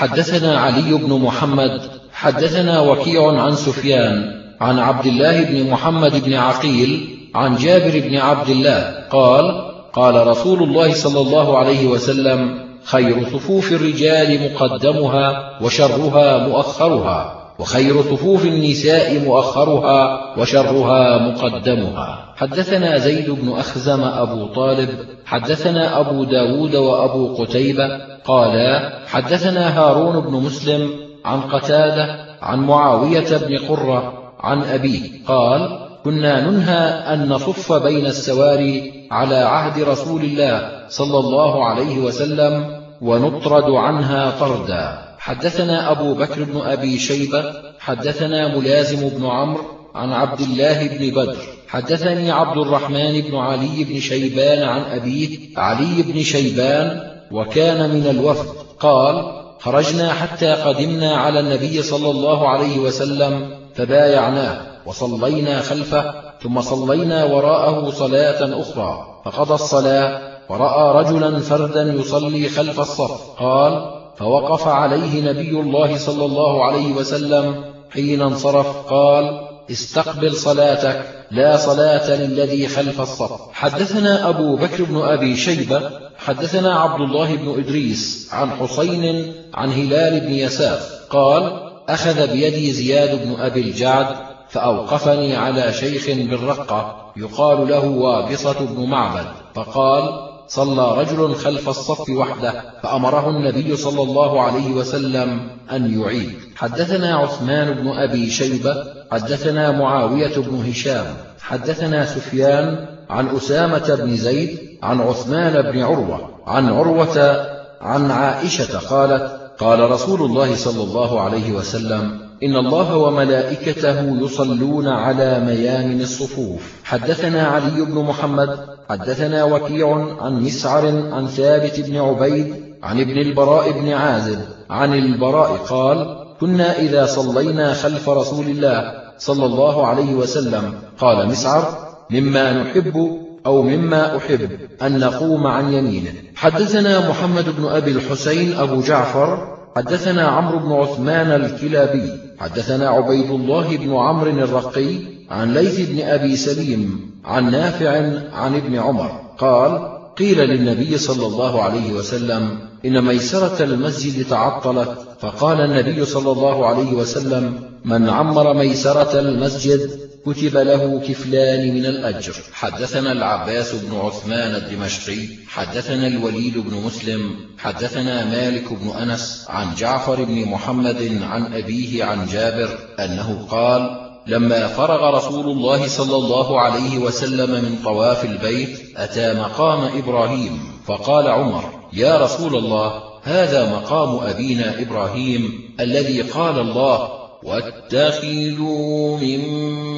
حدثنا علي بن محمد حدثنا وكيع عن سفيان عن عبد الله بن محمد بن عقيل عن جابر بن عبد الله قال قال رسول الله صلى الله عليه وسلم خير صفوف الرجال مقدمها وشرها مؤخرها. وخير صفوف النساء مؤخرها وشرها مقدمها. حدثنا زيد بن أخزم أبو طالب حدثنا أبو داود وأبو قتيبة قالا حدثنا هارون بن مسلم عن قتادة عن معاوية بن قرة عن أبيه قال كنا ننهى أن نصف بين السواري على عهد رسول الله صلى الله عليه وسلم ونطرد عنها طردا. حدثنا أبو بكر بن أبي شيبة حدثنا ملازم بن عمرو عن عبد الله بن بدر حدثني عبد الرحمن بن علي بن شيبان عن أبيه علي بن شيبان وكان من الوفد قال خرجنا حتى قدمنا على النبي صلى الله عليه وسلم فبايعناه وصلينا خلفه ثم صلينا وراءه صلاة أخرى فقضى الصلاة ورأى رجلا فردا يصلي خلف الصف قال فوقف عليه نبي الله صلى الله عليه وسلم حين انصرف قال استقبل صلاتك لا صلاة للذي خلف الصف. حدثنا أبو بكر بن أبي شيبة حدثنا عبد الله بن إدريس عن حسين عن هلال بن يساف قال أخذ بيدي زياد بن أبي الجعد فأوقفني على شيخ بالرقة يقال له وابصة بن معبد فقال صلى رجل خلف الصف وحده فأمره النبي صلى الله عليه وسلم أن يعيد. حدثنا عثمان بن أبي شيبة حدثنا معاوية بن هشام حدثنا سفيان عن أسامة بن زيد عن عثمان بن عروة عن عروة عن عائشة قالت قال رسول الله صلى الله عليه وسلم إن الله وملائكته يصلون على ميامن الصفوف. حدثنا علي بن محمد حدثنا وكيع عن مسعر عن ثابت بن عبيد عن ابن البراء بن عازب عن البراء قال كنا إذا صلينا خلف رسول الله صلى الله عليه وسلم. قال مسعر مما نحب أو مما أحب أن نقوم عن يمينه حدثنا محمد بن أبي الحسين أبو جعفر حدثنا عمرو بن عثمان الكلابي حدثنا عبيد الله بن عمرو الرقي عن ليث بن أبي سليم عن نافع عن ابن عمر قال قيل للنبي صلى الله عليه وسلم إن ميسرة المسجد تعطلت فقال النبي صلى الله عليه وسلم من عمر ميسرة المسجد كتب له كفلان من الأجر. حدثنا العباس بن عثمان الدمشقي حدثنا الوليد بن مسلم حدثنا مالك بن أنس عن جعفر بن محمد عن أبيه عن جابر أنه قال لما فرغ رسول الله صلى الله عليه وسلم من طواف البيت أتى مقام إبراهيم فقال عمر يا رسول الله هذا مقام أبينا إبراهيم الذي قال الله واتخذوا من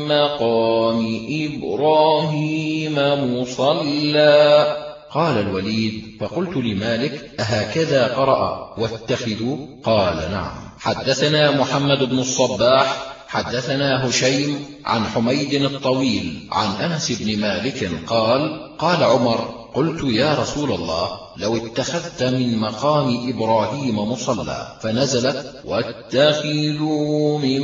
مقام إبراهيم مصلى قال الوليد فقلت لمالك أهكذا قرأ واتخذوا قال نعم حدثنا محمد بن الصباح حدثنا هشيم عن حميد الطويل عن أنس بن مالك قال قال عمر قلت يا رسول الله لو اتخذت من مقام إبراهيم مصلى فنزلت واتخذوا من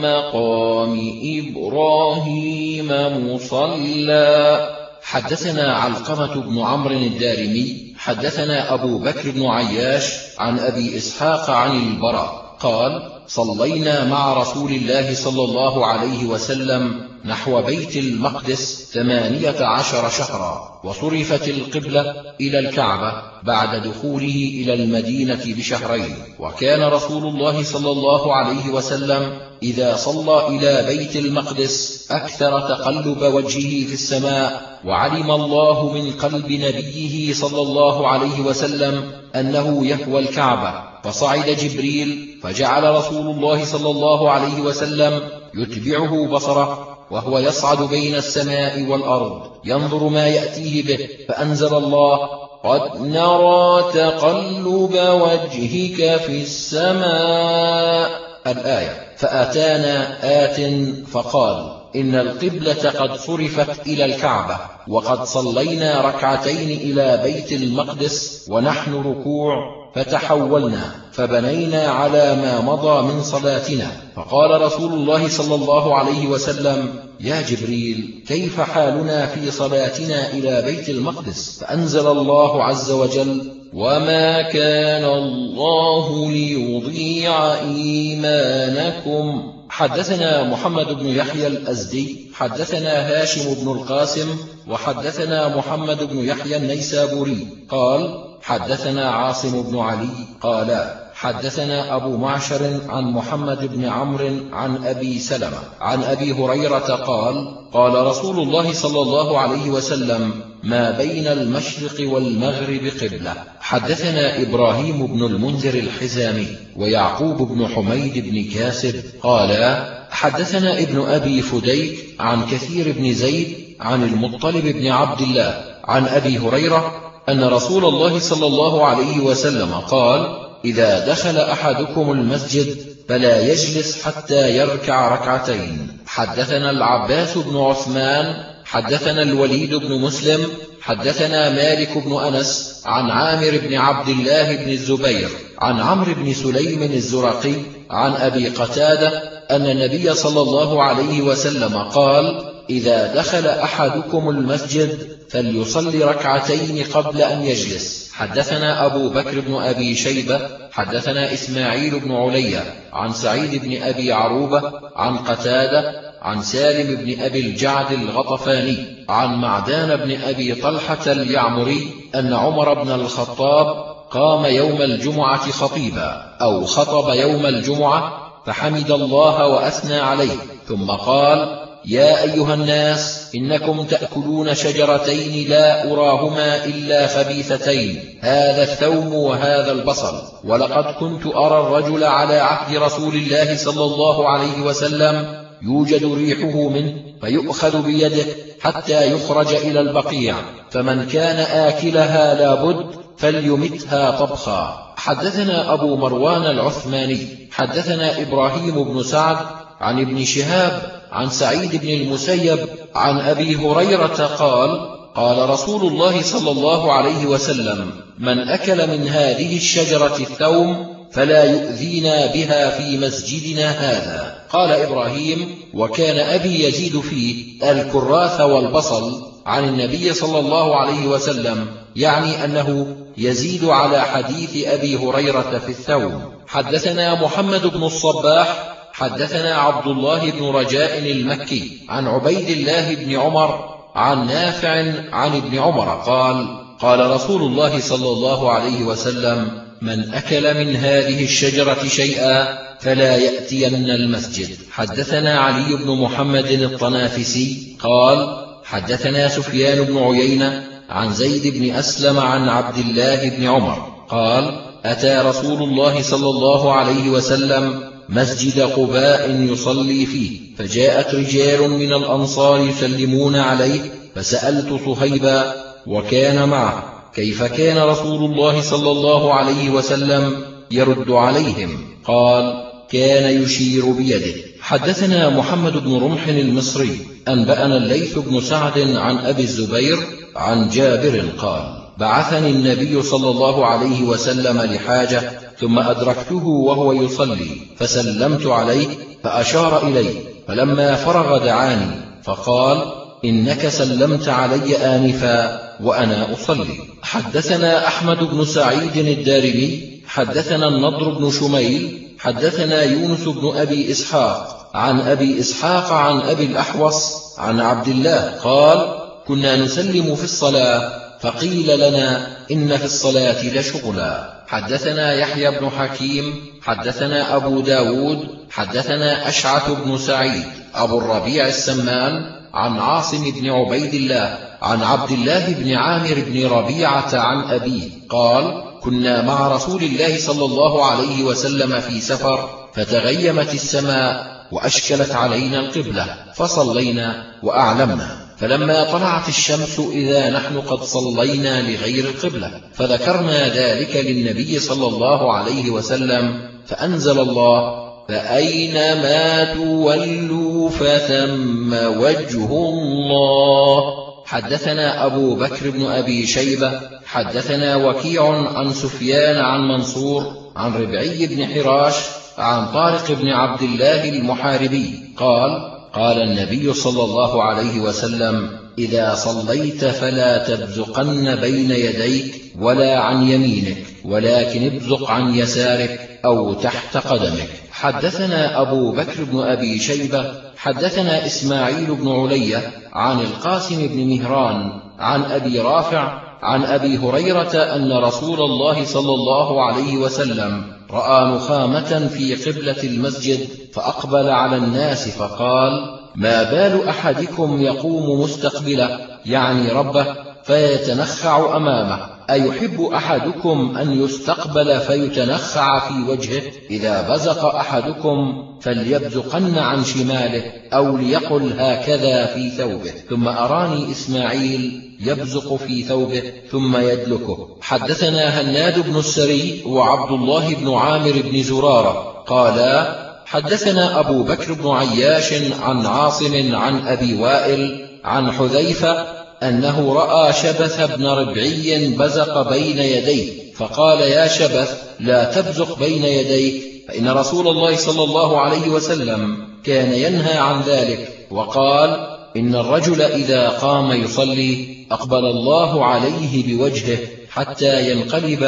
مقام إبراهيم مصلى. حدثنا علقمة بن عمرو الدارمي حدثنا أبو بكر بن عياش عن أبي إسحاق عن البراء قال صلينا مع رسول الله صلى الله عليه وسلم نحو بيت المقدس ثمانية عشر شهرا وصرفت القبلة إلى الكعبة بعد دخوله إلى المدينة بشهرين. وكان رسول الله صلى الله عليه وسلم إذا صلى إلى بيت المقدس أكثر تقلب وجهه في السماء وعلم الله من قلب نبيه صلى الله عليه وسلم أنه يهوى الكعبة. فصعد جبريل فجعل رسول الله صلى الله عليه وسلم يتبعه بصره وهو يصعد بين السماء والأرض ينظر ما يأتيه به فأنزل الله قد نرى تقلب وجهك في السماء. الآية فأتانا آت فقال إن القبلة قد صرفت إلى الكعبة وقد صلينا ركعتين إلى بيت المقدس ونحن ركوع فتحولنا فبنينا على ما مضى من صلاتنا. فقال رسول الله صلى الله عليه وسلم يا جبريل كيف حالنا في صلاتنا إلى بيت المقدس؟ فأنزل الله عز وجل وما كان الله ليضيع إيمانكم. حدثنا محمد بن يحيى الأزدي حدثنا هاشم بن القاسم وحدثنا محمد بن يحيى النيسابوري. قال حدثنا عاصم بن علي قال حدثنا أبو معشر عن محمد بن عمرو عن أبي سلمة عن أبي هريرة قال قال رسول الله صلى الله عليه وسلم ما بين المشرق والمغرب قبلة. حدثنا إبراهيم بن المنذر الحزامي ويعقوب بن حميد بن كاسب قال حدثنا ابن أبي فديك عن كثير بن زيد عن المطلب بن عبد الله عن أبي هريرة أن رسول الله صلى الله عليه وسلم قال إذا دخل أحدكم المسجد فلا يجلس حتى يركع ركعتين. حدثنا العباس بن عثمان حدثنا الوليد بن مسلم حدثنا مالك بن أنس عن عامر بن عبد الله بن الزبير عن عمرو بن سليم الزرقي عن أبي قتادة أن النبي صلى الله عليه وسلم قال إذا دخل أحدكم المسجد فليصلي ركعتين قبل أن يجلس. حدثنا أبو بكر بن أبي شيبة حدثنا إسماعيل بن علي عن سعيد بن أبي عروبة عن قتادة عن سالم بن أبي الجعد الغطفاني عن معدان بن أبي طلحة اليعمري أن عمر بن الخطاب قام يوم الجمعة خطيبا أو خطب يوم الجمعة فحمد الله وأثنى عليه ثم قال يا أيها الناس إنكم تأكلون شجرتين لا أراهما إلا خبيثتين هذا الثوم وهذا البصل. ولقد كنت أرى الرجل على عهد رسول الله صلى الله عليه وسلم يوجد ريحه منه فيؤخذ بيده حتى يخرج إلى البقيع. فمن كان آكلها لابد فليمتها طبخا. حدثنا أبو مروان العثماني حدثنا إبراهيم بن سعد عن ابن شهاب عن سعيد بن المسيب عن أبي هريرة قال قال رسول الله صلى الله عليه وسلم من أكل من هذه الشجرة الثوم فلا يؤذينا بها في مسجدنا هذا. قال إبراهيم وكان أبي يزيد فيه الكراث والبصل عن النبي صلى الله عليه وسلم يعني أنه يزيد على حديث أبي هريرة في الثوم. حدثنا محمد بن الصباح حدثنا عبد الله بن رجاء المكي عن عبيد الله بن عمر عن نافع عن ابن عمر قال قال رسول الله صلى الله عليه وسلم من أكل من هذه الشجرة شيئا فلا يأتين المسجد. حدثنا علي بن محمد الطنافسي قال حدثنا سفيان بن عيينة عن زيد بن أسلم عن عبد الله بن عمر قال أتى رسول الله صلى الله عليه وسلم مسجد قباء يصلي فيه. فجاءت رجال من الأنصار يسلمون عليه فسألت صهيبا وكان معه. كيف كان رسول الله صلى الله عليه وسلم يرد عليهم؟ قال كان يشير بيده. حدثنا محمد بن رمح المصري أنبأنا الليث بن سعد عن أبي الزبير عن جابر قال بعثني النبي صلى الله عليه وسلم لحاجة ثم أدركته وهو يصلي فسلمت عليه فأشار إلي فلما فرغ دعاني فقال إنك سلمت علي آنفا وأنا أصلي. حدثنا أحمد بن سعيد الدارمي حدثنا النضر بن شميل حدثنا يونس بن أبي إسحاق عن أبي إسحاق عن أبي الأحوص عن عبد الله قال كنا نسلم في الصلاة فقيل لنا إن في الصلاة لشغلا. حدثنا يحيى بن حكيم حدثنا أبو داود حدثنا أشعث بن سعيد أبو الربيع السمان عن عاصم بن عبيد الله عن عبد الله بن عامر بن ربيعة عن أبيه قال كنا مع رسول الله صلى الله عليه وسلم في سفر فتغيمت السماء وأشكلت علينا القبلة فصلينا وأعلمنا. فلما طلعت الشمس إذا نحن قد صلينا لغير القبلة فذكرنا ذلك للنبي صلى الله عليه وسلم فأنزل الله فأينما تولوا فثم وجه الله؟ حدثنا أبو بكر بن أبي شيبة حدثنا وكيع عن سفيان عن منصور عن ربعي بن حراش عن طارق بن عبد الله المحاربي قال قال النبي صلى الله عليه وسلم إذا صليت فلا تبزقن بين يديك ولا عن يمينك ولكن ابزق عن يسارك أو تحت قدمك. حدثنا أبو بكر بن أبي شيبة حدثنا إسماعيل بن علية عن القاسم بن مهران عن أبي رافع عن أبي هريرة أن رسول الله صلى الله عليه وسلم رأى نخامة في قبلة المسجد فأقبل على الناس فقال ما بال أحدكم يقوم مستقبله يعني ربه فيتنخع أمامه أيحب أحدكم أن يستقبل فيتنخع في وجهه؟ إذا بزق أحدكم فليبزقن عن شماله أو ليقل هكذا في ثوبه. ثم أراني إسماعيل يبزق في ثوبه ثم يدلكه. حدثنا هناد بن السري وعبد الله بن عامر بن زرارة. قالا حدثنا أبو بكر بن عياش عن عاصم عن أبي وائل عن حذيفة أنه رأى شبث بن ربعي بزق بين يديه فقال يا شبث لا تبزق بين يديك فإن رسول الله صلى الله عليه وسلم كان ينهى عن ذلك. وقال إن الرجل إذا قام يصلي أقبل الله عليه بوجهه حتى ينقلب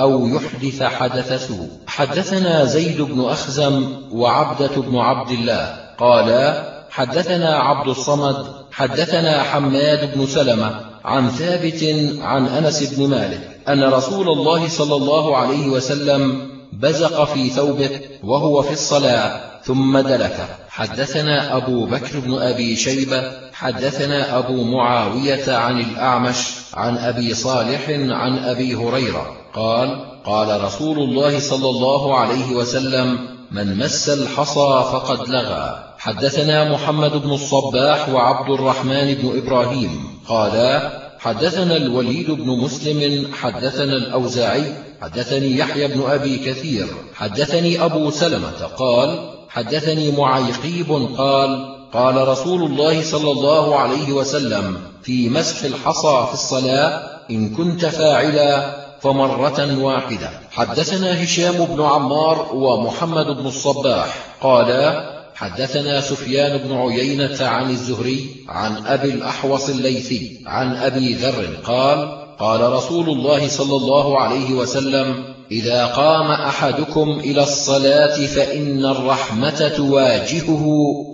أو يحدث حدث سوء. حدثنا زيد بن أخزم وعبدة بن عبد الله. قالا حدثنا عبد الصمد حدثنا حماد بن سلمة عن ثابت عن أنس بن مالك أن رسول الله صلى الله عليه وسلم بزق في ثوبه وهو في الصلاة ثم دلك. حدثنا أبو بكر بن أبي شيبة حدثنا أبو معاوية عن الأعمش عن أبي صالح عن أبي هريرة. قال قال رسول الله صلى الله عليه وسلم من مس الحصى فقد لغى حدثنا محمد بن الصباح وعبد الرحمن بن إبراهيم. قالا حدثنا الوليد بن مسلم حدثنا الأوزاعي حدثني يحيى بن أبي كثير حدثني أبو سلمة قال حدثني معيقيب قال قال رسول الله صلى الله عليه وسلم في مسح الحصى في الصلاة إن كنت فاعلا فمرة واحدة. حدثنا هشام بن عمار ومحمد بن الصباح قالا حدثنا سفيان بن عيينة عن الزهري عن أبي الأحوص الليثي عن أبي ذر قال قال رسول الله صلى الله عليه وسلم إذا قام أحدكم إلى الصلاة فإن الرحمة تواجهه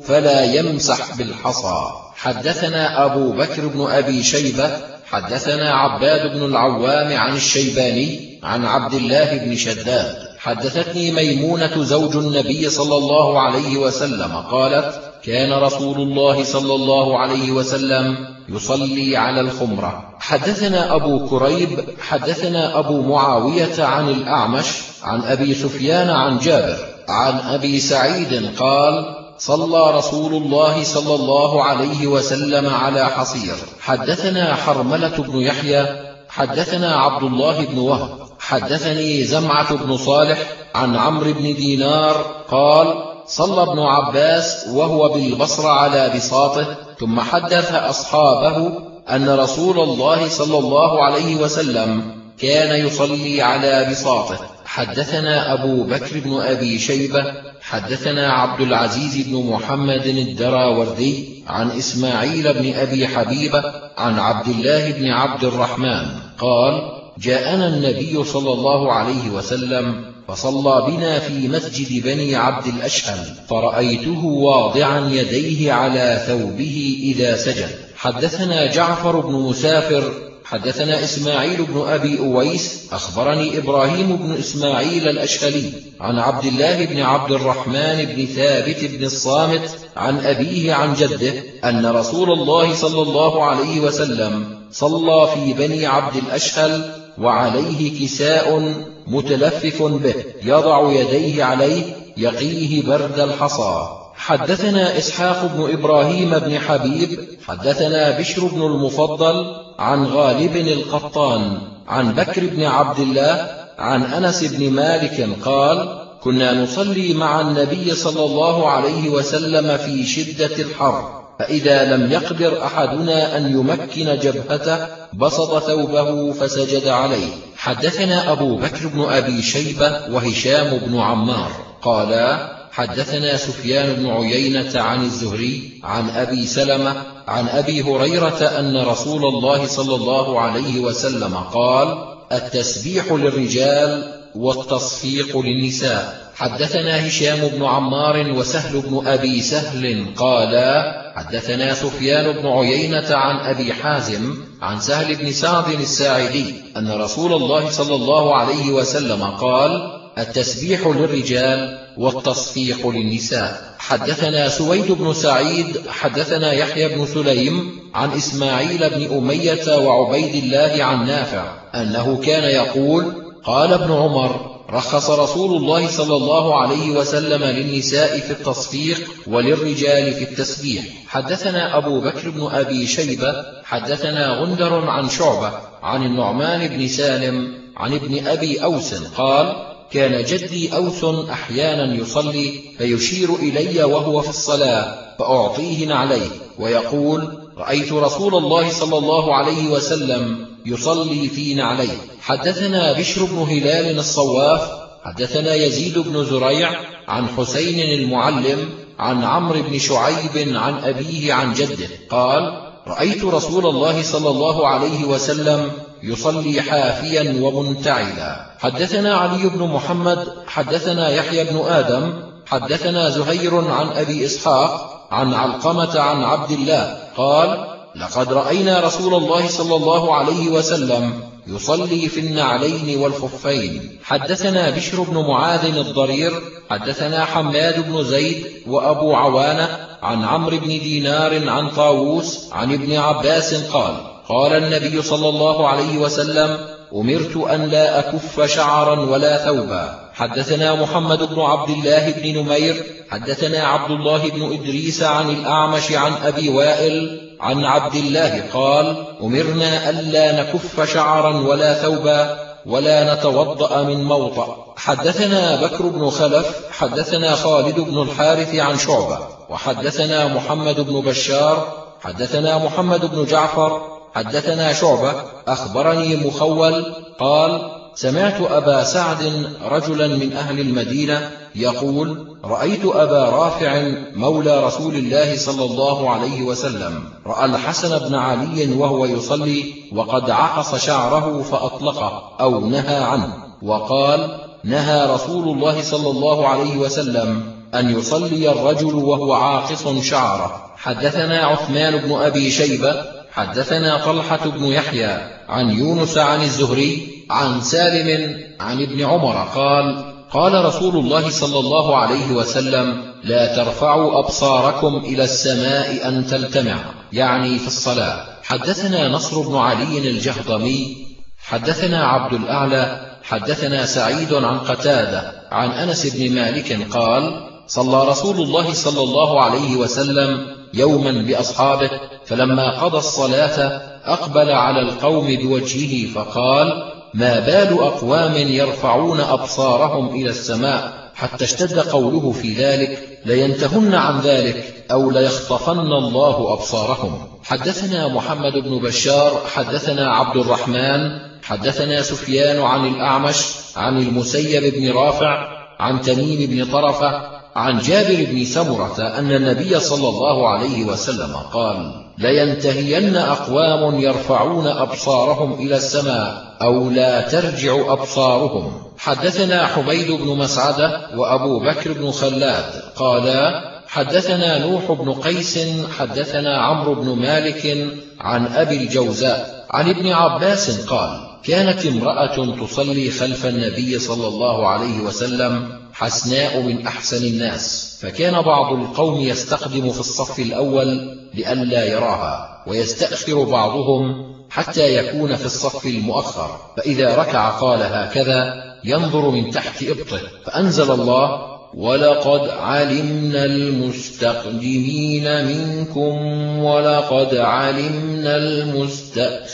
فلا يمسح بالحصى. حدثنا أبو بكر بن أبي شيبة حدثنا عباد بن العوام عن الشيباني عن عبد الله بن شداد حدثتني ميمونة زوج النبي صلى الله عليه وسلم قالت كان رسول الله صلى الله عليه وسلم يصلي على الخمرة. حدثنا أبو كريب حدثنا أبو معاوية عن الأعمش عن أبي سفيان عن جابر عن أبي سعيد قال صلى رسول الله صلى الله عليه وسلم على حصير. حدثنا حرملة بن يحيى حدثنا عبد الله بن وهب. حدثني زمعة بن صالح عن عمرو بن دينار قال صلى ابن عباس وهو بالبصر على بساطه ثم حدث أصحابه أن رسول الله صلى الله عليه وسلم كان يصلي على بساطه. حدثنا أبو بكر بن أبي شيبة حدثنا عبد العزيز بن محمد الدراوردي عن إسماعيل بن أبي حبيبة عن عبد الله بن عبد الرحمن قال جاءنا النبي صلى الله عليه وسلم فصلى بنا في مسجد بني عبد الأشهل فرأيته واضعا يديه على ثوبه إذا سجد. حدثنا جعفر بن مسافر حدثنا إسماعيل بن أبي أويس أخبرني إبراهيم بن إسماعيل الأشهلي عن عبد الله بن عبد الرحمن بن ثابت بن الصامت عن أبيه عن جده أن رسول الله صلى الله عليه وسلم صلى في بني عبد الأشهل وعليه كساء متلفف به يضع يديه عليه يقيه برد الحصى. حدثنا إسحاق بن إبراهيم بن حبيب حدثنا بشر بن المفضل عن غالب القطان عن بكر بن عبد الله عن أنس بن مالك قال كنا نصلي مع النبي صلى الله عليه وسلم في شدة الحر. فإذا لم يقدر أحدنا أن يمكن جبهته بسط ثوبه فسجد عليه. حدثنا أبو بكر بن أبي شيبة وهشام بن عمار. قالا حدثنا سفيان بن عيينة عن الزهري عن أبي سلمة عن أبي هريرة أن رسول الله صلى الله عليه وسلم قال التسبيح للرجال والتصفيق للنساء. حدثنا هشام بن عمار وسهل بن أبي سهل قالا حدثنا سفيان بن عيينة عن أبي حازم عن سهل بن سعد الساعدي أن رسول الله صلى الله عليه وسلم قال التسبيح للرجال والتصفيق للنساء. حدثنا سويد بن سعيد حدثنا يحيى بن سليم عن إسماعيل بن أمية وعبيد الله عن نافع أنه كان يقول قال ابن عمر رخص رسول الله صلى الله عليه وسلم للنساء في التصفيق وللرجال في التسبيح. حدثنا أبو بكر بن أبي شيبة حدثنا غندر عن شعبة عن النعمان بن سالم عن ابن أبي أوس قال كان جدي أوس أحيانا يصلي فيشير إلي وهو في الصلاة فأعطيه نعليه ويقول رأيت رسول الله صلى الله عليه وسلم يصلي في نعليه. حدثنا بشر بن هلال الصواف حدثنا يزيد بن زريع عن حسين المعلم عن عمرو بن شعيب عن أبيه عن جده قال رأيت رسول الله صلى الله عليه وسلم يصلي حافيا ومنتعلا. حدثنا علي بن محمد حدثنا يحيى بن آدم حدثنا زهير عن أبي إسحاق عن علقمة عن عبد الله قال لقد رأينا رسول الله صلى الله عليه وسلم يصلي في النعلين والخفين. حدثنا بشر بن معاذ الضرير حدثنا حماد بن زيد وأبو عوانة عن عمرو بن دينار عن طاووس عن ابن عباس قال قال النبي صلى الله عليه وسلم أمرت أن لا أكف شعرا ولا ثوبا. حدثنا محمد بن عبد الله بن نمير حدثنا عبد الله بن إدريس عن الأعمش عن أبي وائل عن عبد الله قال أمرنا ألا نكف شعرا ولا ثوبا ولا نتوضأ من موطأ. حدثنا بكر بن خلف حدثنا خالد بن الحارث عن شعبة وحدثنا محمد بن بشار حدثنا محمد بن جعفر حدثنا شعبة أخبرني مخول قال سمعت أبا سعد رجلا من أهل المدينة يقول رأيت أبا رافع مولى رسول الله صلى الله عليه وسلم رأى الحسن بن علي وهو يصلي وقد عقص شعره فأطلقه أو نهى عنه وقال نهى رسول الله صلى الله عليه وسلم أن يصلي الرجل وهو عاقص شعره. حدثنا عثمان بن أبي شيبة حدثنا طلحة بن يحيى عن يونس عن الزهري عن سالم عن ابن عمر قال قال رسول الله صلى الله عليه وسلم لا ترفعوا أبصاركم إلى السماء أن تلتمع. يعني في الصلاة. حدثنا نصر بن علي الجهضمي حدثنا عبد الأعلى حدثنا سعيد عن قتادة عن أنس بن مالك قال صلى رسول الله صلى الله عليه وسلم يوما بأصحابه فلما قضى الصلاة أقبل على القوم بوجهه فقال ما بال أقوام يرفعون أبصارهم إلى السماء حتى اشتد قوله في ذلك لينتهن عن ذلك أو ليخطفن الله أبصارهم. حدثنا محمد بن بشار حدثنا عبد الرحمن حدثنا سفيان عن الأعمش عن المسيب بن رافع عن تميم بن طرفة عن جابر بن سمرة أن النبي صلى الله عليه وسلم قال لينتهين أقوام يرفعون أبصارهم إلى السماء أو لا ترجع أبصارهم. حدثنا حميد بن مسعدة وأبو بكر بن خلاد قالا حدثنا نوح بن قيس حدثنا عمرو بن مالك عن أبي الجوزاء عن ابن عباس قال كانت امرأة تصلي خلف النبي صلى الله عليه وسلم حسناء من أحسن الناس فكان بعض القوم يستقدم في الصف الأول لئلا يراها ويستأخر بعضهم حتى يكون في الصف المؤخر. فإذا ركع قال هكذا ينظر من تحت إبطه فأنزل الله ولقد علمنا المستقدمين منكم ولقد علمنا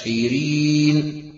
المستأخرين.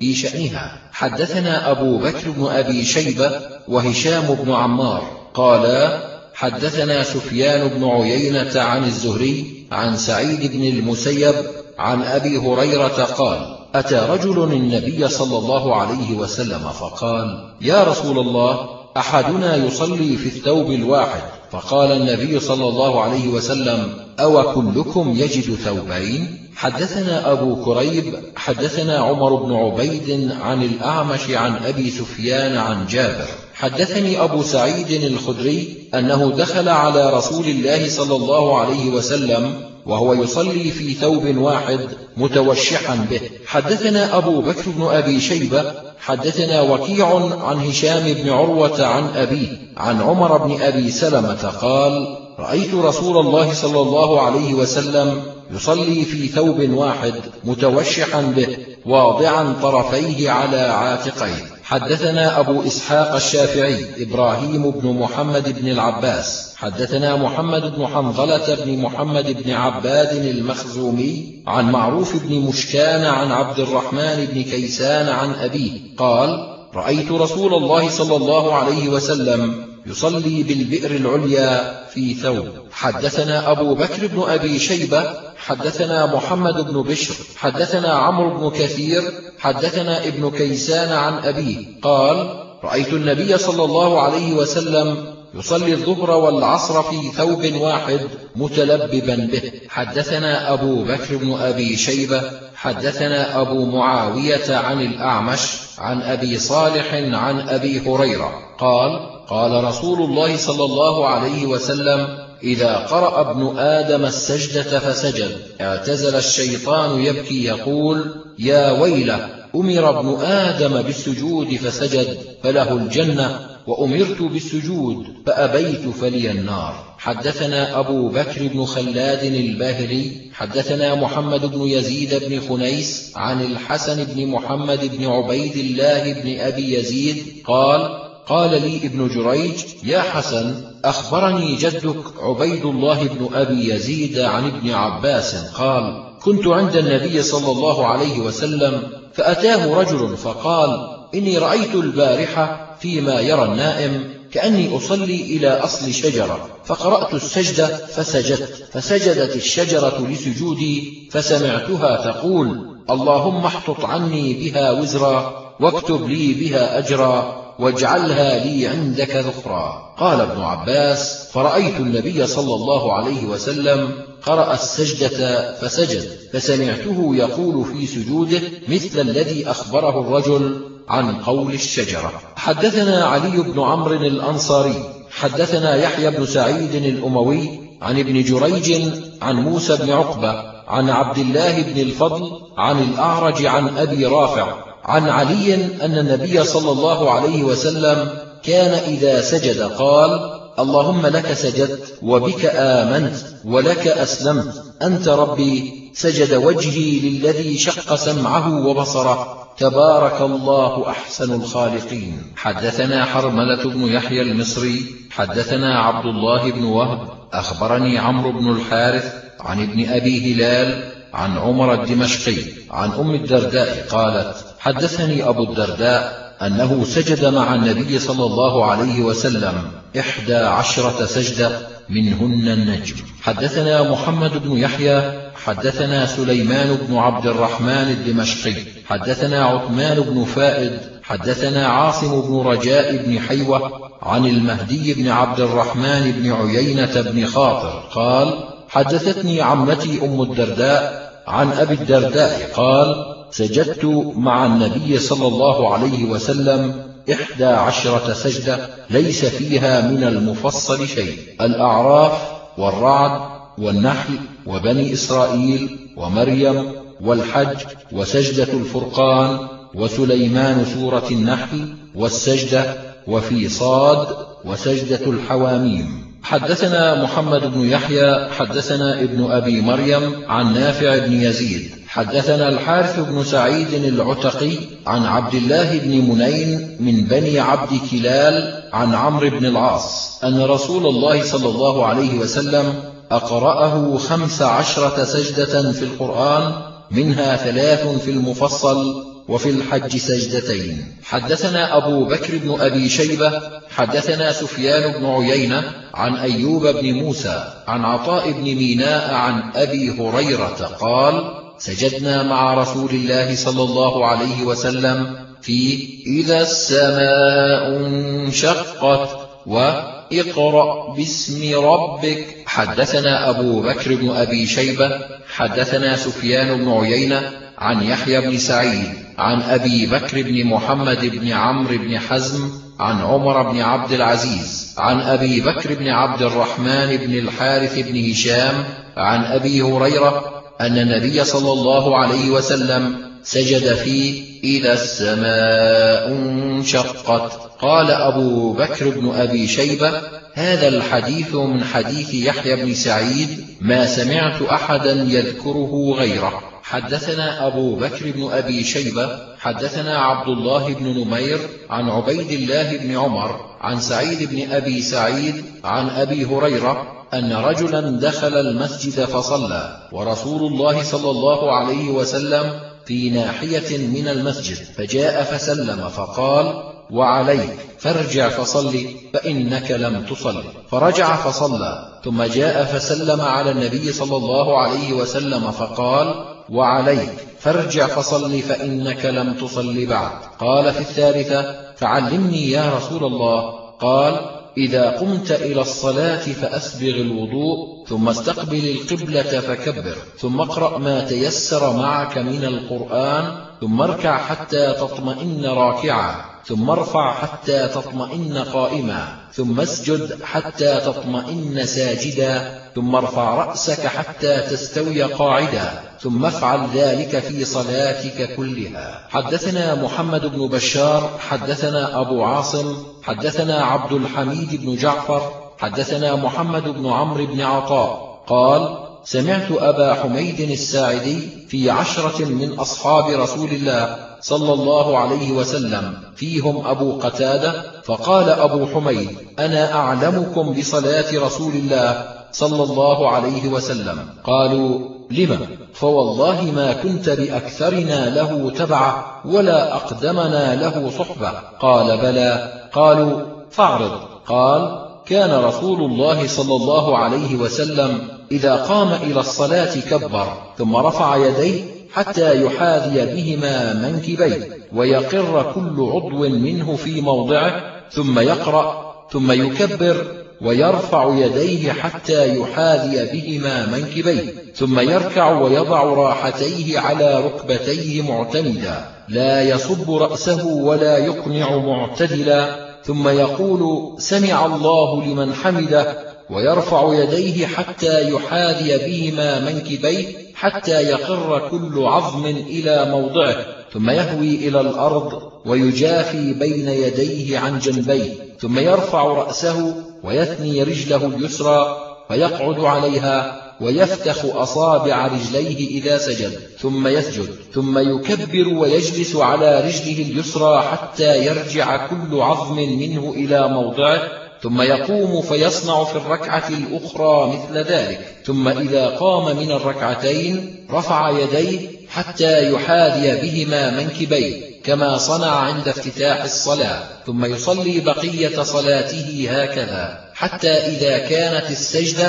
في شأنها. حدثنا أبو بكر بن أبي شيبة وهشام بن عمار. قالا حدثنا سفيان بن عيينة عن الزهري عن سعيد بن المسيب عن أبي هريرة قال أتى رجل النبي صلى الله عليه وسلم فقال يا رسول الله أحدنا يصلي في الثوب الواحد؟ فقال النبي صلى الله عليه وسلم أو كلكم يجد ثوبين؟ حدثنا أبو كريب حدثنا عمر بن عبيد عن الأعمش عن أبي سفيان عن جابر. حدثني أبو سعيد الخدري أنه دخل على رسول الله صلى الله عليه وسلم وهو يصلي في ثوب واحد متوشحا به. حدثنا أبو بكر بن أبي شيبة حدثنا وكيع عن هشام بن عروة عن أبيه عن عمر بن أبي سلمة قال رأيت رسول الله صلى الله عليه وسلم يصلي في ثوب واحد متوشحا به واضعا طرفيه على عاتقيه. حدثنا أبو إسحاق الشافعي إبراهيم بن محمد بن العباس. حدثنا محمد بن حنظلة بن محمد بن عباد المخزومي عن معروف بن مشكان عن عبد الرحمن بن كيسان عن أبيه. قال رأيت رسول الله صلى الله عليه وسلم يصلي بالبئر العليا في ثوب. حدثنا أبو بكر بن أبي شيبة حدثنا محمد بن بشر حدثنا عمرو بن كثير حدثنا ابن كيسان عن أبيه قال رأيت النبي صلى الله عليه وسلم يصلي الظهر والعصر في ثوب واحد متلببا به. حدثنا أبو بكر بن أبي شيبة حدثنا أبو معاوية عن الأعمش عن أبي صالح عن أبي هريرة. قال قال رسول الله صلى الله عليه وسلم إذا قرأ ابن آدم السجدة فسجد. اعتزل الشيطان يبكي يقول يا ويله أمر ابن آدم بالسجود فسجد فله الجنة وأمرت بالسجود فأبيت فلي النار. حدثنا أبو بكر بن خلاد الباهلي حدثنا محمد بن يزيد بن خنيس عن الحسن بن محمد بن عبيد الله بن أبي يزيد قال قال لي ابن جريج يا حسن أخبرني جدك عبيد الله بن أبي يزيد عن ابن عباس قال كنت عند النبي صلى الله عليه وسلم فأتاه رجل فقال إني رأيت البارحة فيما يرى النائم كأني أصلي إلى أصل شجرة فقرأت السجدة فسجدت فسجدت الشجرة لسجودي فسمعتها تقول اللهم احطط عني بها وزرا واكتب لي بها أجرا واجعلها لي عندك ذخرا. قال ابن عباس فرأيت النبي صلى الله عليه وسلم قرأ السجدة فسجد فسمعته يقول في سجوده مثل الذي أخبره الرجل عن قول الشجرة. حدثنا علي بن عمرو الأنصاري حدثنا يحيى بن سعيد الأموي عن ابن جريج عن موسى بن عقبة عن عبد الله بن الفضل عن الأعرج عن أبي رافع عن علي أن النبي صلى الله عليه وسلم كان إذا سجد قال اللهم لك سجدت وبك آمنت ولك أسلمت أنت ربي سجد وجهي للذي شق سمعه وبصره تبارك الله أحسن الخالقين. حدثنا حرملة بن يحيى المصري حدثنا عبد الله بن وهب أخبرني عمرو بن الحارث عن ابن أبي هلال عن عمر الدمشقي عن أم الدرداء قالت حدثني أبو الدرداء أنه سجد مع النبي صلى الله عليه وسلم إحدى عشرة سجدة منهن النجم. حدثنا محمد بن يحيى حدثنا سليمان بن عبد الرحمن الدمشقي حدثنا عثمان بن فائد حدثنا عاصم بن رجاء بن حيوة عن المهدي بن عبد الرحمن بن عيينة بن خاطر قال حدثتني عمتي أم الدرداء عن أبي الدرداء قال سجدت مع النبي صلى الله عليه وسلم إحدى عشرة سجدة ليس فيها من المفصل شيء الأعراف والرعد والنحل وبني إسرائيل ومريم والحج وسجدة الفرقان وسليمان سورة النحل والسجدة وفي صاد وسجدة الحواميم. حدثنا محمد بن يحيى حدثنا ابن أبي مريم عن نافع بن يزيد حدثنا الحارث بن سعيد العتقي عن عبد الله بن منين من بني عبد كلال عن عمرو بن العاص أن رسول الله صلى الله عليه وسلم أقرأه خمس عشرة سجدة في القرآن منها ثلاث في المفصل وفي الحج سجدتين. حدثنا أبو بكر بن أبي شيبة حدثنا سفيان بن عيينة عن أيوب بن موسى عن عطاء بن ميناء عن أبي هريرة قال سجدنا مع رسول الله صلى الله عليه وسلم في إذا السماء انشقت وإقرأ باسم ربك. حدثنا أبو بكر بن أبي شيبة حدثنا سفيان بن عيينة عن يحيى بن سعيد عن أبي بكر بن محمد بن عمرو بن حزم عن عمر بن عبد العزيز عن أبي بكر بن عبد الرحمن بن الحارث بن هشام عن أبي هريرة أن النبي صلى الله عليه وسلم سجد في إذا السماء انشقت. قال أبو بكر بن أبي شيبة هذا الحديث من حديث يحيى بن سعيد ما سمعت أحدا يذكره غيره. حدثنا أبو بكر بن أبي شيبة حدثنا عبد الله بن نمير عن عبيد الله بن عمر عن سعيد بن أبي سعيد عن أبي هريرة أن رجلا دخل المسجد فصلى ورسول الله صلى الله عليه وسلم في ناحية من المسجد فجاء فسلم فقال وعليك فارجع فصل فإنك لم تصل. فرجع فصلى ثم جاء فسلم على النبي صلى الله عليه وسلم فقال وعليك فارجع فصل فإنك لم تصل بعد. قال في الثالثة فعلمني يا رسول الله. قال إذا قمت إلى الصلاة فأسبغ الوضوء ثم استقبل القبلة فكبر ثم اقرأ ما تيسر معك من القرآن ثم اركع حتى تطمئن راكعا. ثم ارفع حتى تطمئن قائما ثم اسجد حتى تطمئن ساجدا ثم ارفع رأسك حتى تستوي قاعدا ثم افعل ذلك في صلاتك كلها. حدثنا محمد بن بشار حدثنا أبو عاصم حدثنا عبد الحميد بن جعفر حدثنا محمد بن عمرو بن عطاء. قال سمعت أبا حميد الساعدي في عشرة من أصحاب رسول الله صلى الله عليه وسلم. فيهم أبو قتادة فقال أبو حميد أنا أعلمكم بصلاة رسول الله صلى الله عليه وسلم. قالوا لم؟ فوالله ما كنت بأكثرنا له تبع ولا أقدمنا له صحبة. قال بلى. قالوا فاعرض. قال كان رسول الله صلى الله عليه وسلم إذا قام إلى الصلاة كبر ثم رفع يديه حتى يحاذي بهما منكبيه ويقر كل عضو منه في موضعه ثم يقرأ ثم يكبر ويرفع يديه حتى يحاذي بهما منكبيه ثم يركع ويضع راحتيه على ركبتيه معتمدا لا يصب رأسه ولا يقنع معتدلا ثم يقول سمع الله لمن حمده ويرفع يديه حتى يحاذي بهما منكبيه حتى يقر كل عظم إلى موضعه ثم يهوي إلى الأرض ويجافي بين يديه عن جنبيه ثم يرفع رأسه ويثني رجله اليسرى فيقعد عليها ويفتح أصابع رجليه إذا سجد ثم يسجد ثم يكبر ويجلس على رجله اليسرى حتى يرجع كل عظم منه إلى موضعه ثم يقوم فيصنع في الركعة الأخرى مثل ذلك. ثم إذا قام من الركعتين رفع يديه حتى يحاذي بهما منكبيه كما صنع عند افتتاح الصلاة. ثم يصلي بقية صلاته هكذا حتى إذا كانت السجدة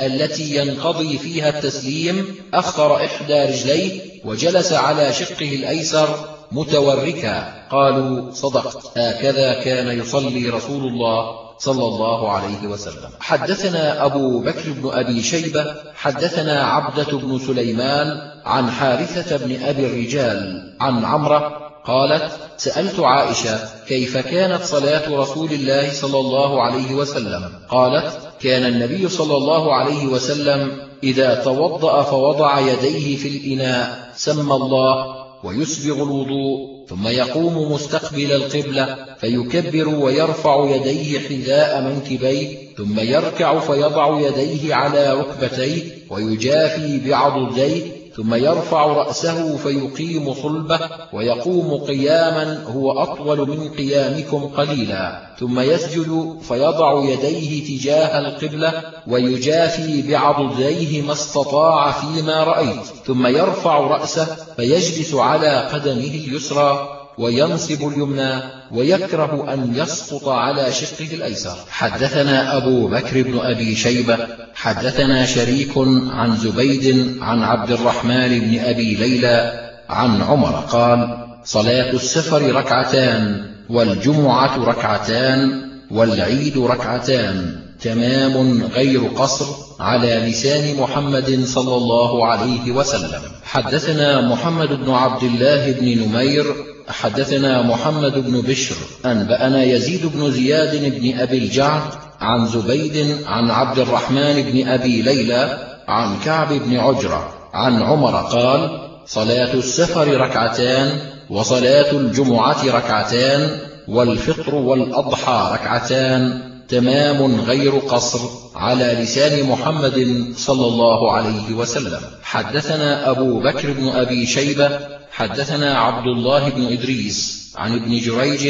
التي ينقضي فيها التسليم أخر إحدى رجليه وجلس على شقه الأيسر متوركا. قالوا صدقت. هكذا كان يصلي رسول الله صلى الله عليه وسلم. حدثنا أبو بكر بن أبي شيبة حدثنا عبدة بن سليمان عن حارثة بن أبي الرجال عن عمرة قالت سألت عائشة كيف كانت صلاة رسول الله صلى الله عليه وسلم؟ قالت كان النبي صلى الله عليه وسلم إذا توضأ فوضع يديه في الإناء سمى الله ويسبغ الوضوء ثم يقوم مستقبل القبلة فيكبر ويرفع يديه حذاء منكبيه ثم يركع فيضع يديه على ركبتيه ويجافي بعضديه ثم يرفع رأسه فيقيم صلبه ويقوم قياما هو أطول من قيامكم قليلا. ثم يسجد فيضع يديه تجاه القبلة ويجافي بعضديه ما استطاع فيما رأيت. ثم يرفع رأسه فيجلس على قدمه اليسرى وينصب اليمنى ويكره أن يسقط على شقه الأيسر. حدثنا أبو بكر بن أبي شيبة حدثنا شريك عن زبيد عن عبد الرحمن بن أبي ليلى عن عمر قال صلاة السفر ركعتان والجمعة ركعتان والعيد ركعتان. تمام غير قصر على لسان محمد صلى الله عليه وسلم. حدثنا محمد بن عبد الله بن نمير حدثنا محمد بن بشر أنبأنا يزيد بن زياد بن أبي الجعد عن زبيد عن عبد الرحمن بن أبي ليلى عن كعب بن عجرة عن عمر قال صلاة السفر ركعتان وصلاة الجمعة ركعتان والفطر والأضحى ركعتان تمام غير قصر على لسان محمد صلى الله عليه وسلم. حدثنا أبو بكر بن أبي شيبة حدثنا عبد الله بن إدريس عن ابن جريج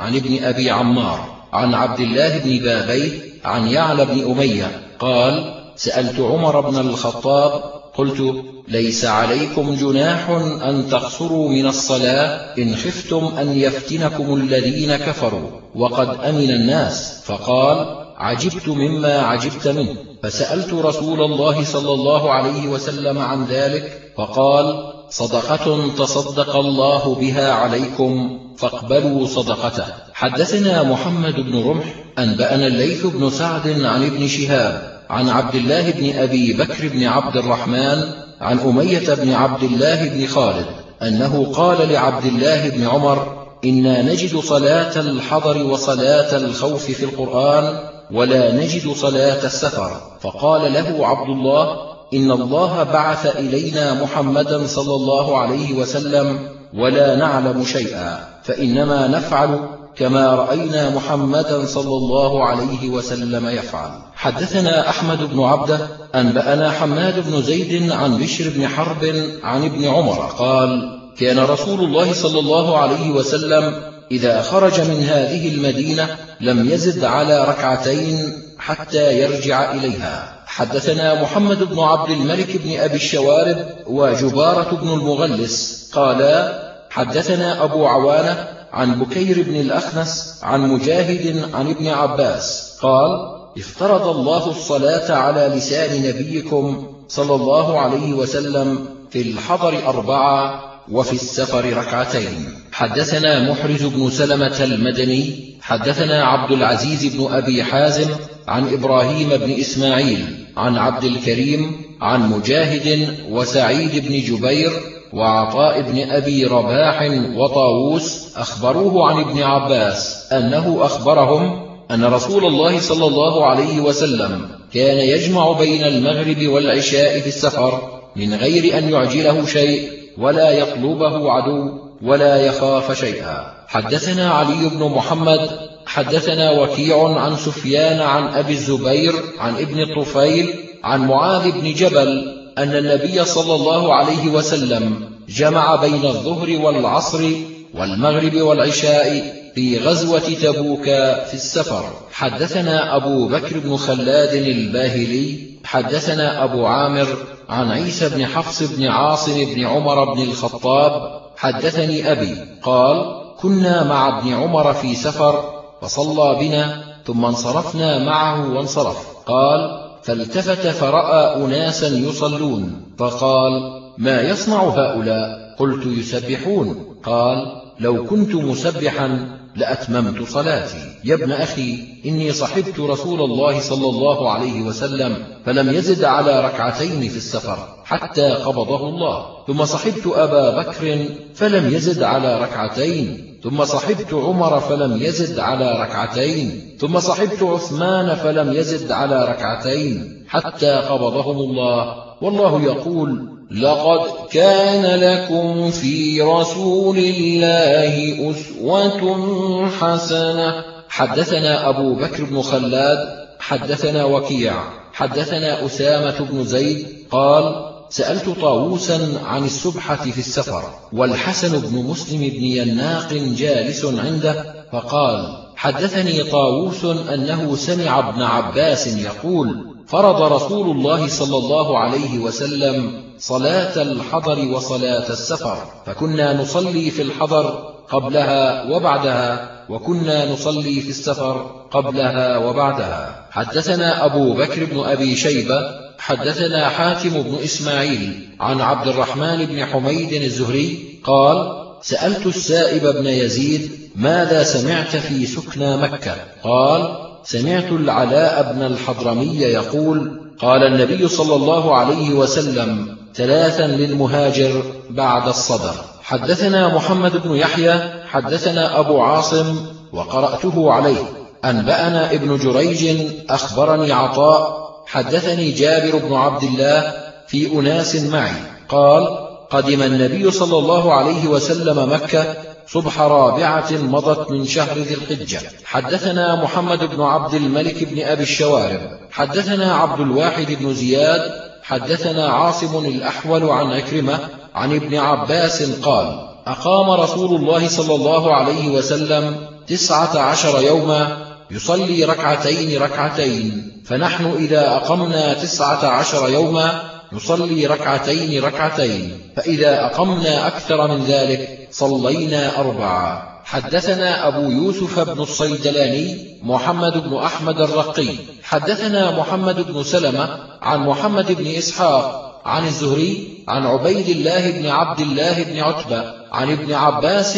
عن ابن أبي عمار عن عبد الله بن بابي عن يعلى بن أمية قال سألت عمر بن الخطاب قلت ليس عليكم جناح أن تقصروا من الصلاة إن خفتم أن يفتنكم الذين كفروا. وقد أمن الناس فقال عجبت مما عجبت منه. فسألت رسول الله صلى الله عليه وسلم عن ذلك فقال صدقة تصدق الله بها عليكم فاقبلوا صدقته. حدثنا محمد بن رمح أنبأنا الليث بن سعد عن ابن شهاب عن عبد الله بن أبي بكر بن عبد الرحمن عن أمية بن عبد الله بن خالد أنه قال لعبد الله بن عمر إنا نجد صلاة الحضر وصلاة الخوف في القرآن ولا نجد صلاة السفر. فقال له عبد الله إن الله بعث إلينا محمدا صلى الله عليه وسلم ولا نعلم شيئا فإنما نفعل كما رأينا محمدا صلى الله عليه وسلم يفعل. حدثنا أحمد بن عبدة أنبأنا حماد بن زيد عن بشر بن حرب عن ابن عمر قال كان رسول الله صلى الله عليه وسلم إذا خرج من هذه المدينة لم يزد على ركعتين حتى يرجع إليها. حدثنا محمد بن عبد الملك بن أبي الشوارب وجبارة بن المغلس قالا حدثنا أبو عوانة عن بكير بن الأخنس عن مجاهد عن ابن عباس. قال افترض الله الصلاة على لسان نبيكم صلى الله عليه وسلم في الحضر أربعة وفي السفر ركعتين. حدثنا محرز بن سلمة المدني حدثنا عبد العزيز بن أبي حازم عن إبراهيم بن إسماعيل عن عبد الكريم عن مجاهد وسعيد بن جبير وعطاء بن أبي رباح وطاووس أخبروه عن ابن عباس أنه أخبرهم أن رسول الله صلى الله عليه وسلم كان يجمع بين المغرب والعشاء في السفر من غير أن يعجله شيء ولا يطلبه عدو ولا يخاف شيئا. حدثنا علي بن محمد حدثنا وكيع عن سفيان عن أبي الزبير عن ابن الطفيل عن معاذ بن جبل أن النبي صلى الله عليه وسلم جمع بين الظهر والعصر والمغرب والعشاء في غزوة تبوك في السفر. حدثنا أبو بكر بن خلاد الباهلي حدثنا أبو عامر عن عيسى بن حفص بن عاصم بن عمر بن الخطاب حدثني أبي قال كنا مع ابن عمر في سفر فصلى بنا ثم انصرفنا معه وانصرف. قال فالتفت فرأى أناسا يصلون فقال ما يصنع هؤلاء؟ قلت يسبحون. قال لو كنت مسبحا لأتممت صلاتي. يا ابن أخي إني صحبت رسول الله صلى الله عليه وسلم فلم يزد على ركعتين في السفر حتى قبضه الله ثم صحبت أبا بكر فلم يزد على ركعتين ثم صحبت عمر فلم يزد على ركعتين. ثم صحبت عثمان فلم يزد على ركعتين. حتى قبضهم الله. والله يقول لقد كان لكم في رسول الله أسوة حسنة. حدثنا أبو بكر بن خلاد حدثنا وكيع حدثنا أسامة بن زيد قال سألت طاووسا عن السبحة في السفر والحسن بن مسلم بن يناق جالس عنده فقال حدثني طاووس أنه سمع ابن عباس يقول فرض رسول الله صلى الله عليه وسلم صلاة الحضر وصلاة السفر فكنا نصلي في الحضر قبلها وبعدها وكنا نصلي في السفر قبلها وبعدها. حدثنا أبو بكر بن أبي شيبة حدثنا حاتم بن إسماعيل عن عبد الرحمن بن حميد الزهري قال سألت السائب بن يزيد ماذا سمعت في سكنى مكة؟ قال سمعت العلاء بن الحضرمي يقول قال النبي صلى الله عليه وسلم ثلاثا للمهاجر بعد الصدر. حدثنا محمد بن يحيى حدثنا أبو عاصم وقرأته عليه. أنبأنا ابن جريج أخبرني عطاء حدثني جابر بن عبد الله في أناس معي. قال قدم النبي صلى الله عليه وسلم مكة صبح رابعة مضت من شهر ذي الحجة. حدثنا محمد بن عبد الملك بن أبي الشوارب. حدثنا عبد الواحد بن زياد. حدثنا عاصم الأحول عن عكرمة عن ابن عباس قال أقام رسول الله صلى الله عليه وسلم تسعة عشر يوما يصلي ركعتين ركعتين. فنحن إذا أقمنا تسعة عشر يوما نصلي ركعتين ركعتين. فإذا أقمنا أكثر من ذلك صلينا أربعة. حدثنا أبو يوسف بن الصيدلاني محمد بن أحمد الرقي. حدثنا محمد بن سلمة عن محمد بن إسحاق عن الزهري عن عبيد الله بن عبد الله بن عتبة عن ابن عباس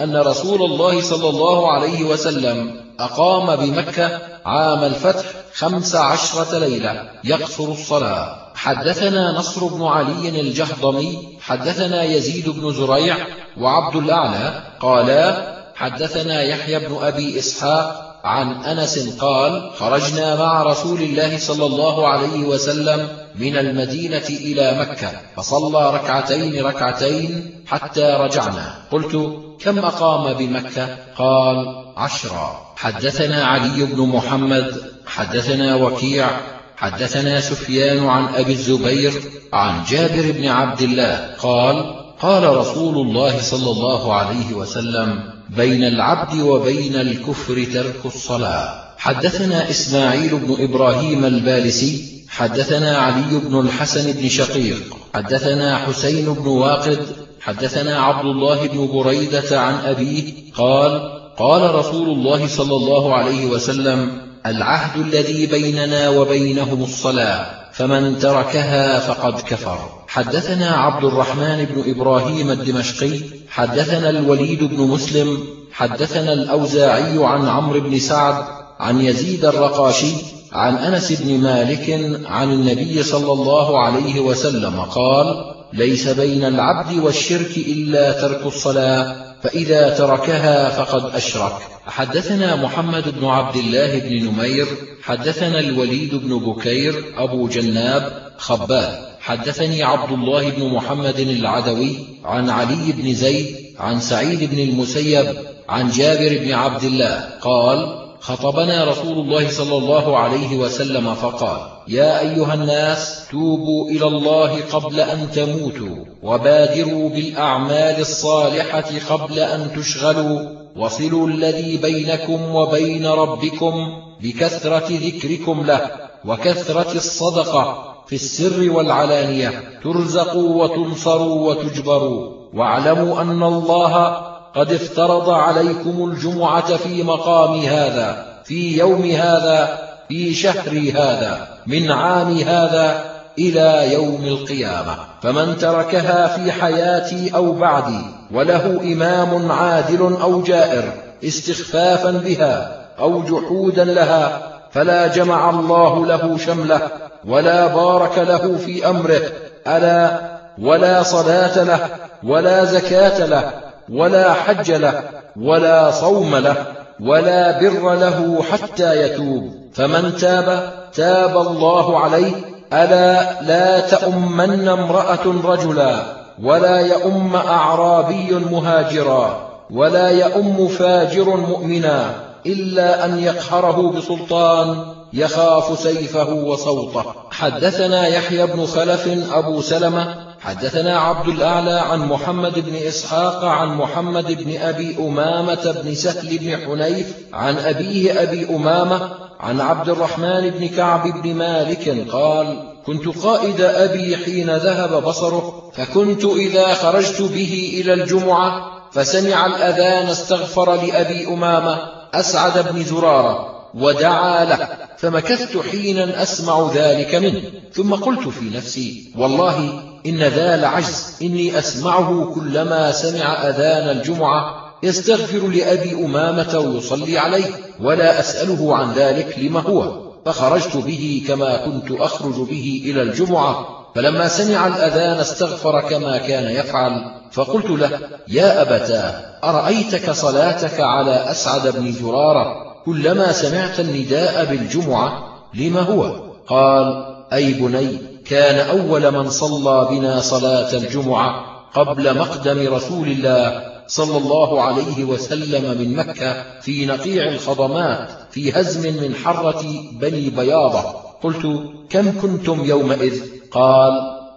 أن رسول الله صلى الله عليه وسلم أقام بمكة عام الفتح خمس عشرة ليلة يقصر الصلاة. حدثنا نصر بن علي الجهضمي حدثنا يزيد بن زريع وعبد الأعلى قالا حدثنا يحيى بن أبي إسحاق عن أنس قال خرجنا مع رسول الله صلى الله عليه وسلم من المدينة إلى مكة فصلى ركعتين ركعتين حتى رجعنا. قلت كم أقام بمكة؟ قال عشرا حدثنا علي بن محمد حدثنا وكيع حدثنا سفيان عن أبي الزبير عن جابر بن عبد الله. قال قال رسول الله صلى الله عليه وسلم بين العبد وبين الكفر ترك الصلاة. حدثنا إسماعيل بن إبراهيم البالسي حدثنا علي بن الحسن بن شقيق حدثنا حسين بن واقد حدثنا عبد الله بن بريدة عن أبيه قال قال رسول الله صلى الله عليه وسلم العهد الذي بيننا وبينهم الصلاة فمن تركها فقد كفر. حدثنا عبد الرحمن بن إبراهيم الدمشقي حدثنا الوليد بن مسلم حدثنا الأوزاعي عن عمرو بن سعد عن يزيد الرقاشي عن أنس بن مالك عن النبي صلى الله عليه وسلم قال ليس بين العبد والشرك إلا ترك الصلاة فإذا تركها فقد أشرك. حدثنا محمد بن عبد الله بن نمير حدثنا الوليد بن بكير أبو جناب خباب. حدثني عبد الله بن محمد العدوي عن علي بن زيد عن سعيد بن المسيب عن جابر بن عبد الله قال خطبنا رسول الله صلى الله عليه وسلم فقال يا أيها الناس توبوا إلى الله قبل أن تموتوا وبادروا بالأعمال الصالحة قبل أن تشغلوا وصلوا الذي بينكم وبين ربكم بكثرة ذكركم له وكثرة الصدقة في السر والعلانية ترزقوا وتنصروا وتجبروا واعلموا أن الله قد افترض عليكم الجمعة في مقام هذا في يوم هذا في شهر هذا من عام هذا إلى يوم القيامة. فمن تركها في حياتي أو بعدي وله إمام عادل أو جائر استخفافا بها أو جحودا لها فلا جمع الله له شمله ولا بارك له في أمره ألا ولا صلاة له ولا زكاة له ولا حج له ولا صوم له ولا بر له حتى يتوب. فمن تاب تاب الله عليه. ألا لا تأمن امرأة رجلا ولا يأم أعرابي مهاجرا ولا يأم فاجر مؤمنا إلا أن يقهره بسلطان يخاف سيفه وصوته. حدثنا يحيى بن خلف أبو سلمة حدثنا عبد الأعلى عن محمد بن إسحاق عن محمد بن أبي أمامة بن سهل بن حنيف عن أبيه أبي أمامة عن عبد الرحمن بن كعب بن مالك قال كنت قائد أبي حين ذهب بصره فكنت إذا خرجت به إلى الجمعة فسمع الأذان استغفر لأبي أمامة أسعد بن زرارة ودعا له فمكثت حينا أسمع ذلك منه ثم قلت في نفسي والله إن ذا لعجز إني أسمعه كلما سمع أذان الجمعة يستغفر لأبي أمامة ويصلي عليه ولا أسأله عن ذلك لما هو. فخرجت به كما كنت أخرج به إلى الجمعة فلما سمع الأذان استغفر كما كان يفعل فقلت له يا أبتاه أرأيتك صلاتك على أسعد بن زرارة كلما سمعت النداء بالجمعة؟ لما هو؟ قال أي بني كان أول من صلى بنا صلاة الجمعة قبل مقدم رسول الله صلى الله عليه وسلم من مكة في نقيع الخضمات في هزم من حرة بني بياضة. قلت كم كنتم يومئذ؟ قال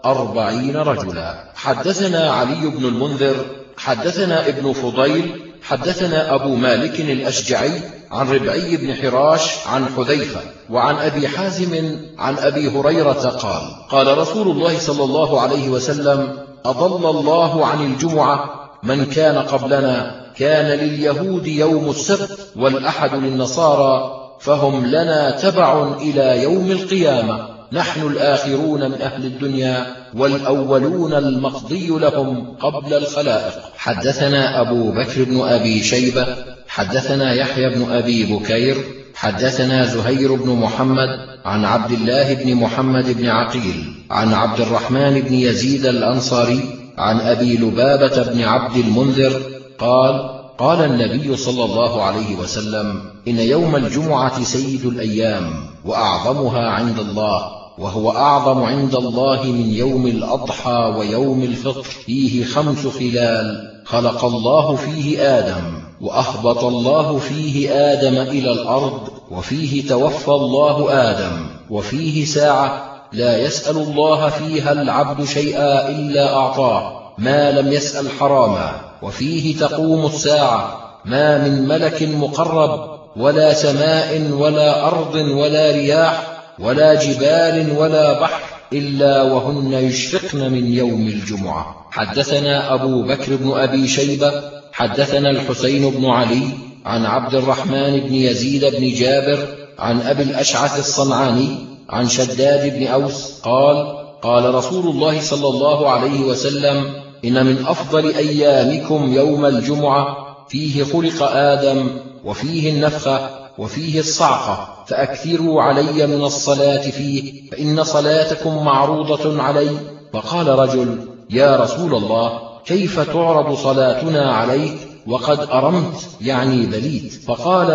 أربعين رجلا. حدثنا علي بن المنذر حدثنا ابن فضيل حدثنا أبو مالك الأشجعي عن ربعي بن حراش عن حذيفة وعن أبي حازم عن أبي هريرة قال قال رسول الله صلى الله عليه وسلم أضل الله عن الجمعة من كان قبلنا كان لليهود يوم السبت والأحد للنصارى فهم لنا تبع إلى يوم القيامة نحن الآخرون من أهل الدنيا والأولون المقضي لهم قبل الخلائق. حدثنا أبو بكر بن أبي شيبة حدثنا يحيى بن أبي بكير حدثنا زهير بن محمد عن عبد الله بن محمد بن عقيل عن عبد الرحمن بن يزيد الأنصاري عن أبي لبابة بن عبد المنذر قال قال النبي صلى الله عليه وسلم إن يوم الجمعة سيد الأيام وأعظمها عند الله وهو أعظم عند الله من يوم الأضحى ويوم الفطر فيه خمس خلال خلق الله فيه آدم. وأهبط الله فيه آدم إلى الأرض وفيه توفى الله آدم وفيه ساعة لا يسأل الله فيها العبد شيئا إلا أعطاه ما لم يسأل حراما وفيه تقوم الساعة ما من ملك مقرب ولا سماء ولا أرض ولا رياح ولا جبال ولا بحر إلا وهن يشفقن من يوم الجمعة. حدثنا أبو بكر بن أبي شيبة حدثنا الحسين بن علي عن عبد الرحمن بن يزيد بن جابر عن أبي الأشعث الصنعاني عن شداد بن أوس قال قال رسول الله صلى الله عليه وسلم إن من أفضل أيامكم يوم الجمعة فيه خلق آدم وفيه النفخة وفيه الصعقة فأكثروا علي من الصلاة فيه فإن صلاتكم معروضة علي. فقال رجل يا رسول الله كيف تعرض صلاتنا عليك؟ وقد أرمت يعني بليت. فقال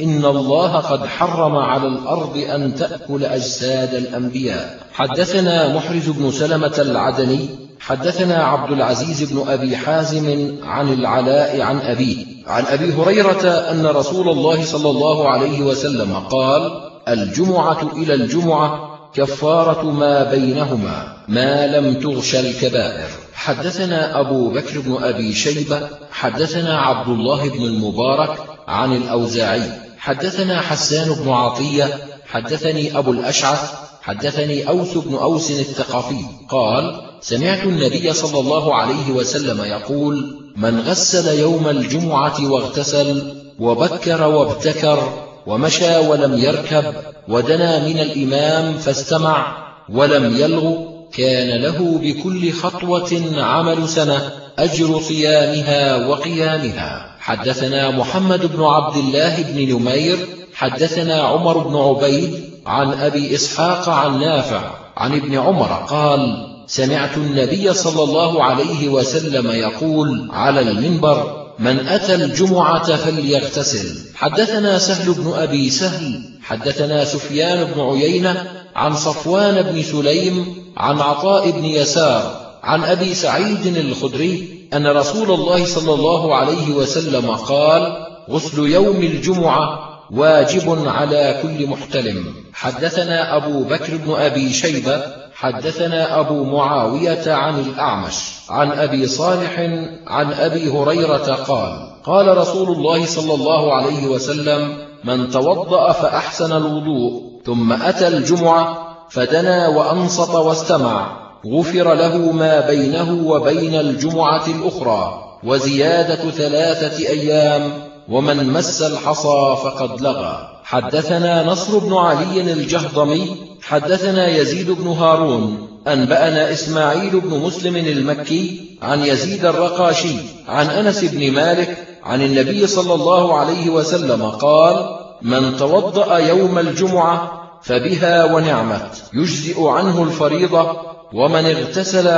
إن الله قد حرم على الأرض أن تأكل أجساد الأنبياء. حدثنا محرز بن سلمة العدني حدثنا عبد العزيز بن أبي حازم عن العلاء عن أبيه. عن أبي هريرة أن رسول الله صلى الله عليه وسلم قال الجمعة إلى الجمعة كفارة ما بينهما ما لم تغش الكبائر. حدثنا أبو بكر بن أبي شيبة حدثنا عبد الله بن المبارك عن الأوزاعي حدثنا حسان بن عطية حدثني أبو الأشعث حدثني أوس بن أوس الثقفي قال سمعت النبي صلى الله عليه وسلم يقول من غسل يوم الجمعة واغتسل وبكر وابتكر ومشى ولم يركب ودنا من الإمام فاستمع ولم يلغ كان له بكل خطوة عمل سنة أجر صيامها وقيامها. حدثنا محمد بن عبد الله بن نمير حدثنا عمر بن عبيد عن أبي إسحاق عن نافع عن ابن عمر قال سمعت النبي صلى الله عليه وسلم يقول على المنبر من أتى الجمعة فليغتسل حدثنا سهل بن أبي سهل حدثنا سفيان بن عيينة عن صفوان بن سليم عن عطاء بن يسار عن أبي سعيد الخدري أن رسول الله صلى الله عليه وسلم قال غسل يوم الجمعة واجب على كل محتلم. حدثنا أبو بكر بن أبي شيبة حدثنا أبو معاوية عن الأعمش عن أبي صالح عن أبي هريرة قال قال رسول الله صلى الله عليه وسلم من توضأ فأحسن الوضوء ثم أتى الجمعة فدنا وأنصت واستمع. غفر له ما بينه وبين الجمعة الأخرى. وزيادة ثلاثة أيام. ومن مس الحصى فقد لغى. حدثنا نصر بن علي الجهضمي. حدثنا يزيد بن هارون. أنبأنا إسماعيل بن مسلم المكي عن يزيد الرقاشي عن أنس بن مالك عن النبي صلى الله عليه وسلم قال من توضأ يوم الجمعة فبها ونعمت. يجزئ عنه الفريضة ومن اغتسل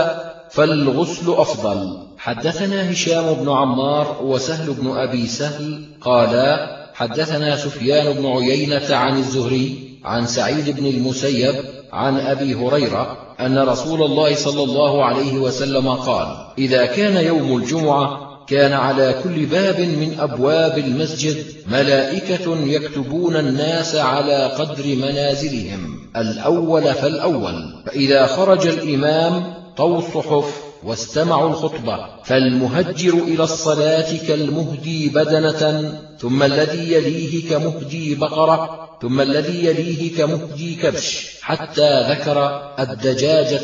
فالغسل أفضل. حدثنا هشام بن عمار وسهل بن أبي سهل قالا حدثنا سفيان بن عيينة عن الزهري عن سعيد بن المسيب عن أبي هريرة أن رسول الله صلى الله عليه وسلم قال إذا كان يوم الجمعة كان على كل باب من أبواب المسجد ملائكة يكتبون الناس على قدر منازلهم الأول فالأول. فإذا خرج الإمام طووا الصحف واستمعوا الخطبة. فالمهجر إلى الصلاة كالمهدي بدنة ثم الذي يليه كمهدي بقرة ثم الذي يليه كمهدي كبش حتى ذكر الدجاجة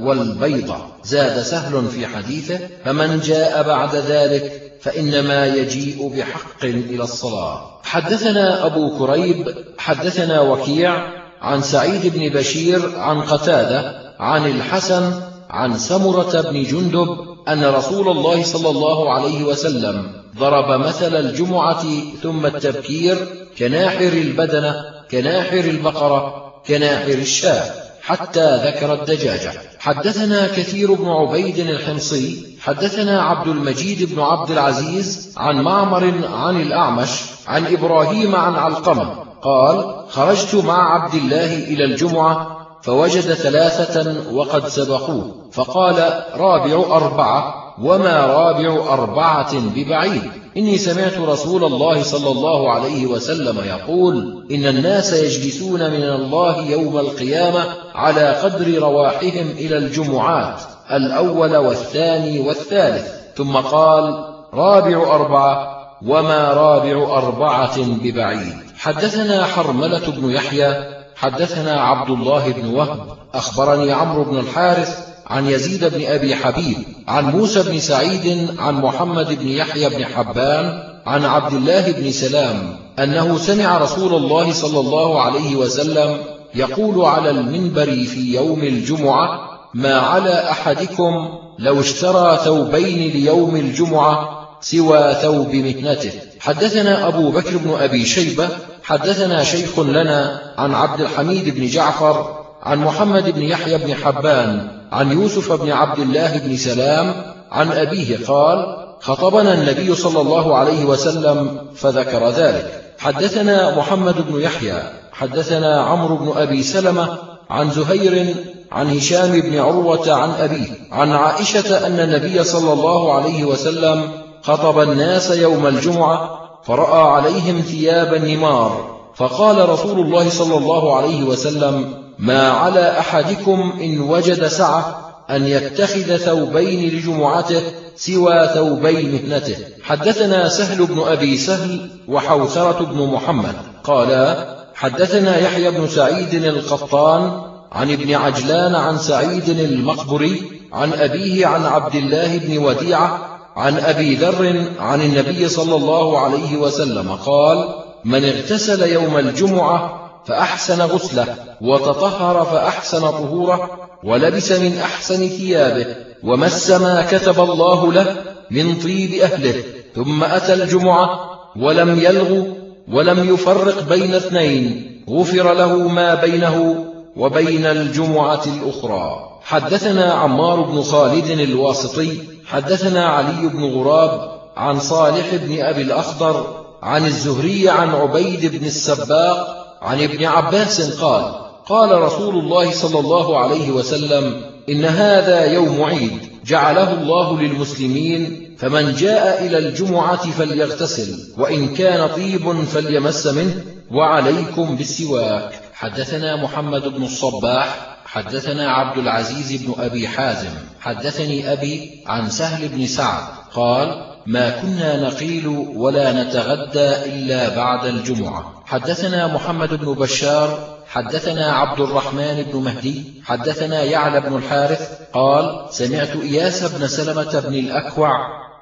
والبيضة زاد سهل في حديثه فمن جاء بعد ذلك فإنما يجيء بحق إلى الصلاة. حدثنا أبو كريب حدثنا وكيع عن سعيد بن بشير عن قتادة عن الحسن عن سمرة بن جندب أن رسول الله صلى الله عليه وسلم ضرب مثل الجمعة ثم التبكير كناحر البدنة كناحر البقرة كناحر الشاة حتى ذكر الدجاجة. حدثنا كثير بن عبيد الحمصي حدثنا عبد المجيد بن عبد العزيز عن معمر عن الأعمش عن إبراهيم عن علقمة قال خرجت مع عبد الله إلى الجمعة فوجد ثلاثة وقد سبقوه. فقال رابع أربعة وما رابع أربعة ببعيد. إني سمعت رسول الله صلى الله عليه وسلم يقول إن الناس يجلسون من الله يوم القيامة على قدر رواحهم إلى الجمعات الأول والثاني والثالث. ثم قال رابع أربعة وما رابع أربعة ببعيد. حدثنا حرملة بن يحيى حدثنا عبد الله بن وهب أخبرني عمرو بن الحارث عن يزيد بن أبي حبيب عن موسى بن سعيد عن محمد بن يحيى بن حبان عن عبد الله بن سلام أنه سمع رسول الله صلى الله عليه وسلم يقول على المنبر في يوم الجمعة ما على أحدكم لو اشترى ثوبين ليوم الجمعة سوى ثوب مهنته؟ حدثنا أبو بكر بن أبي شيبة حدثنا شيخ لنا عن عبد الحميد بن جعفر عن محمد بن يحيى بن حبان عن يوسف بن عبد الله بن سلام عن أبيه قال خطبنا النبي صلى الله عليه وسلم فذكر ذلك. حدثنا محمد بن يحيى حدثنا عمرو بن أبي سلمة عن زهير عن هشام بن عروة عن أبيه عن عائشة أن النبي صلى الله عليه وسلم خطب الناس يوم الجمعة فرأى عليهم ثياب النمار فقال رسول الله صلى الله عليه وسلم ما على أحدكم إن وجد سعة أن يتخذ ثوبين لجمعته سوى ثوبي مهنته حدثنا سهل بن أبي سهل وحوثرة بن محمد قالا حدثنا يحيى بن سعيد القطان عن ابن عجلان عن سعيد المقبري عن أبيه عن عبد الله بن وديعة عن أبي ذر عن النبي صلى الله عليه وسلم قال من اغتسل يوم الجمعة فأحسن غسله وتطهر فأحسن طهوره ولبس من أحسن ثيابه ومس ما كتب الله له من طيب أهله ثم أتى الجمعة ولم يلغ ولم يفرق بين اثنين غفر له ما بينه وبين الجمعة الأخرى. حدثنا عمار بن خالد الواسطي حدثنا علي بن غراب عن صالح بن أبي الأخضر عن الزهري عن عبيد بن السباق عن ابن عباس قال قال رسول الله صلى الله عليه وسلم إن هذا يوم عيد جعله الله للمسلمين فمن جاء إلى الجمعة فليغتسل وإن كان طيب فليمس منه وعليكم بالسواك. حدثنا محمد بن الصباح حدثنا عبد العزيز بن أبي حازم حدثني أبي عن سهل بن سعد قال ما كنا نقيل ولا نتغدى إلا بعد الجمعة. حدثنا محمد بن بشار حدثنا عبد الرحمن بن مهدي حدثنا يعلى بن الحارث قال سمعت إياس بن سلمة بن الأكوع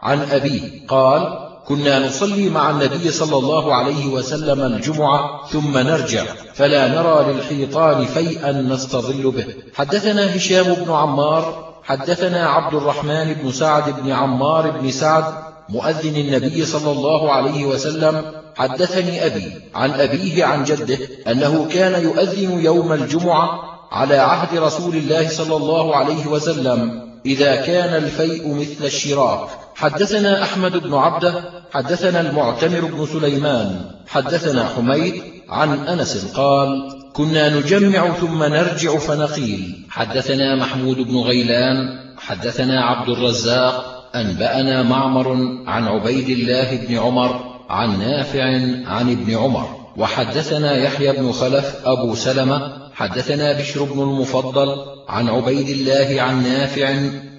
عن أبي قال كنا نصلي مع النبي صلى الله عليه وسلم الجمعة ثم نرجع فلا نرى للحيطان فيئا نستظل به. حدثنا هشام بن عمار حدثنا عبد الرحمن بن سعد بن عمار بن سعد مؤذن النبي صلى الله عليه وسلم حدثني أبي عن أبيه عن جده أنه كان يؤذن يوم الجمعة على عهد رسول الله صلى الله عليه وسلم إذا كان الفيء مثل الشراك حدثنا أحمد بن عبده حدثنا المعتمر بن سليمان حدثنا حميد عن أنس قال كنا نجمع ثم نرجع فنقيل. حدثنا محمود بن غيلان حدثنا عبد الرزاق أنبأنا معمر عن عبيد الله بن عمر عن نافع عن ابن عمر. وحدثنا يحيى بن خلف أبو سلمة حدثنا بشر بن المفضل عن عبيد الله عن نافع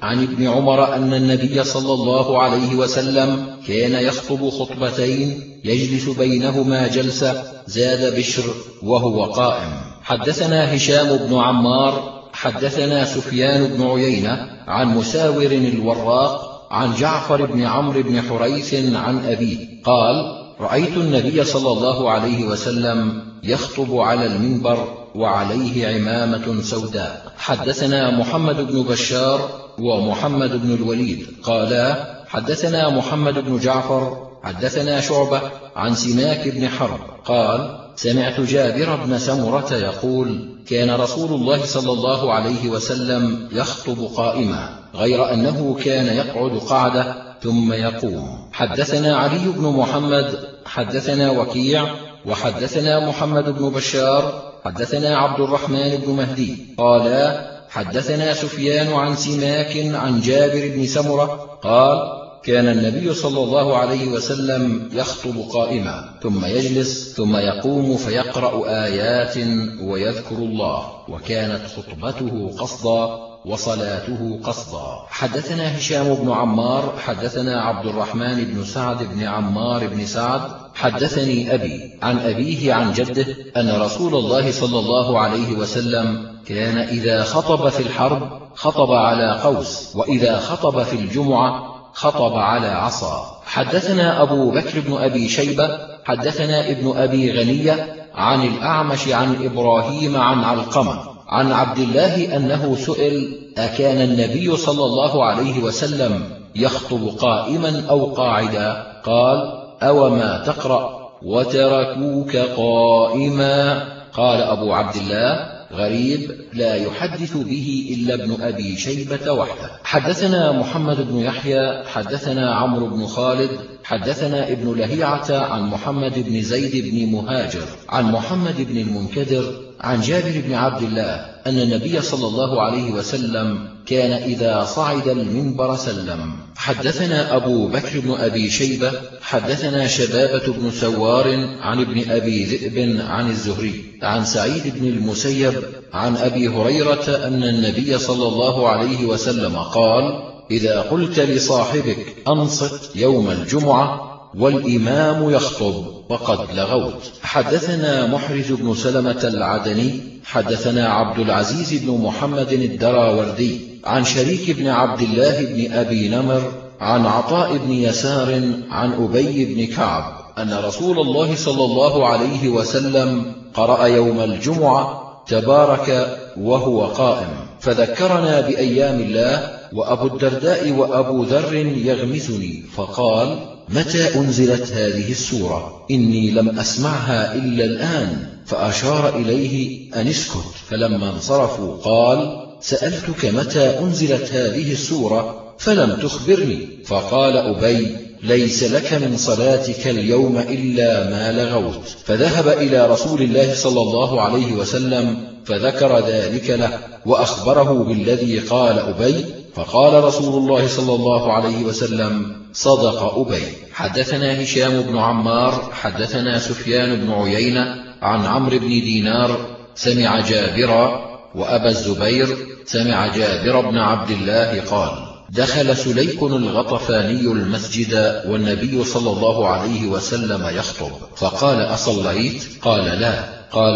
عن ابن عمر أن النبي صلى الله عليه وسلم كان يخطب خطبتين يجلس بينهما جلسة زاد بشر وهو قائم. حدثنا هشام بن عمار حدثنا سفيان بن عيينة عن مساور الوراق عن جعفر بن عمرو بن حريث عن أبيه قال رأيت النبي صلى الله عليه وسلم يخطب على المنبر وعليه عمامة سوداء. حدثنا محمد بن بشار ومحمد بن الوليد. قالا حدثنا محمد بن جعفر حدثنا شعبة عن سماك بن حرب. قال سمعت جابر بن سمرة يقول كان رسول الله صلى الله عليه وسلم يخطب قائما غير أنه كان يقعد قعدة ثم يقوم. حدثنا علي بن محمد حدثنا وكيع وحدثنا محمد بن بشار حدثنا عبد الرحمن بن مهدي قالا حدثنا سفيان عن سماك عن جابر بن سمرة قال كان النبي صلى الله عليه وسلم يخطب قائما ثم يجلس ثم يقوم فيقرأ آيات ويذكر الله وكانت خطبته قصدا وصلاته قصدا. حدثنا هشام بن عمار حدثنا عبد الرحمن بن سعد بن عمار بن سعد حدثني أبي عن أبيه عن جده أن رسول الله صلى الله عليه وسلم كان إذا خطب في الحرب خطب على قوس وإذا خطب في الجمعة خطب على عصا. حدثنا أبو بكر بن أبي شيبة حدثنا ابن أبي غنية عن الأعمش عن إبراهيم عن علقمة عن عبد الله أنه سئل أكان النبي صلى الله عليه وسلم يخطب قائما أو قاعدا؟ قال أو ما تقرأ. وتركوك قائما. قال أبو عبد الله غريب لا يحدث به إلا ابن أبي شيبة وحده. حدثنا محمد بن يحيى حدثنا عمرو بن خالد حدثنا ابن لهيعة عن محمد بن زيد بن مهاجر عن محمد بن المنكدر عن جابر بن عبد الله أن النبي صلى الله عليه وسلم كان إذا صعد المنبر سلم. حدثنا أبو بكر بن أبي شيبة حدثنا شبابة بن سوار عن ابن أبي ذئب عن الزهري عن سعيد بن المسيب عن أبي هريرة أن النبي صلى الله عليه وسلم قال إذا قلت لصاحبك أنصت يوم الجمعة والإمام يخطب وقد لغوت. حدثنا محرز بن سلمة العدني حدثنا عبد العزيز بن محمد الدراوردي عن شريك بن عبد الله بن أبي نمر عن عطاء بن يسار عن أبي بن كعب أن رسول الله صلى الله عليه وسلم قرأ يوم الجمعة تبارك وهو قائم. فذكرنا بأيام الله وأبو الدرداء وأبو ذر يغمزني فقال متى أنزلت هذه السورة؟ إني لم أسمعها إلا الآن فأشار إليه أن اسكت. فلما انصرفوا قال سألتك متى أنزلت هذه السورة؟ فلم تخبرني. فقال أبي ليس لك من صلاتك اليوم إلا ما لغوت. فذهب إلى رسول الله صلى الله عليه وسلم فذكر ذلك له وأخبره بالذي قال أبي فقال رسول الله صلى الله عليه وسلم صدق أبي. حدثنا هشام بن عمار حدثنا سفيان بن عيينة عن عمرو بن دينار سمع جابرا وأبا الزبير سمع جابر بن عبد الله قال دخل سليك الغطفاني المسجد والنبي صلى الله عليه وسلم يخطب فقال أصليت؟ قال لا. قال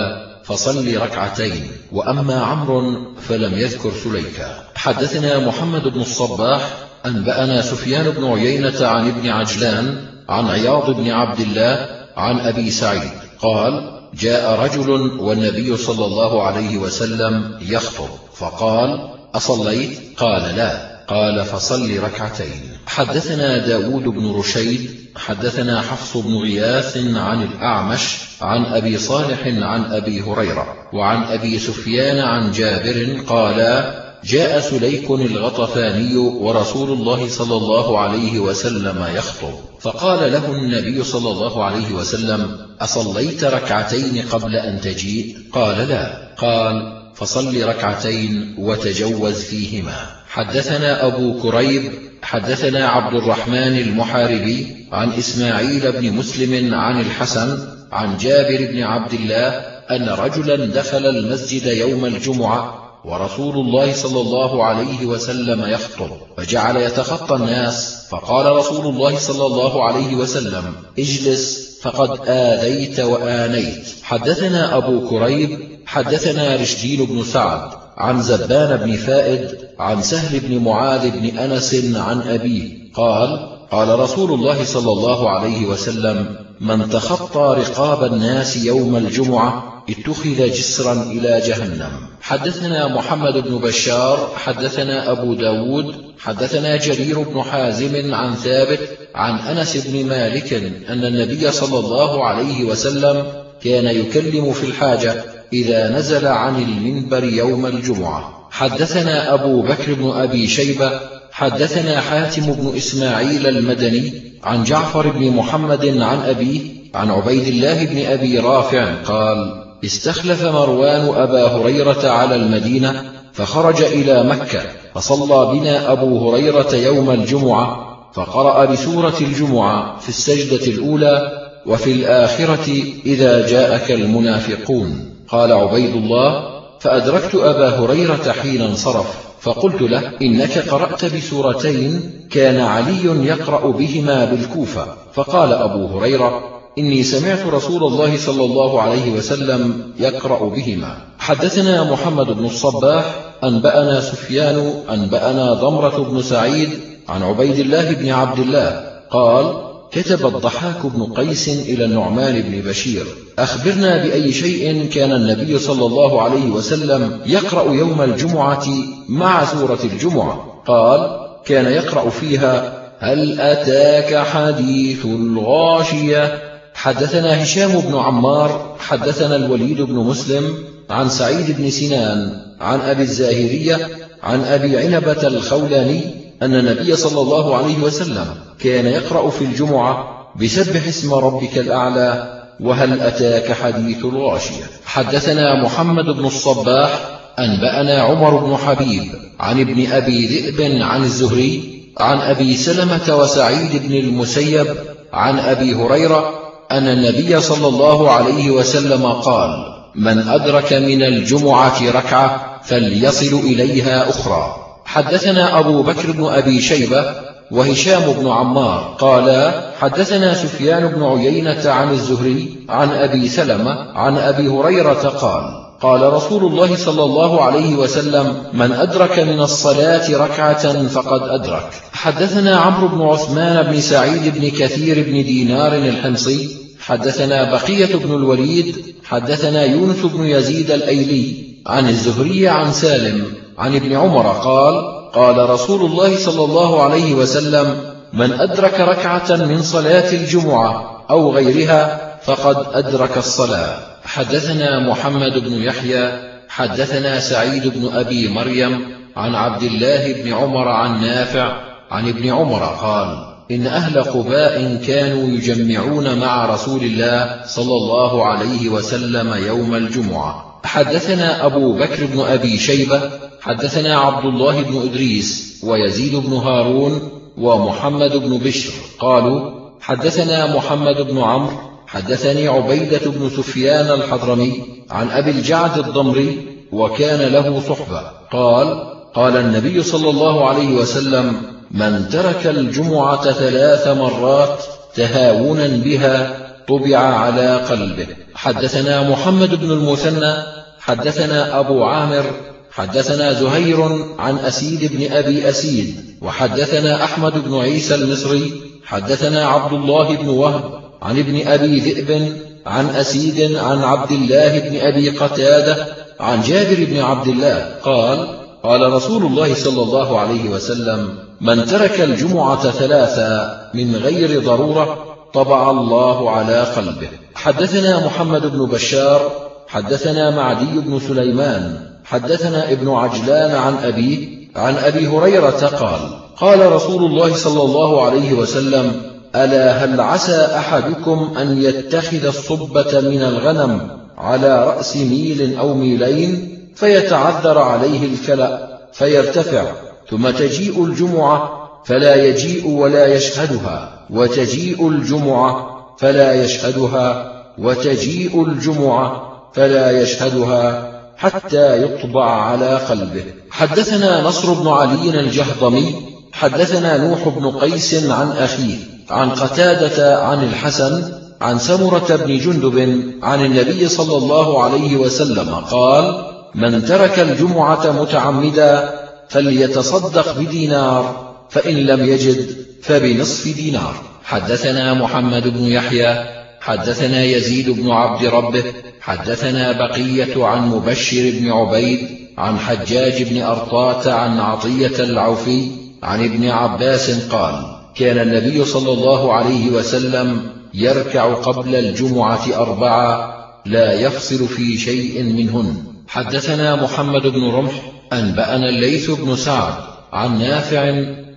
فصل ركعتين. وأما عمرو فلم يذكر سليكا. حدثنا محمد بن الصباح أنبأنا سفيان بن عيينة عن ابن عجلان عن عياض بن عبد الله عن أبي سعيد. قال جاء رجل والنبي صلى الله عليه وسلم يخطب فقال أصليت؟ قال لا. قال فصل ركعتين. حدثنا داود بن رشيد حدثنا حفص بن غياث عن الأعمش عن أبي صالح عن أبي هريرة وعن أبي سفيان عن جابر قالا جاء سليك الغطفاني ورسول الله صلى الله عليه وسلم يخطب فقال له النبي صلى الله عليه وسلم أصليت ركعتين قبل أن تجيء؟ قال لا. قال فصل ركعتين وتجوز فيهما. حدثنا أبو كريب حدثنا عبد الرحمن المحاربي عن إسماعيل بن مسلم عن الحسن عن جابر بن عبد الله أن رجلا دخل المسجد يوم الجمعة ورسول الله صلى الله عليه وسلم يخطب فجعل يتخطى الناس فقال رسول الله صلى الله عليه وسلم اجلس فقد آذيت وآنيت. حدثنا أبو كريب حدثنا رشدين بن سعد عن زبان بن فائد عن سهل بن معاذ بن أنس عن أبيه قال قال رسول الله صلى الله عليه وسلم من تخطى رقاب الناس يوم الجمعة اتخذ جسرا إلى جهنم. حدثنا محمد بن بشار حدثنا أبو داود حدثنا جرير بن حازم عن ثابت عن أنس بن مالك أن النبي صلى الله عليه وسلم كان يكلم في الحاجة إذا نزل عن المنبر يوم الجمعة. حدثنا أبو بكر بن أبي شيبة حدثنا حاتم بن إسماعيل المدني عن جعفر بن محمد عن أبيه عن عبيد الله بن أبي رافع قال استخلف مروان أبا هريرة على المدينة فخرج إلى مكة فصلى بنا أبو هريرة يوم الجمعة فقرأ بسورة الجمعة في السجدة الأولى وفي الآخرة إذا جاءك المنافقون. قال عبيد الله فأدركت أبا هريرة حين انصرف فقلت له إنك قرأت بسورتين كان علي يقرأ بهما بالكوفة. فقال أبو هريرة إني سمعت رسول الله صلى الله عليه وسلم يقرأ بهما. حدثنا محمد بن الصباح أنبأنا سفيان أنبأنا ضمرة بن سعيد عن عبيد الله بن عبد الله قال كتب الضحاك بن قيس إلى النعمان بن بشير أخبرنا بأي شيء كان النبي صلى الله عليه وسلم يقرأ يوم الجمعة مع سورة الجمعة. قال كان يقرأ فيها هل أتاك حديث الغاشية؟ حدثنا هشام بن عمار حدثنا الوليد بن مسلم عن سعيد بن سنان عن أبي الزاهرية عن أبي عنبة الخولاني أن النبي صلى الله عليه وسلم كان يقرأ في الجمعة بسبح اسم ربك الأعلى وهل أتاك حديث الغاشية؟ حدثنا محمد بن الصباح أنبأنا عمر بن حبيب عن ابن أبي ذئب عن الزهري عن أبي سلمة وسعيد بن المسيب عن أبي هريرة أن النبي صلى الله عليه وسلم قال من أدرك من الجمعة ركعة فليصل إليها أخرى. حدثنا أبو بكر بن أبي شيبة وهشام بن عمار قالا حدثنا سفيان بن عيينة عن الزهري عن أبي سلمة عن أبي هريرة قال قال رسول الله صلى الله عليه وسلم من أدرك من الصلاة ركعة فقد أدرك. حدثنا عمرو بن عثمان بن سعيد بن كثير بن دينار الحمصي حدثنا بقية بن الوليد حدثنا يونس بن يزيد الأيلي عن الزهري عن سالم عن ابن عمر قال قال رسول الله صلى الله عليه وسلم من أدرك ركعة من صلاة الجمعة أو غيرها فقد أدرك الصلاة. حدثنا محمد بن يحيى حدثنا سعيد بن أبي مريم عن عبد الله بن عمر عن نافع عن ابن عمر قال إن أهل قباء كانوا يجمعون مع رسول الله صلى الله عليه وسلم يوم الجمعة. حدثنا أبو بكر بن أبي شيبة حدثنا عبد الله بن إدريس ويزيد بن هارون ومحمد بن بشر قالوا حدثنا محمد بن عمرو حدثني عبيدة بن سفيان الحضرمي عن أبي الجعد الضمري وكان له صحبة قال قال النبي صلى الله عليه وسلم من ترك الجمعة ثلاث مرات تهاونا بها طبع على قلبه حدثنا محمد بن المثنى حدثنا أبو عامر حدثنا زهير عن أسيد بن أبي أسيد وحدثنا أحمد بن عيسى المصري حدثنا عبد الله بن وهب عن ابن أبي ذئب عن أسيد عن عبد الله بن أبي قتادة عن جابر بن عبد الله قال قال رسول الله صلى الله عليه وسلم من ترك الجمعة ثلاثا من غير ضرورة طبع الله على قلبه. حدثنا محمد بن بشار حدثنا معدي بن سليمان حدثنا ابن عجلان عن أبيه عن أبي هريرة قال قال رسول الله صلى الله عليه وسلم ألا هل عسى أحدكم أن يتخذ الصبة من الغنم على رأس ميل أو ميلين فيتعذر عليه الكلأ فيرتفع ثم تجيء الجمعة فلا يجيء ولا يشهدها وتجيء الجمعة فلا يشهدها وتجيء الجمعة فلا يشهدها حتى يطبع على قلبه. حدثنا نصر بن علي الجهضمي حدثنا نوح بن قيس عن أخيه عن قتادة عن الحسن عن سمرة بن جندب عن النبي صلى الله عليه وسلم قال من ترك الجمعة متعمدا فليتصدق بدينار فإن لم يجد فبنصف دينار. حدثنا محمد بن يحيى حدثنا يزيد بن عبد ربه حدثنا بقية عن مبشر بن عبيد عن حجاج بن أرطاة عن عطية العوفي عن ابن عباس قال كان النبي صلى الله عليه وسلم يركع قبل الجمعة أربعة لا يفصل في شيء منهن. حدثنا محمد بن رمح أنبأنا الليث بن سعد عن نافع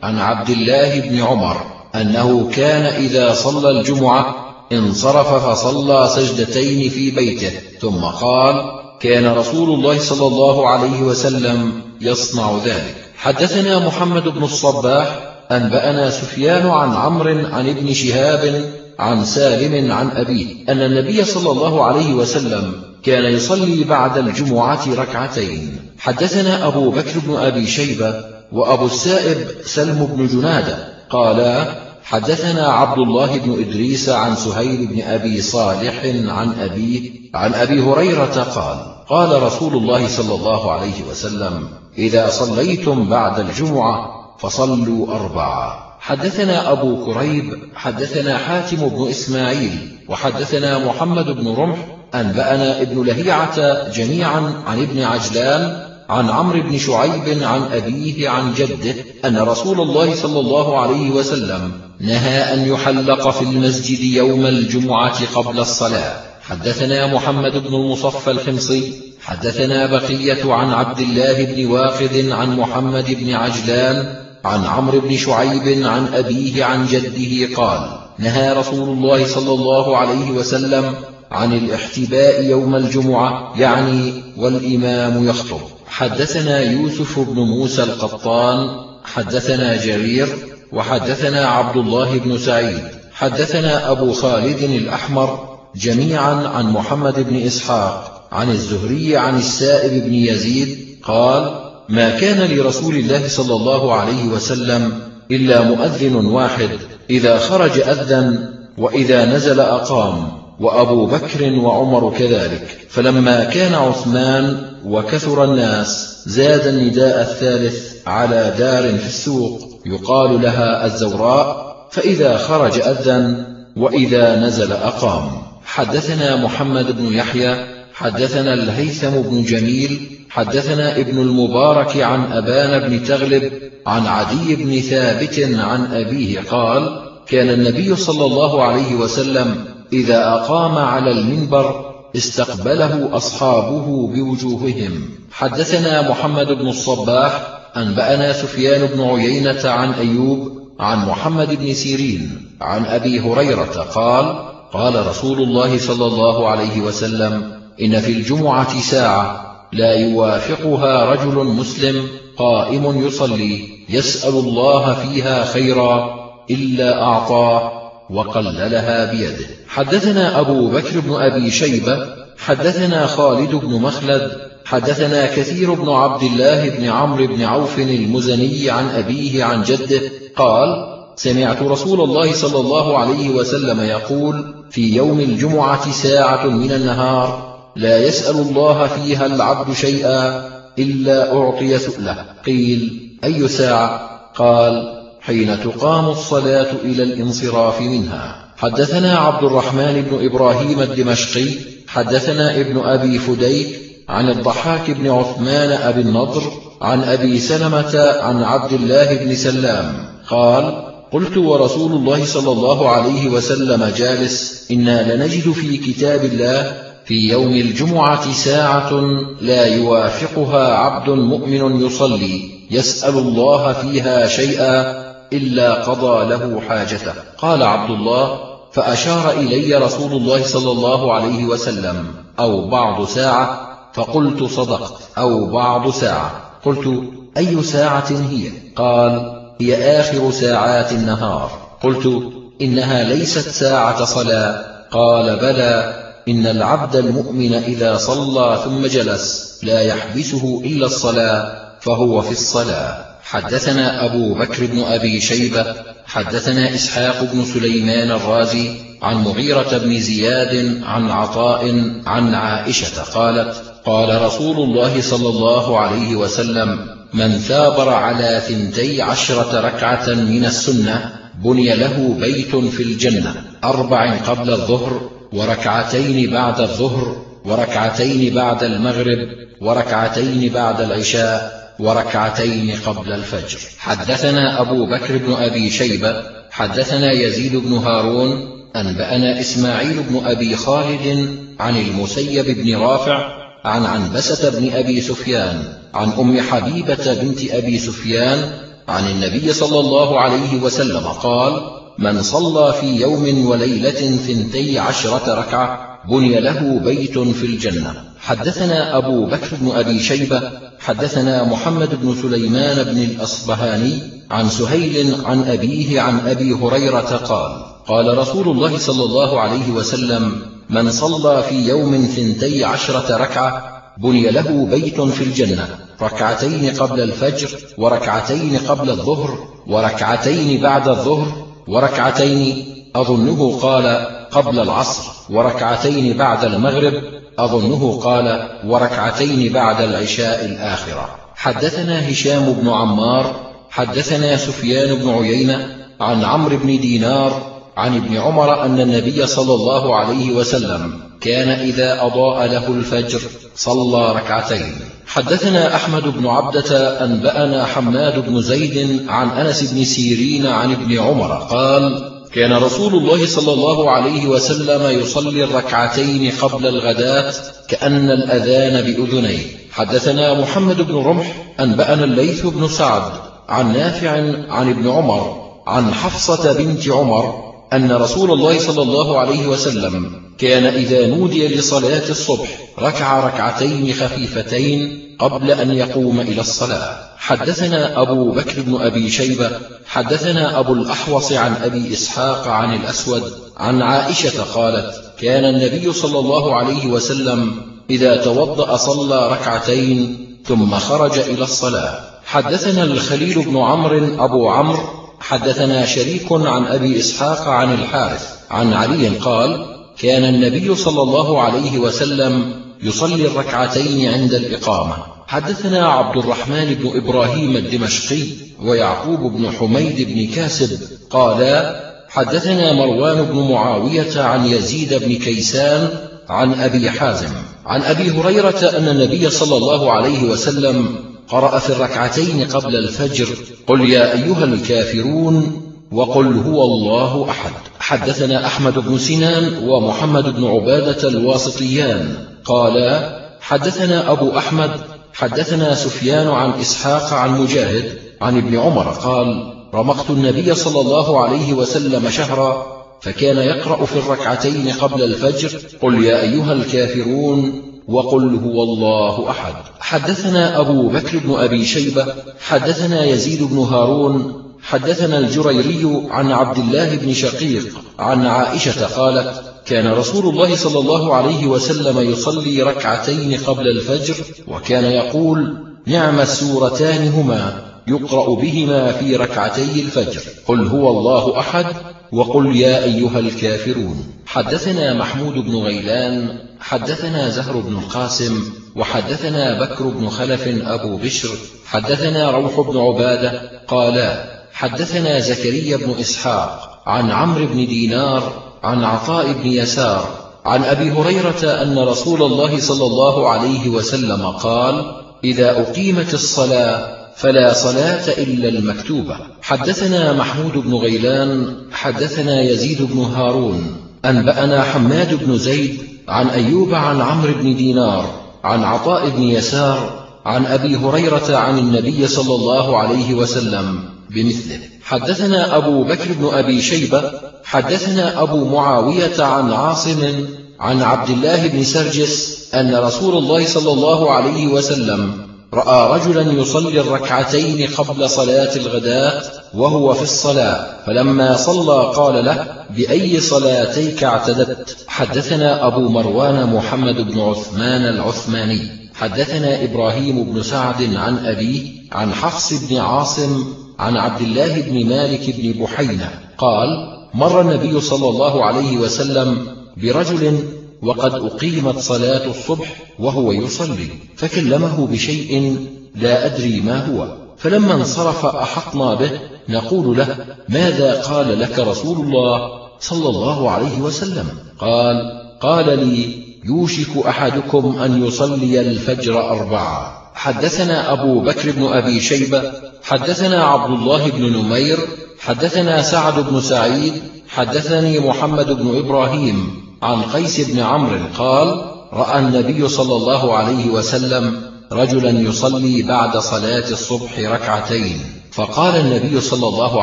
عن عبد الله بن عمر أنه كان إذا صلى الجمعة انصرف فصلى سجدتين في بيته ثم قال كان رسول الله صلى الله عليه وسلم يصنع ذلك. حدثنا محمد بن الصباح أنبأنا سفيان عن عمرو عن ابن شهاب عن سالم عن أبيه أن النبي صلى الله عليه وسلم كان يصلي بعد الجمعة ركعتين. حدثنا أبو بكر بن أبي شيبة وأبو السائب سلم بن جنادة قالا حدثنا عبد الله بن إدريس عن سهيل بن أبي صالح عن أبيه عن أبي هريرة قال قال رسول الله صلى الله عليه وسلم إذا صليتم بعد الجمعة فصلوا أربعة. حدثنا أبو كريب حدثنا حاتم بن إسماعيل وحدثنا محمد بن رمح أنبأنا ابن لهيعة جميعا عن ابن عجلان عن عمرو بن شعيب عن أبيه عن جده أن رسول الله صلى الله عليه وسلم نهى أن يحلق في المسجد يوم الجمعة قبل الصلاة. حدثنا محمد بن المصفى الحمصي حدثنا بقية عن عبد الله بن واقد عن محمد بن عجلان عن عمرو بن شعيب عن أبيه عن جده قال نهى رسول الله صلى الله عليه وسلم عن الاحتباء يوم الجمعة يعني والإمام يخطب. حدثنا يوسف بن موسى القطان حدثنا جرير وحدثنا عبد الله بن سعيد. حدثنا أبو خالد الأحمر جميعا عن محمد بن إسحاق عن الزهري عن السائب بن يزيد قال ما كان لرسول الله صلى الله عليه وسلم إلا مؤذن واحد إذا خرج أذن وإذا نزل أقام. وأبو بكر وعمر كذلك. فلما كان عثمان وكثر الناس زاد النداء الثالث على دار في السوق يقال لها الزوراء فإذا خرج أذن وإذا نزل أقام. حدثنا محمد بن يحيى حدثنا الهيثم بن جميل حدثنا ابن المبارك عن أبان بن تغلب عن عدي بن ثابت عن أبيه قال كان النبي صلى الله عليه وسلم إذا أقام على المنبر استقبله أصحابه بوجوههم. حدثنا محمد بن الصباح أنبأنا سفيان بن عيينة عن أيوب عن محمد بن سيرين عن أبي هريرة قال قال رسول الله صلى الله عليه وسلم إن في الجمعة ساعة لا يوافقها رجل مسلم قائم يصلي يسأل الله فيها خيرا إلا أعطاه وقللها بيده. حدثنا أبو بكر بن أبي شيبة حدثنا خالد بن مخلد حدثنا كثير بن عبد الله بن عمرو بن عوف المزني عن أبيه عن جده قال سمعت رسول الله صلى الله عليه وسلم يقول في يوم الجمعة ساعة من النهار لا يسأل الله فيها العبد شيئا إلا أعطي سؤله. قيل أي ساعة؟ قال حين تقام الصلاة إلى الانصراف منها. حدثنا عبد الرحمن بن إبراهيم الدمشقي حدثنا ابن أبي فديك عن الضحاك بن عثمان أبي النضر عن أبي سلمة عن عبد الله بن سلام. قال قلت ورسول الله صلى الله عليه وسلم جالس إنا لنجد في كتاب الله في يوم الجمعة ساعة لا يوافقها عبد مؤمن يصلي يسأل الله فيها شيئا إلا قضى له حاجته. قال عبد الله فأشار إلي رسول الله صلى الله عليه وسلم أو بعض ساعة فقلت صدقت أو بعض ساعة. قلت أي ساعة هي؟ قال هي آخر ساعات النهار. قلت إنها ليست ساعة صلاة. قال بلى إن العبد المؤمن إذا صلى ثم جلس لا يحبسه إلا الصلاة فهو في الصلاة. حدثنا أبو بكر بن أبي شيبة حدثنا إسحاق بن سليمان الرازي عن مغيرة بن زياد عن عطاء عن عائشة قالت قال رسول الله صلى الله عليه وسلم من ثابر على ثنتي عشرة ركعة من السنة بني له بيت في الجنة أربع قبل الظهر وركعتين بعد الظهر وركعتين بعد المغرب وركعتين بعد العشاء وركعتين قبل الفجر. حدثنا أبو بكر بن أبي شيبة حدثنا يزيد بن هارون أنبأنا إسماعيل بن أبي خالد عن المسيب بن رافع عن عنبسة بن أبي سفيان عن أم حبيبة بنت أبي سفيان عن النبي صلى الله عليه وسلم قال من صلى في يوم وليلة ثنتي عشرة ركعة بني له بيت في الجنة. حدثنا أبو بكر بن أبي شيبة حدثنا محمد بن سليمان بن الأصبهاني عن سهيل عن أبيه عن أبي هريرة قال قال رسول الله صلى الله عليه وسلم من صلى في يوم ثنتي عشرة ركعة بني له بيت في الجنة. ركعتين قبل الفجر وركعتين قبل الظهر وركعتين بعد الظهر وركعتين. أظنه قال قبل العصر وركعتين بعد المغرب أظنه قال وركعتين بعد العشاء الآخرة. حدثنا هشام بن عمار حدثنا سفيان بن عيينة عن عمرو بن دينار عن ابن عمر أن النبي صلى الله عليه وسلم كان إذا أضاء له الفجر صلى ركعتين. حدثنا أحمد بن عبدة أنبأنا حماد بن زيد عن أنس بن سيرين عن ابن عمر قال كان رسول الله صلى الله عليه وسلم يصلي الركعتين قبل الغداة كأن الأذان بأذنيه. حدثنا محمد بن رمح أنبأنا الليث بن سعد عن نافع عن ابن عمر عن حفصة بنت عمر أن رسول الله صلى الله عليه وسلم كان إذا نودي لصلاة الصبح ركع ركعتين خفيفتين قبل أن يقوم إلى الصلاة. حدثنا أبو بكر بن أبي شيبة حدثنا أبو الأحوص عن أبي إسحاق عن الأسود عن عائشة قالت كان النبي صلى الله عليه وسلم إذا توضأ صلى ركعتين ثم خرج إلى الصلاة. حدثنا الخليل بن عمرو أبو عمرو. حدثنا شريك عن أبي إسحاق عن الحارث عن علي قال كان النبي صلى الله عليه وسلم يصلي الركعتين عند الإقامة. حدثنا عبد الرحمن بن إبراهيم الدمشقي ويعقوب بن حميد بن كاسب قالا حدثنا مروان بن معاوية عن يزيد بن كيسان عن أبي حازم عن أبي هريرة أن النبي صلى الله عليه وسلم قرأ في الركعتين قبل الفجر قل يا أيها الكافرون وقل هو الله أحد. حدثنا أحمد بن سنان ومحمد بن عبادة الواسطيان قالا حدثنا أبو أحمد حدثنا سفيان عن إسحاق عن مجاهد عن ابن عمر قال رمقت النبي صلى الله عليه وسلم شهرا فكان يقرأ في الركعتين قبل الفجر قل يا أيها الكافرون وقل هو الله أحد. حدثنا أبو بكر بن أبي شيبة حدثنا يزيد بن هارون حدثنا الجريري عن عبد الله بن شقيق عن عائشة قالت كان رسول الله صلى الله عليه وسلم يصلي ركعتين قبل الفجر وكان يقول نعم السورتان هما يقرأ بهما في ركعتي الفجر. قل هو الله أحد وقل يا أيها الكافرون. حدثنا محمود بن غيلان حدثنا زهر بن القاسم وحدثنا بكر بن خلف أبو بشر. حدثنا روح بن عبادة قالا حدثنا زكريا بن إسحاق عن عمرو بن دينار عن عطاء بن يسار عن أبي هريرة أن رسول الله صلى الله عليه وسلم قال إذا أقيمت الصلاة فلا صلاة إلا المكتوبة. حدثنا محمود بن غيلان حدثنا يزيد بن هارون أنبأنا حماد بن زيد عن أيوب عن عمرو بن دينار عن عطاء بن يسار عن أبي هريرة عن النبي صلى الله عليه وسلم بمثله. حدثنا أبو بكر بن أبي شيبة حدثنا أبو معاوية عن عاصم عن عبد الله بن سرجس أن رسول الله صلى الله عليه وسلم رأى رجلا يصلي الركعتين قبل صلاة الغداة وهو في الصلاة فلما صلى قال له بأي صلاتيك اعتدت؟ حدثنا أبو مروان محمد بن عثمان العثماني حدثنا إبراهيم بن سعد عن أبيه عن حفص بن عاصم عن عبد الله بن مالك بن بحينة قال مر النبي صلى الله عليه وسلم برجل وقد أقيمت صلاة الصبح وهو يصلي فكلمه بشيء لا أدري ما هو. فلما انصرف أحطنا به نقول له ماذا قال لك رسول الله صلى الله عليه وسلم؟ قال قال لي يوشك أحدكم أن يصلي الفجر أربعة. حدثنا أبو بكر بن أبي شيبة حدثنا عبد الله بن نمير حدثنا سعد بن سعيد حدثني محمد بن إبراهيم عن قيس بن عمرو قال رأى النبي صلى الله عليه وسلم رجلا يصلي بعد صلاة الصبح ركعتين. فقال النبي صلى الله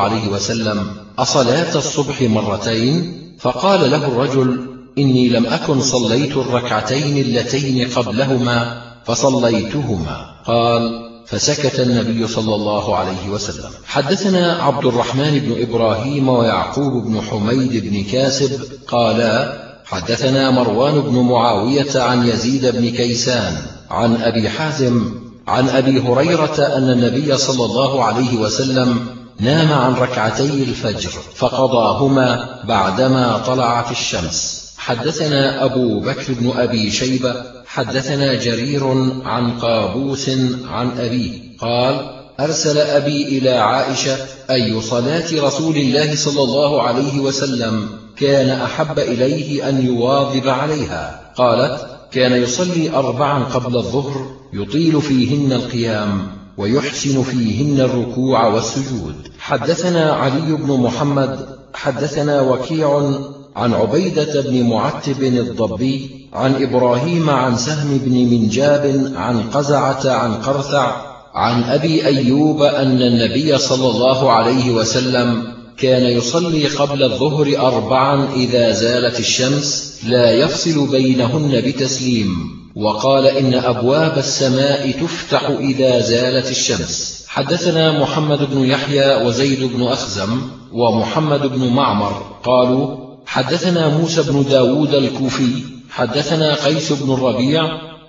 عليه وسلم أصلاة الصبح مرتين؟ فقال له الرجل إني لم أكن صليت الركعتين اللتين قبلهما فصليتهما. قال فسكت النبي صلى الله عليه وسلم. حدثنا عبد الرحمن بن إبراهيم ويعقوب بن حميد بن كاسب قالا حدثنا مروان بن معاوية عن يزيد بن كيسان عن أبي حازم عن أبي هريرة أن النبي صلى الله عليه وسلم نام عن ركعتي الفجر فقضاهما بعدما طلعت الشمس. حدثنا أبو بكر بن أبي شيبة حدثنا جرير عن قابوس عن أبيه قال أرسل أبي إلى عائشة أي صلاة رسول الله صلى الله عليه وسلم كان أحب إليه أن يواظب عليها؟ قالت كان يصلي أربعا قبل الظهر يطيل فيهن القيام ويحسن فيهن الركوع والسجود. حدثنا علي بن محمد حدثنا وكيع عن عبيدة بن معتب الضبي عن إبراهيم عن سهم بن منجاب عن قزعة عن قرثع عن أبي أيوب أن النبي صلى الله عليه وسلم كان يصلي قبل الظهر أربعا إذا زالت الشمس لا يفصل بينهن بتسليم وقال إن أبواب السماء تفتح إذا زالت الشمس. حدثنا محمد بن يحيى وزيد بن أخزم ومحمد بن معمر قالوا حدثنا موسى بن داود الكوفي حدثنا قيس بن الربيع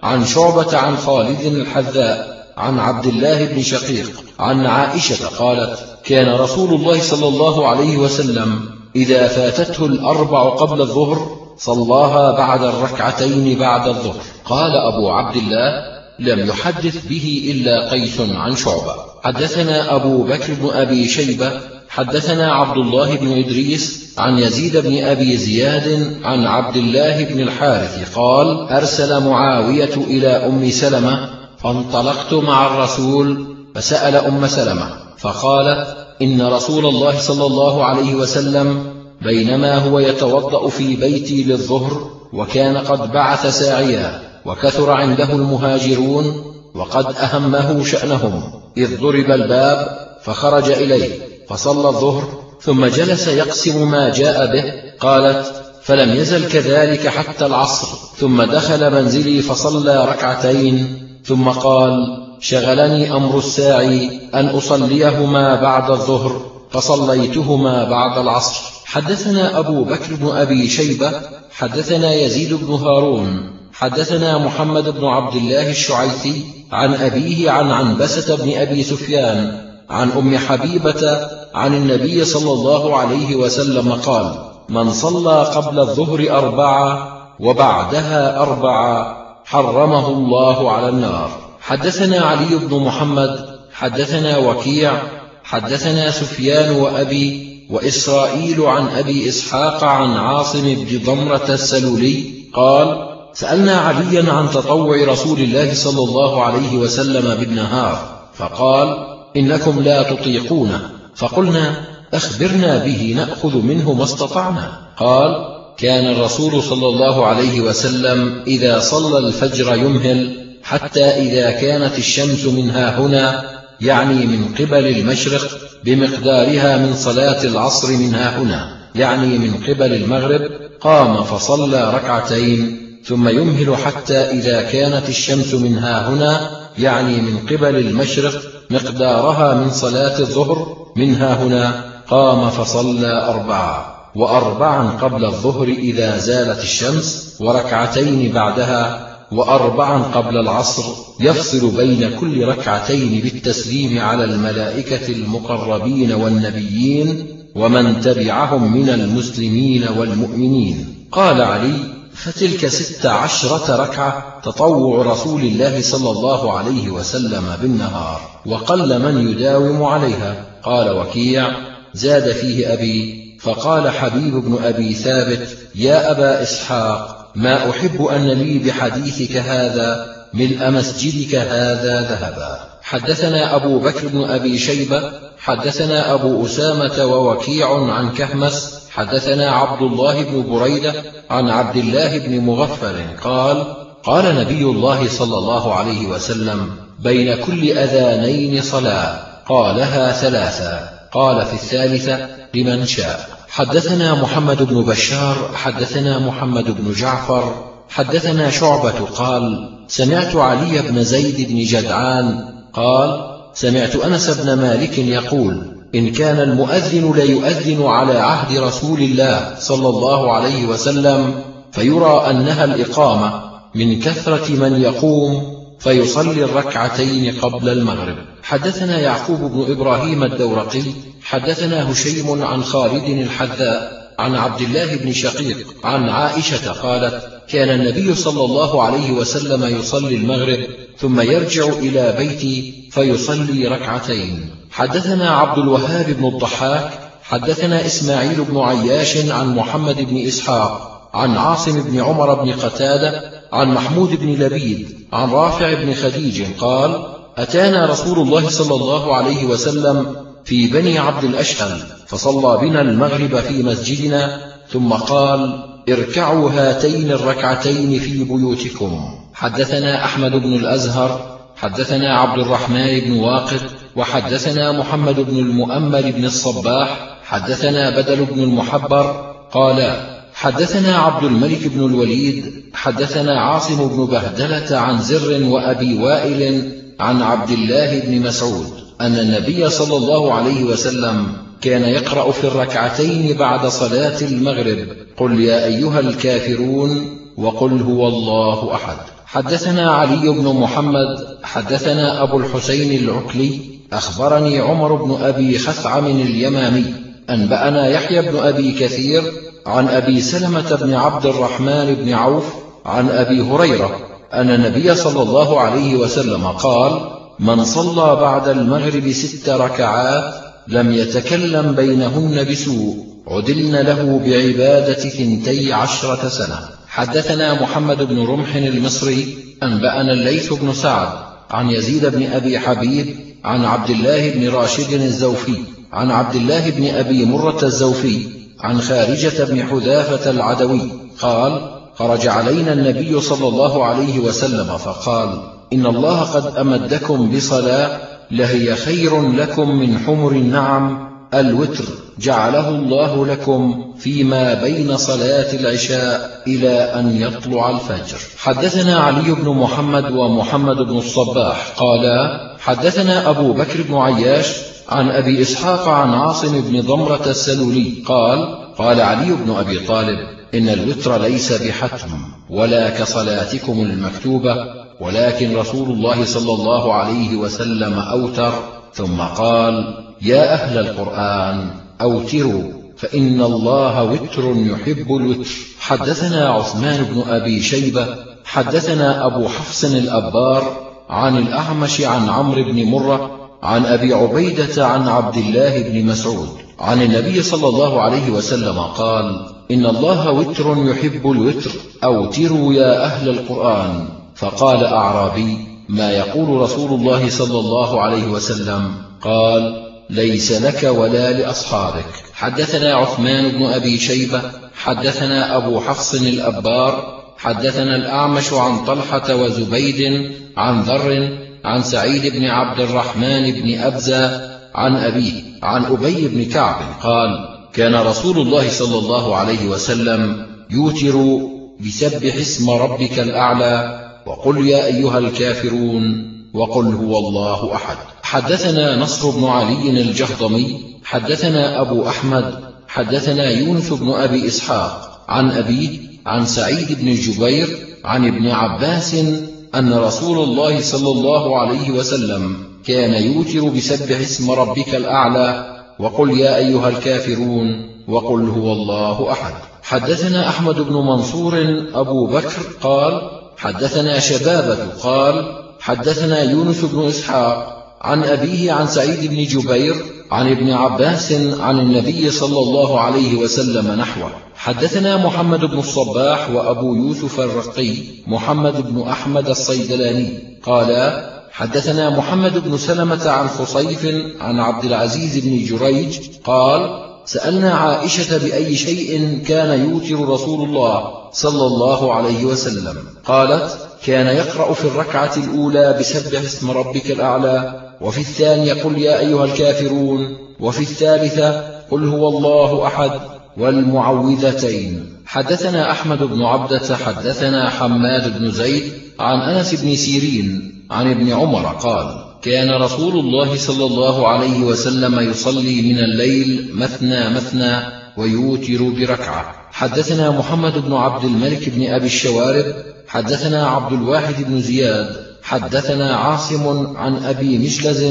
عن شعبة عن خالد الحذاء عن عبد الله بن شقيق عن عائشة قالت كان رسول الله صلى الله عليه وسلم إذا فاتته الأربع قبل الظهر صلاها بعد الركعتين بعد الظهر. قال أبو عبد الله لم يحدث به إلا قيس عن شعبة. حدثنا أبو بكر بن أبي شيبة حدثنا عبد الله بن إدريس عن يزيد بن أبي زياد عن عبد الله بن الحارث قال أرسل معاوية إلى أم سلمة فانطلقت مع الرسول فسأل أم سلمة فقالت إن رسول الله صلى الله عليه وسلم بينما هو يتوضأ في بيتي للظهر وكان قد بعث ساعيا وكثر عنده المهاجرون وقد أهمه شأنهم إذ ضرب الباب فخرج إليه. فصلى الظهر ثم جلس يقسم ما جاء به قالت فلم يزل كذلك حتى العصر. ثم دخل منزلي فصلى ركعتين ثم قال شغلني أمر الساعي أن أصليهما بعد الظهر فصليتهما بعد العصر. حدثنا أبو بكر بن أبي شيبة حدثنا يزيد بن هارون حدثنا محمد بن عبد الله الشعيثي عن أبيه عن عنبسة بن أبي سفيان عن أم حبيبة عن النبي صلى الله عليه وسلم قال من صلى قبل الظهر أربعة وبعدها أربعة حرمه الله على النار. حدثنا علي بن محمد حدثنا وكيع حدثنا سفيان وأبي وإسرائيل عن أبي إسحاق عن عاصم بن ضمرة السلولي قال سألنا عليا عن تطوع رسول الله صلى الله عليه وسلم بالنهار فقال إنكم لا تطيقونه فقلنا أخبرنا به نأخذ منه ما استطعنا. قال كان الرسول صلى الله عليه وسلم إذا صلى الفجر يمهل حتى إذا كانت الشمس منها هنا يعني من قبل المشرق بمقدارها من صلاة العصر منها هنا يعني من قبل المغرب قام فصلى ركعتين ثم يمهل حتى إذا كانت الشمس منها هنا يعني من قبل المشرق مقدارها من صلاة الظهر منها هنا قام فصلى أربعة وأربعا قبل الظهر إذا زالت الشمس وركعتين بعدها وأربعا قبل العصر يفصل بين كل ركعتين بالتسليم على الملائكة المقربين والنبيين ومن تبعهم من المسلمين والمؤمنين. قال علي فتلك ست عشرة ركعة تطوع رسول الله صلى الله عليه وسلم بالنهار وقل من يداوم عليها. قال وكيع زاد فيه أبي. فقال حبيب بن أبي ثابت يا أبا إسحاق ما أحب أن لي بحديثك هذا ملء مسجدك هذا ذهبا. حدثنا أبو بكر بن أبي شيبة حدثنا أبو أسامة ووكيع عن كهمس حدثنا عبد الله بن بريدة عن عبد الله بن مغفر قال قال نبي الله صلى الله عليه وسلم بين كل أذانين صلاة قالها ثلاثا قال في الثالثة لمن شاء. حدثنا محمد بن بشار حدثنا محمد بن جعفر حدثنا شعبة قال سمعت علي بن زيد بن جدعان قال سمعت أنس بن مالك يقول إن كان المؤذن ليؤذن على عهد رسول الله صلى الله عليه وسلم فيرى أنها الإقامة من كثرة من يقوم فيصلي الركعتين قبل المغرب. حدثنا يعقوب بن إبراهيم الدورقي حدثنا هشيم عن خالد الحذاء عن عبد الله بن شقيق عن عائشة قالت كان النبي صلى الله عليه وسلم يصلي المغرب ثم يرجع إلى بيتي فيصلي ركعتين. حدثنا عبد الوهاب بن الضحاك حدثنا إسماعيل بن عياش عن محمد بن إسحاق عن عاصم بن عمر بن قتادة عن محمود بن لبيد عن رافع بن خديج قال أتانا رسول الله صلى الله عليه وسلم في بني عبد الأشهل فصلى بنا المغرب في مسجدنا ثم قال اركعوا هاتين الركعتين في بيوتكم. حدثنا أحمد بن الأزهر حدثنا عبد الرحمن بن واقد وحدثنا محمد بن المؤمل بن الصباح حدثنا بدل بن المحبر قال حدثنا عبد الملك بن الوليد حدثنا عاصم بن بهدلة عن زر وأبي وائل عن عبد الله بن مسعود أن النبي صلى الله عليه وسلم كان يقرأ في الركعتين بعد صلاة المغرب. قل يا أيها الكافرون وقل هو الله أحد. حدثنا علي بن محمد حدثنا أبو الحسين العكلي أخبرني عمر بن أبي خثعم اليمامي أنبأنا يحيى بن أبي كثير عن أبي سلمة بن عبد الرحمن بن عوف عن أبي هريرة أن النبي صلى الله عليه وسلم قال من صلى بعد المغرب ست ركعات لم يتكلم بينهن بسوء. عدلن له بعبادة ثنتي عشرة سنة. حدثنا محمد بن رمح المصري أنبأنا الليث بن سعد عن يزيد بن أبي حبيب عن عبد الله بن راشد الزوفي عن عبد الله بن أبي مرة الزوفي عن خارجة بن حذافة العدوي قال خرج علينا النبي صلى الله عليه وسلم فقال إن الله قد أمدكم بصلاة لهي خير لكم من حمر النعم الوتر جعله الله لكم فيما بين صلاة العشاء إلى أن يطلع الفجر. حدثنا علي بن محمد ومحمد بن الصباح قالا حدثنا أبو بكر بن عياش عن أبي إسحاق عن عاصم بن ضمرة السلولي قال قال علي بن أبي طالب إن الوتر ليس بحتم ولا كصلاتكم المكتوبة ولكن رسول الله صلى الله عليه وسلم أوتر ثم قال يا أهل القرآن أوتروا فإن الله وتر يحب الوتر. حدثنا عثمان بن أبي شيبة حدثنا أبو حفص الأبار عن الأعمش عن عمرو بن مرة عن أبي عبيدة عن عبد الله بن مسعود عن النبي صلى الله عليه وسلم قال إن الله وتر يحب الوتر أوتروا يا أهل القرآن. فقال أعرابي ما يقول رسول الله صلى الله عليه وسلم؟ قال ليس لك ولا لأصحابك. حدثنا عثمان بن أبي شيبة حدثنا أبو حفص الأبار حدثنا الأعمش عن طلحة وزبيد عن ذر عن سعيد بن عبد الرحمن بن أبزة عن أبيه عن أبي بن كعب قال كان رسول الله صلى الله عليه وسلم يوتر بسبح اسم ربك الأعلى وقل يا أيها الكافرون وقل هو الله أحد. حدثنا نصر بن علي الجهضمي حدثنا أبو أحمد حدثنا يونس بن أبي إسحاق عن أبيه عن سعيد بن جبير عن ابن عباس أن رسول الله صلى الله عليه وسلم كان يوتر بسبح اسم ربك الأعلى وقل يا أيها الكافرون وقل هو الله أحد. حدثنا أحمد بن منصور أبو بكر قال حدثنا شبابة قال حدثنا يونس بن إسحاق عن أبيه عن سعيد بن جبير عن ابن عباس عن النبي صلى الله عليه وسلم نحوه. حدثنا محمد بن الصباح وأبو يوسف الرقي محمد بن أحمد الصيدلاني قالا حدثنا محمد بن سلمة عن خصيف عن عبد العزيز بن جريج قال سألنا عائشة بأي شيء كان يوتر رسول الله صلى الله عليه وسلم. قالت كان يقرأ في الركعة الأولى بسبح اسم ربك الأعلى وفي الثانية قل يا أيها الكافرون وفي الثالثة قل هو الله أحد والمعوذتين. حدثنا أحمد بن عبدة حدثنا حماد بن زيد عن أنس بن سيرين عن ابن عمر قال كان رسول الله صلى الله عليه وسلم يصلي من الليل مثنى مثنى ويوتر بركعة. حدثنا محمد بن عبد الملك بن أبي الشوارب حدثنا عبد الواحد بن زياد حدثنا عاصم عن أبي مشلز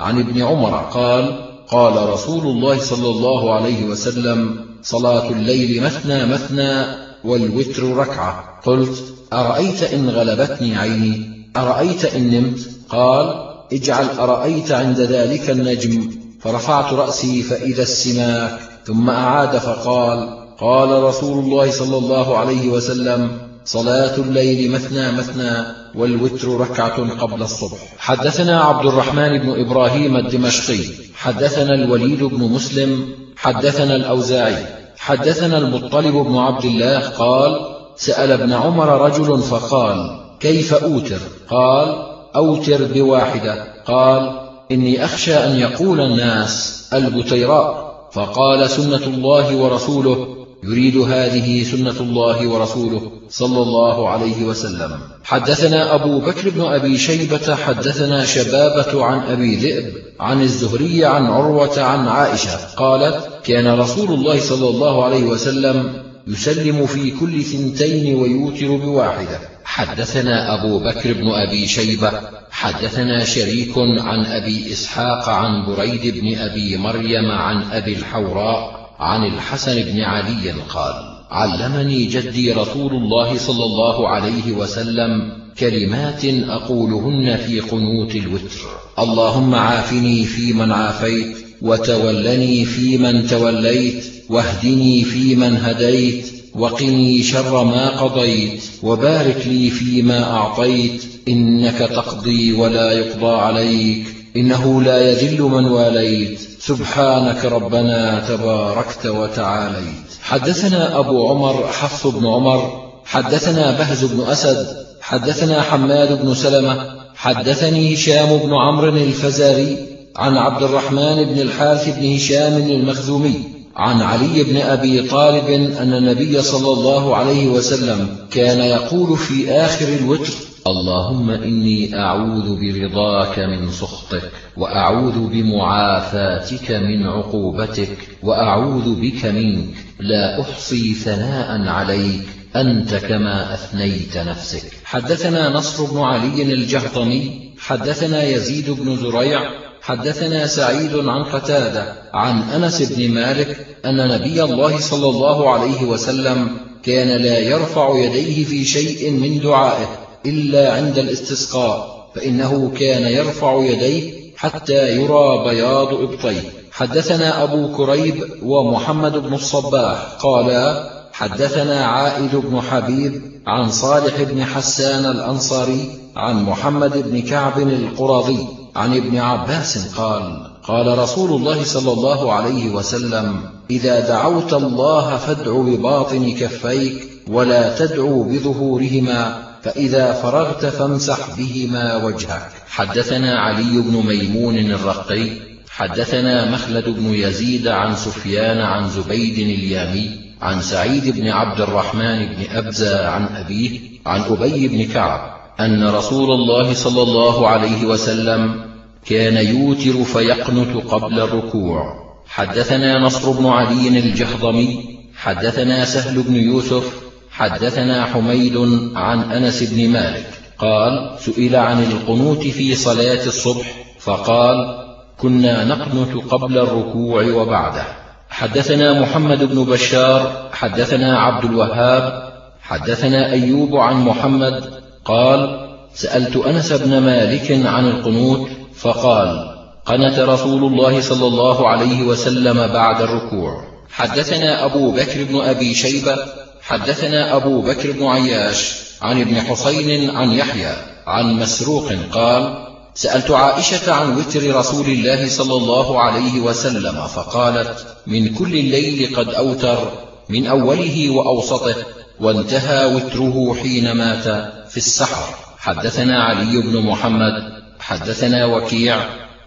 عن ابن عمر قال قال رسول الله صلى الله عليه وسلم صلاة الليل مثنى مثنى والوتر ركعة. قلت أرأيت إن غلبتني عيني؟ أرأيت إن نمت؟ قال اجعل أرأيت عند ذلك النجم؟ فرفعت رأسي فإذا السماك ثم أعاد فقال قال رسول الله صلى الله عليه وسلم صلاة الليل مثنى مثنى والوتر ركعة قبل الصبح. حدثنا عبد الرحمن بن إبراهيم الدمشقي حدثنا الوليد بن مسلم حدثنا الأوزاعي حدثنا المطلب بن عبد الله قال سأل ابن عمر رجل فقال كيف أوتر؟ قال أوتر بواحدة. قال إني أخشى أن يقول الناس البتيراء. فقال سنة الله ورسوله يريد هذه سنة الله ورسوله صلى الله عليه وسلم. حدثنا أبو بكر بن أبي شيبة حدثنا شبابة عن أبي ذئب عن الزهري عن عروة عن عائشة. قالت كان رسول الله صلى الله عليه وسلم يسلم في كل ثنتين ويوتر بواحدة. حدثنا أبو بكر بن أبي شيبة حدثنا شريك عن أبي إسحاق عن بريد بن أبي مريم عن أبي الحوراء عن الحسن بن علي قال علمني جدي رسول الله صلى الله عليه وسلم كلمات أقولهن في قنوت الوتر. اللهم عافني فيمن عافيت وتولني فيمن توليت واهدني فيمن هديت وقني شر ما قضيت وبارك لي فيما أعطيت إنك تقضي ولا يقضى عليك إنه لا يذل من واليت سبحانك ربنا تباركت وتعاليت. حدثنا أبو عمر حفص بن عمر حدثنا بهز بن أسد حدثنا حماد بن سلمة حدثني هشام بن عمرو الفزاري عن عبد الرحمن بن الحارث بن هشام المخزومي عن علي بن أبي طالب أن النبي صلى الله عليه وسلم كان يقول في آخر الوتر اللهم إني أعوذ برضاك من سخطك وأعوذ بمعافاتك من عقوبتك وأعوذ بك منك لا أحصي ثناء عليك أنت كما أثنيت نفسك. حدثنا نصر بن علي الجهضمي حدثنا يزيد بن زريع حدثنا سعيد عن قتادة عن أنس بن مالك أن نبي الله صلى الله عليه وسلم كان لا يرفع يديه في شيء من دعائه إلا عند الاستسقاء فإنه كان يرفع يديه حتى يرى بياض إبطيه. حدثنا أبو كريب ومحمد بن الصباح قالا حدثنا عائد بن حبيب عن صالح بن حسان الأنصاري عن محمد بن كعب القرظي عن ابن عباس قال قال رسول الله صلى الله عليه وسلم إذا دعوت الله فادع بباطن كفيك ولا تدعو بظهورهما فإذا فرغت فامسح بهما وجهك. حدثنا علي بن ميمون الرقي حدثنا مخلد بن يزيد عن سفيان عن زبيد اليامي عن سعيد بن عبد الرحمن بن أبزى عن أبيه عن أبي بن كعب أن رسول الله صلى الله عليه وسلم كان يوتر فيقنت قبل الركوع. حدثنا نصر بن علي الجهضمي حدثنا سهل بن يوسف حدثنا حميد عن أنس بن مالك. قال سئل عن القنوت في صلاة الصبح فقال كنا نقنت قبل الركوع وبعده. حدثنا محمد بن بشار حدثنا عبد الوهاب حدثنا أيوب عن محمد قال سألت أنس بن مالك عن القنوت فقال قنت رسول الله صلى الله عليه وسلم بعد الركوع. حدثنا أبو بكر بن أبي شيبة حدثنا أبو بكر بن عياش عن ابن حسين عن يحيى عن مسروق قال سألت عائشة عن وتر رسول الله صلى الله عليه وسلم فقالت من كل الليل قد أوتر من أوله وأوسطه وانتهى وتره حين مات. في السحر. حدثنا علي بن محمد حدثنا وكيع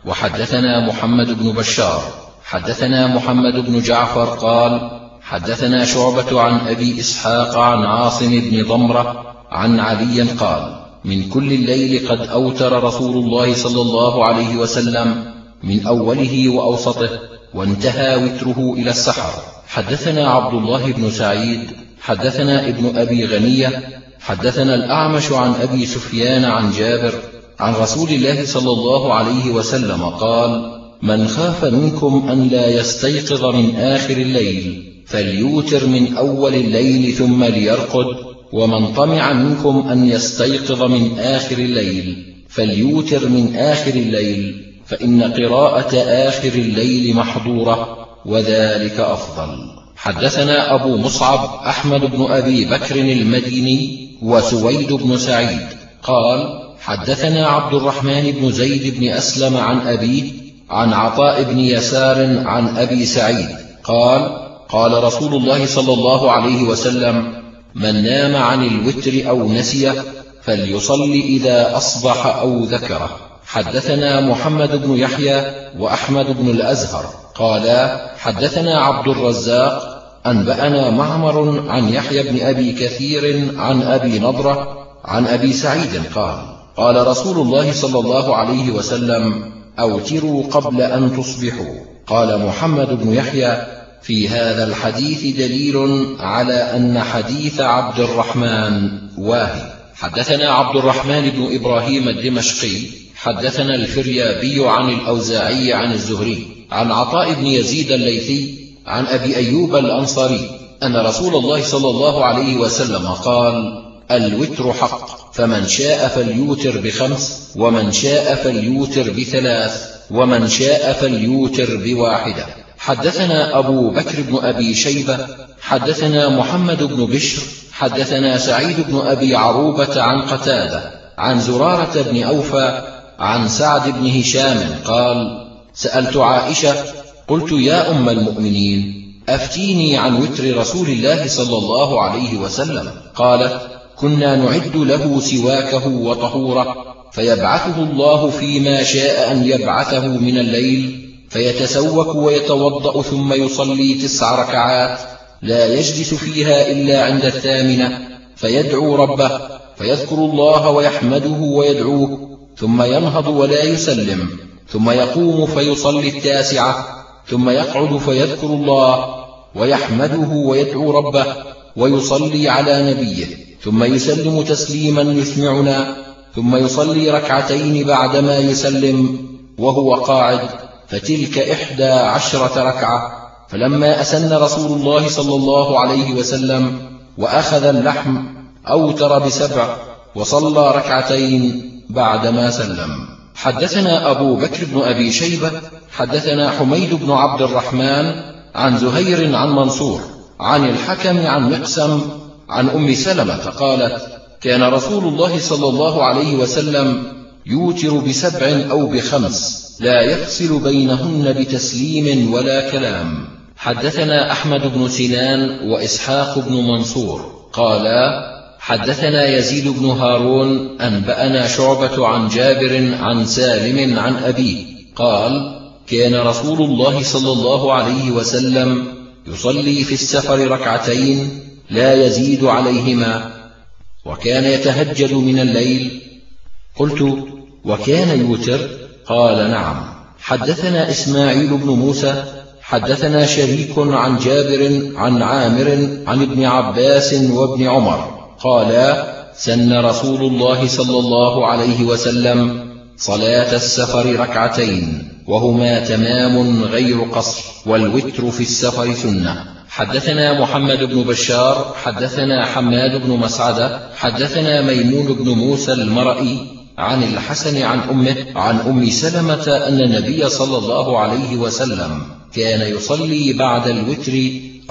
وحدثنا محمد بن بشار. حدثنا محمد بن جعفر قال حدثنا شعبة عن أبي إسحاق عن عاصم بن ضمرة عن علي قال من كل الليل قد أوتر رسول الله صلى الله عليه وسلم من أوله وأوسطه وانتهى وتره إلى السحر. حدثنا عبد الله بن سعيد حدثنا ابن أبي غنية حدثنا الأعمش عن أبي سفيان عن جابر عن رسول الله صلى الله عليه وسلم قال من خاف منكم أن لا يستيقظ من آخر الليل فليوتر من أول الليل ثم ليرقد ومن طمع منكم أن يستيقظ من آخر الليل فليوتر من آخر الليل فإن قراءة آخر الليل محضورة وذلك أفضل. حدثنا أبو مصعب أحمد بن أبي بكر المديني وسويد بن سعيد. قال حدثنا عبد الرحمن بن زيد بن أسلم عن أبيه عن عطاء بن يسار عن أبي سعيد. قال قال رسول الله صلى الله عليه وسلم من نام عن الوتر أو نسيه فليصل إذا أصبح أو ذكره. حدثنا محمد بن يحيى وأحمد بن الأزهر. قالا حدثنا عبد الرزاق أنبأنا معمر عن يحيى بن أبي كثير عن أبي نضرة عن أبي سعيد قال قال رسول الله صلى الله عليه وسلم أوتروا قبل أن تصبحوا. قال محمد بن يحيى في هذا الحديث دليل على أن حديث عبد الرحمن واه. حدثنا عبد الرحمن بن إبراهيم الدمشقي حدثنا الفريابي عن الأوزاعي عن الزهري عن عطاء بن يزيد الليثي عن أبي أيوب الأنصاري أن رسول الله صلى الله عليه وسلم قال الوتر حق فمن شاء فليوتر بخمس ومن شاء فليوتر بثلاث ومن شاء فليوتر بواحدة. حدثنا أبو بكر بن أبي شيبة حدثنا محمد بن بشر حدثنا سعيد بن أبي عروبة عن قتادة عن زرارة بن أوفى عن سعد بن هشام قال سألت عائشة قلت يا أم المؤمنين أفتيني عن وتر رسول الله صلى الله عليه وسلم. قالت كنا نعد له سواكه وطهوره فيبعثه الله فيما شاء أن يبعثه من الليل فيتسوك ويتوضأ ثم يصلي تسع ركعات لا يجلس فيها إلا عند الثامنة فيدعو ربه فيذكر الله ويحمده ويدعوه ثم ينهض ولا يسلم ثم يقوم فيصلي التاسعة ثم يقعد فيذكر الله ويحمده ويدعو ربه ويصلي على نبيه ثم يسلم تسليما يسمعنا ثم يصلي ركعتين بعدما يسلم وهو قاعد فتلك إحدى عشرة ركعة. فلما أسن رسول الله صلى الله عليه وسلم وأخذ اللحم أوتر بسبع وصلى ركعتين بعدما سلم. حدثنا أبو بكر بن أبي شيبة حدثنا حميد بن عبد الرحمن عن زهير عن منصور عن الحكم عن مقسم عن أم سلمة قالت كان رسول الله صلى الله عليه وسلم يوتر بسبع أو بخمس لا يفصل بينهن بتسليم ولا كلام. حدثنا أحمد بن سنان وإسحاق بن منصور قالا حدثنا يزيد بن هارون أنبأنا شعبة عن جابر عن سالم عن أبيه قال كان رسول الله صلى الله عليه وسلم يصلي في السفر ركعتين لا يزيد عليهما وكان يتهجد من الليل. قلت وكان يوتر؟ قال نعم. حدثنا إسماعيل بن موسى حدثنا شريك عن جابر عن عامر عن ابن عباس وابن عمر قالا سن رسول الله صلى الله عليه وسلم صلاة السفر ركعتين وهما تمام غير قصر والوتر في السفر سنة. حدثنا محمد بن بشار حدثنا حماد بن مسعدة حدثنا ميمون بن موسى المرئي عن الحسن عن أمه عن أم سلمة أن النبي صلى الله عليه وسلم كان يصلي بعد الوتر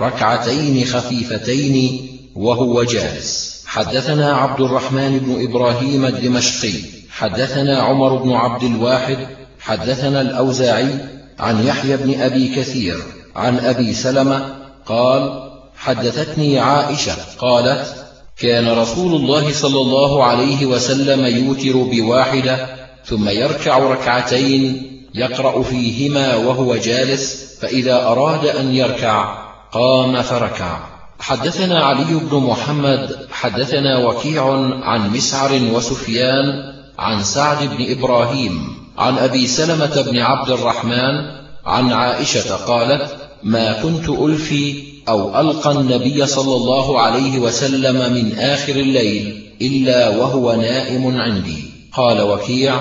ركعتين خفيفتين وهو جالس. حدثنا عبد الرحمن بن إبراهيم الدمشقي حدثنا عمر بن عبد الواحد حدثنا الأوزاعي عن يحيى بن أبي كثير عن أبي سلمة قال حدثتني عائشة قالت كان رسول الله صلى الله عليه وسلم يوتر بواحدة ثم يركع ركعتين يقرأ فيهما وهو جالس فإذا أراد أن يركع قام فركع. حدثنا علي بن محمد حدثنا وكيع عن مسعر وسفيان عن سعد بن إبراهيم عن أبي سلمة بن عبد الرحمن عن عائشة قالت ما كنت ألفي أو ألقى النبي صلى الله عليه وسلم من آخر الليل إلا وهو نائم عندي. قال وكيع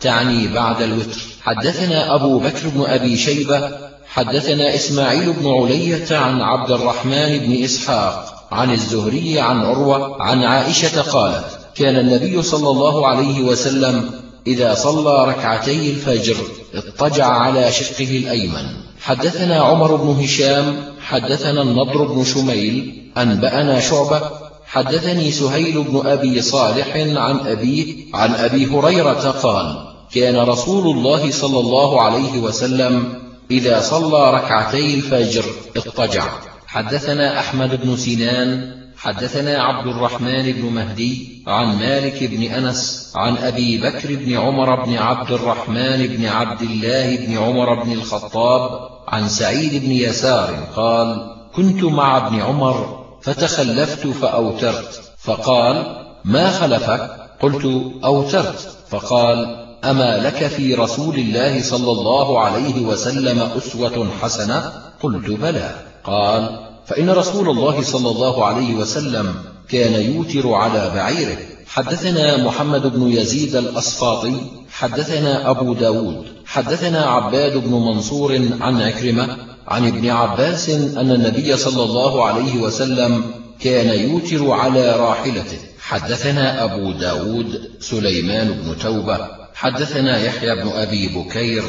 تعني بعد الوتر. حدثنا أبو بكر بن أبي شيبة حدثنا إسماعيل بن علية عن عبد الرحمن بن إسحاق عن الزهري عن عروة عن عائشة قالت كان النبي صلى الله عليه وسلم إذا صلى ركعتي الفجر اضطجع على شقه الأيمن. حدثنا عمر بن هشام حدثنا النضر بن شميل أنبأنا شعبة حدثني سهيل بن أبي صالح عن أبيه عن أبي هريرة قال كان رسول الله صلى الله عليه وسلم إذا صلى ركعتي الفجر اضطجع. حدثنا أحمد بن سنان حدثنا عبد الرحمن بن مهدي عن مالك بن أنس عن أبي بكر بن عمر بن عبد الرحمن بن عبد الله بن عمر بن الخطاب عن سعيد بن يسار قال كنت مع ابن عمر فتخلفت فأوترت فقال ما خلفك؟ قلت أوترت. فقال أما لك في رسول الله صلى الله عليه وسلم أسوة حسنة؟ قلت بلى. قال فإن رسول الله صلى الله عليه وسلم كان يوتر على بعيره. حدثنا محمد بن يزيد الأصفاطي حدثنا أبو داود حدثنا عباد بن منصور عن عكرمة عن ابن عباس أن النبي صلى الله عليه وسلم كان يوتر على راحلته. حدثنا أبو داود سليمان بن توبة حدثنا يحيى بن أبي بكير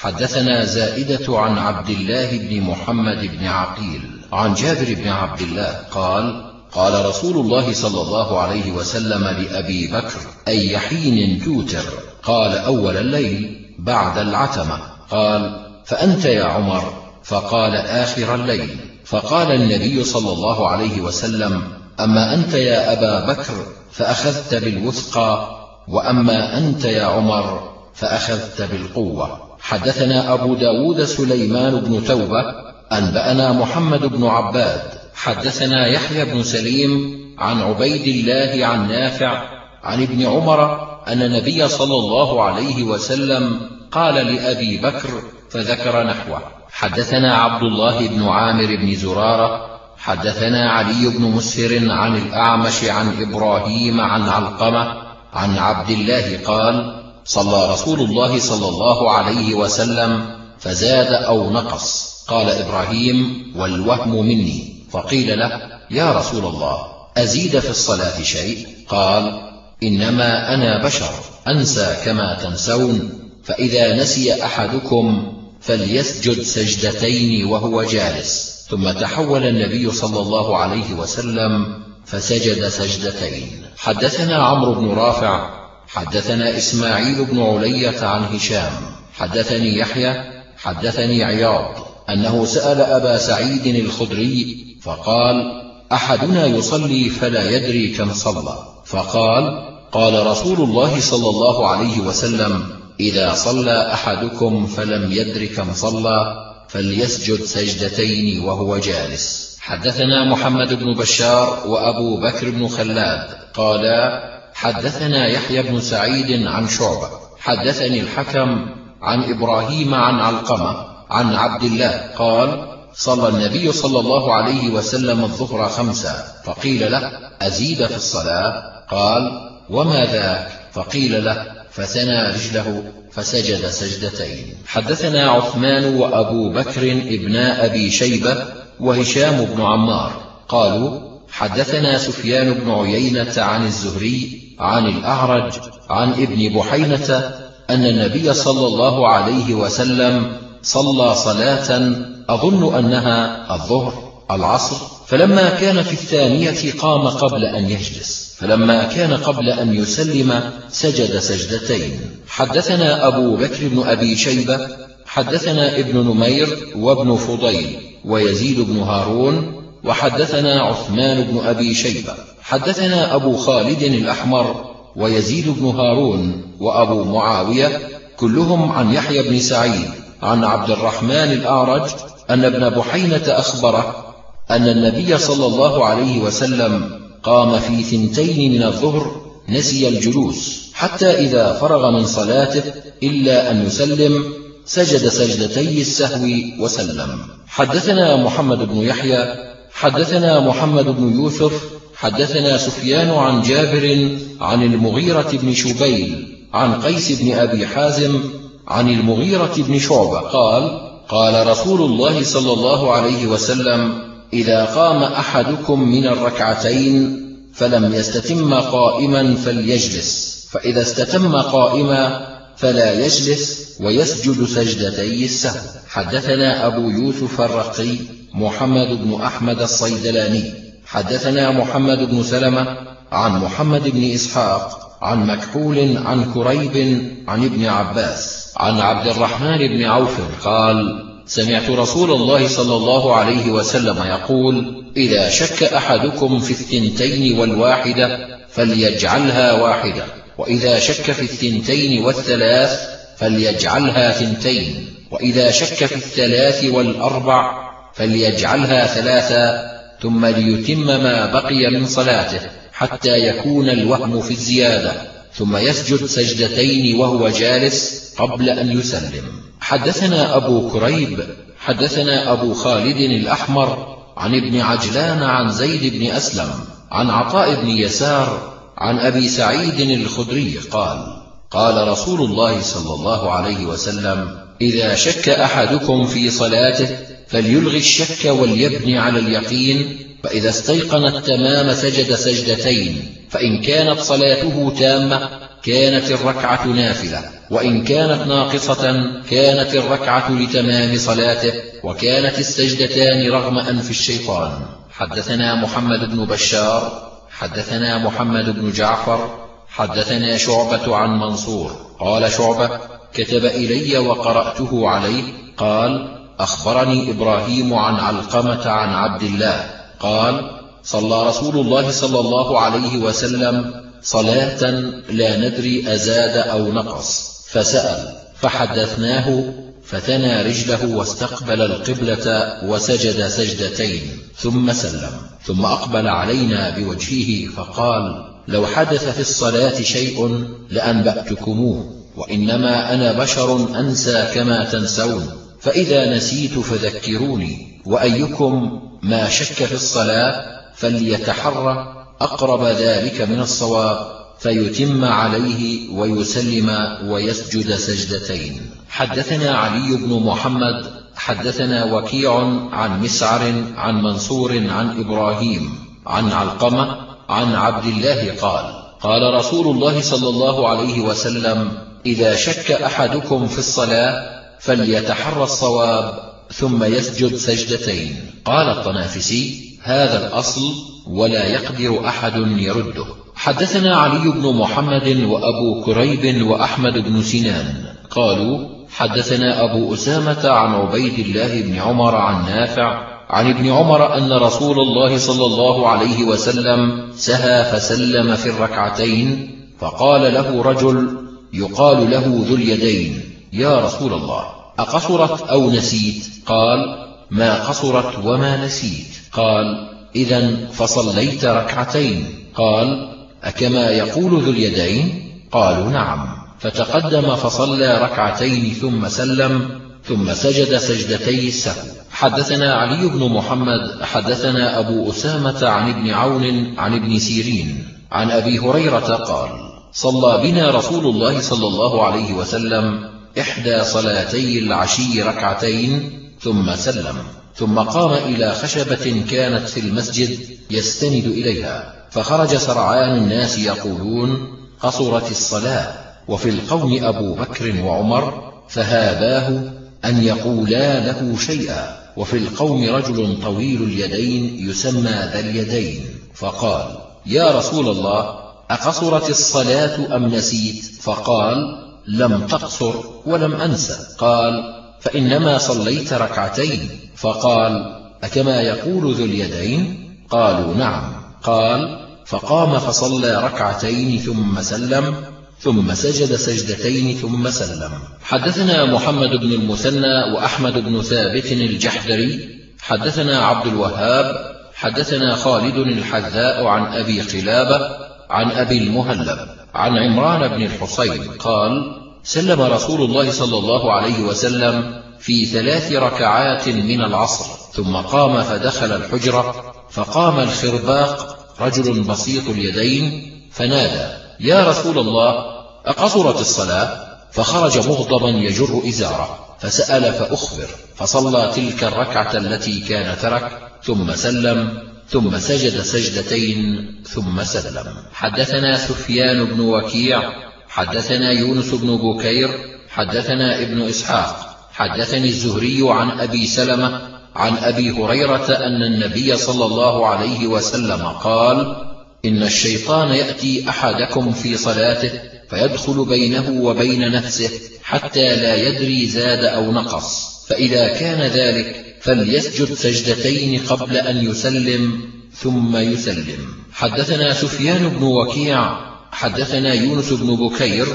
حدثنا زائدة عن عبد الله بن محمد بن عقيل عن جابر بن عبد الله قال قال رسول الله صلى الله عليه وسلم لأبي بكر أي حين توتر قال أول الليل بعد العتمة. قال فأنت يا عمر؟ فقال آخر الليل. فقال النبي صلى الله عليه وسلم أما أنت يا أبا بكر فأخذت بالوثقى وأما أنت يا عمر فأخذت بالقوة. حدثنا أبو داود سليمان بن توبة أنبأنا محمد بن عباد حدثنا يحيى بن سليم عن عبيد الله عن نافع عن ابن عمر أن النبي صلى الله عليه وسلم قال لأبي بكر فذكر نحوه. حدثنا عبد الله بن عامر بن زرارة حدثنا علي بن مسهر عن الأعمش عن إبراهيم عن علقمة عن عبد الله قال صلى رسول الله صلى الله عليه وسلم فزاد أو نقص. قال إبراهيم والوهم مني. فقيل له يا رسول الله أزيد في الصلاة شيء؟ قال إنما أنا بشر أنسى كما تنسون فإذا نسي أحدكم فليسجد سجدتين وهو جالس. ثم تحول النبي صلى الله عليه وسلم فسجد سجدتين. حدثنا عمرو بن رافع حدثنا إسماعيل بن علية عن هشام حدثني يحيى حدثني عياض أنه سأل أبا سعيد الخدري فقال أحدنا يصلي فلا يدري كم صلى. فقال قال رسول الله صلى الله عليه وسلم إذا صلى أحدكم فلم يدر كم صلى فليسجد سجدتين وهو جالس. حدثنا محمد بن بشار وأبو بكر بن خلاد قالا حدثنا يحيى بن سعيد عن شعبة. حدثني الحكم عن إبراهيم عن علقمة عن عبد الله قال صلى النبي صلى الله عليه وسلم الظهر خمسا فقيل له أزيد في الصلاة؟ قال وما ذاك؟ فقيل له فثنى رجله فسجد سجدتين. حدثنا عثمان وأبو بكر ابنا أبي شيبة وهشام بن عمار قالوا حدثنا سفيان بن عيينة عن الزهري عن الأعرج عن ابن بحينة أن النبي صلى الله عليه وسلم صلى صلاة أظن أنها الظهر العصر. فلما كان في الثانية قام قبل أن يجلس. فلما كان قبل أن يسلم سجد سجدتين. حدثنا أبو بكر بن أبي شيبة حدثنا ابن نمير وابن فضيل ويزيد بن هارون وحدثنا عثمان بن أبي شيبة. حدثنا أبو خالد الأحمر ويزيد بن هارون وأبو معاوية كلهم عن يحيى بن سعيد عن عبد الرحمن الأعرج أن ابن بحينة أخبره أن النبي صلى الله عليه وسلم قام في ثنتين من الظهر نسي الجلوس حتى إذا فرغ من صلاته إلا أن يسلم سجد سجدتي السهو وسلم. حدثنا محمد بن يحيى حدثنا محمد بن يوسف حدثنا سفيان عن جابر عن المغيرة بن شبيل عن قيس بن أبي حازم عن المغيرة بن شعبة قال قال رسول الله صلى الله عليه وسلم إذا قام أحدكم من الركعتين فلم يستتم قائما فليجلس فإذا استتم قائما فلا يجلس ويسجد سجدتي السهو. حدثنا أبو يوسف الرقي محمد بن أحمد الصيدلاني. حدثنا محمد بن سلمة عن محمد بن إسحاق عن مكحول عن كريب عن ابن عباس عن عبد الرحمن بن عوف قال سمعت رسول الله صلى الله عليه وسلم يقول إذا شك أحدكم في الثنتين والواحدة فليجعلها واحدة وإذا شك في الثنتين والثلاث فليجعلها ثنتين وإذا شك في الثلاث والأربع فليجعلها ثلاثا ثم ليتم ما بقي من صلاته حتى يكون الوهم في الزيادة ثم يسجد سجدتين وهو جالس قبل أن يسلم. حدثنا أبو كريب حدثنا أبو خالد الأحمر عن ابن عجلان عن زيد بن أسلم عن عطاء بن يسار عن أبي سعيد الخدري قال قال رسول الله صلى الله عليه وسلم إذا شك أحدكم في صلاته فليلغي الشك وليبني على اليقين فإذا استيقن التمام سجد سجدتين فإن كانت صلاته تامة كانت الركعة نافلة وإن كانت ناقصة كانت الركعة لتمام صلاته وكانت السجدتان رغم أنف الشيطان. حدثنا محمد بن بشار حدثنا محمد بن جعفر حدثنا شعبة عن منصور قال شعبة كتب إلي وقرأته عليه قال أخبرني إبراهيم عن علقمة عن عبد الله. قال صلى رسول الله صلى الله عليه وسلم صلاة لا ندري أزاد أو نقص. فسأل فحدثناه فثنى رجله واستقبل القبلة وسجد سجدتين ثم سلم ثم أقبل علينا بوجهه فقال لو حدث في الصلاة شيء لأنبأتكموه وإنما أنا بشر أنسى كما تنسون. فإذا نسيت فذكروني وأيكم ما شك في الصلاة فليتحرى أقرب ذلك من الصواب فيتم عليه ويسلم ويسجد سجدتين. حدثنا علي بن محمد حدثنا وكيع عن مسعر عن منصور عن إبراهيم عن علقمة عن عبد الله قال قال رسول الله صلى الله عليه وسلم إذا شك أحدكم في الصلاة فليتحرى الصواب ثم يسجد سجدتين. قال الطنافسي هذا الأصل ولا يقدر أحد يرده. حدثنا علي بن محمد وأبو كريب وأحمد بن سنان. قالوا حدثنا أبو أسامة عن عبيد الله بن عمر عن نافع عن ابن عمر أن رسول الله صلى الله عليه وسلم سهى فسلم في الركعتين فقال له رجل يقال له ذو اليدين. يا رسول الله أقصرت أو نسيت؟ قال ما قصرت وما نسيت. قال إذا فصليت ركعتين. قال أكما يقول ذو اليدين؟ قالوا نعم. فتقدم فصلى ركعتين ثم سلم ثم سجد سجدتي السهو. حدثنا علي بن محمد حدثنا أبو أسامة عن ابن عون عن ابن سيرين عن أبي هريرة قال صلى بنا رسول الله صلى الله عليه وسلم إحدى صلاتي العشي ركعتين ثم سلم. ثم قام إلى خشبة كانت في المسجد يستند إليها. فخرج سرعان الناس يقولون قصرت الصلاة. وفي القوم أبو بكر وعمر فهاباه أن يقولا له شيئا. وفي القوم رجل طويل اليدين يسمى ذا اليدين. فقال يا رسول الله أقصرت الصلاة أم نسيت؟ فقال لم تقصر ولم أنسى. قال فإنما صليت ركعتين. فقال أكما يقول ذو اليدين؟ قالوا نعم. قال فقام فصلى ركعتين ثم سلم ثم سجد سجدتين ثم سلم. حدثنا محمد بن المثنى وأحمد بن ثابت الجحدري. حدثنا عبد الوهاب. حدثنا خالد الحذاء عن أبي قلابة عن أبي المهلب. عن عمران بن الحصين قال سلم رسول الله صلى الله عليه وسلم في ثلاث ركعات من العصر ثم قام فدخل الحجرة فقام الخرباق رجل بسيط اليدين فنادى يا رسول الله أقصرت الصلاة؟ فخرج مغضبا يجر إزاره فسأل فأخبر فصلى تلك الركعة التي كان ترك ثم سلم. ثم سجد سجدتين ثم سلم. حدثنا سفيان بن وكيع حدثنا يونس بن بكير حدثنا ابن إسحاق. حدثني الزهري عن أبي سلمة عن أبي هريرة أن النبي صلى الله عليه وسلم قال إن الشيطان يأتي أحدكم في صلاته فيدخل بينه وبين نفسه حتى لا يدري زاد أو نقص فإذا كان ذلك فليسجد سجدتين قبل أن يسلم ثم يسلم. حدثنا سفيان بن وكيع حدثنا يونس بن بكير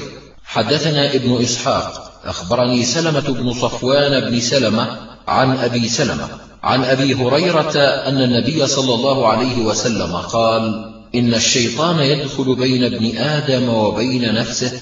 حدثنا ابن إسحاق. أخبرني سلمة بن صفوان بن سلمة عن أبي سلمة عن أبي هريرة أن النبي صلى الله عليه وسلم قال إن الشيطان يدخل بين ابن آدم وبين نفسه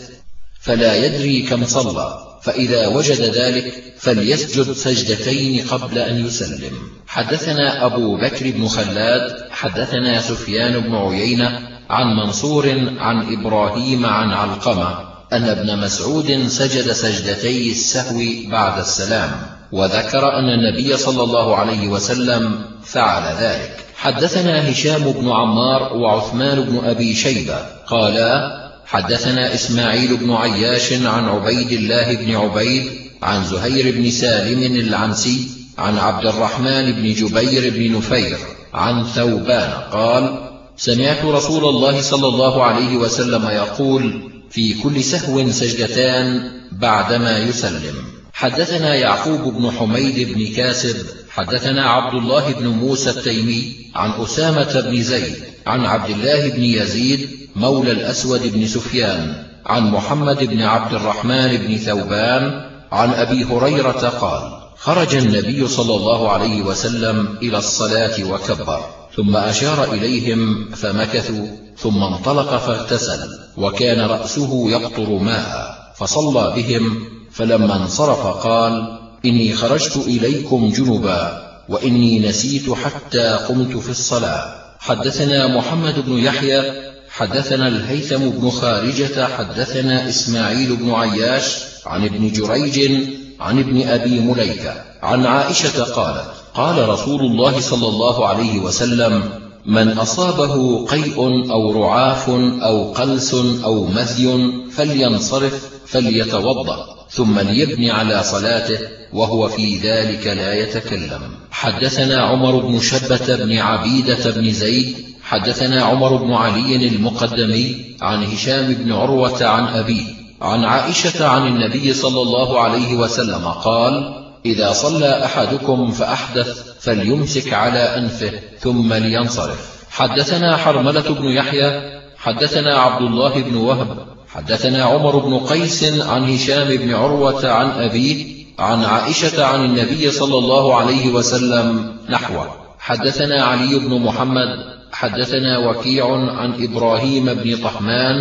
فلا يدري كم صلى. فإذا وجد ذلك فليسجد سجدتين قبل أن يسلم. حدثنا أبو بكر بن خلاد حدثنا سفيان بن عيينة عن منصور عن إبراهيم عن علقمة أن ابن مسعود سجد سجدتي السهو بعد السلام وذكر أن النبي صلى الله عليه وسلم فعل ذلك. حدثنا هشام بن عمار وعثمان بن أبي شيبة قالا حدثنا إسماعيل بن عياش عن عبيد الله بن عبيد عن زهير بن سالم العنسي عن عبد الرحمن بن جبير بن نفير عن ثوبان قال سمعت رسول الله صلى الله عليه وسلم يقول في كل سهو سجدتان بعدما يسلم حدثنا يعقوب بن حميد بن كاسب حدثنا عبد الله بن موسى التيمي عن أسامة بن زيد عن عبد الله بن يزيد مولى الأسود بن سفيان عن محمد بن عبد الرحمن بن ثوبان عن أبي هريرة قال خرج النبي صلى الله عليه وسلم إلى الصلاة وكبر ثم أشار إليهم فمكثوا ثم انطلق فاغتسل وكان رأسه يقطر ماء فصلى بهم فلما انصرف قال إني خرجت إليكم جنبا وإني نسيت حتى قمت في الصلاة. حدثنا محمد بن يحيى حدثنا الهيثم بن خارجة حدثنا إسماعيل بن عياش عن ابن جريج عن ابن أبي مليكة عن عائشة قالت قال رسول الله صلى الله عليه وسلم من أصابه قيء أو رعاف أو قلس أو مذي فلينصرف فليتوضأ ثم ليبني على صلاته وهو في ذلك لا يتكلم. حدثنا عمر بن شبة بن عبيدة بن زيد حدثنا عمر بن علي المقدمي عن هشام بن عروة عن أبيه عن عائشة عن النبي صلى الله عليه وسلم قال إذا صلى أحدكم فأحدث فليمسك على أنفه ثم لينصرف. حدثنا حرملة بن يحيى حدثنا عبد الله بن وهب حدثنا عمر بن قيس عن هشام بن عروة عن أبيه عن عائشة عن النبي صلى الله عليه وسلم نحوه. حدثنا علي بن محمد حدثنا وكيع عن إبراهيم بن طحمان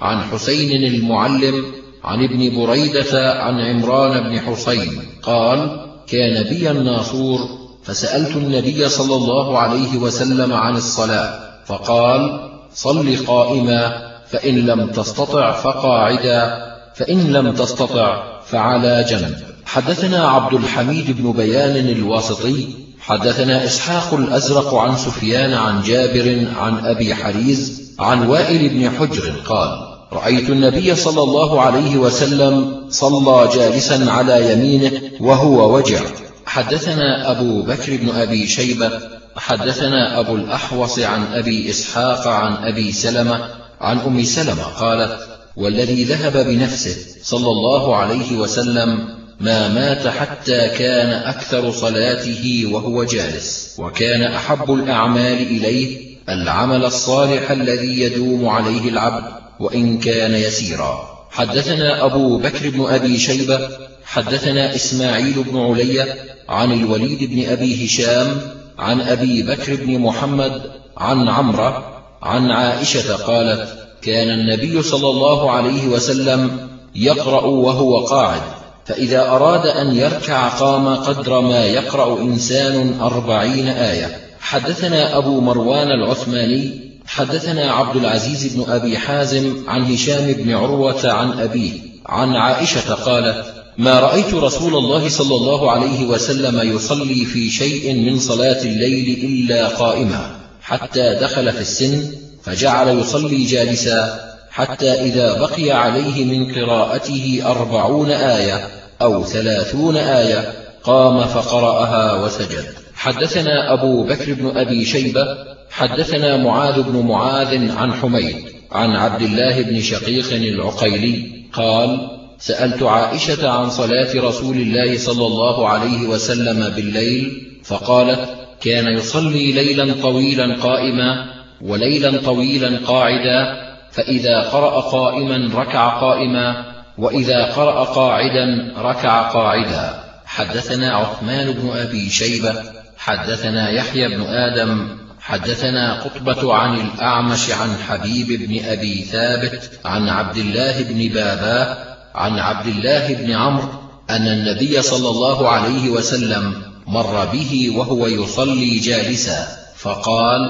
عن حسين المعلم عن ابن بريدة عن عمران بن حسين قال كان بي الناصور فسألت النبي صلى الله عليه وسلم عن الصلاة فقال صل قائما فإن لم تستطع فقاعدا فإن لم تستطع فعلى جنب. حدثنا عبد الحميد بن بيان الواسطي حدثنا إسحاق الأزرق عن سفيان عن جابر عن أبي حريز عن وائل بن حجر قال رأيت النبي صلى الله عليه وسلم صلى جالسا على يمينه وهو وجع. حدثنا أبو بكر بن أبي شيبة حدثنا أبو الأحوص عن أبي إسحاق عن أبي سلمة عن أم سلمة قالت والذي ذهب بنفسه صلى الله عليه وسلم ما مات حتى كان أكثر صلاته وهو جالس وكان أحب الأعمال إليه العمل الصالح الذي يدوم عليه العبد وإن كان يسيرا. حدثنا أبو بكر بن أبي شيبة حدثنا إسماعيل بن علي عن الوليد بن أبي هشام عن أبي بكر بن محمد عن عمرة عن عائشة قالت كان النبي صلى الله عليه وسلم يقرأ وهو قاعد فإذا أراد أن يركع قام قدر ما يقرأ إنسان أربعين آية. حدثنا أبو مروان العثماني حدثنا عبد العزيز بن أبي حازم عن هشام بن عروة عن أبيه عن عائشة قالت ما رأيت رسول الله صلى الله عليه وسلم يصلي في شيء من صلاة الليل إلا قائما حتى دخل في السن فجعل يصلي جالسا حتى إذا بقي عليه من قراءته أربعون آية. أو ثلاثون آية قام فقرأها وسجد. حدثنا أبو بكر بن أبي شيبة حدثنا معاذ بن معاذ عن حميد عن عبد الله بن شقيق العقيلي قال سألت عائشة عن صلاة رسول الله صلى الله عليه وسلم بالليل فقالت كان يصلي ليلا طويلا قائما وليلا طويلا قاعدا فإذا قرأ قائما ركع قائما وإذا قرأ قاعدا ركع قاعدا. حدثنا عثمان بن أبي شيبة حدثنا يحيى بن آدم حدثنا قطبة عن الأعمش عن حبيب بن أبي ثابت عن عبد الله بن باباه عن عبد الله بن عمرو أن النبي صلى الله عليه وسلم مر به وهو يصلي جالسا فقال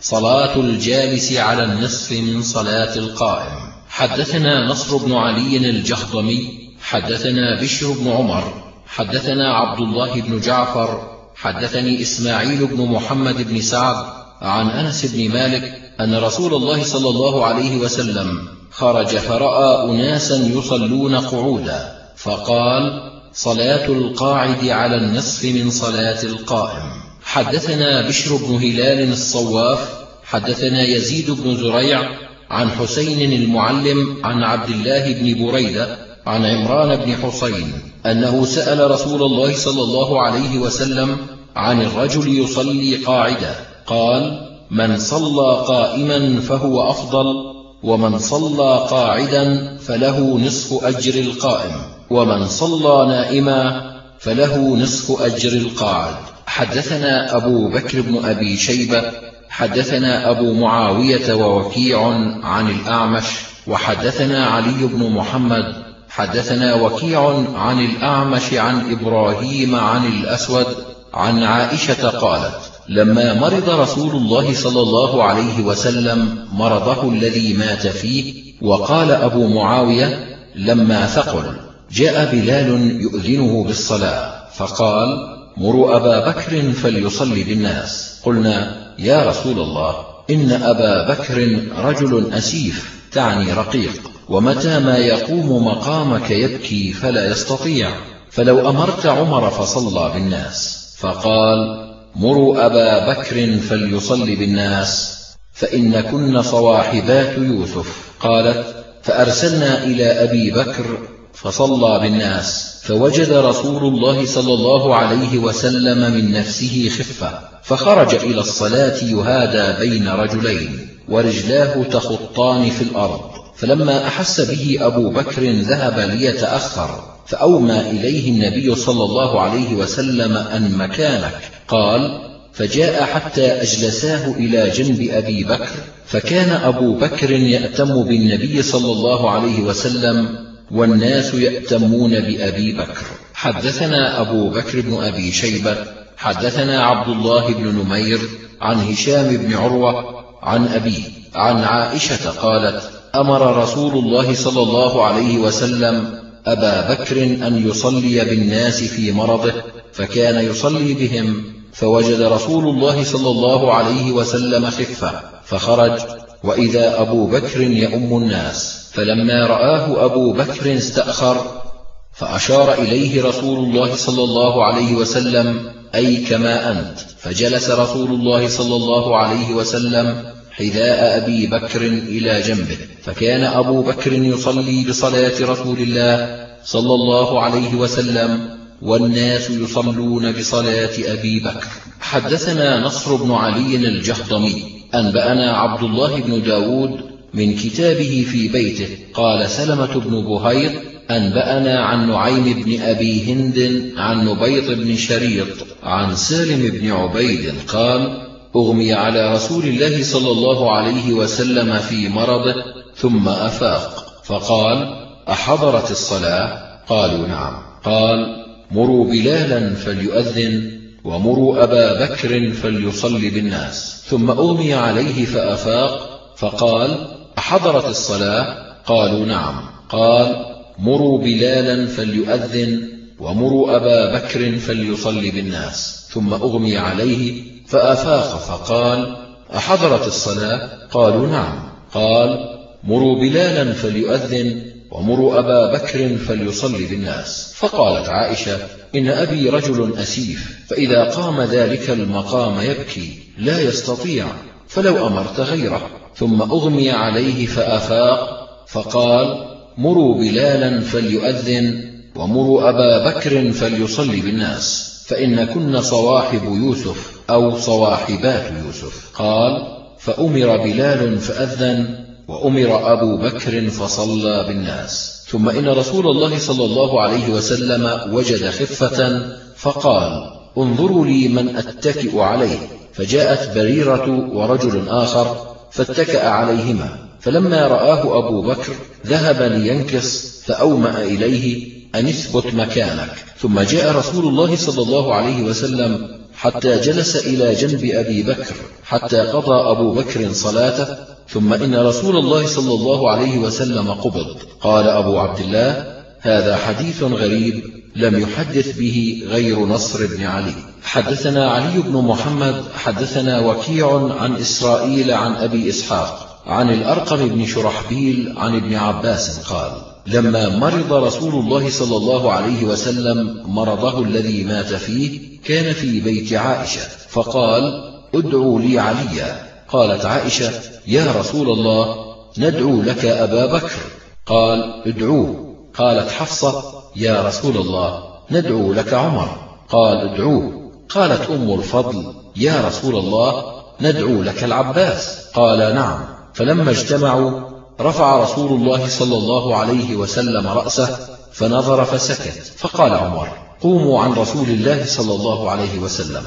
صلاة الجالس على النصف من صلاة القائم. حدثنا نصر بن علي الجهضمي حدثنا بشر بن عمر حدثنا عبد الله بن جعفر حدثني إسماعيل بن محمد بن سعد عن أنس بن مالك أن رسول الله صلى الله عليه وسلم خرج فرأى أناسا يصلون قعودا فقال صلاة القاعد على النصف من صلاة القائم. حدثنا بشر بن هلال الصواف حدثنا يزيد بن زريع عن حسين المعلم عن عبد الله بن بريدة عن عمران بن حسين أنه سأل رسول الله صلى الله عليه وسلم عن الرجل يصلي قاعدا قال من صلى قائما فهو أفضل ومن صلى قاعدا فله نصف أجر القائم ومن صلى نائما فله نصف أجر القاعد. حدثنا أبو بكر بن أبي شيبة حدثنا أبو معاوية ووكيع عن الأعمش وحدثنا علي بن محمد حدثنا وكيع عن الأعمش عن إبراهيم عن الأسود عن عائشة قالت لما مرض رسول الله صلى الله عليه وسلم مرضه الذي مات فيه وقال أبو معاوية لما ثقل جاء بلال يؤذنه بالصلاة فقال مروا أبا بكر فليصلي بالناس. قلنا يا رسول الله إن أبا بكر رجل أسيف تعني رقيق ومتى ما يقوم مقامك يبكي فلا يستطيع. فلو أمرت عمر فصلى بالناس فقال مروا أبا بكر فليصلي بالناس فإن كن صواحبات يوسف. قالت فأرسلنا إلى أبي بكر فصلى بالناس فوجد رسول الله صلى الله عليه وسلم من نفسه خفة. فخرج إلى الصلاة يهادى بين رجلين ورجلاه تخطان في الأرض فلما أحس به أبو بكر ذهب ليتأخر فأومى إليه النبي صلى الله عليه وسلم أن مكانك قال فجاء حتى أجلساه إلى جنب أبي بكر فكان أبو بكر يأتم بالنبي صلى الله عليه وسلم والناس يأتمون بأبي بكر. حدثنا أبو بكر بن أبي شيبة حدثنا عبد الله بن نمير عن هشام بن عروة عن أبيه عن عائشة قالت أمر رسول الله صلى الله عليه وسلم أبا بكر أن يصلي بالناس في مرضه فكان يصلي بهم فوجد رسول الله صلى الله عليه وسلم خفة فخرج وإذا أبو بكر يؤم الناس فلما رآه أبو بكر استأخر فأشار إليه رسول الله صلى الله عليه وسلم أي كما أنت. فجلس رسول الله صلى الله عليه وسلم حذاء أبي بكر إلى جنبه. فكان أبو بكر يصلي بصلاة رسول الله صلى الله عليه وسلم والناس يصلون بصلاة أبي بكر. حدثنا نصر بن علي الجهضمي. أنبأنا عبد الله بن داود من كتابه في بيته. قال سلمة بن بهير أنبأنا عن نعيم بن أبي هند عن نبيط بن شريط عن سالم بن عبيد قال أغمي على رسول الله صلى الله عليه وسلم في مرضه ثم أفاق. فقال أحضرت الصلاة؟ قالوا نعم. قال مروا بلالا فليؤذن ومروا أبا بكر فليصلي بالناس. ثم أغمي عليه فأفاق فقال أحضرت الصلاة؟ قالوا نعم. قال مروا بلالا فليؤذن ومروا أبا بكر فليصلي بالناس ثم أغمي عليه فأفاق فقال أحضرت الصلاة؟ قالوا نعم. قال مروا بلالا فليؤذن ومروا أبا بكر فليصلي بالناس. فقالت عائشة إن أبي رجل أسيف فإذا قام ذلك المقام يبكي لا يستطيع فلو أمرت غيره. ثم أغمي عليه فأفاق فقال مروا بلالا فليؤذن ومروا أبا بكر فليصلي بالناس فإن كن صواحب يوسف أو صواحبات يوسف. قال فأمر بلال فأذن وأمر أبو بكر فصلى بالناس. ثم إن رسول الله صلى الله عليه وسلم وجد خفة فقال انظروا لي من أتكئ عليه. فجاءت بريرة ورجل آخر فاتكأ عليهما. فلما رآه أبو بكر ذهب لينكص فأومأ إليه أن اثبت مكانك. ثم جاء رسول الله صلى الله عليه وسلم حتى جلس إلى جنب أبي بكر حتى قضى أبو بكر صلاته. ثم إن رسول الله صلى الله عليه وسلم قبض. قال أبو عبد الله هذا حديث غريب لم يحدث به غير نصر بن علي. حدثنا علي بن محمد حدثنا وكيع عن إسرائيل عن أبي إسحاق. عن الأرقم بن شرحبيل عن ابن عباس قال لما مرض رسول الله صلى الله عليه وسلم مرضه الذي مات فيه كان في بيت عائشة فقال ادعوا لي عليا. قالت عائشة يا رسول الله ندعو لك أبا بكر. قال ادعوه. قالت حفصة يا رسول الله ندعو لك عمر. قال ادعوه. قالت أم الفضل يا رسول الله ندعو لك العباس. قال نعم. فلما اجتمعوا رفع رسول الله صلى الله عليه وسلم رأسه فنظر فسكت فقال عمر قوموا عن رسول الله صلى الله عليه وسلم.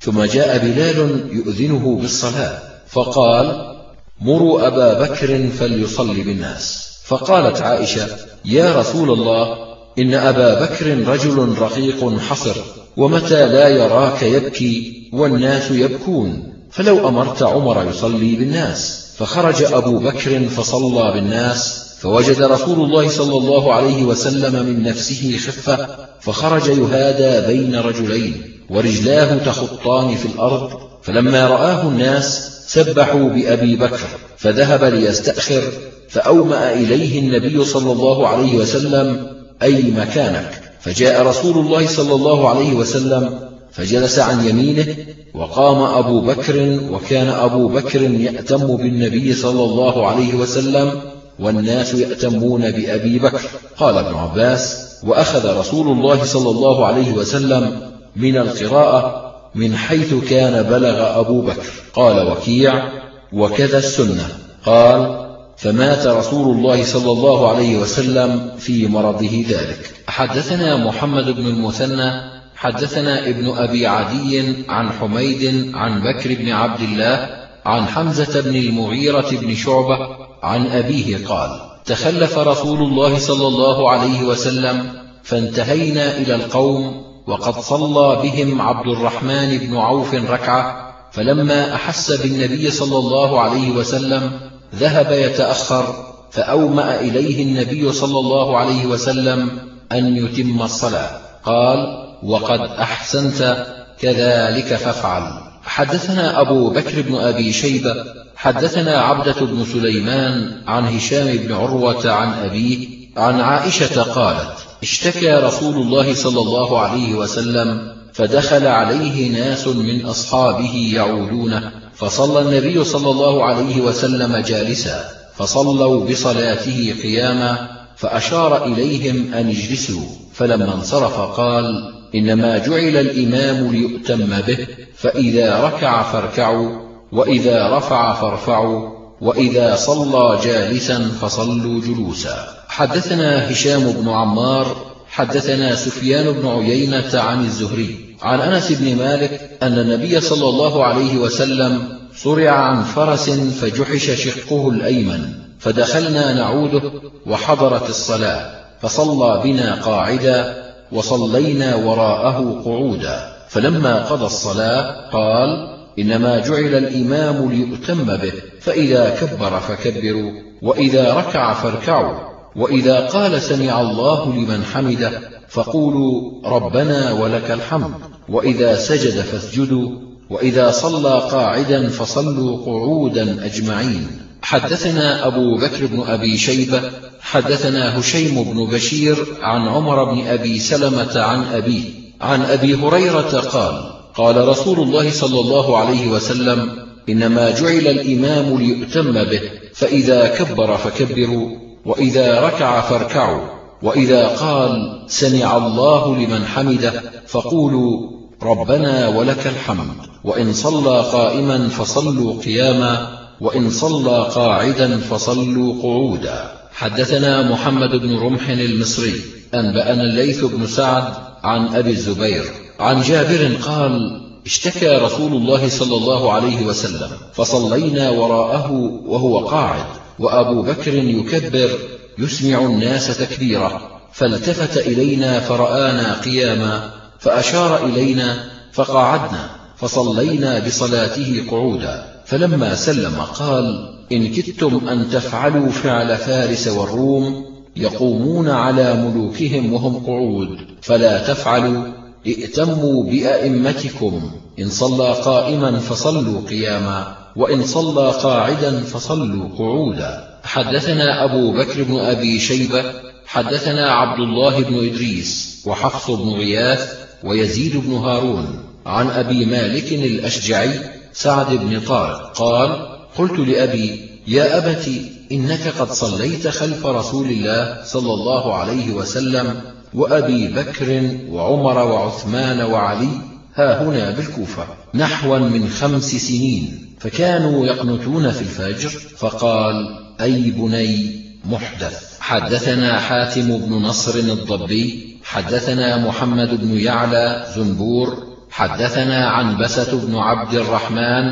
ثم جاء بلال يؤذنه بالصلاة فقال مروا أبا بكر فليصلي بالناس. فقالت عائشة يا رسول الله إن أبا بكر رجل رقيق حصر ومتى لا يراك يبكي والناس يبكون فلو أمرت عمر يصلي بالناس. فخرج أبو بكر فصلى بالناس فوجد رسول الله صلى الله عليه وسلم من نفسه خفة فخرج يهادى بين رجلين ورجلاه تخطان في الأرض فلما رآه الناس سبحوا بأبي بكر فذهب ليستأخر فأومأ إليه النبي صلى الله عليه وسلم أي مكانك؟ فجاء رسول الله صلى الله عليه وسلم فجلس عن يمينه وقام أبو بكر وكان أبو بكر يأتم بالنبي صلى الله عليه وسلم والناس يأتمون بأبي بكر. قال ابن عباس وأخذ رسول الله صلى الله عليه وسلم من القراءة من حيث كان بلغ أبو بكر. قال وكيع وكذا السنة. قال فمات رسول الله صلى الله عليه وسلم في مرضه ذلك. حدثنا محمد بن المثنى حدثنا ابن أبي عدي عن حميد عن بكر بن عبد الله عن حمزة بن المغيرة بن شعبة عن أبيه قال تخلف رسول الله صلى الله عليه وسلم فانتهينا إلى القوم وقد صلى بهم عبد الرحمن بن عوف ركعة فلما أحس بالنبي صلى الله عليه وسلم ذهب يتأخر فأومأ إليه النبي صلى الله عليه وسلم أن يتم الصلاة. قال وقد أحسنت كذلك فافعل. حدثنا أبو بكر بن أبي شيبة حدثنا عبدة بن سليمان عن هشام بن عروة عن أبيه عن عائشة قالت اشتكى رسول الله صلى الله عليه وسلم فدخل عليه ناس من أصحابه يعودونه فصلى النبي صلى الله عليه وسلم جالسا فصلوا بصلاته قياما فأشار إليهم أن اجلسوا فلما انصرف قال إنما جعل الإمام ليؤتم به فإذا ركع فاركعوا وإذا رفع فارفعوا وإذا صلى جالسا فصلوا جلوسا. حدثنا هشام بن عمار حدثنا سفيان بن عيينة عن الزهري عن أنس بن مالك أن النبي صلى الله عليه وسلم صرع عن فرس فجحش شقه الأيمن فدخلنا نعوده وحضرت الصلاة فصلى بنا قاعدا وصلينا وراءه قعودا. فلما قضى الصلاة قال إنما جعل الإمام ليؤتم به فإذا كبر فكبروا وإذا ركع فاركعوا وإذا قال سمع الله لمن حمده فقولوا ربنا ولك الحمد وإذا سجد فاسجدوا وإذا صلى قاعدا فصلوا قعودا أجمعين. حدثنا أبو بكر بن أبي شيبة حدثنا هشيم بن بشير عن عمر بن أبي سلمة عن أبيه عن أبي هريرة قال قال رسول الله صلى الله عليه وسلم إنما جعل الإمام ليؤتم به فإذا كبر فكبروا وإذا ركع فاركعوا وإذا قال سمع الله لمن حمده فقولوا ربنا ولك الحمد وإن صلى قائما فصلوا قياما. وإن صلى قاعدا فصلوا قعودا. حدثنا محمد بن رمح المصري أنبأنا الليث بن سعد عن أبي الزبير عن جابر قال اشتكى رسول الله صلى الله عليه وسلم فصلينا وراءه وهو قاعد وأبو بكر يكبر يسمع الناس تكبيره فالتفت إلينا فرآنا قياما فأشار إلينا فقعدنا فصلينا بصلاته قعودا. فلما سلم قال إن كدتم أن تفعلوا فعل فارس والروم يقومون على ملوكهم وهم قعود فلا تفعلوا ائتموا بأئمتكم إن صلى قائما فصلوا قياما وإن صلى قاعدا فصلوا قعودا. حدثنا أبو بكر بن أبي شيبة حدثنا عبد الله بن إدريس وحفص بن غياث ويزيد بن هارون عن أبي مالك الأشجعي سعد بن طارق قال قلت لأبي يا أبت إنك قد صليت خلف رسول الله صلى الله عليه وسلم وأبي بكر وعمر وعثمان وعلي ها هنا بالكوفة نحوا من خمس سنين فكانوا يقنتون في الفجر فقال أي بني محدث. حدثنا حاتم بن نصر الضبي حدثنا محمد بن يعلى زنبور حدثنا عن بسة بن عبد الرحمن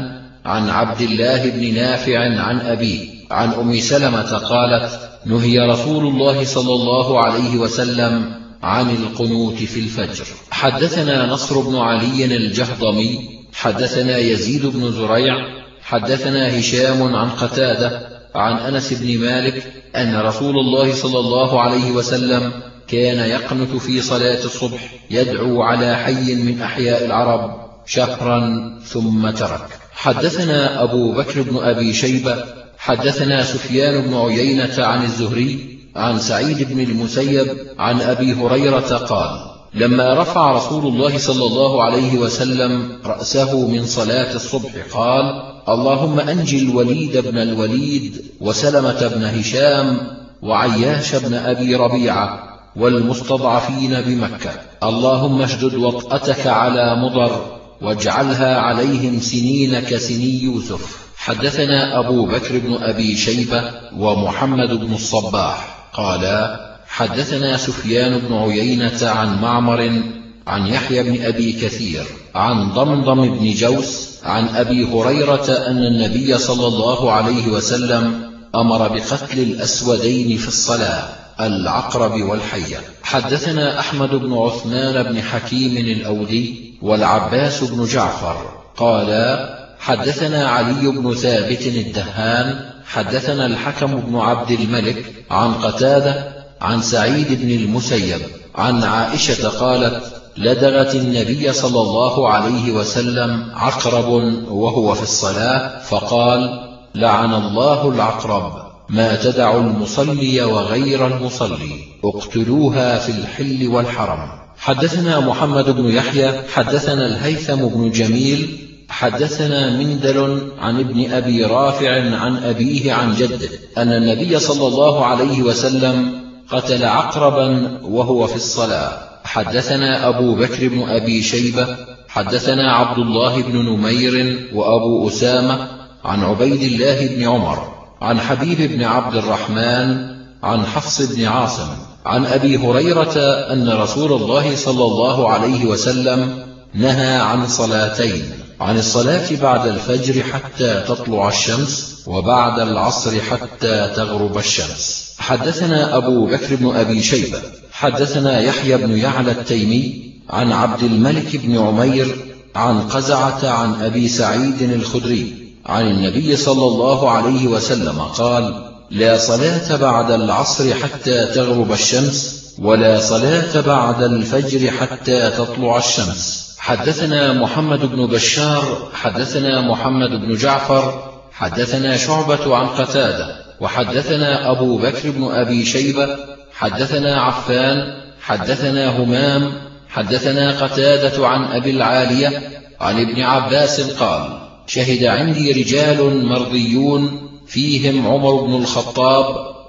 عن عبد الله بن نافع عن أبيه عن أم سلمة قالت نهي رسول الله صلى الله عليه وسلم عن القنوت في الفجر. حدثنا نصر بن علي الجهضمي حدثنا يزيد بن زريع حدثنا هشام عن قتادة عن أنس بن مالك أن رسول الله صلى الله عليه وسلم كان يقنت في صلاة الصبح يدعو على حي من أحياء العرب شهرا ثم ترك. حدثنا أبو بكر بن أبي شيبة حدثنا سفيان بن عيينة عن الزهري عن سعيد بن المسيب عن أبي هريرة قال لما رفع رسول الله صلى الله عليه وسلم رأسه من صلاة الصبح قال اللهم أنجي الوليد بن الوليد وسلمة بن هشام وعياش بن أبي ربيعة والمستضعفين بمكة. اللهم اشدد وطأتك على مضر واجعلها عليهم سنين كسني يوسف. حدثنا أبو بكر بن أبي شيبة ومحمد بن الصباح. قالا حدثنا سفيان بن عيينة عن معمر عن يحيى بن أبي كثير عن ضمضم بن جوس عن أبي هريرة أن النبي صلى الله عليه وسلم أمر بقتل الأسودين في الصلاة. العقرب والحية. حدثنا أحمد بن عثمان بن حكيم الأودي والعباس بن جعفر. قالا حدثنا علي بن ثابت الدهان حدثنا الحكم بن عبد الملك عن قتادة عن سعيد بن المسيب عن عائشة قالت لدغت النبي صلى الله عليه وسلم عقرب وهو في الصلاة فقال لعن الله العقرب. ما تدع المصلي وغير المصلي اقتلوها في الحل والحرم. حدثنا محمد بن يحيى حدثنا الهيثم بن جميل حدثنا مندل عن ابن أبي رافع عن أبيه عن جده أن النبي صلى الله عليه وسلم قتل عقربا وهو في الصلاة. حدثنا أبو بكر بن أبي شيبة حدثنا عبد الله بن نمير وأبو أسامة عن عبيد الله بن عمر. عن حبيب بن عبد الرحمن عن حفص بن عاصم عن أبي هريرة أن رسول الله صلى الله عليه وسلم نهى عن صلاتين عن الصلاة بعد الفجر حتى تطلع الشمس وبعد العصر حتى تغرب الشمس. حدثنا أبو بكر بن أبي شيبة حدثنا يحيى بن يعلى التيمي عن عبد الملك بن عمير عن قزعة عن أبي سعيد الخدري عن النبي صلى الله عليه وسلم قال لا صلاة بعد العصر حتى تغرب الشمس ولا صلاة بعد الفجر حتى تطلع الشمس. حدثنا محمد بن بشار حدثنا محمد بن جعفر حدثنا شعبة عن قتادة وحدثنا أبو بكر بن أبي شيبة حدثنا عفان حدثنا همام حدثنا قتادة عن أبي العالية عن ابن عباس قال شهد عندي رجال مرضيون فيهم عمر بن الخطاب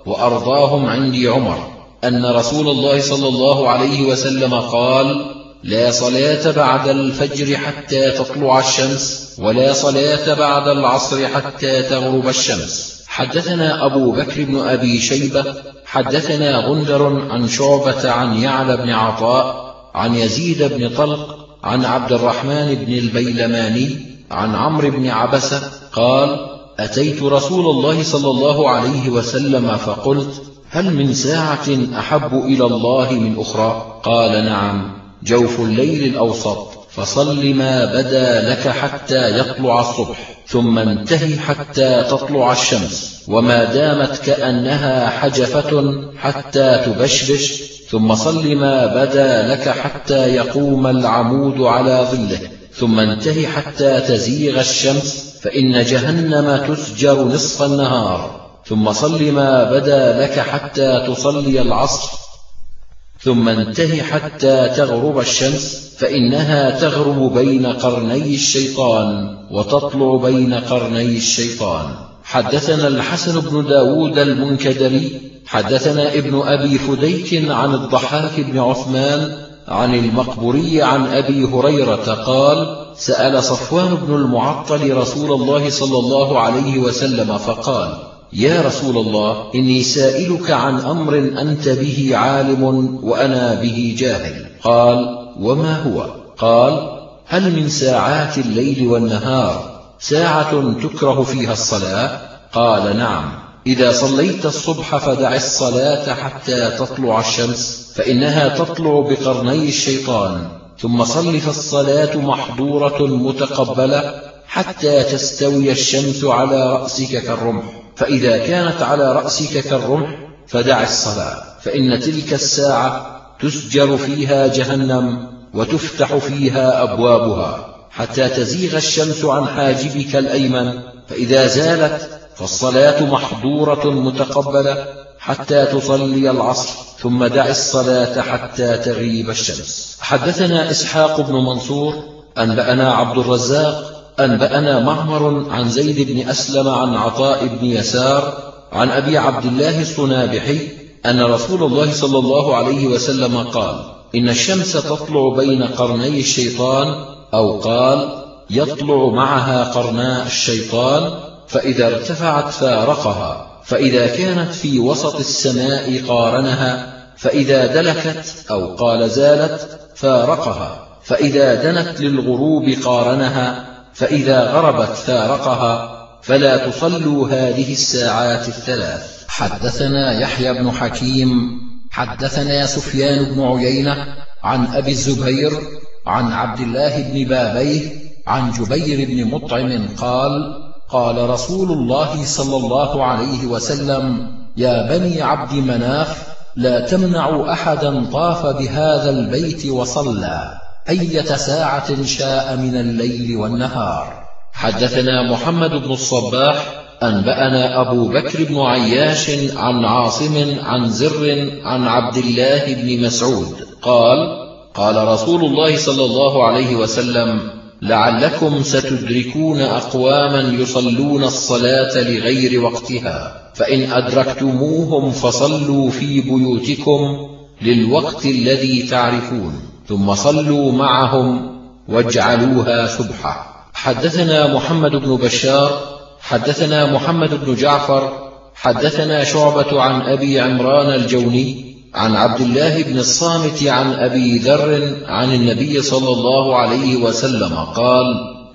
وأرضاهم عندي عمر. أن رسول الله صلى الله عليه وسلم قال لا صلاة بعد الفجر حتى تطلع الشمس ولا صلاة بعد العصر حتى تغرب الشمس. حدثنا أبو بكر بن أبي شيبة حدثنا غندر عن شعبة عن يعلى بن عطاء عن يزيد بن طلق عن عبد الرحمن بن البيلماني عن عمرو بن عبسة قال أتيت رسول الله صلى الله عليه وسلم فقلت هل من ساعة أحب إلى الله من أخرى؟ قال نعم جوف الليل الأوسط فصل ما بدا لك حتى يطلع الصبح ثم انتهي حتى تطلع الشمس وما دامت كأنها حجفة حتى تبشبش ثم صل ما بدا لك حتى يقوم العمود على ظله. ثم انتهي حتى تزيغ الشمس فإن جهنم تسجر نصف النهار. ثم صل ما بدا لك حتى تصلي العصر. ثم انتهي حتى تغرب الشمس فإنها تغرب بين قرني الشيطان وتطلع بين قرني الشيطان. حدثنا الحسن بن داود المنكدري حدثنا ابن أبي فديك عن الضحاك بن عثمان عن المقبوري عن أبي هريرة قال سأل صفوان بن المعطل رسول الله صلى الله عليه وسلم فقال يا رسول الله إني سائلك عن أمر أنت به عالم وأنا به جاهل. قال وما هو؟ قال هل من ساعات الليل والنهار ساعة تكره فيها الصلاة؟ قال نعم. إذا صليت الصبح فدع الصلاة حتى تطلع الشمس فإنها تطلع بقرني الشيطان. ثم صل فالصلاة محظورة متقبلة حتى تستوي الشمس على رأسك كالرمح. فإذا كانت على رأسك كالرمح فدع الصلاة فإن تلك الساعة تسجر فيها جهنم وتفتح فيها أبوابها حتى تزيغ الشمس عن حاجبك الأيمن. فإذا زالت فالصلاة محظورة متقبلة حتى تصلي العصر ثم دع الصلاة حتى تغيب الشمس. حدثنا إسحاق بن منصور أنبأنا عبد الرزاق أنبأنا معمر عن زيد بن أسلم عن عطاء بن يسار عن أبي عبد الله الصنابحي أن رسول الله صلى الله عليه وسلم قال إن الشمس تطلع بين قرني الشيطان أو قال يطلع معها قرناء الشيطان فإذا ارتفعت فارقها فإذا كانت في وسط السماء قارنها فإذا دلكت أو قال زالت فارقها فإذا دنت للغروب قارنها فإذا غربت فارقها فلا تصلوا هذه الساعات الثلاث. حدثنا يحيى بن حكيم حدثنا سفيان بن عيينة عن أبي الزبير عن عبد الله بن بابيه عن جبير بن مطعم قال قال رسول الله صلى الله عليه وسلم يا بني عبد مناف لا تمنعوا أحدا طاف بهذا البيت وصلى أية ساعة شاء من الليل والنهار. حدثنا محمد بن الصباح أنبأنا أبو بكر بن عياش عن عاصم عن زر عن عبد الله بن مسعود قال قال رسول الله صلى الله عليه وسلم لعلكم ستدركون أقواما يصلون الصلاة لغير وقتها. فإن أدركتموهم فصلوا في بيوتكم للوقت الذي تعرفون. ثم صلوا معهم واجعلوها سبحة حدثنا محمد بن بشار حدثنا محمد بن جعفر حدثنا شعبة عن أبي عمران الجوني عن عبد الله بن الصامت عن أبي ذر عن النبي صلى الله عليه وسلم قال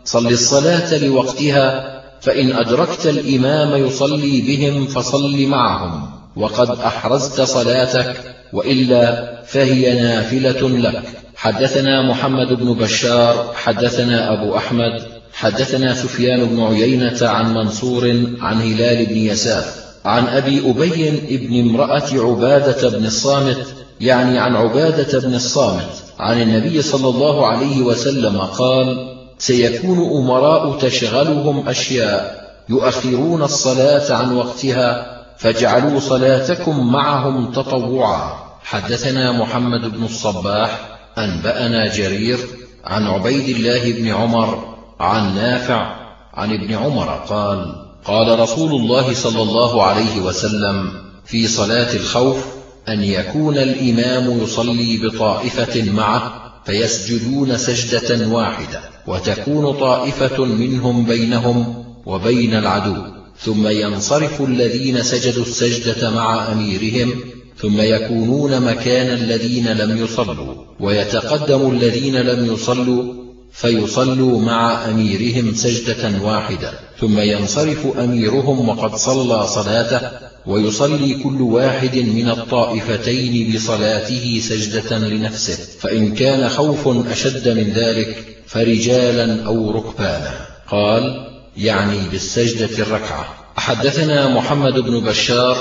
صل الصلاة لوقتها فإن أدركت الإمام يصلي بهم فصل معهم وقد أحرزت صلاتك وإلا فهي نافلة لك. حدثنا محمد بن بشار حدثنا أبو أحمد حدثنا سفيان بن عيينة عن منصور عن هلال بن يساف عن أبي أبي بن امرأة عبادة بن الصامت يعني عن عبادة بن الصامت عن النبي صلى الله عليه وسلم قال سيكون أمراء تشغلهم أشياء يؤخرون الصلاة عن وقتها فاجعلوا صلاتكم معهم تطوعا. حدثنا محمد بن الصباح أنبأنا جرير عن عبيد الله بن عمر عن نافع عن ابن عمر قال قال رسول الله صلى الله عليه وسلم في صلاة الخوف أن يكون الإمام يصلي بطائفة معه فيسجدون سجدة واحدة وتكون طائفة منهم بينهم وبين العدو ثم ينصرف الذين سجدوا السجدة مع أميرهم ثم يكونون مكان الذين لم يصلوا ويتقدم الذين لم يصلوا فيصلوا مع أميرهم سجدة واحدة ثم ينصرف أميرهم وقد صلى صلاته ويصلي كل واحد من الطائفتين بصلاته سجدة لنفسه فإن كان خوف أشد من ذلك فرجالا أو ركبانا. قال يعني بالسجدة الركعة. حدثنا محمد بن بشار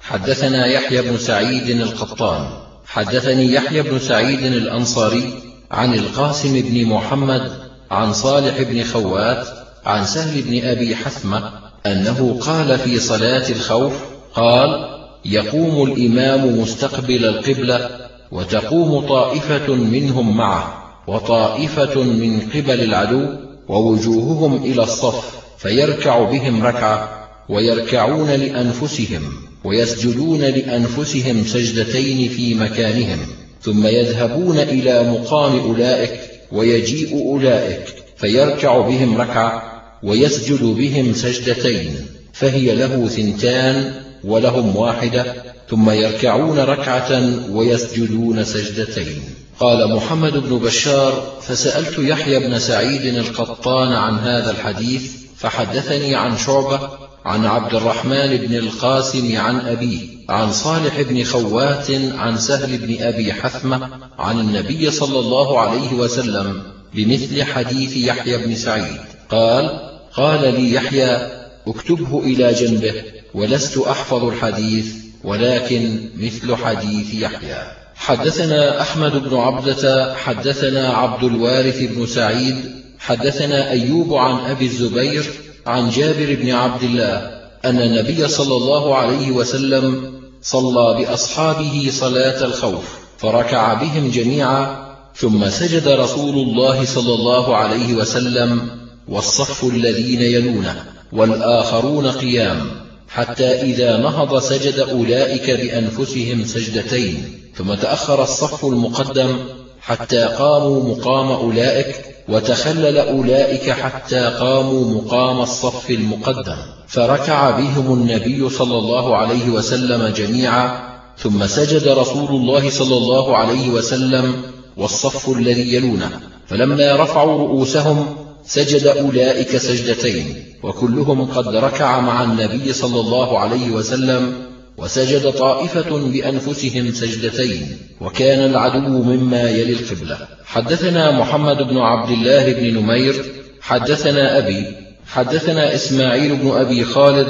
حدثنا يحيى بن سعيد القطان حدثني يحيى بن سعيد الأنصاري عن القاسم بن محمد عن صالح بن خوات عن سهل بن أبي حثمة أنه قال في صلاة الخوف قال يقوم الإمام مستقبل القبلة وتقوم طائفة منهم معه وطائفة من قبل العدو ووجوههم إلى الصف فيركع بهم ركعة ويركعون لأنفسهم ويسجدون لأنفسهم سجدتين في مكانهم. ثم يذهبون إلى مقام أولئك ويجيء أولئك فيركع بهم ركعة ويسجد بهم سجدتين فهي له ثنتان ولهم واحدة ثم يركعون ركعة ويسجدون سجدتين. قال محمد بن بشار فسألت يحيى بن سعيد القطان عن هذا الحديث فحدثني عن شعبة عن عبد الرحمن بن القاسم عن أبيه عن صالح بن خوات عن سهل بن أبي حثمة عن النبي صلى الله عليه وسلم بمثل حديث يحيى بن سعيد. قال قال لي يحيى اكتبه إلى جنبه ولست أحفظ الحديث ولكن مثل حديث يحيى. حدثنا أحمد بن عبدة حدثنا عبد الوارث بن سعيد حدثنا أيوب عن أبي الزبير عن جابر بن عبد الله أن النبي صلى الله عليه وسلم صلى بأصحابه صلاة الخوف فركع بهم جميعا ثم سجد رسول الله صلى الله عليه وسلم والصف الذين يلونه والآخرون قيام حتى إذا نهض سجد أولئك بأنفسهم سجدتين ثم تأخر الصف المقدم حتى قاموا مقام أولئك وتخلل أولئك حتى قاموا مقام الصف المقدم. فركع بهم النبي صلى الله عليه وسلم جميعا ثم سجد رسول الله صلى الله عليه وسلم والصف الذي يلونه. فلما رفعوا رؤوسهم سجد أولئك سجدتين وكلهم قد ركع مع النبي صلى الله عليه وسلم وسجد طائفة بأنفسهم سجدتين وكان العدو مما يلي القبلة. حدثنا محمد بن عبد الله بن نمير حدثنا أبي حدثنا إسماعيل بن أبي خالد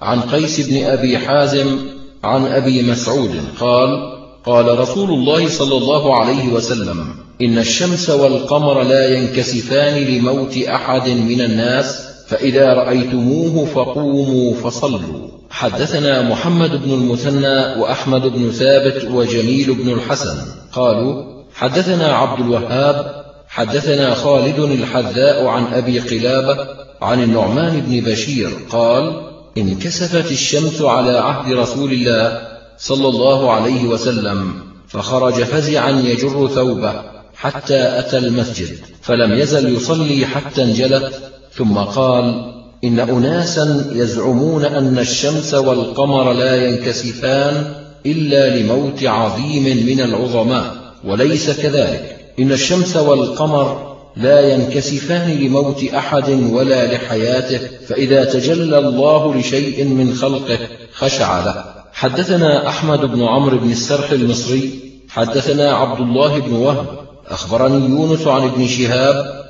عن قيس بن أبي حازم عن أبي مسعود قال قال رسول الله صلى الله عليه وسلم إن الشمس والقمر لا ينكسفان لموت أحد من الناس فإذا رأيتموه فقوموا فصلوا. حدثنا محمد بن المثنى وأحمد بن ثابت وجميل بن الحسن. قالوا حدثنا عبد الوهاب حدثنا خالد الحذاء عن أبي قلابة عن النعمان بن بشير قال انكسفت الشمس على عهد رسول الله صلى الله عليه وسلم فخرج فزعا يجر ثوبه حتى أتى المسجد فلم يزل يصلي حتى انجلت ثم قال إن أناسا يزعمون أن الشمس والقمر لا ينكسفان إلا لموت عظيم من العظماء وليس كذلك. إن الشمس والقمر لا ينكسفان لموت أحد ولا لحياته فإذا تجلى الله لشيء من خلقه خشع له. حدثنا أحمد بن عمرو بن السرح المصري حدثنا عبد الله بن وهب أخبرني يونس عن ابن شهاب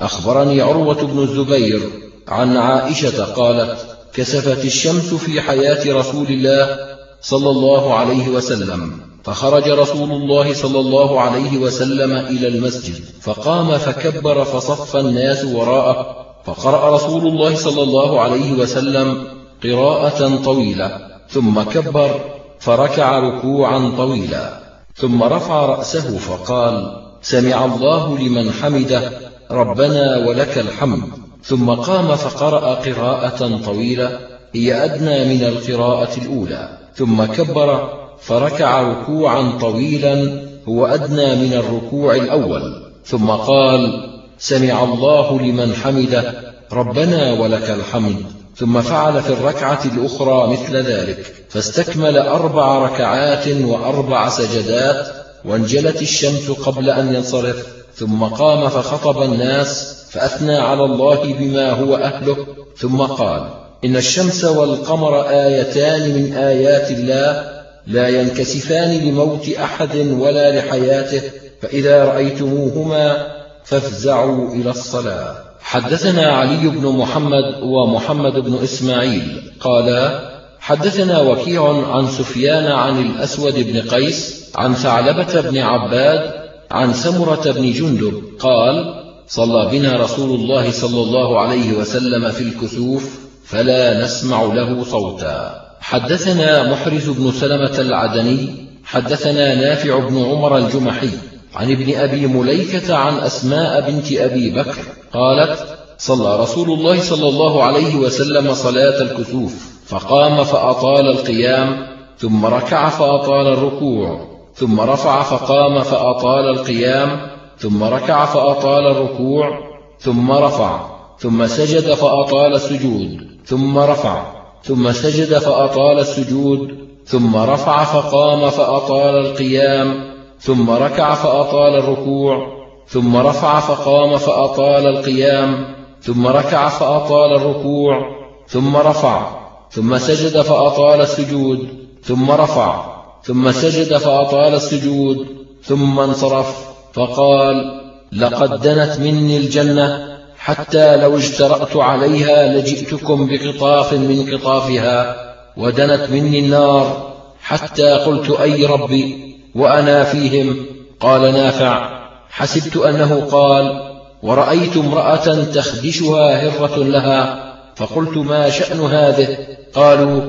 أخبرني عروة بن الزبير عن عائشة قالت كسفت الشمس في حياة رسول الله صلى الله عليه وسلم فخرج رسول الله صلى الله عليه وسلم إلى المسجد فقام فكبر فصف الناس وراءه فقرأ رسول الله صلى الله عليه وسلم قراءة طويلة ثم كبر فركع ركوعا طويلا ثم رفع رأسه فقال سمع الله لمن حمده ربنا ولك الحمد. ثم قام فقرأ قراءة طويلة هي أدنى من القراءة الأولى ثم كبر فركع ركوعا طويلا هو أدنى من الركوع الأول ثم قال سمع الله لمن حمده ربنا ولك الحمد ثم فعل في الركعة الأخرى مثل ذلك فاستكمل أربع ركعات وأربع سجدات وانجلت الشمس قبل أن ينصرف ثم قام فخطب الناس فأثنى على الله بما هو أهله. ثم قال إن الشمس والقمر آيتان من آيات الله لا ينكسفان لموت أحد ولا لحياته فإذا رأيتموهما فافزعوا إلى الصلاة. حدثنا علي بن محمد ومحمد بن إسماعيل قالا حدثنا وكيع عن سفيان عن الأسود بن قيس عن ثعلبة بن عباد عن سمرة بن جندب قال صلى بنا رسول الله صلى الله عليه وسلم في الكسوف فلا نسمع له صوتا. حدثنا محرز بن سلمة العدني حدثنا نافع بن عمر الجمحي عن ابن أبي مليكة عن أسماء بنت أبي بكر قالت صلى رسول الله صلى الله عليه وسلم صلاة الكسوف فقام فأطال القيام ثم ركع فأطال الركوع. ثم رفع فقام فأطال القيام ثم ركع فأطال الركوع ثم رفع ثم سجد فأطال السجود ثم رفع ثم سجد فأطال السجود ثم رفع فقام فأطال القيام ثم ركع فأطال الركوع ثم رفع فقام فأطال القيام ثم ركع فأطال الركوع ثم رفع ثم سجد فأطال السجود ثم رفع. ثم سجد فأطال السجود ثم انصرف فقال لقد دنت مني الجنة حتى لو اجترأت عليها لجئتكم بقطاف من قطافها ودنت مني النار حتى قلت أي ربي وأنا فيهم؟ قال نافع. حسبت أنه قال ورأيت امرأة تخدشها هرة لها فقلت ما شأن هذه؟ قالوا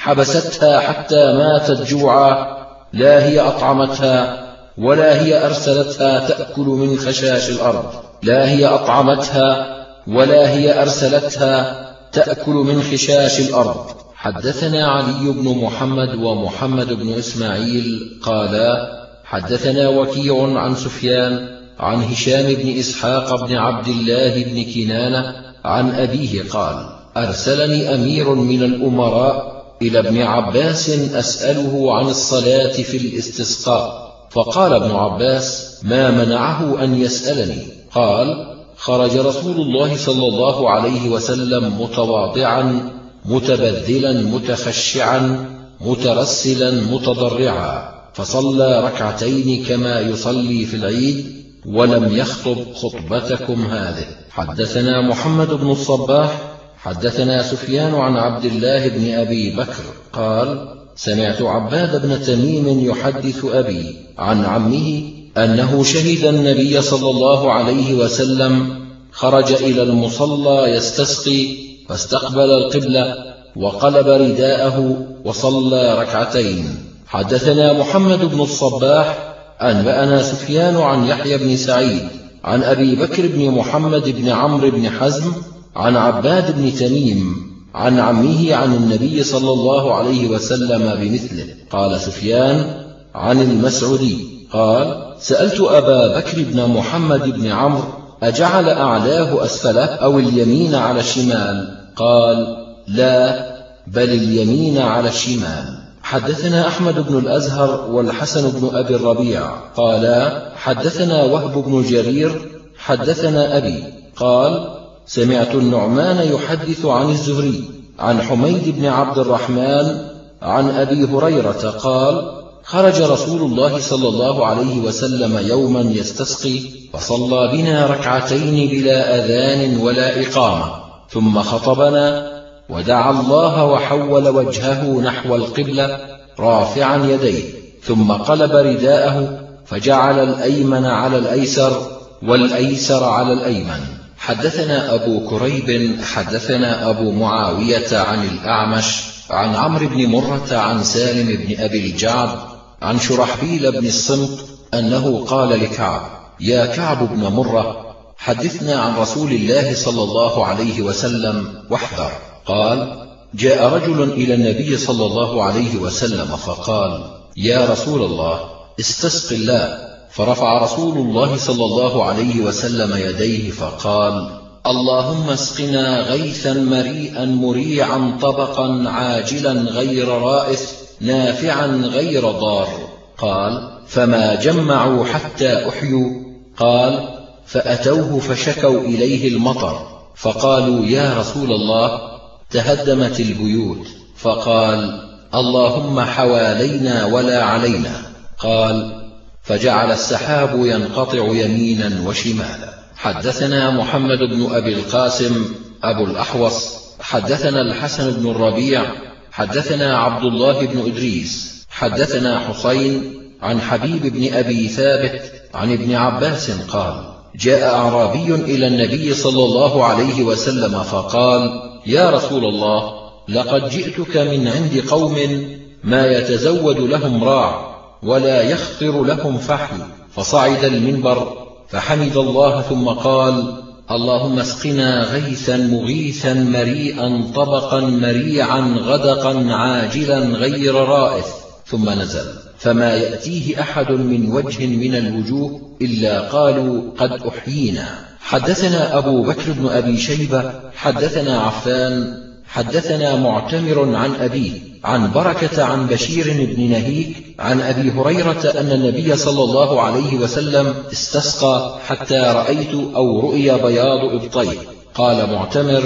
حبستها حتى ماتت جوعا لا هي أطعمتها ولا هي أرسلتها تأكل من خشاش الأرض. لا هي أطعمتها ولا هي أرسلتها تأكل من خشاش الأرض. حدثنا علي بن محمد ومحمد بن إسماعيل قالا حدثنا وكيع عن سفيان عن هشام بن إسحاق بن عبد الله بن كنانة عن أبيه قال أرسلني أمير من الأمراء إلى ابن عباس أسأله عن الصلاة في الاستسقاء فقال ابن عباس ما منعه أن يسألني؟ قال خرج رسول الله صلى الله عليه وسلم متواضعا متبذلا متخشعا مترسلا متضرعا فصلى ركعتين كما يصلي في العيد ولم يخطب خطبتكم هذه. حدثنا محمد بن الصباح حدثنا سفيان عن عبد الله بن أبي بكر قال سمعت عباد بن تميم يحدث أبي عن عمه أنه شهد النبي صلى الله عليه وسلم خرج إلى المصلى يستسقي فاستقبل القبلة وقلب رداءه وصلى ركعتين. حدثنا محمد بن الصباح أنبأنا سفيان عن يحيى بن سعيد عن أبي بكر بن محمد بن عمرو بن حزم عن عباد بن تميم عن عمه عن النبي صلى الله عليه وسلم بمثله قال سفيان عن المسعودي قال سألت أبا بكر بن محمد بن عمرو أجعل أعلاه أسفله أو اليمين على الشمال؟ قال لا بل اليمين على الشمال. حدثنا أحمد بن الأزهر والحسن بن أبي الربيع قالا حدثنا وهب بن جرير حدثنا أبي قال سمعت النعمان يحدث عن الزهري عن حميد بن عبد الرحمن عن أبي هريرة قال خرج رسول الله صلى الله عليه وسلم يوما يستسقي فصلى بنا ركعتين بلا أذان ولا إقامة ثم خطبنا ودعا الله وحول وجهه نحو القبلة رافعا يديه ثم قلب رداءه فجعل الأيمن على الأيسر والأيسر على الأيمن. حدثنا أبو كريب حدثنا أبو معاوية عن الأعمش عن عمرو بن مرة عن سالم بن أبي الجعد عن شرحبيل بن الصمت أنه قال لكعب يا كعب بن مرة حدثنا عن رسول الله صلى الله عليه وسلم واحذر. قال جاء رجل إلى النبي صلى الله عليه وسلم فقال يا رسول الله استسق الله. فرفع رسول الله صلى الله عليه وسلم يديه فقال اللهم اسقنا غيثا مريئا مريعا طبقا عاجلا غير رائث نافعا غير ضار. قال فما جمعوا حتى أحيوا. قال فأتوه فشكوا إليه المطر. فقالوا يا رسول الله تهدمت البيوت. فقال اللهم حوالينا ولا علينا. قال فجعل السحاب ينقطع يمينا وشمالا. حدثنا محمد بن أبي القاسم أبو الأحوص. حدثنا الحسن بن الربيع. حدثنا عبد الله بن إدريس. حدثنا حسين عن حبيب بن أبي ثابت عن ابن عباس قال جاء أعرابي إلى النبي صلى الله عليه وسلم فقال يا رسول الله لقد جئتك من عند قوم ما يتزود لهم راع. ولا يخطر لهم فحل فصعد المنبر فحمد الله ثم قال اللهم اسقنا غيثا مغيثا مريئا طبقا مريعا غدقا عاجلا غير رائث. ثم نزل. فما يأتيه أحد من وجه من الوجوه إلا قالوا قد أحيينا. حدثنا أبو بكر بن أبي شيبة حدثنا عفان حدثنا معتمر عن أبيه. عن بركة عن بشير بن نهيك عن أبي هريرة أن النبي صلى الله عليه وسلم استسقى حتى رأيت أو رؤي بياض إبطيه. قال معتمر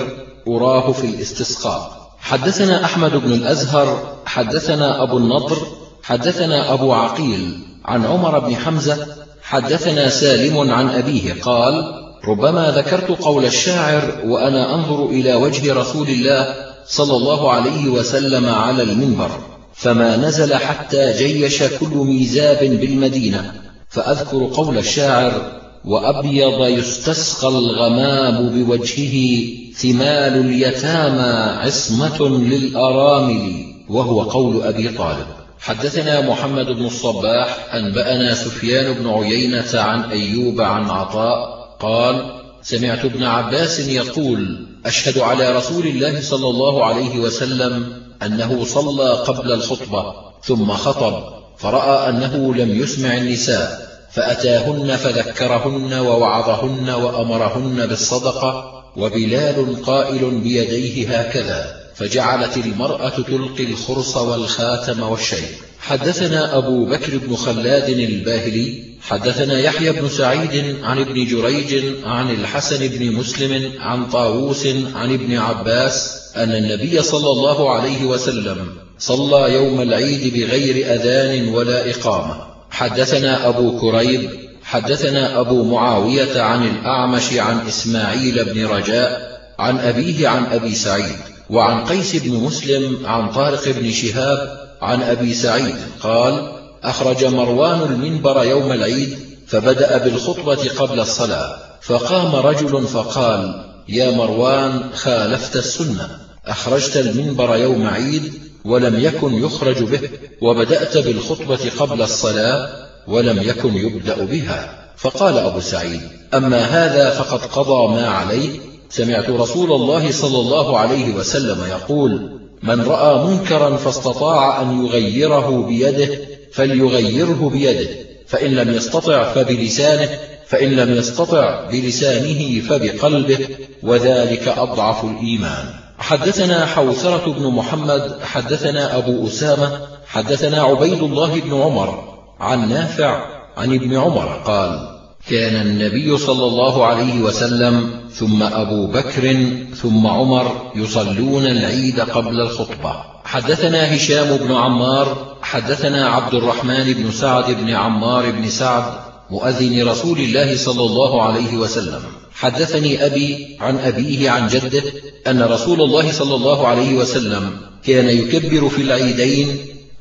أراه في الاستسقاء. حدثنا أحمد بن الأزهر حدثنا أبو النضر حدثنا أبو عقيل عن عمر بن حمزة حدثنا سالم عن أبيه قال ربما ذكرت قول الشاعر وأنا أنظر إلى وجه رسول الله صلى الله عليه وسلم على المنبر فما نزل حتى جيش كل ميزاب بالمدينة فأذكر قول الشاعر وأبيض يستسقى الغمام بوجهه ثمال اليتامى عصمة للأرامل وهو قول أبي طالب. حدثنا محمد بن الصباح أنبأنا سفيان بن عيينة عن أيوب عن عطاء قال سمعت ابن عباس يقول أشهد على رسول الله صلى الله عليه وسلم أنه صلى قبل الخطبة ثم خطب فرأى أنه لم يسمع النساء فأتاهن فذكرهن ووعظهن وأمرهن بالصدقة وبلال قائل بيديه هكذا فجعلت المرأة تلقي الخرص والخاتم والشيء حدثنا أبو بكر بن خلاد الباهلي حدثنا يحيى بن سعيد عن ابن جريج عن الحسن بن مسلم عن طاووس عن ابن عباس أن النبي صلى الله عليه وسلم صلى يوم العيد بغير أذان ولا إقامة. حدثنا أبو كريب حدثنا أبو معاوية عن الأعمش عن إسماعيل بن رجاء عن أبيه عن أبي سعيد وعن قيس بن مسلم عن طارق بن شهاب عن أبي سعيد قال أخرج مروان المنبر يوم العيد فبدأ بالخطبة قبل الصلاة فقام رجل فقال يا مروان خالفت السنة. أخرجت المنبر يوم عيد ولم يكن يخرج به وبدأت بالخطبة قبل الصلاة ولم يكن يبدأ بها. فقال أبو سعيد أما هذا فقد قضى ما عليه. سمعت رسول الله صلى الله عليه وسلم يقول من رأى منكرا فاستطاع أن يغيره بيده فليغيره بيده. فإن لم يستطع فبلسانه فإن لم يستطع بلسانه فبقلبه وذلك أضعف الإيمان. حدثنا حوثرة بن محمد حدثنا أبو أسامة حدثنا عبيد الله بن عمر عن نافع عن ابن عمر قال كان النبي صلى الله عليه وسلم ثم أبو بكر ثم عمر يصلون العيد قبل الخطبة. حدثنا هشام بن عمار حدثنا عبد الرحمن بن سعد بن عمار بن سعد مؤذن رسول الله صلى الله عليه وسلم. حدثني أبي عن أبيه عن جده أن رسول الله صلى الله عليه وسلم كان يكبر في العيدين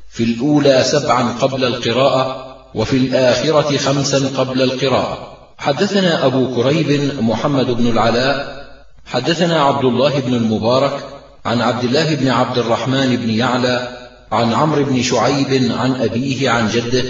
في الأولى سبعا قبل القراءة وفي الآخرة خمسا قبل القراءة حدثنا أبو كريب محمد بن العلاء حدثنا عبد الله بن المبارك عن عبد الله بن عبد الرحمن بن يعلى عن عمرو بن شعيب عن أبيه عن جده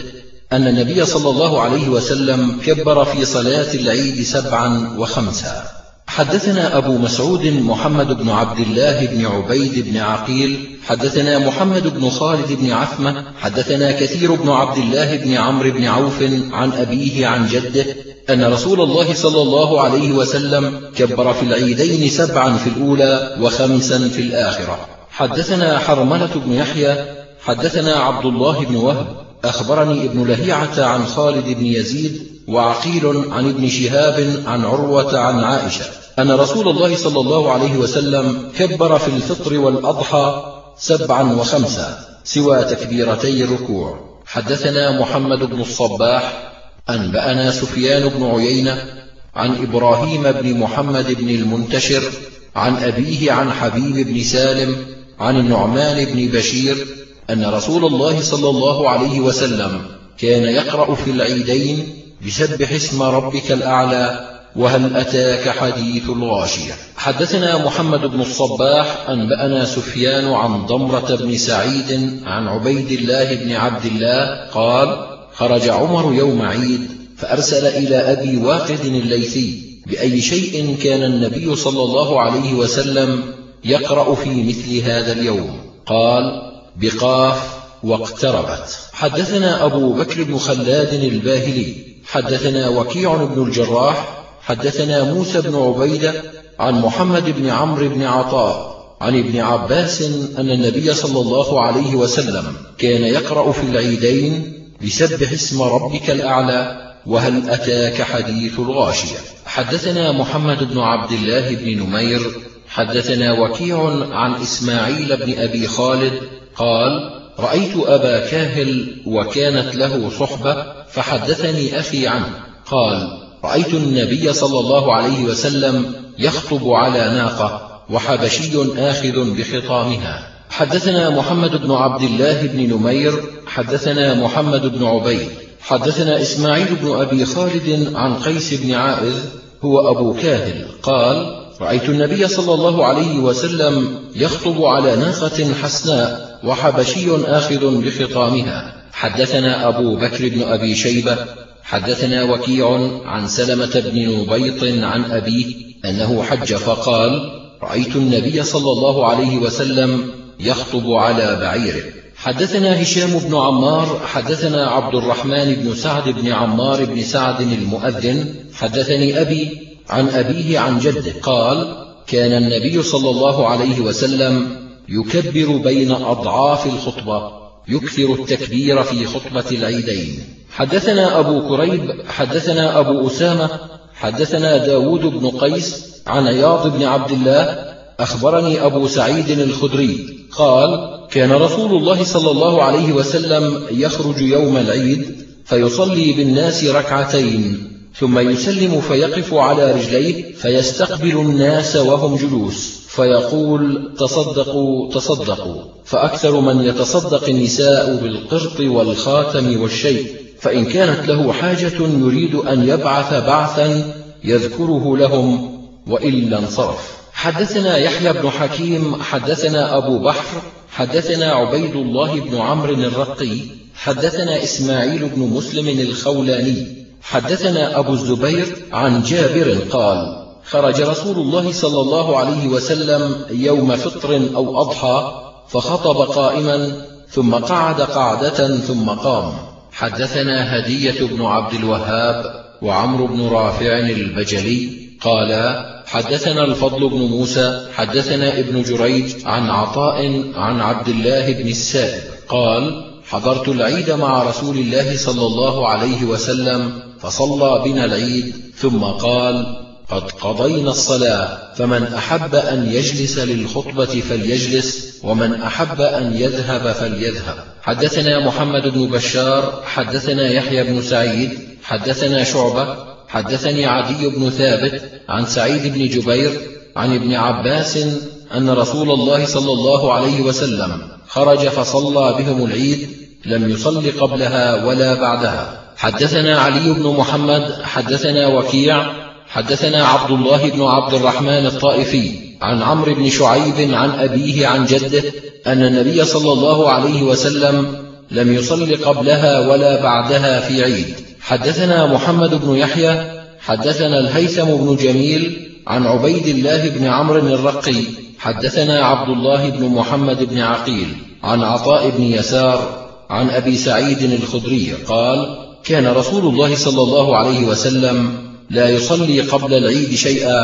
أن النبي صلى الله عليه وسلم كبر في صلاة العيد سبعا وخمسا. حدثنا أبو مسعود محمد بن عبد الله بن عبيد بن عقيل حدثنا محمد بن خالد بن عثمة حدثنا كثير بن عبد الله بن عمرو بن عوف عن أبيه عن جده أن رسول الله صلى الله عليه وسلم كبر في العيدين سبعا في الأولى وخمسا في الآخرة. حدثنا حرملة بن يحيى حدثنا عبد الله بن وهب أخبرني ابن لهيعة عن خالد بن يزيد وعقيل عن ابن شهاب عن عروة عن عائشة أن رسول الله صلى الله عليه وسلم كبر في الفطر والأضحى سبعا وخمسا سوى تكبيرتي الركوع. حدثنا محمد بن الصباح أنبأنا سفيان بن عيينة عن إبراهيم بن محمد بن المنتشر عن أبيه عن حبيب بن سالم عن النعمان بن بشير أن رسول الله صلى الله عليه وسلم كان يقرأ في العيدين بسبح اسم ربك الأعلى وهل أتاك حديث الغاشية؟ حدثنا محمد بن الصباح أنبأنا سفيان عن ضمرة بن سعيد عن عبيد الله بن عبد الله قال خرج عمر يوم عيد فأرسل إلى أبي واقد الليثي بأي شيء كان النبي صلى الله عليه وسلم يقرأ في مثل هذا اليوم؟ قال بقاف واقتربت. حدثنا أبو بكر بن خلاد الباهلي حدثنا وكيع بن الجراح حدثنا موسى بن عبيدة عن محمد بن عمرو بن عطاء عن ابن عباس أن النبي صلى الله عليه وسلم كان يقرأ في العيدين بسبح اسم ربك الأعلى وهل أتاك حديث الغاشية؟ حدثنا محمد بن عبد الله بن نمير حدثنا وكيع عن إسماعيل بن أبي خالد قال رأيت أبا كاهل وكانت له صحبة فحدثني أخي عنه. قال رأيت النبي صلى الله عليه وسلم يخطب على ناقة وحبشي آخذ بخطامها. حدثنا محمد بن عبد الله بن نمير حدثنا محمد بن عبيد حدثنا إسماعيل بن أبي خالد عن قيس بن عائذ هو أبو كاهل. قال رأيت النبي صلى الله عليه وسلم يخطب على ناقة حسناء وحبشي آخذ بخطامها حدثنا أبو بكر بن أبي شيبة حدثنا وكيع عن سلمة بن نبيط عن أبيه أنه حج فقال رأيت النبي صلى الله عليه وسلم يخطب على بعيره. حدثنا هشام بن عمار حدثنا عبد الرحمن بن سعد بن عمار بن سعد المؤذن. حدثني أبي عن أبيه عن جده قال كان النبي صلى الله عليه وسلم يكبر بين أضعاف الخطبة يكثر التكبير في خطبة العيدين. حدثنا أبو كريب حدثنا أبو أسامة حدثنا داود بن قيس عن عياض بن عبد الله أخبرني أبو سعيد الخدري قال كان رسول الله صلى الله عليه وسلم يخرج يوم العيد فيصلي بالناس ركعتين ثم يسلم فيقف على رجليه فيستقبل الناس وهم جلوس. فيقول تصدقوا تصدقوا. فأكثر من يتصدق النساء بالقرط والخاتم والشيء فإن كانت له حاجة يريد أن يبعث بعثا يذكره لهم وإلا انصرف حدثنا يحيى بن حكيم حدثنا أبو بحر حدثنا عبيد الله بن عمرو الرقي حدثنا إسماعيل بن مسلم الخولاني حدثنا أبو الزبير عن جابر قال خرج رسول الله صلى الله عليه وسلم يوم فطر أو أضحى فخطب قائما ثم قعد قعدة ثم قام. حدثنا هدية بن عبد الوهاب وعمرو بن رافع البجلي قالا حدثنا الفضل بن موسى حدثنا ابن جريج عن عطاء عن عبد الله بن السائب قال حضرت العيد مع رسول الله صلى الله عليه وسلم فصلى بنا العيد ثم قال قد قضينا الصلاة فمن أحب أن يجلس للخطبة فليجلس ومن أحب أن يذهب فليذهب. حدثنا محمد بن بشار حدثنا يحيى بن سعيد حدثنا شعبة حدثني عدي بن ثابت عن سعيد بن جبير عن ابن عباس أن رسول الله صلى الله عليه وسلم خرج فصلى بهم العيد لم يصل قبلها ولا بعدها. حدثنا علي بن محمد حدثنا وكيع حدثنا عبد الله بن عبد الرحمن الطائفي عن عمرو بن شعيب عن أبيه عن جده أن النبي صلى الله عليه وسلم لم يصل قبلها ولا بعدها في عيد. حدثنا محمد بن يحيى حدثنا الهيثم بن جميل عن عبيد الله بن عمرو الرقي حدثنا عبد الله بن محمد بن عقيل عن عطاء بن يسار عن أبي سعيد الخدري قال كان رسول الله صلى الله عليه وسلم لا يصلي قبل العيد شيئا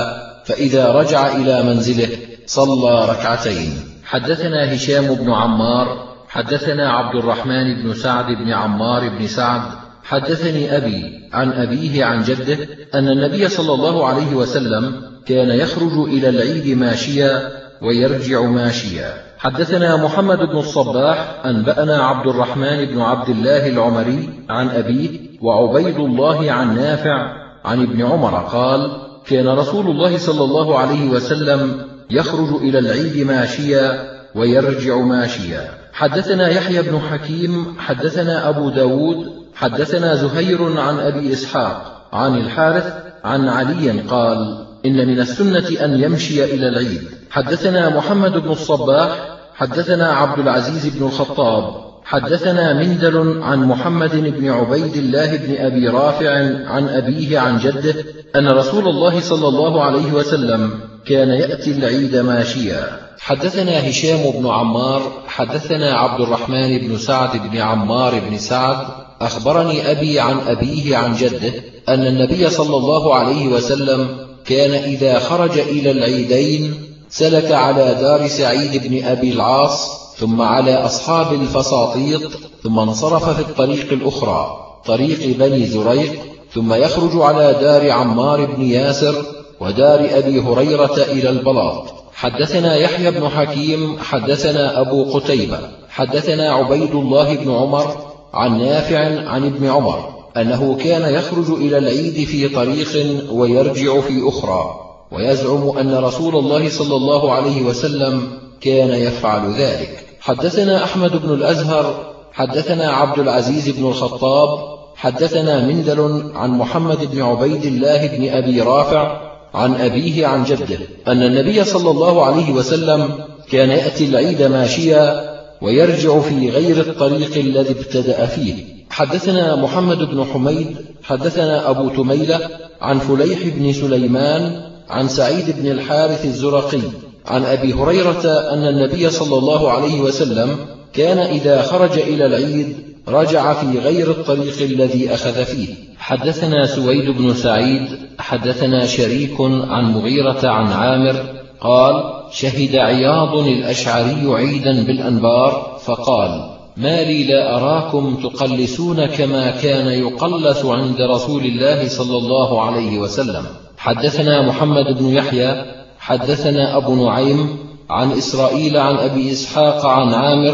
فإذا رجع إلى منزله صلى ركعتين. حدثنا هشام بن عمار حدثنا عبد الرحمن بن سعد بن عمار بن سعد حدثني أبي عن أبيه عن جده أن النبي صلى الله عليه وسلم كان يخرج إلى العيد ماشيا ويرجع ماشيا. حدثنا محمد بن الصباح أنبأنا عبد الرحمن بن عبد الله العمري عن أبيه وعبيد الله عن نافع عن ابن عمر قال كان رسول الله صلى الله عليه وسلم يخرج إلى العيد ماشيا ويرجع ماشيا. حدثنا يحيى بن حكيم حدثنا أبو داود حدثنا زهير عن أبي إسحاق عن الحارث عن علي قال إن من السنة أن يمشي إلى العيد. حدثنا محمد بن الصباح حدثنا عبد العزيز بن الخطاب حدثنا مندل عن محمد بن عبيد الله بن أبي رافع عن أبيه عن جده أن رسول الله صلى الله عليه وسلم كان يأتي العيد ماشيا. حدثنا هشام بن عمار حدثنا عبد الرحمن بن سعد بن عمار بن سعد أخبرني أبي عن أبيه عن جده أن النبي صلى الله عليه وسلم كان إذا خرج إلى العيدين سلك على دار سعيد بن أبي العاص ثم على أصحاب الفساطيط ثم انصرف في الطريق الأخرى طريق بني زريق ثم يخرج على دار عمار بن ياسر ودار أبي هريرة إلى البلاط. حدثنا يحيى بن حكيم حدثنا أبو قتيبة حدثنا عبيد الله بن عمر عن نافع عن ابن عمر أنه كان يخرج إلى العيد في طريق ويرجع في أخرى ويزعم أن رسول الله صلى الله عليه وسلم كان يفعل ذلك. حدثنا أحمد بن الأزهر حدثنا عبد العزيز بن الخطاب حدثنا مندل عن محمد بن عبيد الله بن أبي رافع عن أبيه عن جده أن النبي صلى الله عليه وسلم كان يأتي العيد ماشيا ويرجع في غير الطريق الذي ابتدأ فيه. حدثنا محمد بن حميد حدثنا أبو تميلة عن فليح بن سليمان عن سعيد بن الحارث الزرقي عن أبي هريرة أن النبي صلى الله عليه وسلم كان إذا خرج إلى العيد رجع في غير الطريق الذي أخذ فيه. حدثنا سويد بن سعيد حدثنا شريك عن مغيرة عن عامر قال شهد عياض الأشعري عيدا بالأنبار فقال ما لي لا أراكم تقلسون كما كان يقلس عند رسول الله صلى الله عليه وسلم حدثنا محمد بن يحيى حدثنا أبو نعيم عن إسرائيل عن أبي إسحاق عن عامر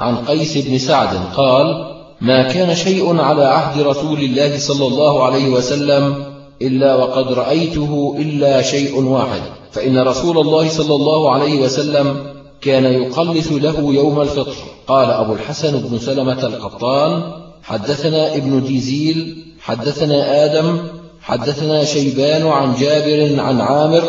عن قيس بن سعد قال ما كان شيء على عهد رسول الله صلى الله عليه وسلم إلا وقد رأيته إلا شيء واحد فإن رسول الله صلى الله عليه وسلم كان يقلث له يوم الفطر. قال أبو الحسن بن سلمة القطان حدثنا ابن ديزيل حدثنا آدم حدثنا شيبان عن جابر عن عامر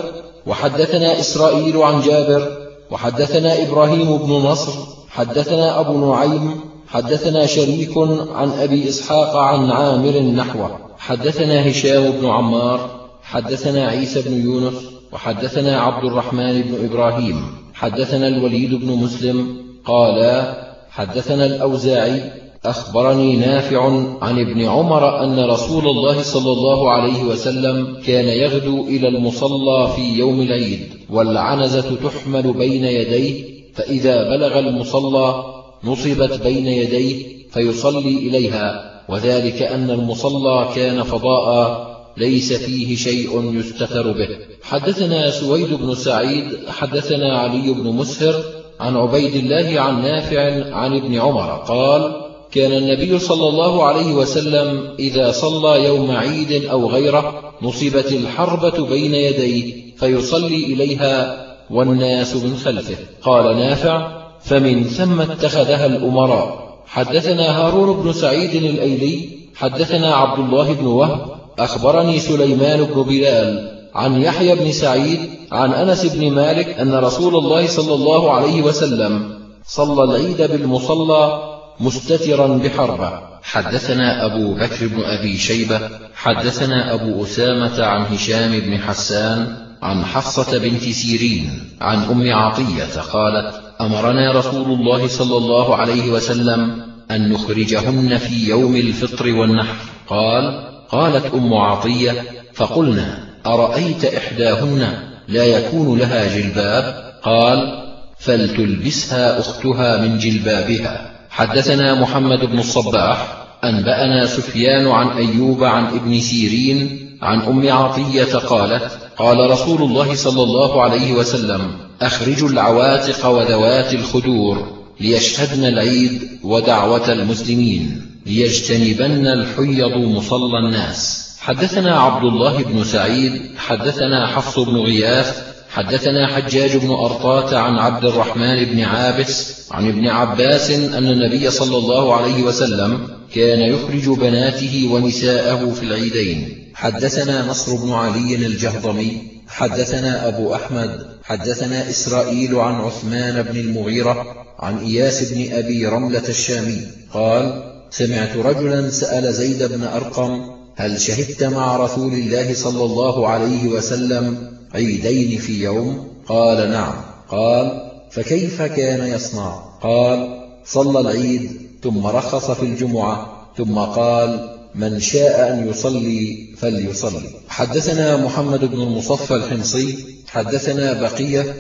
وحدثنا إسرائيل عن جابر وحدثنا إبراهيم بن نصر حدثنا أبو نعيم حدثنا شريك عن أبي إسحاق عن عامر نحوه حدثنا هشام بن عمار حدثنا عيسى بن يونس وحدثنا عبد الرحمن بن إبراهيم حدثنا الوليد بن مسلم قال حدثنا الأوزاعي أخبرني نافع عن ابن عمر أن رسول الله صلى الله عليه وسلم كان يغدو إلى المصلى في يوم العيد والعنزة تحمل بين يديه فإذا بلغ المصلى نصبت بين يديه فيصلي إليها وذلك أن المصلى كان فضاء ليس فيه شيء يستتر به. حدثنا سويد بن سعيد حدثنا علي بن مسهر عن عبيد الله عن نافع عن ابن عمر قال كان النبي صلى الله عليه وسلم إذا صلى يوم عيد أو غيره نصبت الحربة بين يديه فيصلي إليها والناس من خلفه. قال نافع فمن ثم اتخذها الأمراء. حدثنا هارون بن سعيد الأيلي حدثنا عبد الله بن وهب أخبرني سليمان بن بلال عن يحيى بن سعيد عن أنس بن مالك أن رسول الله صلى الله عليه وسلم صلى العيد بالمصلى مستترا بحربة. حدثنا أبو بكر بن أبي شيبة حدثنا أبو أسامة عن هشام بن حسان عن حفصة بنت سيرين عن أم عطية قالت أمرنا رسول الله صلى الله عليه وسلم أن نخرجهن في يوم الفطر والنحر. قال قالت أم عطية فقلنا أرأيت إحداهن؟ لا يكون لها جلباب؟ قال فلتلبسها أختها من جلبابها. حدثنا محمد بن الصباح أنبأنا سفيان عن أيوب عن ابن سيرين عن أم عطية قالت قال رسول الله صلى الله عليه وسلم أخرجوا العواتق وذوات الخدور ليشهدن العيد ودعوة المسلمين ليجتنبن الحيض مصلى الناس. حدثنا عبد الله بن سعيد حدثنا حفص بن غياث حدثنا حجاج بن أرطاة عن عبد الرحمن بن عابس عن ابن عباس أن النبي صلى الله عليه وسلم كان يخرج بناته ونساءه في العيدين. حدثنا نصر بن علي الجهضمي حدثنا أبو أحمد حدثنا إسرائيل عن عثمان بن المغيرة عن إياس بن أبي رملة الشامي قال سمعت رجلا سأل زيد بن أرقم هل شهدت مع رسول الله صلى الله عليه وسلم عيدين في يوم؟ قال نعم. قال فكيف كان يصنع؟ قال صلى العيد ثم رخص في الجمعة ثم قال من شاء أن يصلي فليصلي. حدثنا محمد بن المصفى الحمصي حدثنا بقية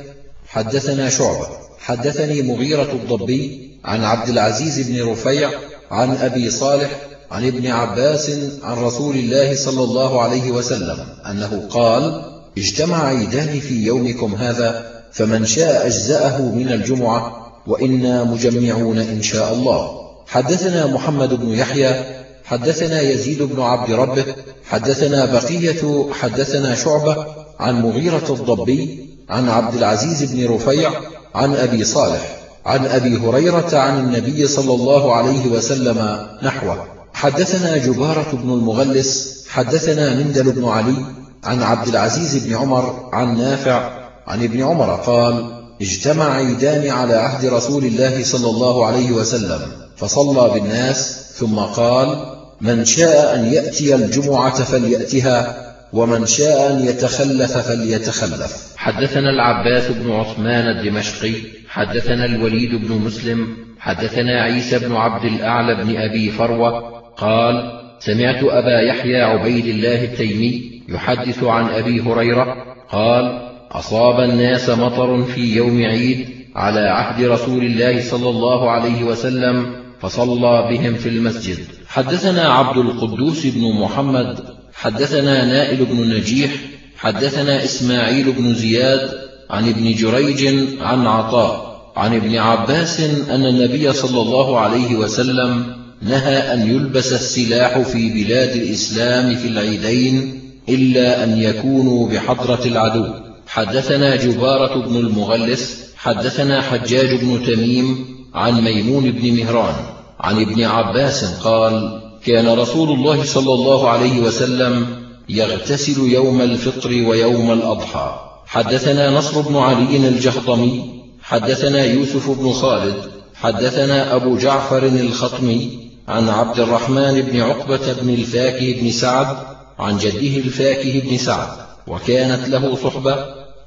حدثنا شعبة. حدثني مغيرة الضبي عن عبد العزيز بن رفيع عن أبي صالح عن ابن عباس عن رسول الله صلى الله عليه وسلم أنه قال اجتمع عيدان في يومكم هذا فمن شاء أجزأه من الجمعة وإنا مجمعون إن شاء الله. حدثنا محمد بن يحيى حدثنا يزيد بن عبد ربه حدثنا بقية حدثنا شعبة عن مغيرة الضبي عن عبد العزيز بن رفيع عن أبي صالح عن أبي هريرة عن النبي صلى الله عليه وسلم نحوه. حدثنا جبارة بن المغلس حدثنا مندل بن علي عن عبد العزيز بن عمر عن نافع عن ابن عمر قال اجتمع عيدان على عهد رسول الله صلى الله عليه وسلم فصلى بالناس ثم قال من شاء أن يأتي الجمعة فليأتها ومن شاء أن يتخلف فليتخلف. حدثنا العباس بن عثمان الدمشقي حدثنا الوليد بن مسلم حدثنا عيسى بن عبد الأعلى بن أبي فروة قال سمعت أبا يحيى عبيد الله التيمي يحدث عن أبي هريرة قال أصاب الناس مطر في يوم عيد على عهد رسول الله صلى الله عليه وسلم فصلى بهم في المسجد. حدثنا عبد القدوس بن محمد حدثنا نائل بن نجيح حدثنا إسماعيل بن زياد عن ابن جريج عن عطاء عن ابن عباس أن النبي صلى الله عليه وسلم نهى أن يلبس السلاح في بلاد الإسلام في العيدين إلا أن يكونوا بحضرة العدو. حدثنا جبارة بن المغلس حدثنا حجاج بن تميم عن ميمون بن مهران عن ابن عباس قال كان رسول الله صلى الله عليه وسلم يغتسل يوم الفطر ويوم الأضحى. حدثنا نصر بن علي الجهضمي حدثنا يوسف بن خالد حدثنا أبو جعفر الخطمي عن عبد الرحمن بن عقبة بن الفاكه بن سعد عن جده الفاكه بن سعد وكانت له صحبة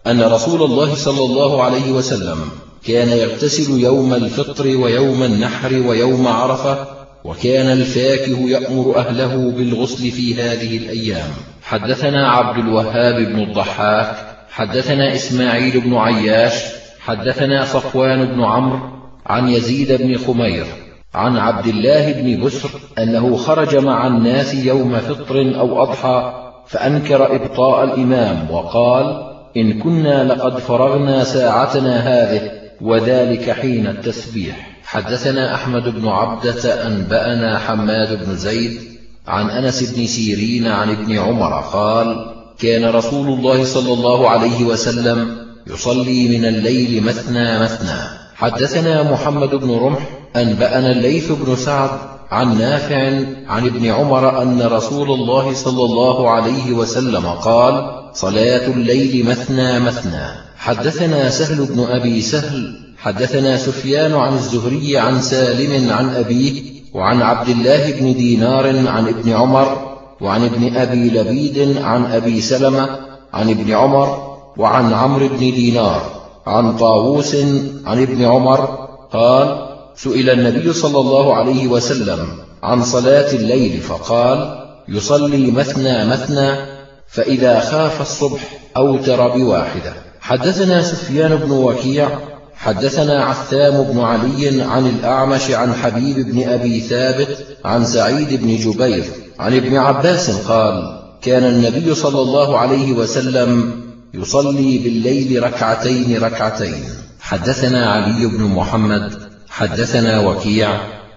أن رسول الله صلى الله عليه وسلم كان يغتسل يوم الفطر ويوم النحر ويوم عرفة وكان الفاكه يأمر أهله بالغسل في هذه الأيام. حدثنا عبد الوهاب بن الضحاك حدثنا إسماعيل بن عياش حدثنا صفوان بن عمرو عن يزيد بن خمير عن عبد الله بن بسر أنه خرج مع الناس يوم فطر أو أضحى فأنكر إبطاء الإمام وقال إن كنا لقد فرغنا ساعتنا هذه وذلك حين التسبيح. حدثنا أحمد بن عبدة أنبأنا حماد بن زيد عن أنس بن سيرين عن ابن عمر قال كان رسول الله صلى الله عليه وسلم يصلي من الليل مثنى مثنى. حدثنا محمد بن رمح أنبأنا الليث بن سعد عن نافع عن ابن عمر أن رسول الله صلى الله عليه وسلم قال صلاة الليل مثنى مثنى حدثنا سهل بن أبي سهل حدثنا سفيان عن الزهري عن سالم عن أبيه وعن عبد الله بن دينار عن ابن عمر وعن ابن أبي لبيد عن أبي سلمة عن ابن عمر وعن عمرو بن دينار عن طاووس عن ابن عمر قال سئل النبي صلى الله عليه وسلم عن صلاة الليل فقال يصلي مثنى مثنى فإذا خاف الصبح أوتر بواحدة. حدثنا سفيان بن وكيع حدثنا عثام بن علي عن الأعمش عن حبيب بن أبي ثابت عن سعيد بن جبير عن ابن عباس قال كان النبي صلى الله عليه وسلم يصلي بالليل ركعتين ركعتين. حدثنا علي بن محمد حدثنا وكيع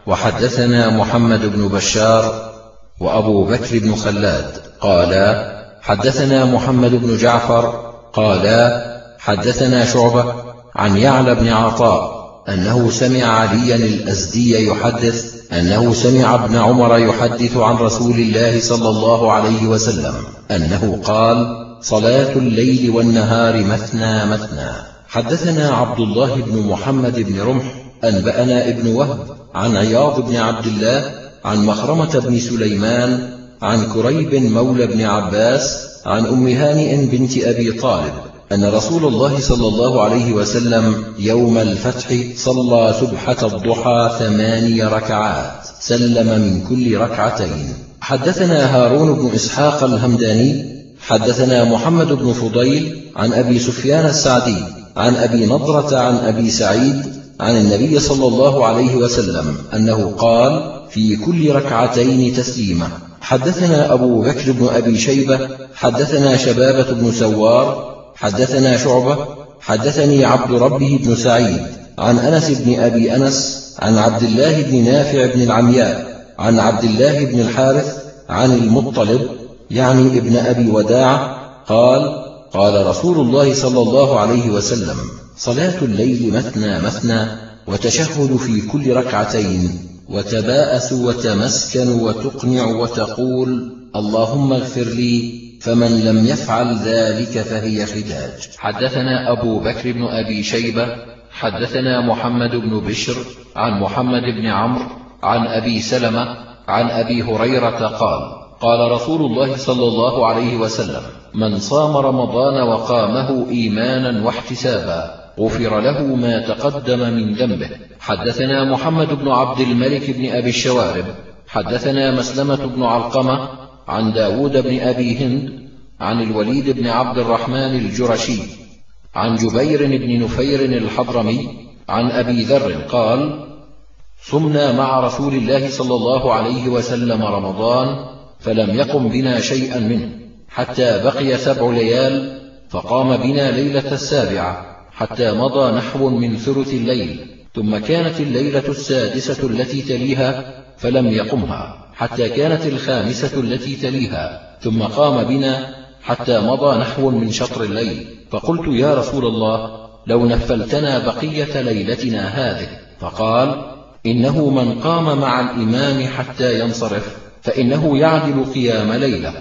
وحدثنا محمد بن بشار وأبو بكر بن خلاد. قالا حدثنا محمد بن جعفر. قالا حدثنا شعبة عن يعلى بن عطاء أنه سمع عليا الأزدي يحدث أنه سمع ابن عمر يحدث عن رسول الله صلى الله عليه وسلم أنه قال صلاة الليل والنهار مثنى مثنى. حدثنا عبد الله بن محمد بن رمح أنبأنا ابن وهب عن عياض بن عبد الله عن مخرمة بن سليمان عن كريب مولى بن عباس عن أم هانئ بنت أبي طالب أن رسول الله صلى الله عليه وسلم يوم الفتح صلى سبحة الضحى ثماني ركعات سلم من كل ركعتين. حدثنا هارون بن إسحاق الهمداني حدثنا محمد بن فضيل عن أبي سفيان السعدي عن أبي نضرة عن أبي سعيد عن النبي صلى الله عليه وسلم أنه قال في كل ركعتين تسليمة. حدثنا أبو بكر بن أبي شيبة حدثنا شبابة بن سوار حدثنا شعبة حدثني عبد ربه بن سعيد عن أنس بن أبي أنس عن عبد الله بن نافع بن العمياء عن عبد الله بن الحارث عن المطلب يعني ابن أبي وداع قال قال رسول الله صلى الله عليه وسلم صلاة الليل مثنى مثنى وتشهد في كل ركعتين وتباءس وتمسكن وتقنع وتقول اللهم اغفر لي فمن لم يفعل ذلك فهي خداج حدثنا أبو بكر بن أبي شيبة حدثنا محمد بن بشر عن محمد بن عمرو عن أبي سلمة عن أبي هريرة قال قال رسول الله صلى الله عليه وسلم من صام رمضان وقامه إيمانا واحتسابا غفر له ما تقدم من ذنبه. حدثنا محمد بن عبد الملك بن أبي الشوارب. حدثنا مسلمة بن علقمة عن داود بن أبي هند عن الوليد بن عبد الرحمن الجرشي عن جبير بن نفير الحضرمي عن أبي ذر قال صمنا مع رسول الله صلى الله عليه وسلم رمضان فلم يقم بنا شيئا منه حتى بقي سبع ليال فقام بنا ليلة السابعة حتى مضى نحو من ثلث الليل ثم كانت الليلة السادسة التي تليها فلم يقمها حتى كانت الخامسة التي تليها ثم قام بنا حتى مضى نحو من شطر الليل. فقلت يا رسول الله لو نفلتنا بقية ليلتنا هذه؟ فقال إنه من قام مع الإمام حتى ينصرف فإنه يعدل قيام ليلة.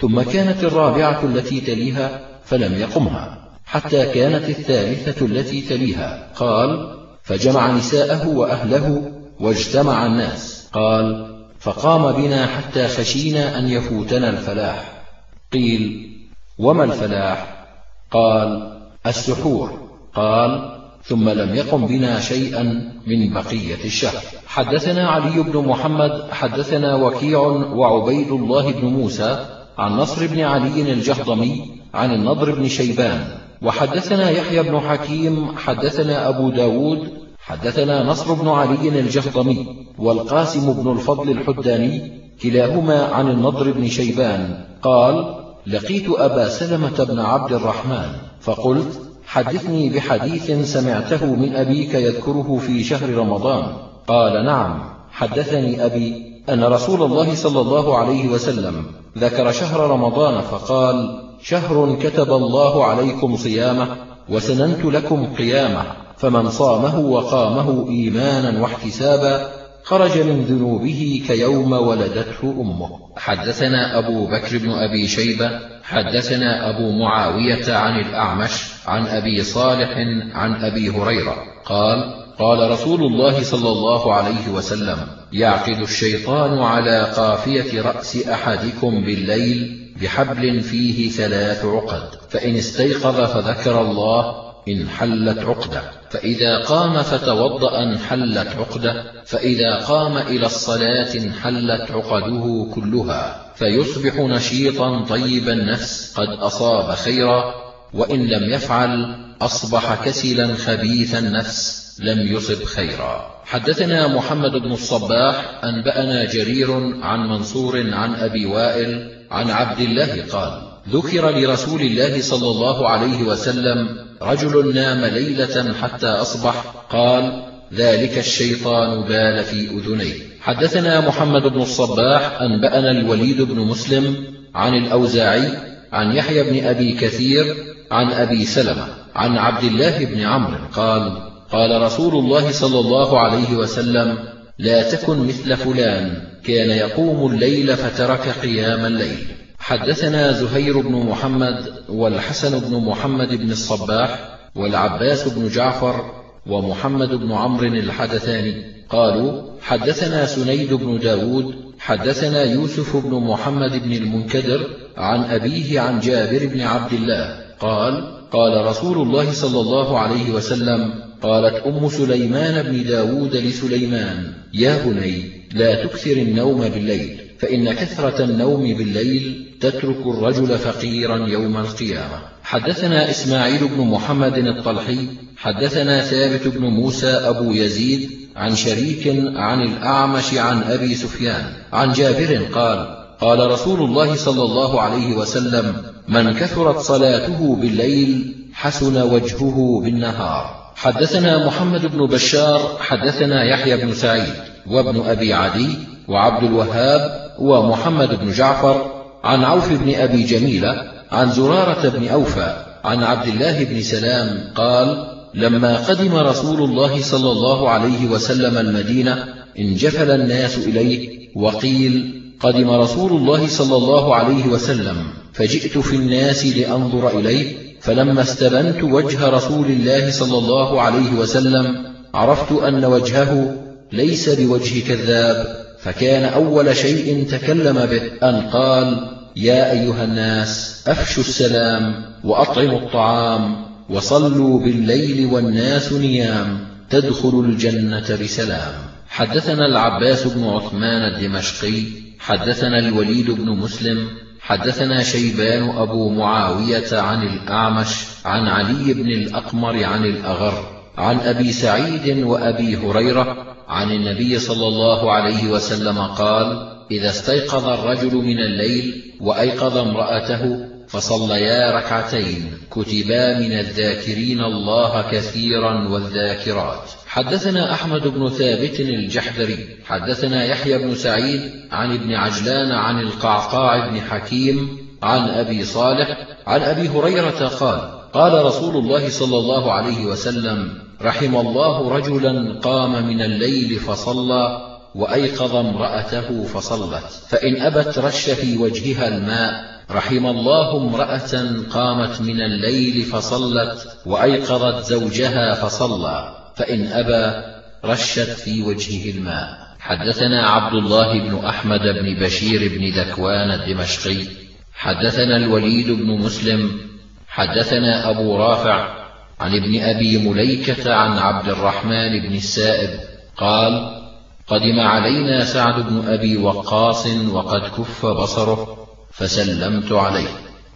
ثم كانت الرابعة التي تليها فلم يقمها. حتى كانت الثالثة التي تليها. قال فجمع نساءه وأهله واجتمع الناس. قال فقام بنا حتى خشينا أن يفوتنا الفلاح. قيل وما الفلاح؟ قال السحور. قال ثم لم يقم بنا شيئا من بقية الشهر. حدثنا علي بن محمد حدثنا وكيع وعبيد الله بن موسى عن نصر بن علي الجهضمي عن النضر بن شيبان وحدثنا يحيى بن حكيم حدثنا أبو داود حدثنا نصر بن علي الجهضمي والقاسم بن الفضل الحداني كلاهما عن النضر بن شيبان قال لقيت أبا سلمة بن عبد الرحمن فقلت حدثني بحديث سمعته من أبيك يذكره في شهر رمضان. قال نعم. حدثني أبي أن رسول الله صلى الله عليه وسلم ذكر شهر رمضان فقال شهر كتب الله عليكم صيامه وسننت لكم قيامه فمن صامه وقامه إيمانا واحتسابا خرج من ذنوبه كيوم ولدته أمه. حدثنا أبو بكر بن أبي شيبة حدثنا أبو معاوية عن الأعمش عن أبي صالح عن أبي هريرة. قال قال رسول الله صلى الله عليه وسلم يعقد الشيطان على قافية رأس أحدكم بالليل بحبل فيه ثلاث عقد فإن استيقظ فذكر الله انحلت عقدة فإذا قام فتوضأ انحلت عقدة فإذا قام إلى الصلاة انحلت عقده كلها فيصبح نشيطا طيب النفس قد أصاب خيرا وإن لم يفعل أصبح كسلا خبيث النفس لم يصب خيرا. حدثنا محمد بن الصباح أنبأنا جرير عن منصور عن أبي وائل عن عبد الله قال ذكر لرسول الله صلى الله عليه وسلم رجل نام ليلة حتى أصبح قال ذلك الشيطان بال في أذنيه. حدثنا محمد بن الصباح أنبأنا الوليد بن مسلم عن الأوزاعي عن يحيى بن أبي كثير عن أبي سلمة عن عبد الله بن عمرو قال قال رسول الله صلى الله عليه وسلم لا تكن مثل فلان. كان يقوم الليل فترك قيام الليل. حدثنا زهير بن محمد والحسن بن محمد بن الصباح والعباس بن جعفر ومحمد بن عمرو الحدثاني. قالوا حدثنا سنيد بن داود حدثنا يوسف بن محمد بن المنكدر عن أبيه عن جابر بن عبد الله. قال قال رسول الله صلى الله عليه وسلم قالت أم سليمان بن داود لسليمان يا بني لا تكثر النوم بالليل فإن كثرة النوم بالليل تترك الرجل فقيرا يوم القيامة. حدثنا إسماعيل بن محمد الطلحي حدثنا ثابت بن موسى أبو يزيد عن شريك عن الأعمش عن أبي سفيان عن جابر قال قال رسول الله صلى الله عليه وسلم من كثرت صلاته بالليل حسن وجهه بالنهار. حدثنا محمد بن بشار حدثنا يحيى بن سعيد. وابن أبي عدي وعبد الوهاب ومحمد بن جعفر عن عوف بن أبي جميلة عن زرارة بن أوفى عن عبد الله بن سلام قال لما قدم رسول الله صلى الله عليه وسلم المدينة انجفل الناس إليه وقيل قدم رسول الله صلى الله عليه وسلم فجئت في الناس لأنظر إليه فلما استبنت وجه رسول الله صلى الله عليه وسلم عرفت أن وجهه ليس بوجه كذاب فكان أول شيء تكلم به أن قال يا أيها الناس أفشوا السلام وأطعموا الطعام وصلوا بالليل والناس نيام تدخل الجنة بسلام. حدثنا العباس بن عثمان الدمشقي حدثنا الوليد بن مسلم حدثنا شيبان أبو معاوية عن الأعمش عن علي بن الأقمر عن الأغر عن أبي سعيد وأبي هريرة عن النبي صلى الله عليه وسلم قال إذا استيقظ الرجل من الليل وأيقظ امرأته فصليا ركعتين كتبا من الذاكرين الله كثيرا والذاكرات. حدثنا أحمد بن ثابت الجحدري حدثنا يحيى بن سعيد عن ابن عجلان عن القعقاع بن حكيم عن أبي صالح عن أبي هريرة قال قال رسول الله صلى الله عليه وسلم رحم الله رجلا قام من الليل فصلى وأيقظ امرأته فصلت فإن أبت رش في وجهها الماء رحم الله امرأة قامت من الليل فصلت وأيقظت زوجها فصلى فإن أبى رشت في وجهه الماء. حدثنا عبد الله بن أحمد بن بشير بن ذكوان الدمشقي حدثنا الوليد بن مسلم حدثنا أبو رافع عن ابن أبي مليكة عن عبد الرحمن بن السائب قال قدم علينا سعد بن أبي وقاص وقد كف بصره فسلمت عليه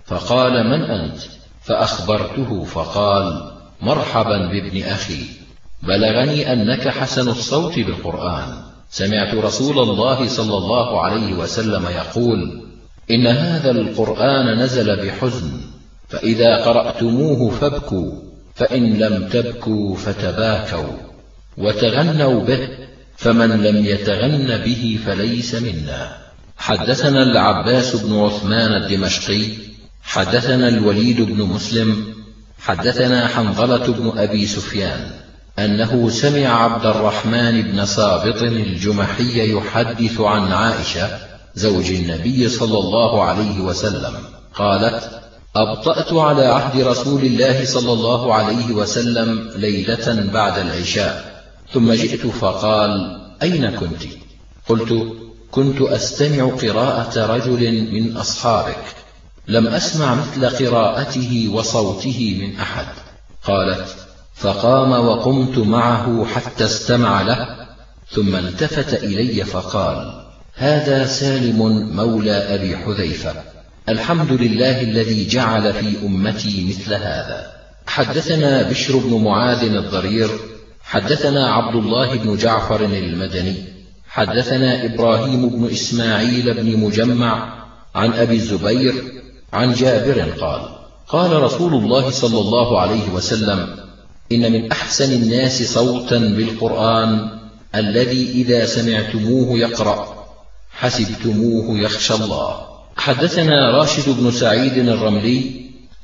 فقال من أنت؟ فأخبرته فقال مرحبا بابن أخي بلغني أنك حسن الصوت بالقرآن. سمعت رسول الله صلى الله عليه وسلم يقول إن هذا القرآن نزل بحزن فإذا قرأتموه فابكوا. فإن لم تبكوا فتباكوا وتغنوا به فمن لم يتغن به فليس منا. حدثنا العباس بن عثمان الدمشقي حدثنا الوليد بن مسلم حدثنا حنظلة بن أبي سفيان أنه سمع عبد الرحمن بن صابط الجمحي يحدث عن عائشة زوج النبي صلى الله عليه وسلم قالت أبطأت على عهد رسول الله صلى الله عليه وسلم ليلة بعد العشاء. ثم جئت فقال أين كنت؟ قلت كنت أستمع قراءة رجل من أصحابك. لم أسمع مثل قراءته وصوته من أحد. قالت فقام وقمت معه حتى استمع له ثم التفت إلي فقال هذا سالم مولى أبي حذيفة. الحمد لله الذي جعل في أمتي مثل هذا. حدثنا بشر بن معاذ الضرير حدثنا عبد الله بن جعفر المدني حدثنا إبراهيم بن إسماعيل بن مجمع عن أبي الزبير عن جابر قال قال رسول الله صلى الله عليه وسلم إن من أحسن الناس صوتا بالقرآن الذي إذا سمعتموه يقرأ حسبتموه يخشى الله. حدثنا راشد بن سعيد الرملي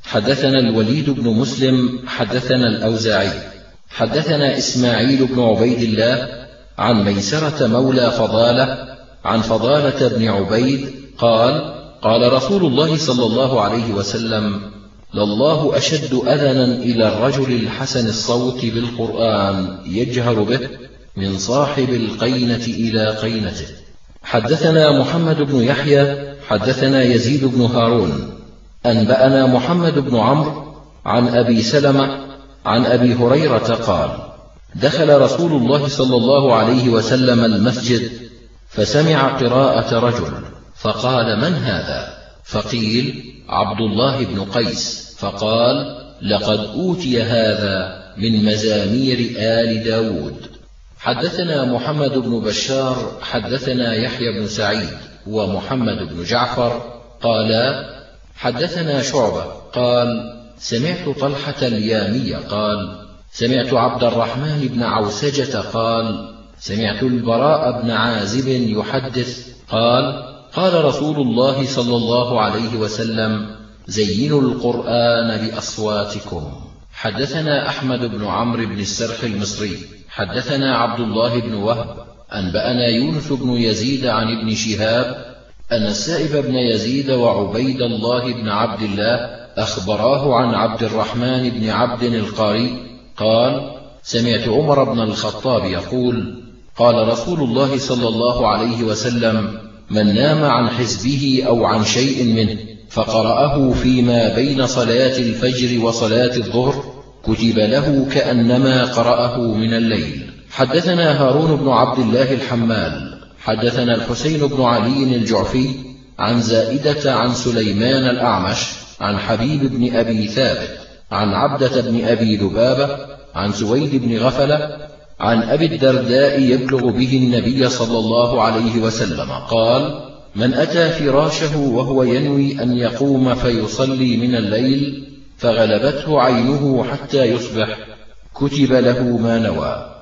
حدثنا الوليد بن مسلم حدثنا الأوزاعي. حدثنا إسماعيل بن عبيد الله عن ميسرة مولى فضالة عن فضالة بن عبيد قال قال رسول الله صلى الله عليه وسلم لله أشد أذنا إلى الرجل الحسن الصوت بالقرآن يجهر به من صاحب القينة إلى قينته. حدثنا محمد بن يحيى حدثنا يزيد بن هارون. أنبأنا محمد بن عمرو عن أبي سلمة عن أبي هريرة قال دخل رسول الله صلى الله عليه وسلم المسجد فسمع قراءة رجل فقال من هذا؟ فقيل عبد الله بن قيس. فقال لقد أوتي هذا من مزامير آل داود. حدثنا محمد بن بشار حدثنا يحيى بن سعيد ومحمد بن جعفر قالا حدثنا شعبة قال سمعت طلحة اليامي قال سمعت عبد الرحمن بن عوسجة قال سمعت البراء بن عازب يحدث قال قال رسول الله صلى الله عليه وسلم زينوا القرآن بأصواتكم. حدثنا أحمد بن عمرو بن السرح المصري. حدثنا عبد الله بن وهب أنبأنا يونس بن يزيد عن ابن شهاب أن السائب بن يزيد وعبيد الله بن عبد الله أخبراه عن عبد الرحمن بن عبد القاري قال سمعت عمر بن الخطاب يقول قال رسول الله صلى الله عليه وسلم من نام عن حزبه أو عن شيء منه فقرأه فيما بين صلاة الفجر وصلاة الظهر كتب له كأنما قرأه من الليل. حدثنا هارون بن عبد الله الحمال حدثنا الحسين بن علي الجعفي عن زائدة عن سليمان الأعمش عن حبيب بن أبي ثابت عن عبدة بن أبي ذبابة عن سويد بن غفلة عن أبي الدرداء يبلغ به النبي صلى الله عليه وسلم قال من أتى فراشه وهو ينوي أن يقوم فيصلي من الليل فغلبته عينه حتى يصبح. كتب له ما نوى.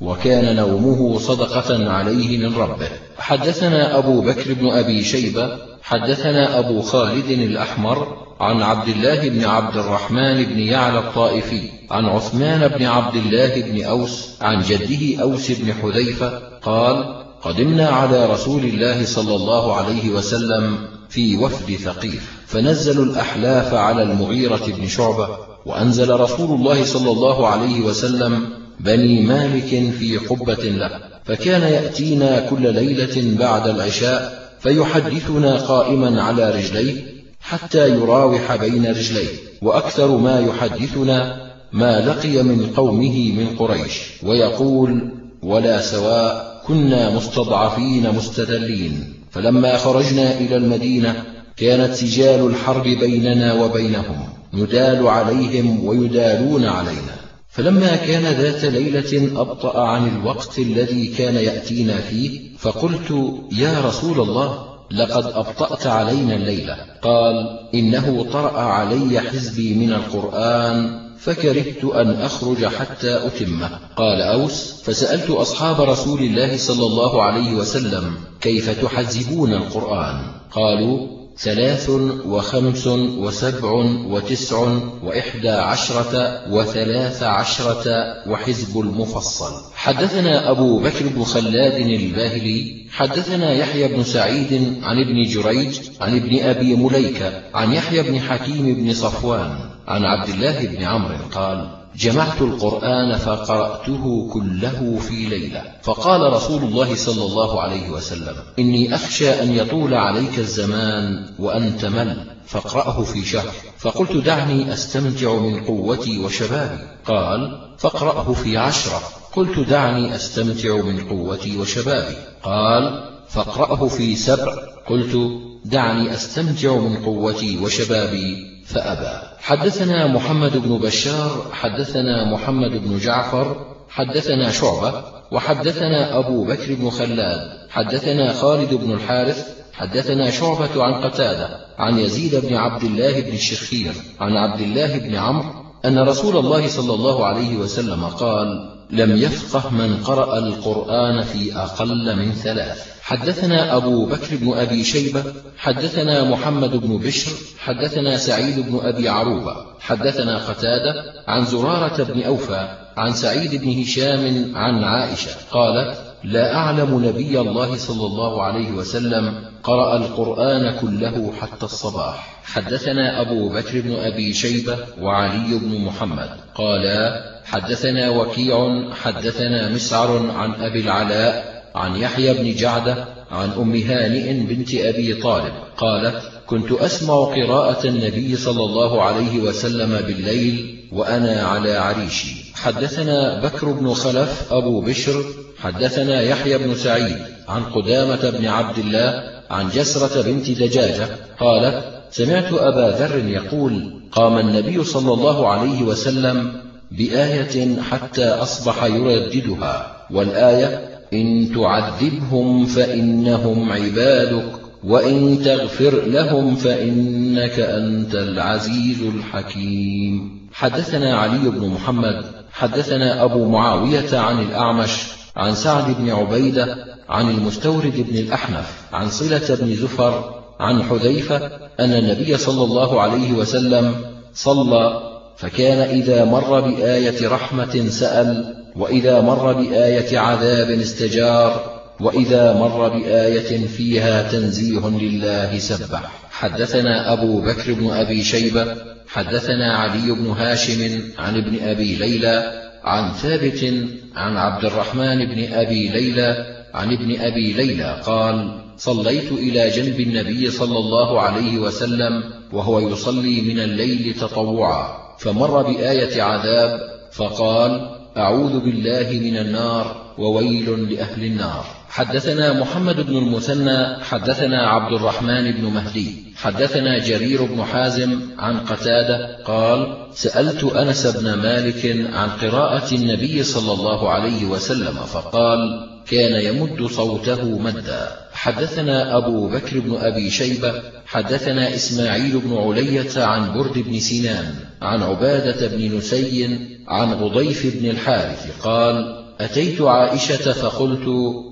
وكان نومه صدقة عليه من ربه. حدثنا أبو بكر بن أبي شيبة حدثنا أبو خالد الأحمر عن عبد الله بن عبد الرحمن بن يعلى الطائفي عن عثمان بن عبد الله بن أوس عن جده أوس بن حذيفة قال قدمنا على رسول الله صلى الله عليه وسلم في وفد ثقيف. فنزلوا الأحلاف على المغيرة بن شعبة وأنزل رسول الله صلى الله عليه وسلم بني مالك في قبة له فكان يأتينا كل ليلة بعد العشاء فيحدثنا قائما على رجليه حتى يراوح بين رجليه وأكثر ما يحدثنا ما لقي من قومه من قريش ويقول ولا سواء كنا مستضعفين مستذلين فلما خرجنا إلى المدينة كانت سجال الحرب بيننا وبينهم ندال عليهم ويدالون علينا. فلما كان ذات ليلة أبطأ عن الوقت الذي كان يأتينا فيه فقلت يا رسول الله لقد أبطأت علينا الليلة. قال إنه طرأ علي حزبي من القرآن فكرهت أن أخرج حتى أتمه. قال أوس فسألت أصحاب رسول الله صلى الله عليه وسلم كيف تحزبون القرآن؟ قالوا ثلاث وخمس وسبع وتسع وإحدى عشرة وثلاث عشرة وحزب المفصل. حدثنا أبو بكر بن خلاد الباهلي حدثنا يحيى بن سعيد عن ابن جريج عن ابن أبي مليكة عن يحيى بن حكيم بن صفوان عن عبد الله بن عمرو قال جمعت القرآن فقرأته كله في ليلة. فقال رسول الله صلى الله عليه وسلم إني أخشى أن يطول عليك الزمان وأن تمل فاقرأه في شهر. فقلت دعني أستمتع من قوتي وشبابي. قال فاقرأه في عشرة. قلت دعني أستمتع من قوتي وشبابي. قال فاقرأه في سبع. قلت دعني أستمتع من قوتي وشبابي. فأبى. حدثنا محمد بن بشار حدثنا محمد بن جعفر حدثنا شعبة وحدثنا أبو بكر بن خلاد حدثنا خالد بن الحارث حدثنا شعبة عن قتادة عن يزيد بن عبد الله بن الشخير عن عبد الله بن عمرو أن رسول الله صلى الله عليه وسلم قال لم يفقه من قرأ القرآن في أقل من ثلاث. حدثنا أبو بكر بن أبي شيبة حدثنا محمد بن بشر حدثنا سعيد بن أبي عروبة حدثنا قتادة عن زرارة بن أوفى عن سعيد بن هشام عن عائشة قالت لا أعلم نبي الله صلى الله عليه وسلم قرأ القرآن كله حتى الصباح. حدثنا أبو بكر بن أبي شيبة وعلي بن محمد قالا حدثنا وكيع حدثنا مسعر عن أبي العلاء عن يحيى بن جعدة عن أم هانئ بنت أبي طالب قالت كنت أسمع قراءة النبي صلى الله عليه وسلم بالليل وأنا على عريشي. حدثنا بكر بن خلف أبو بشر حدثنا يحيى بن سعيد عن قدامة بن عبد الله عن جسرة بنت دجاجة قالت سمعت أبا ذر يقول قام النبي صلى الله عليه وسلم بآية حتى أصبح يرددها والآية إن تعذبهم فإنهم عبادك وإن تغفر لهم فإنك أنت العزيز الحكيم. حدثنا علي بن محمد حدثنا أبو معاوية عن الأعمش عن سعد بن عبيدة عن المستورد بن الأحنف عن صلة بن زفر عن حذيفة أن النبي صلى الله عليه وسلم صلى فكان إذا مر بآية رحمة سأل وإذا مر بآية عذاب استجار وإذا مر بآية فيها تنزيه لله سبح. حدثنا أبو بكر بن أبي شيبة حدثنا علي بن هاشم عن ابن أبي ليلى عن ثابت عن عبد الرحمن بن أبي ليلى عن ابن أبي ليلى قال صليت إلى جنب النبي صلى الله عليه وسلم وهو يصلي من الليل تطوعا. فمر بآية عذاب فقال أعوذ بالله من النار وويل لأهل النار. حدثنا محمد بن المثنى حدثنا عبد الرحمن بن مهدي حدثنا جرير بن حازم عن قتادة قال سألت أنس بن مالك عن قراءة النبي صلى الله عليه وسلم فقال كان يمد صوته مدا. حدثنا أبو بكر بن أبي شيبة حدثنا إسماعيل بن علية عن برد بن سنان عن عبادة بن نسي عن غضيف بن الحارث قال أتيت عائشة فقلت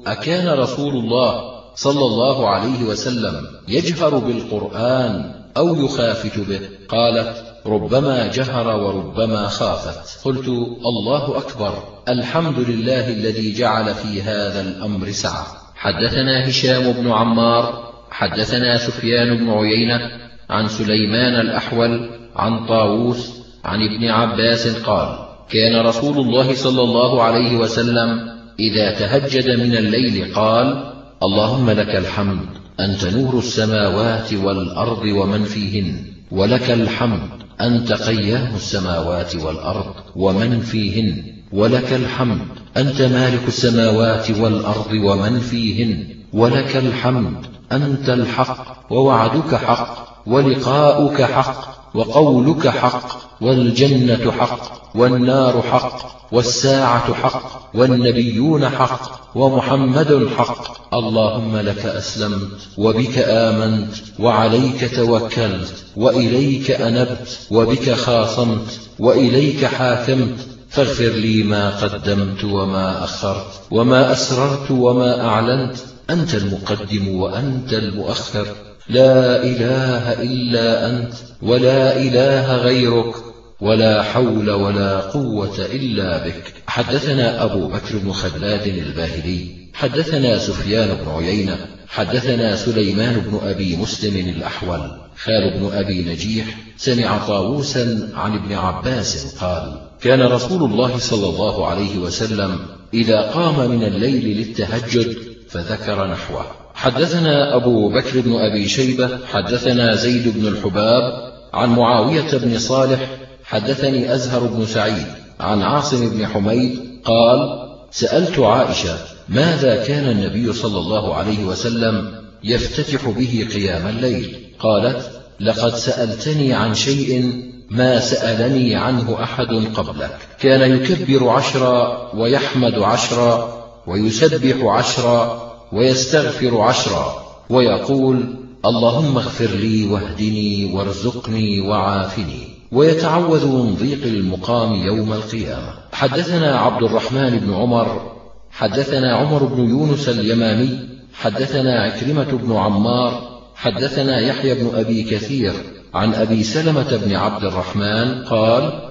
أكان رسول الله صلى الله عليه وسلم يجهر بالقرآن أو يخافت به؟ قالت ربما جهر وربما خافت. قلت الله أكبر الحمد لله الذي جعل في هذا الأمر سعة. حدثنا هشام بن عمار حدثنا سفيان بن عيينة عن سليمان الأحول عن طاووس عن ابن عباس قال كان رسول الله صلى الله عليه وسلم إذا تهجد من الليل قال اللهم لك الحمد أنت نور السماوات والأرض ومن فيهن ولك الحمد أنت قيام السماوات والأرض ومن فيهن. ولك الحمد أنت مالك السماوات والأرض ومن فيهن. ولك الحمد أنت الحق ووعدك حق ولقاؤك حق وقولك حق والجنة حق والنار حق والساعة حق والنبيون حق ومحمد حق. اللهم لك أسلمت وبك آمنت وعليك توكلت وإليك أنبت وبك خاصمت وإليك حاكمت. فاغفر لي ما قدمت وما أخرت وما أسررت وما أعلنت. أنت المقدم وأنت المؤخر. لا إله إلا أنت ولا إله غيرك ولا حول ولا قوة إلا بك. حدثنا أبو بكر بن خلاد الباهلي. حدثنا سفيان بن عيينة. حدثنا سليمان بن أبي مسلم الأحول. خال بن أبي نجيح. سمع طاووسا عن ابن عباس قال كان رسول الله صلى الله عليه وسلم إذا قام من الليل للتهجد فذكر نحوه. حدثنا أبو بكر بن أبي شيبة حدثنا زيد بن الحباب عن معاوية بن صالح حدثني أزهر بن سعيد عن عاصم بن حميد قال سألت عائشة ماذا كان النبي صلى الله عليه وسلم يفتتح به قيام الليل؟ قالت لقد سألتني عن شيء ما سألني عنه أحد قبلك. كان يكبر عشرا ويحمد عشرا ويسبح عشرا ويستغفر عشرا ويقول اللهم اغفر لي واهدني وارزقني وعافني. ويتعوذ من ضيق المقام يوم القيامة. حدثنا عبد الرحمن بن عمر حدثنا عمر بن يونس اليمامي حدثنا عكرمة بن عمار حدثنا يحيى بن أبي كثير عن أبي سلمة بن عبد الرحمن قال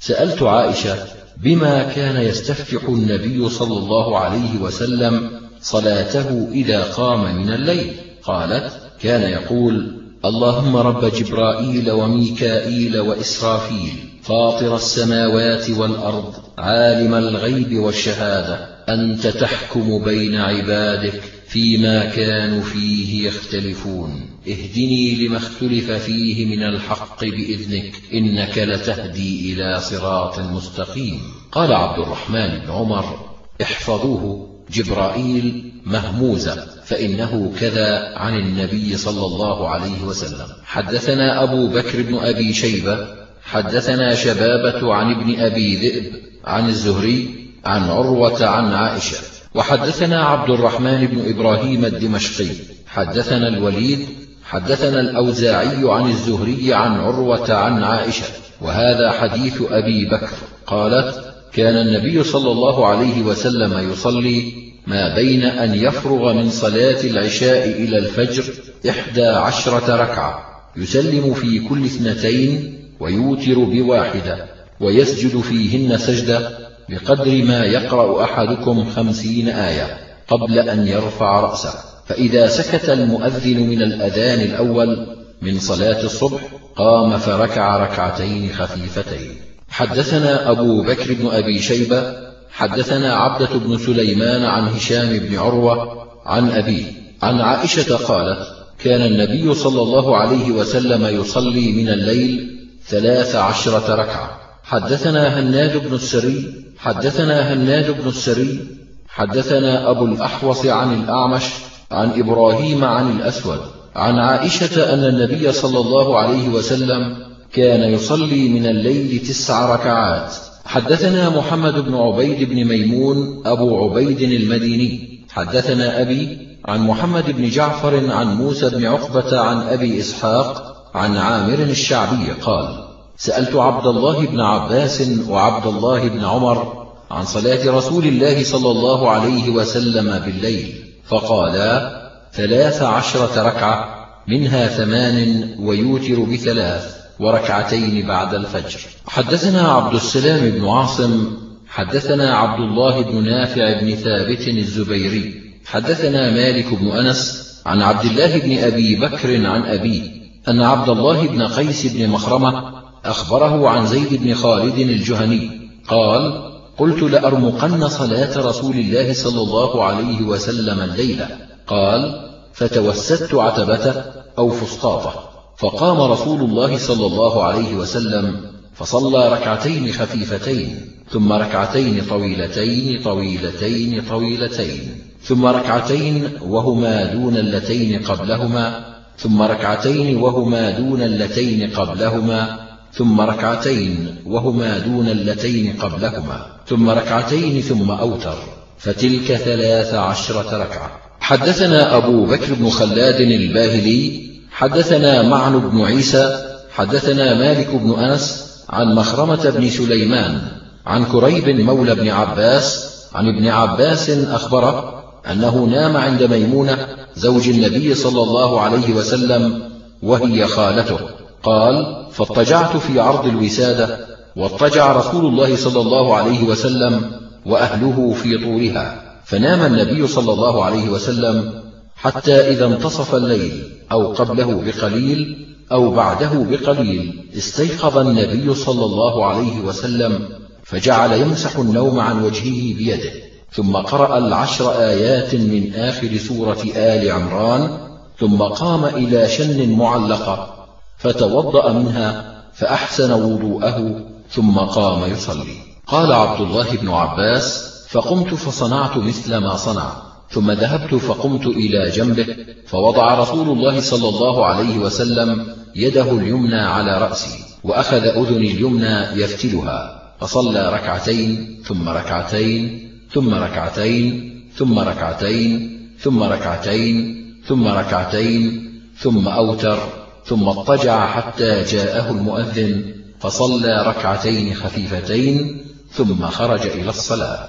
سألت عائشة بما كان يستفتح النبي صلى الله عليه وسلم صلاته إذا قام من الليل. قالت كان يقول اللهم رب جبرائيل وميكائيل وإسرافيل فاطر السماوات والأرض عالم الغيب والشهادة أنت تحكم بين عبادك. فيما كانوا فيه يختلفون. اهدني لما اختلف فيه من الحق بإذنك إنك لتهدي إلى صراط مستقيم. قال عبد الرحمن بن عمر احفظوه. جبرائيل مهموزة فإنه كذا عن النبي صلى الله عليه وسلم. حدثنا أبو بكر بن أبي شيبة حدثنا شبابة عن ابن أبي ذئب عن الزهري عن عروة عن عائشة. وحدثنا عبد الرحمن بن إبراهيم الدمشقي حدثنا الوليد حدثنا الأوزاعي عن الزهري عن عروة عن عائشة وهذا حديث أبي بكر قالت كان النبي صلى الله عليه وسلم يصلي ما بين أن يفرغ من صلاة العشاء إلى الفجر إحدى عشرة ركعة يسلم في كل اثنتين ويوتر بواحدة ويسجد فيهن سجدة بقدر ما يقرأ أحدكم خمسين آية قبل أن يرفع رأسه. فإذا سكت المؤذن من الأذان الأول من صلاة الصبح قام فركع ركعتين خفيفتين. حدثنا أبو بكر بن أبي شيبة حدثنا عبدة بن سليمان عن هشام بن عروة عن أبيه عن عائشة قالت كان النبي صلى الله عليه وسلم يصلي من الليل ثلاث عشرة ركعة. حدثنا هناد بن السري حدثنا هناد بن السري حدثنا أبو الأحوص عن الأعمش عن إبراهيم عن الأسود عن عائشة أن النبي صلى الله عليه وسلم كان يصلي من الليل تسع ركعات. حدثنا محمد بن عبيد بن ميمون أبو عبيد المديني. حدثنا أبي عن محمد بن جعفر عن موسى بن عقبة عن أبي إسحاق عن عامر الشعبي قال سألت عبد الله بن عباس وعبد الله بن عمر عن صلاة رسول الله صلى الله عليه وسلم بالليل فقالا ثلاث عشرة ركعة منها ثمان ويوتر بثلاث وركعتين بعد الفجر. حدثنا عبد السلام بن عاصم حدثنا عبد الله بن نافع بن ثابت الزبيري حدثنا مالك بن أنس عن عبد الله بن أبي بكر عن أبيه أن عبد الله بن قيس بن مخرمة أخبره عن زيد بن خالد الجهني قال قلت لأرمقن صلاة رسول الله صلى الله عليه وسلم الليلة. قال فتوسدت عتبته أو فسطاطه فقام رسول الله صلى الله عليه وسلم فصلى ركعتين خفيفتين ثم ركعتين طويلتين طويلتين طويلتين ثم ركعتين وهما دون اللتين قبلهما ثم ركعتين وهما دون اللتين قبلهما ثم ركعتين وهما دون اللتين قبلهما. ثم ركعتين ثم أوتر. فتلك ثلاث عشرة ركعة. حدثنا أبو بكر بن خلاد الباهلي حدثنا معن بن عيسى حدثنا مالك بن أنس عن مخرمة بن سليمان عن كريب مولى بن عباس عن ابن عباس أخبره أنه نام عند ميمونة زوج النبي صلى الله عليه وسلم وهي خالته. قال فاضطجعت في عرض الوسادة واضطجع رسول الله صلى الله عليه وسلم وأهله في طورها فنام النبي صلى الله عليه وسلم حتى إذا انتصف الليل أو قبله بقليل أو بعده بقليل استيقظ النبي صلى الله عليه وسلم فجعل يمسح النوم عن وجهه بيده ثم قرأ العشر آيات من آخر سورة آل عمران ثم قام إلى شن معلقة فتوضأ منها فأحسن وضوءه ثم قام يصلي. قال عبد الله بن عباس فقمت فصنعت مثل ما صنع ثم ذهبت فقمت إلى جنبه فوضع رسول الله صلى الله عليه وسلم يده اليمنى على رأسي وأخذ أذني اليمنى يفتلها فصلى ركعتين ثم ركعتين ثم ركعتين ثم ركعتين ثم ركعتين ثم ركعتين ثم أوتر ثم اضطجع حتى جاءه المؤذن فصلى ركعتين خفيفتين ثم خرج إلى الصلاة.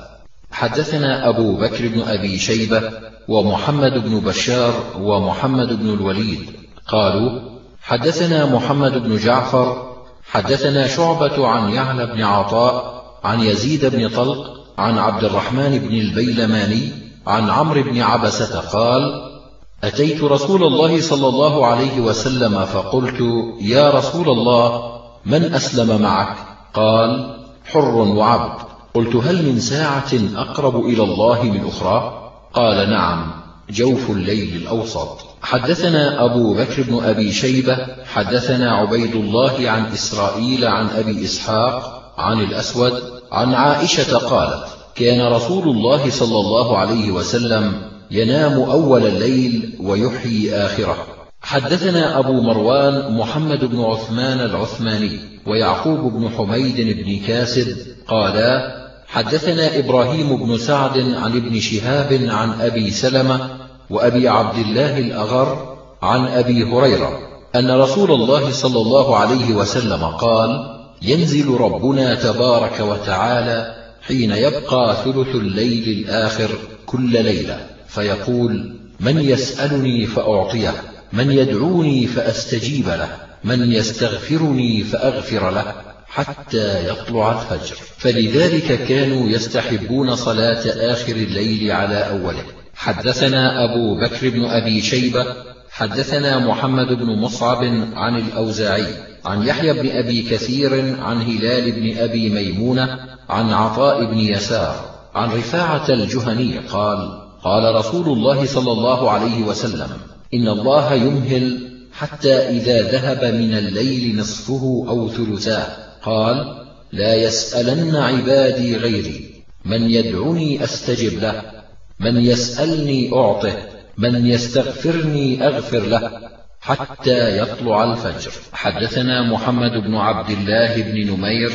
حدثنا أبو بكر بن أبي شيبة ومحمد بن بشار ومحمد بن الوليد. قالوا حدثنا محمد بن جعفر حدثنا شعبة عن يعلى بن عطاء عن يزيد بن طلق عن عبد الرحمن بن البيلماني عن عمرو بن عبسة قال أتيت رسول الله صلى الله عليه وسلم فقلت يا رسول الله من أسلم معك؟ قال حر وعبد. قلت هل من ساعة أقرب إلى الله من أخرى؟ قال نعم جوف الليل الأوسط. حدثنا أبو بكر بن أبي شيبة حدثنا عبيد الله عن إسرائيل عن أبي إسحاق عن الأسود عن عائشة قالت كان رسول الله صلى الله عليه وسلم ينام أول الليل ويحيي آخره. حدثنا أبو مروان محمد بن عثمان العثماني ويعقوب بن حميد بن كاسد قالا حدثنا إبراهيم بن سعد عن ابن شهاب عن أبي سلمة وأبي عبد الله الأغر عن أبي هريرة أن رسول الله صلى الله عليه وسلم قال ينزل ربنا تبارك وتعالى حين يبقى ثلث الليل الآخر كل ليلة. فيقول من يسألني فأعطيه من يدعوني فأستجيب له من يستغفرني فأغفر له حتى يطلع الفجر. فلذلك كانوا يستحبون صلاة آخر الليل على أوله. حدثنا أبو بكر بن أبي شيبة حدثنا محمد بن مصعب عن الأوزاعي عن يحيى بن أبي كثير عن هلال بن أبي ميمونة عن عطاء بن يسار عن رفاعة الجهني قال قال رسول الله صلى الله عليه وسلم إن الله يمهل حتى إذا ذهب من الليل نصفه أو ثلثاه. قال لا يسألن عبادي غيري. من يدعني أستجب له. من يسألني أعطه. من يستغفرني أغفر له. حتى يطلع الفجر. حدثنا محمد بن عبد الله بن نمير.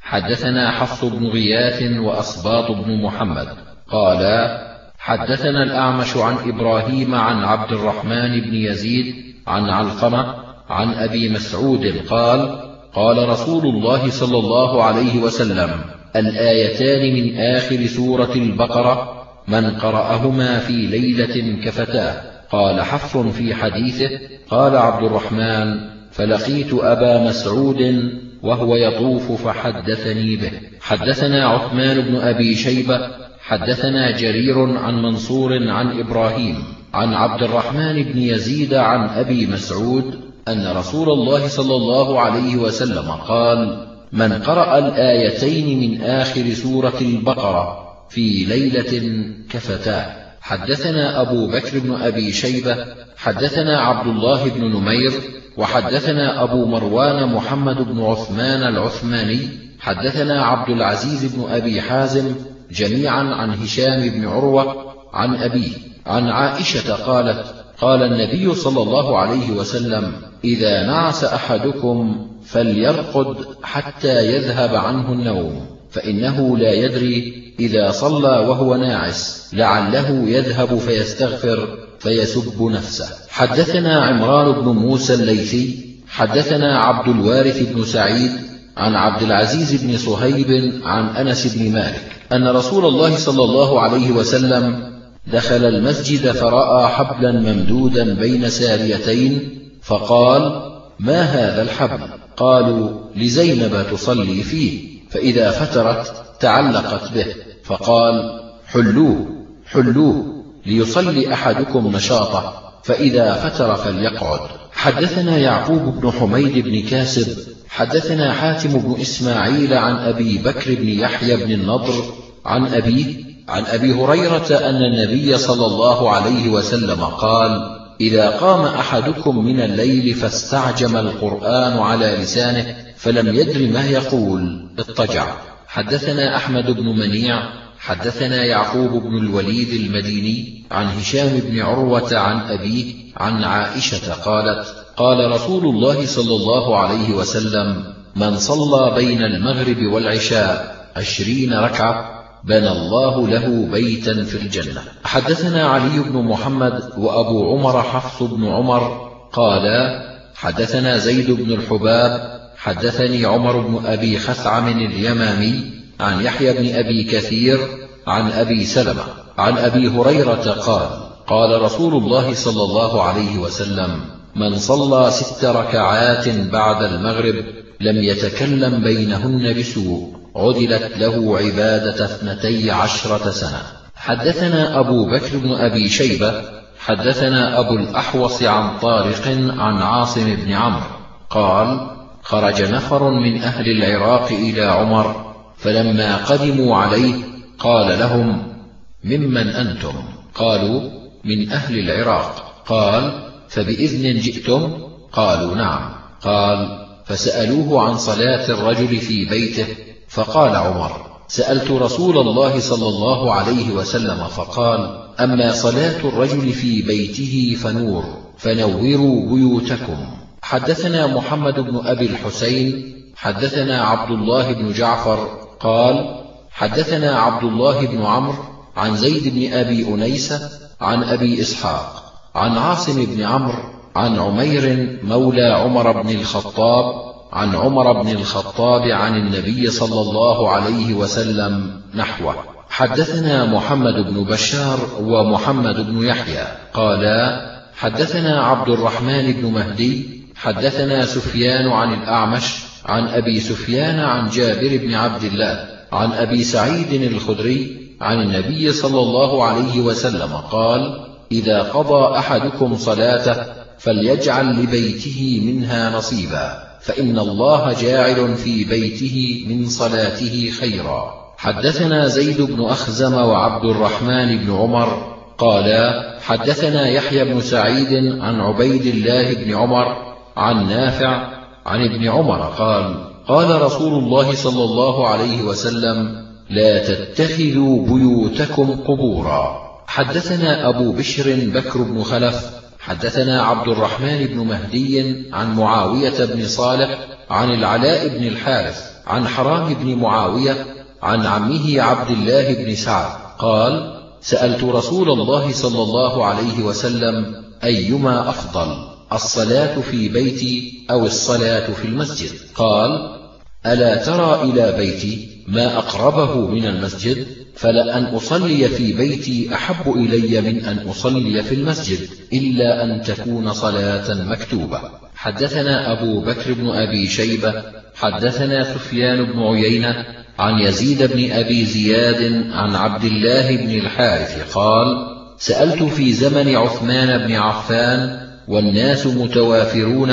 حدثنا حفص بن غياث وأصباط بن محمد. قالا حدثنا الأعمش عن إبراهيم عن عبد الرحمن بن يزيد عن علقمة عن أبي مسعود قال قال رسول الله صلى الله عليه وسلم الآيتان من آخر سورة البقرة من قرأهما في ليلة كفتاه. قال حفص في حديثه قال عبد الرحمن فلقيت أبا مسعود وهو يطوف فحدثني به. حدثنا عثمان بن أبي شيبة حدثنا جرير عن منصور عن إبراهيم عن عبد الرحمن بن يزيد عن أبي مسعود أن رسول الله صلى الله عليه وسلم قال من قرأ الآيتين من آخر سورة البقرة في ليلة كفتاه. حدثنا أبو بكر بن أبي شيبة حدثنا عبد الله بن نمير وحدثنا أبو مروان محمد بن عثمان العثماني حدثنا عبد العزيز بن أبي حازم جميعا عن هشام بن عروة عن أبيه. عن عائشة قالت قال النبي صلى الله عليه وسلم إذا نعس أحدكم فليرقد حتى يذهب عنه النوم فإنه لا يدري إذا صلى وهو ناعس لعله يذهب فيستغفر فيسب نفسه. حدثنا عمران بن موسى الليثي حدثنا عبد الوارث بن سعيد عن عبد العزيز بن صهيب عن أنس بن مالك. أن رسول الله صلى الله عليه وسلم دخل المسجد فرأى حبلا ممدودا بين ساريتين فقال ما هذا الحبل؟ قالوا لزينب تصلي فيه. فإذا فترت تعلقت به فقال حلوة حلوة ليصلي أحدكم نشاطه. فإذا فتر فليقعد. حدثنا يعقوب بن حميد بن كاسب حدثنا حاتم بن إسماعيل عن أبي بكر بن يحيى بن النضر عن أبيه عن أبي هريرة أن النبي صلى الله عليه وسلم قال إذا قام أحدكم من الليل فاستعجم القرآن على لسانه فلم يدر ما يقول اضطجع. حدثنا أحمد بن منيع حدثنا يعقوب بن الوليد المديني عن هشام بن عروة عن أبيه عن عائشة قالت قال رسول الله صلى الله عليه وسلم من صلى بين المغرب والعشاء عشرين ركعة بنى الله له بيتا في الجنة. حدثنا علي بن محمد وأبو عمر حفص بن عمر قالا حدثنا زيد بن الحباب حدثني عمر بن أبي خثعم اليمامي عن يحيى بن أبي كثير عن أبي سلمة عن أبي هريرة قال قال رسول الله صلى الله عليه وسلم من صلى ست ركعات بعد المغرب لم يتكلم بينهن بسوء عدلت له عبادة اثنتي عشرة سنة. حدثنا أبو بكر بن أبي شيبة حدثنا أبو الأحوص عن طارق عن عاصم بن عمرو قال خرج نفر من أهل العراق إلى عمر فلما قدموا عليه قال لهم ممن أنتم؟ قالوا من أهل العراق. قال فبإذن جئتم؟ قالوا نعم. قال فسألوه عن صلاة الرجل في بيته فقال عمر سألت رسول الله صلى الله عليه وسلم فقال أما صلاة الرجل في بيته فنور فنوروا بيوتكم. حدثنا محمد بن أبي الحسين حدثنا عبد الله بن جعفر قال حدثنا عبد الله بن عمرو عن زيد بن أبي أنيسة عن أبي إسحاق. عن عاصم بن عمرو عن عمير مولى عمر بن الخطاب عن عمر بن الخطاب عن النبي صلى الله عليه وسلم نحوه. حدثنا محمد بن بشار ومحمد بن يحيى. قالا حدثنا عبد الرحمن بن مهدي حدثنا سفيان عن الأعمش عن أبي سفيان عن جابر بن عبد الله عن أبي سعيد الخدري عن النبي صلى الله عليه وسلم قال إذا قضى أحدكم صلاته فليجعل لبيته منها نصيبا فإن الله جاعل في بيته من صلاته خيرا. حدثنا زيد بن أخزم وعبد الرحمن بن عمر قالا حدثنا يحيى بن سعيد عن عبيد الله بن عمر عن نافع عن ابن عمر قال قال رسول الله صلى الله عليه وسلم لا تتخذوا بيوتكم قبورا. حدثنا أبو بشر بكر بن خلف حدثنا عبد الرحمن بن مهدي عن معاوية بن صالح عن العلاء بن الحارث عن حرام بن معاوية عن عمه عبد الله بن سعد. قال سألت رسول الله صلى الله عليه وسلم أيما أفضل الصلاة في بيتي أو الصلاة في المسجد؟ قال ألا ترى إلى بيتي ما أقربه من المسجد؟ فلأن أصلي في بيتي أحب إلي من أن أصلي في المسجد إلا أن تكون صلاة مكتوبة. حدثنا أبو بكر بن أبي شيبة حدثنا سفيان بن عيينة عن يزيد بن أبي زياد عن عبد الله بن الحارث قال سألت في زمن عثمان بن عفان والناس متوافرون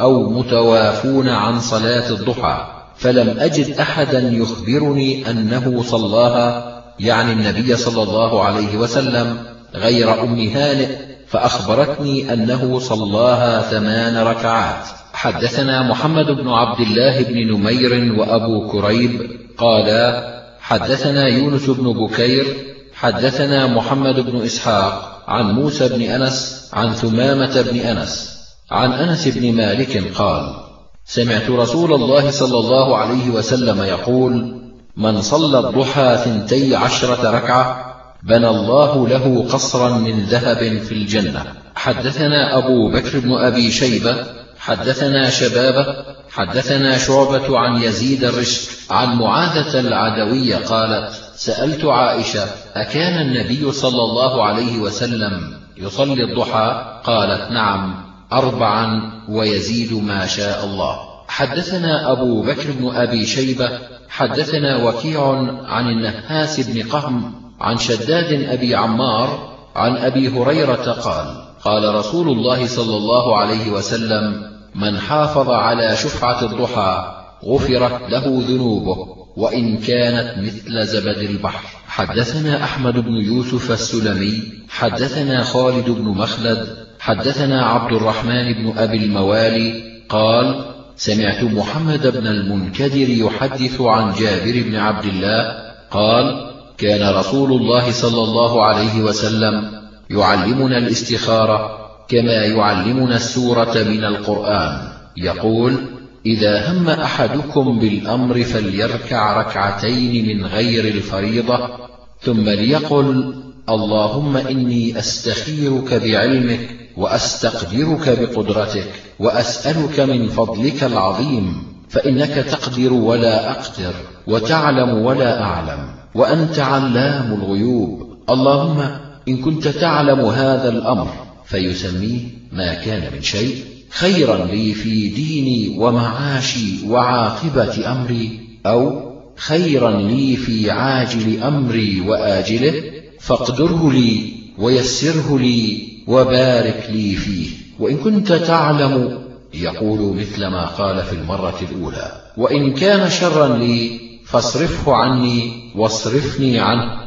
أو متوافون عن صلاة الضحى. فلم أجد أحدا يخبرني أنه صلاها يعني النبي صلى الله عليه وسلم غير أم هانئ فأخبرتني أنه صلاها ثمان ركعات. حدثنا محمد بن عبد الله بن نمير وأبو كريب قالا حدثنا يونس بن بكير حدثنا محمد بن إسحاق عن موسى بن أنس عن ثمامة بن أنس عن أنس بن مالك قال سمعت رسول الله صلى الله عليه وسلم يقول من صلى الضحى ثنتي عشرة ركعة بنى الله له قصرا من ذهب في الجنة. حدثنا أبو بكر بن أبي شيبة حدثنا شبابة حدثنا شعبة عن يزيد الرشك عن معاذة العدوية قالت سألت عائشة أكان النبي صلى الله عليه وسلم يصلي الضحى؟ قالت نعم. أربعا ويزيد ما شاء الله. حدثنا أبو بكر بن أبي شيبة حدثنا وكيع عن النهاس بن قهم عن شداد أبي عمار عن أبي هريرة قال قال رسول الله صلى الله عليه وسلم من حافظ على شفعة الضحى غفرت له ذنوبه وإن كانت مثل زبد البحر. حدثنا أحمد بن يوسف السلمي حدثنا خالد بن مخلد حدثنا عبد الرحمن بن أبي الموالي قال سمعت محمد بن المنكدر يحدث عن جابر بن عبد الله قال كان رسول الله صلى الله عليه وسلم يعلمنا الاستخارة كما يعلمنا السورة من القرآن. يقول إذا هم أحدكم بالأمر فليركع ركعتين من غير الفريضة ثم ليقل اللهم إني أستخيرك بعلمك وأستقدرك بقدرتك وأسألك من فضلك العظيم فإنك تقدر ولا أقدر وتعلم ولا أعلم وأنت علام الغيوب. اللهم إن كنت تعلم هذا الأمر فيسميه ما كان من شيء. خيرا لي في ديني ومعاشي وعاقبة أمري أو خيرا لي في عاجل أمري وآجله فاقدره لي ويسره لي وبارك لي فيه. وإن كنت تعلم يقول مثل ما قال في المرة الأولى. وإن كان شرا لي فاصرفه عني واصرفني عنه.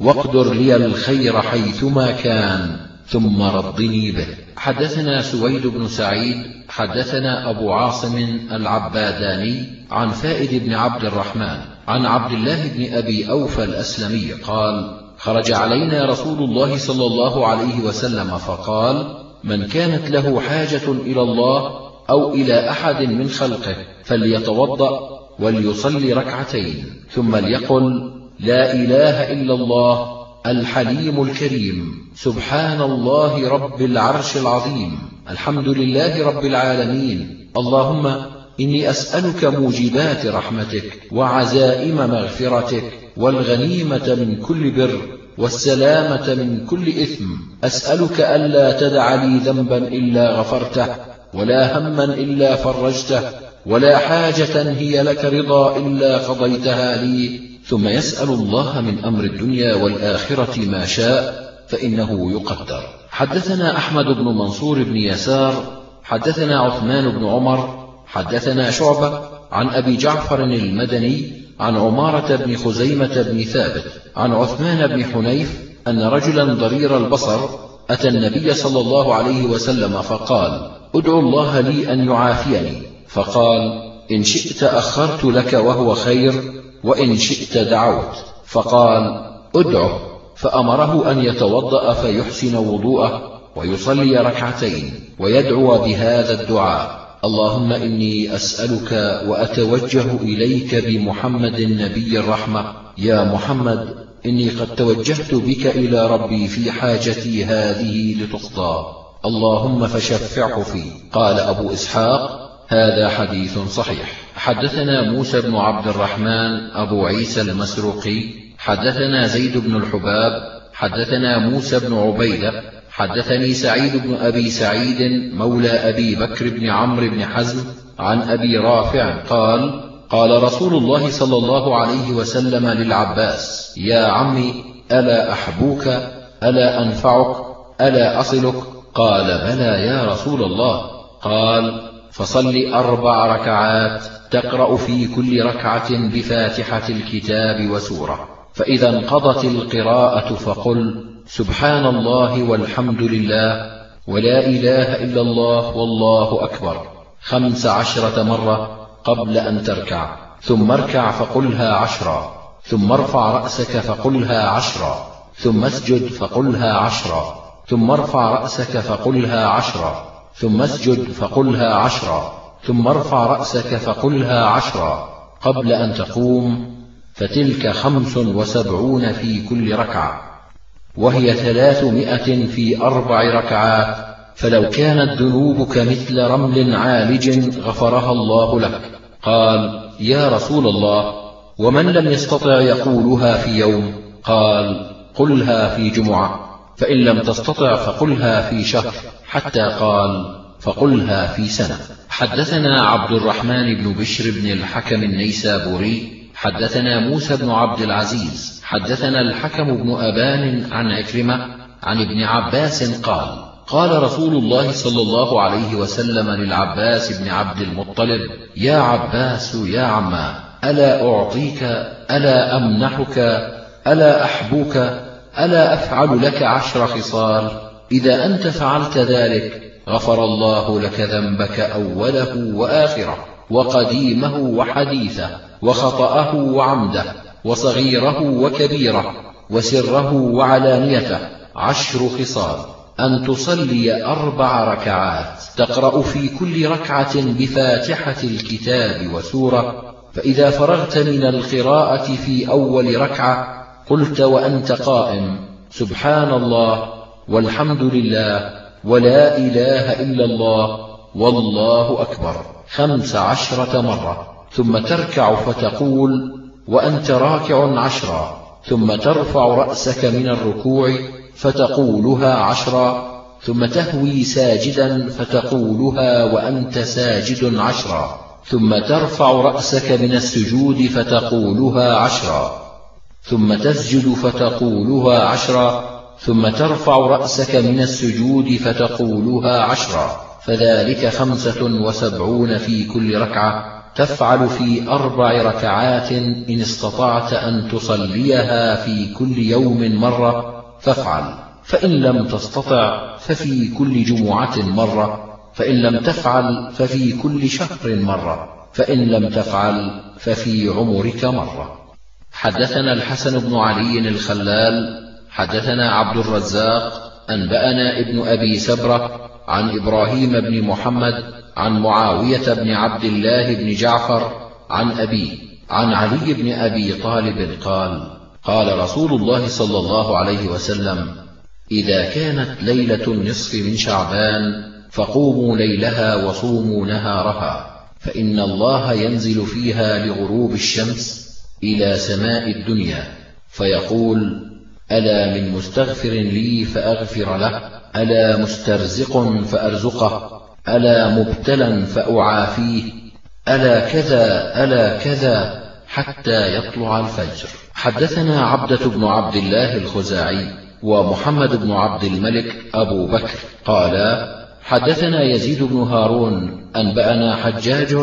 واقدر لي الخير حيثما كان ثم ردني به. حدثنا سويد بن سعيد حدثنا أبو عاصم العباداني عن فائد بن عبد الرحمن عن عبد الله بن أبي أوفى الأسلمي قال خرج علينا رسول الله صلى الله عليه وسلم فقال من كانت له حاجة إلى الله أو إلى أحد من خلقه فليتوضأ وليصلي ركعتين ثم ليقل لا إله إلا الله الحليم الكريم سبحان الله رب العرش العظيم الحمد لله رب العالمين اللهم إني أسألك موجبات رحمتك وعزائم مغفرتك والغنيمة من كل بر والسلامة من كل إثم. أسألك ألا تدع لي ذنبا إلا غفرته ولا هما إلا فرجته ولا حاجة هي لك رضا إلا قضيتها لي. ثم يسأل الله من أمر الدنيا والآخرة ما شاء فإنه يقدر. حدثنا أحمد بن منصور بن يسار حدثنا عثمان بن عمر حدثنا شعبة عن أبي جعفر المدني عن عمارة بن خزيمة بن ثابت عن عثمان بن حنيف أن رجلا ضرير البصر أتى النبي صلى الله عليه وسلم فقال ادعو الله لي أن يعافيني فقال إن شئت أخرت لك وهو خير وإن شئت دعوت فقال ادعه فأمره أن يتوضأ فيحسن وضوءه ويصلي ركعتين ويدعو بهذا الدعاء. اللهم إني أسألك وأتوجه إليك بمحمد النبي الرحمة. يا محمد إني قد توجهت بك إلى ربي في حاجتي هذه لتقضى. اللهم فشفعه في. قال أبو إسحاق هذا حديث صحيح. حدثنا موسى بن عبد الرحمن أبو عيسى المسروقي. حدثنا زيد بن الحباب. حدثنا موسى بن عبيدة. حدثني سعيد بن أبي سعيد مولى أبي بكر بن عمرو بن حزم عن أبي رافع قال قال رسول الله صلى الله عليه وسلم للعباس يا عمي ألا أحبوك؟ ألا أنفعك؟ ألا أصلك؟ قال بلى يا رسول الله. قال فصل أربع ركعات تقرأ في كل ركعة بفاتحة الكتاب وسورة فإذا انقضت القراءة فقل سبحان الله والحمد لله ولا إله إلا الله والله أكبر. خمس عشرة مرة قبل أن تركع. ثم اركع فقلها عشرا. ثم ارفع رأسك فقلها عشرا. ثم اسجد فقلها عشرا. ثم ارفع رأسك فقلها عشرا. ثم اسجد فقلها عشرا. ثم ارفع رأسك فقلها عشرا. قبل أن تقوم فتلك خمس وسبعون في كل ركعة. وهي ثلاثمائة في أربع ركعات فلو كانت ذنوبك مثل رمل عالج غفرها الله لك. قال يا رسول الله ومن لم يستطع يقولها في يوم؟ قال قلها في جمعة فإن لم تستطع فقلها في شهر. حتى قال فقلها في سنة. حدثنا عبد الرحمن بن بشر بن الحكم النيسابوري حدثنا موسى بن عبد العزيز حدثنا الحكم بن أبان عن عكرمة عن ابن عباس قال قال رسول الله صلى الله عليه وسلم للعباس بن عبد المطلب يا عباس يا عما ألا أعطيك ألا أمنحك ألا أحبوك ألا أفعل لك عشر خصال إذا أنت فعلت ذلك غفر الله لك ذنبك أوله وآخره وقديمه وحديثه. وخطأه وعمده وصغيره وكبيره وسره وعلانيته عشر خصال. أن تصلي أربع ركعات. تقرأ في كل ركعة بفاتحة الكتاب وسورة. فإذا فرغت من القراءة في أول ركعة قلت وأنت قائم سبحان الله والحمد لله ولا إله إلا الله والله أكبر. خمس عشرة مرة. ثم تركع فتقول وأنت راكع عشرا. ثم ترفع رأسك من الركوع فتقولها عشرا. ثم تهوي ساجدا فتقولها وأنت ساجد عشرا. ثم ترفع رأسك من السجود فتقولها عشرا. ثم تسجد فتقولها عشرا. ثم ترفع رأسك من السجود فتقولها عشرا. فذلك خمسة وسبعون في كل ركعة. تفعل في أربع ركعات إن استطعت أن تصليها في كل يوم مرة فافعل. فإن لم تستطع ففي كل جمعة مرة. فإن لم تفعل ففي كل شهر مرة. فإن لم تفعل ففي عمرك مرة. حدثنا الحسن بن علي الخلال حدثنا عبد الرزاق أنبأنا ابن أبي سبرة عن إبراهيم بن محمد عن معاوية بن عبد الله بن جعفر عن أبيه عن علي بن أبي طالب قال قال رسول الله صلى الله عليه وسلم إذا كانت ليلة النصف من شعبان فقوموا ليلها وصوموا نهارها فإن الله ينزل فيها لغروب الشمس إلى سماء الدنيا فيقول ألا من مستغفر لي فأغفر له؟ ألا مسترزق فأرزقه ألا مبتلا فأعافيه ألا كذا ألا كذا حتى يطلع الفجر. حدثنا عبدة بن عبد الله الخزاعي ومحمد بن عبد الملك أبو بكر. قالا حدثنا يزيد بن هارون أنبأنا حجاج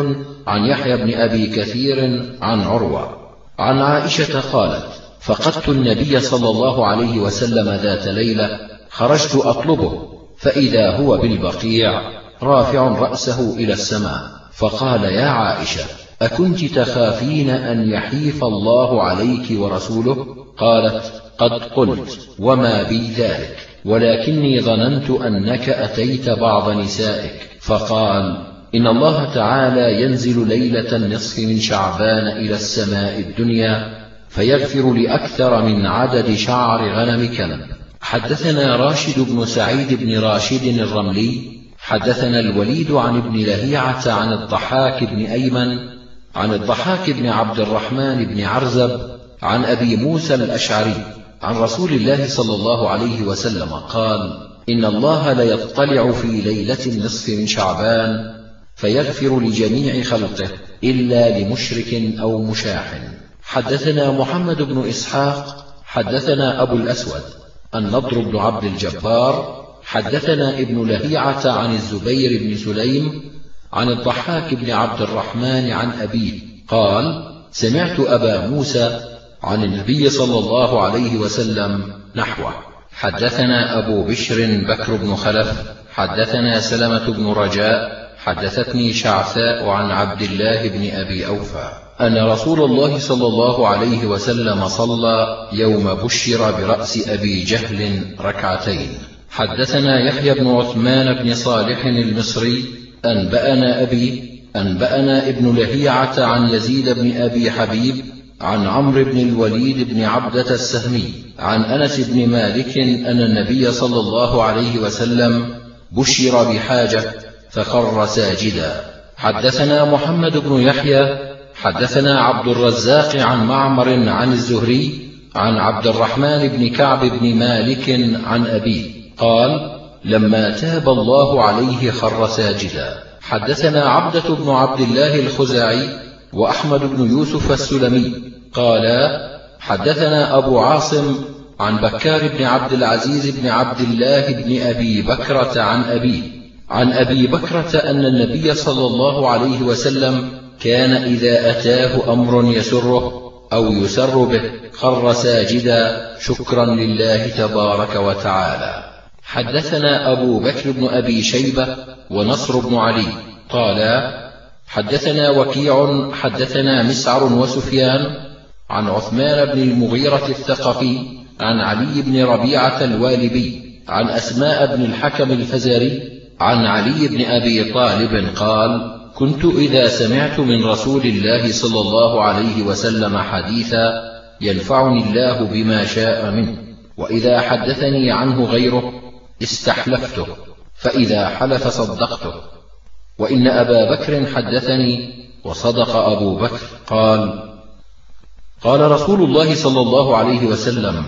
عن يحيى بن أبي كثير عن عروة. عن عائشة قالت فقدت النبي صلى الله عليه وسلم ذات ليلة خرجت أطلبه فإذا هو بالبقيع رافع رأسه إلى السماء فقال يا عائشة أكنت تخافين أن يحيف الله عليك ورسوله؟ قالت قد قلت وما بي ذلك ولكني ظننت أنك أتيت بعض نسائك. فقال إن الله تعالى ينزل ليلة النصف من شعبان إلى السماء الدنيا فيغفر لأكثر من عدد شعر غنم كلب حدثنا راشد بن سعيد بن راشد الرملي حدثنا الوليد عن ابن لهيعة عن الضحاك بن أيمن عن الضحاك بن عبد الرحمن بن عرزب عن أبي موسى الأشعري عن رسول الله صلى الله عليه وسلم قال إن الله ليطلع في ليلة النصف من شعبان فيغفر لجميع خلقه إلا لمشرك أو مشاح. حدثنا محمد بن إسحاق حدثنا أبو الأسود. النضر بن عبد الجبار حدثنا ابن لهيعة عن الزبير بن سليم عن الضحاك بن عبد الرحمن عن أبيه قال سمعت أبا موسى عن النبي صلى الله عليه وسلم نحوه. حدثنا أبو بشر بكر بن خلف حدثنا سلمة بن رجاء حدثتني شعثاء عن عبد الله بن أبي أوفى. أن رسول الله صلى الله عليه وسلم صلى يوم بشر برأس أبي جهل ركعتين. حدثنا يحيى بن عثمان بن صالح المصري أنبأنا أبي أنبأنا ابن لهيعة عن يزيد بن أبي حبيب عن عمرو بن الوليد بن عبدة السهمي عن أنس بن مالك أن النبي صلى الله عليه وسلم بشر بحاجة فخر ساجدا. حدثنا محمد بن يحيى حدثنا عبد الرزاق عن معمر عن الزهري عن عبد الرحمن بن كعب بن مالك عن أبيه قال لما تاب الله عليه خر ساجدا. حدثنا عبدة بن عبد الله الخزاعي وأحمد بن يوسف السلمي قالا حدثنا أبو عاصم عن بكار بن عبد العزيز بن عبد الله بن أبي بكرة عن أبيه. عن أبي بكرة أن النبي صلى الله عليه وسلم كان إذا أتاه أمر يسره أو يسر به خر ساجدا شكرا لله تبارك وتعالى. حدثنا أبو بكر بن أبي شيبة ونصر بن علي قالا حدثنا وكيع حدثنا مسعر وسفيان عن عثمان بن المغيرة الثقفي عن علي بن ربيعة الوالبي عن أسماء بن الحكم الفزاري عن علي بن أبي طالب قال كنت إذا سمعت من رسول الله صلى الله عليه وسلم حديثا ينفعني الله بما شاء منه وإذا حدثني عنه غيره استحلفته فإذا حلف صدقته. وإن أبا بكر حدثني وصدق أبو بكر قال قال رسول الله صلى الله عليه وسلم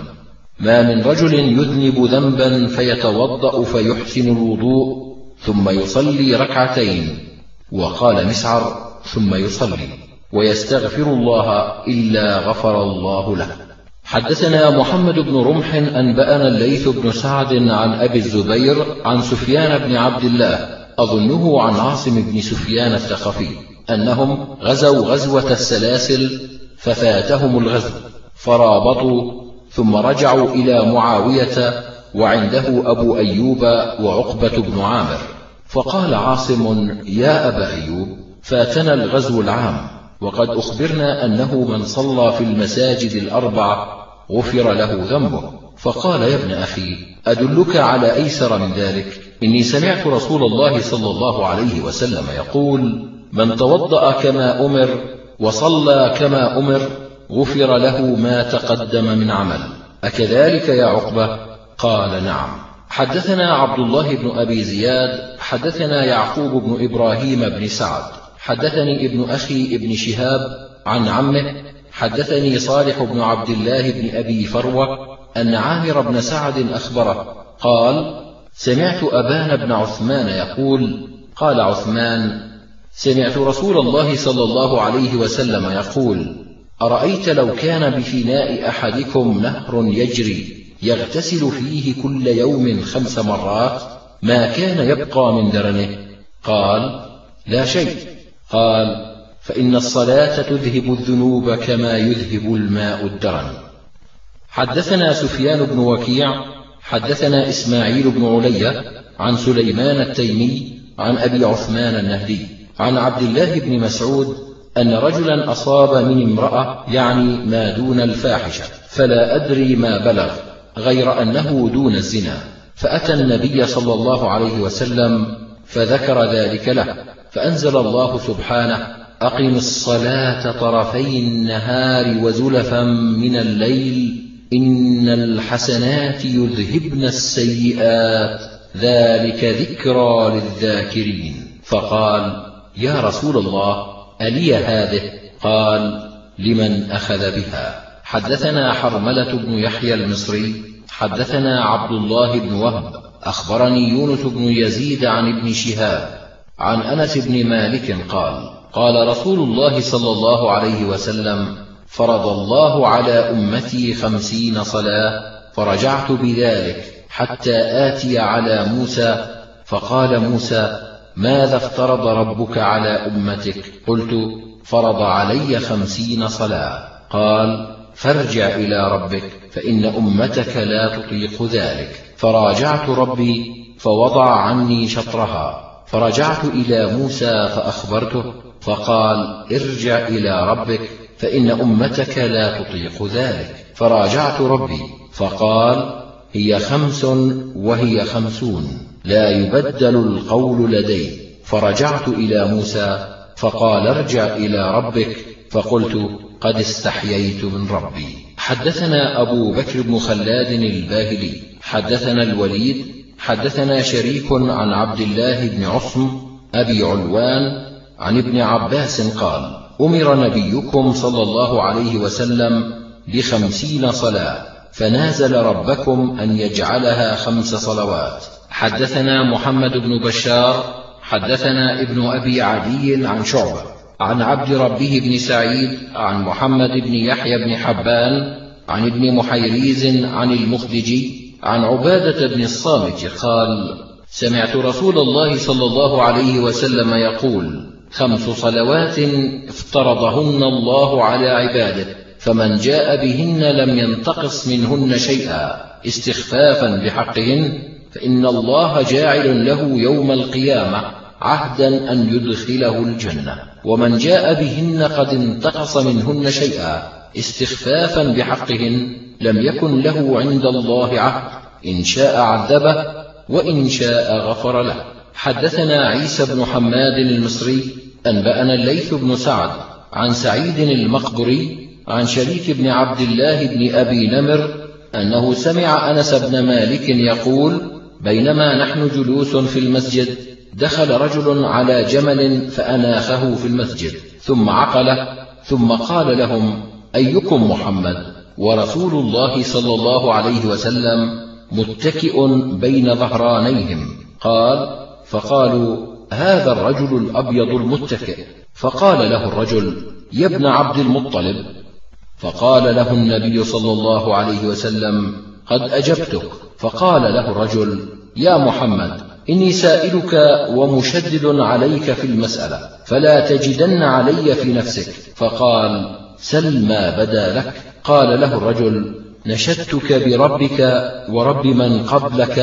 ما من رجل يذنب ذنبا فيتوضأ فيحسن الوضوء ثم يصلي ركعتين. وقال مسعر ثم يصلي ويستغفر الله إلا غفر الله له. حدثنا محمد بن رمح أنبأنا الليث بن سعد عن أبي الزبير عن سفيان بن عبد الله أظنه عن عاصم بن سفيان الثقفي أنهم غزوا غزوة السلاسل ففاتهم الغزو فرابطوا ثم رجعوا إلى معاوية وعنده أبو أيوب وعقبة بن عامر. فقال عاصم يا أبا أيوب فاتنا الغزو العام وقد أخبرنا أنه من صلى في المساجد الأربع غفر له ذنبه. فقال يا ابن أخي أدلك على أيسر من ذلك؟ إني سمعت رسول الله صلى الله عليه وسلم يقول من توضأ كما أمر وصلى كما أمر غفر له ما تقدم من عمل. أكذلك يا عقبة؟ قال نعم. حدثنا عبد الله بن أبي زياد حدثنا يعقوب بن إبراهيم بن سعد حدثني ابن أخي ابن شهاب عن عمه حدثني صالح بن عبد الله بن أبي فروة أن عامر بن سعد أخبره قال سمعت أبان بن عثمان يقول قال عثمان سمعت رسول الله صلى الله عليه وسلم يقول أرأيت لو كان بفناء أحدكم نهر يجري؟ يغتسل فيه كل يوم خمس مرات ما كان يبقى من درنه. قال لا شيء. قال فإن الصلاة تذهب الذنوب كما يذهب الماء الدرن. حدثنا سفيان بن وكيع حدثنا إسماعيل بن علية عن سليمان التيمي عن أبي عثمان النهدي عن عبد الله بن مسعود أن رجلا أصاب من امرأة يعني ما دون الفاحشة فلا أدري ما بلغ. غير أنه دون الزنا. فأتى النبي صلى الله عليه وسلم فذكر ذلك له فأنزل الله سبحانه أقم الصلاة طرفي النهار وزلفا من الليل إن الحسنات يذهبن السيئات ذلك ذكرى للذاكرين. فقال يا رسول الله ألي هذه؟ قال لمن أخذ بها. حدثنا حرملة بن يحيى المصري حدثنا عبد الله بن وهب أخبرني يونس بن يزيد عن ابن شهاب عن أنس بن مالك قال قال رسول الله صلى الله عليه وسلم فرض الله على أمتي خمسين صلاة فرجعت بذلك حتى آتي على موسى فقال موسى ماذا افترض ربك على أمتك؟ قلت فرض علي خمسين صلاة. قال فارجع إلى ربك فإن أمتك لا تطيق ذلك. فراجعت ربي فوضع عني شطرها. فرجعت إلى موسى فأخبرته فقال ارجع إلى ربك فإن أمتك لا تطيق ذلك. فراجعت ربي فقال هي خمس وهي خمسون. لا يبدل القول لدي. فرجعت إلى موسى فقال ارجع إلى ربك. فقلت قد استحييت من ربي. حدثنا أبو بكر بن خلاد الباهلي حدثنا الوليد حدثنا شريك عن عبد الله بن عصم أبي علوان عن ابن عباس قال أمر نبيكم صلى الله عليه وسلم بخمسين صلاة فنازل ربكم أن يجعلها خمس صلوات. حدثنا محمد بن بشار حدثنا ابن أبي عدي عن شعبة. عن عبد ربه بن سعيد عن محمد بن يحيى بن حبان عن ابن محيريز عن المخدجي عن عبادة بن الصامت قال سمعت رسول الله صلى الله عليه وسلم يقول خمس صلوات افترضهن الله على عباده فمن جاء بهن لم ينتقص منهن شيئا استخفافا بحقهن فإن الله جاعل له يوم القيامة. عهدا أن يدخله الجنة. ومن جاء بهن قد انتقص منهن شيئا استخفافا بحقهن لم يكن له عند الله عهد. إن شاء عذبه وإن شاء غفر له. حدثنا عيسى بن حماد المصري أنبأنا الليث بن سعد عن سعيد المقبري عن شريك بن عبد الله بن أبي نمر أنه سمع أنس بن مالك يقول بينما نحن جلوس في المسجد دخل رجل على جمل فأناخه في المسجد ثم عقله ثم قال لهم أيكم محمد؟ ورسول الله صلى الله عليه وسلم متكئ بين ظهرانيهم. قال فقالوا هذا الرجل الأبيض المتكئ. فقال له الرجل يا ابن عبد المطلب. فقال له النبي صلى الله عليه وسلم قد أجبتك. فقال له الرجل يا محمد إني سائلك ومشدد عليك في المسألة فلا تجدن علي في نفسك. فقال سل ما بدا لك. قال له الرجل نشدتك بربك ورب من قبلك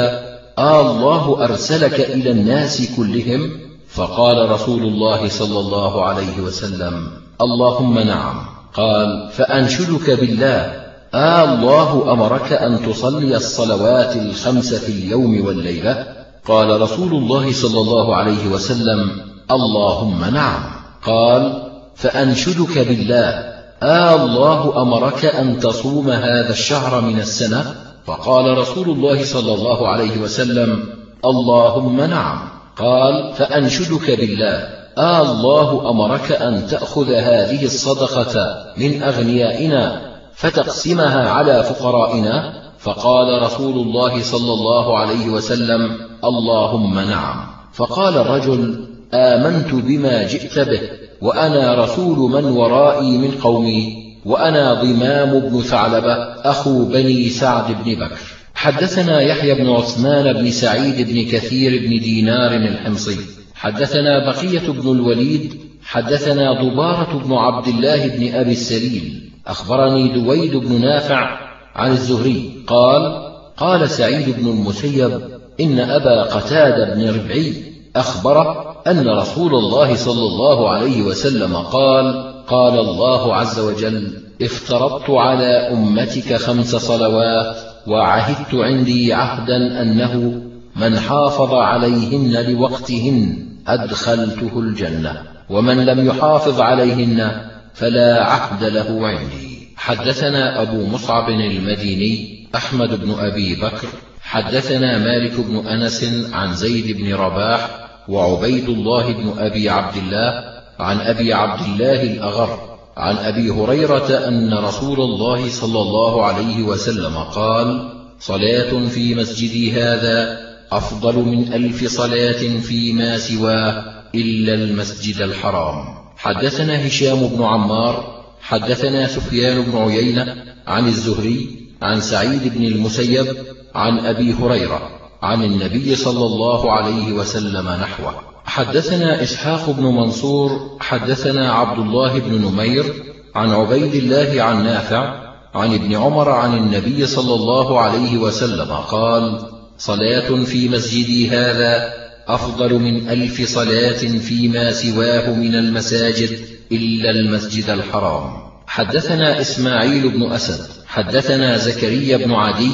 آه الله أرسلك إلى الناس كلهم؟ فقال رسول الله صلى الله عليه وسلم اللهم نعم. قال فأنشدك بالله. آه الله أمرك أن تصلي الصلوات الخمس في اليوم والليلة؟ قال رسول الله صلى الله عليه وسلم اللهم نعم. قال فأنشدك بالله آه الله أمرك أن تصوم هذا الشهر من السنة؟ فقال رسول الله صلى الله عليه وسلم اللهم نعم. قال فأنشدك بالله آه الله أمرك أن تأخذ هذه الصدقة من أغنيائنا فتقسمها على فقرائنا؟ فقال رسول الله صلى الله عليه وسلم اللهم نعم. فقال الرجل آمنت بما جئت به وأنا رسول من ورائي من قومي وأنا ضمام بن ثعلبة أخو بني سعد بن بكر. حدثنا يحيى بن عثمان بن سعيد بن كثير بن دينار الحمصي. حدثنا بقية بن الوليد حدثنا ضبارة بن عبد الله بن أبي السليل. أخبرني دويد بن نافع عن الزهري قال قال سعيد بن المسيب إن أبا قتاد بن ربعي أخبر أن رسول الله صلى الله عليه وسلم قال قال الله عز وجل افترضت على أمتك خمس صلوات وعهدت عندي عهدا أنه من حافظ عليهن لوقتهن أدخلته الجنة ومن لم يحافظ عليهن فلا عهد له عندي. حدثنا أبو مصعب المديني أحمد بن أبي بكر حدثنا مالك بن أنس عن زيد بن رباح وعبيد الله بن أبي عبد الله عن أبي عبد الله الأغر عن أبي هريرة أن رسول الله صلى الله عليه وسلم قال صلاة في مسجدي هذا أفضل من ألف صلاة فيما سواه إلا المسجد الحرام. حدثنا هشام بن عمار حدثنا سفيان بن عيينة عن الزهري عن سعيد بن المسيب عن أبي هريرة عن النبي صلى الله عليه وسلم نحوه. حدثنا إسحاق بن منصور حدثنا عبد الله بن نمير عن عبيد الله عن نافع عن ابن عمر عن النبي صلى الله عليه وسلم قال صلاة في مسجدي هذا أفضل من ألف صلاة فيما سواه من المساجد إلا المسجد الحرام. حدثنا إسماعيل بن أسد حدثنا زكريا بن عدي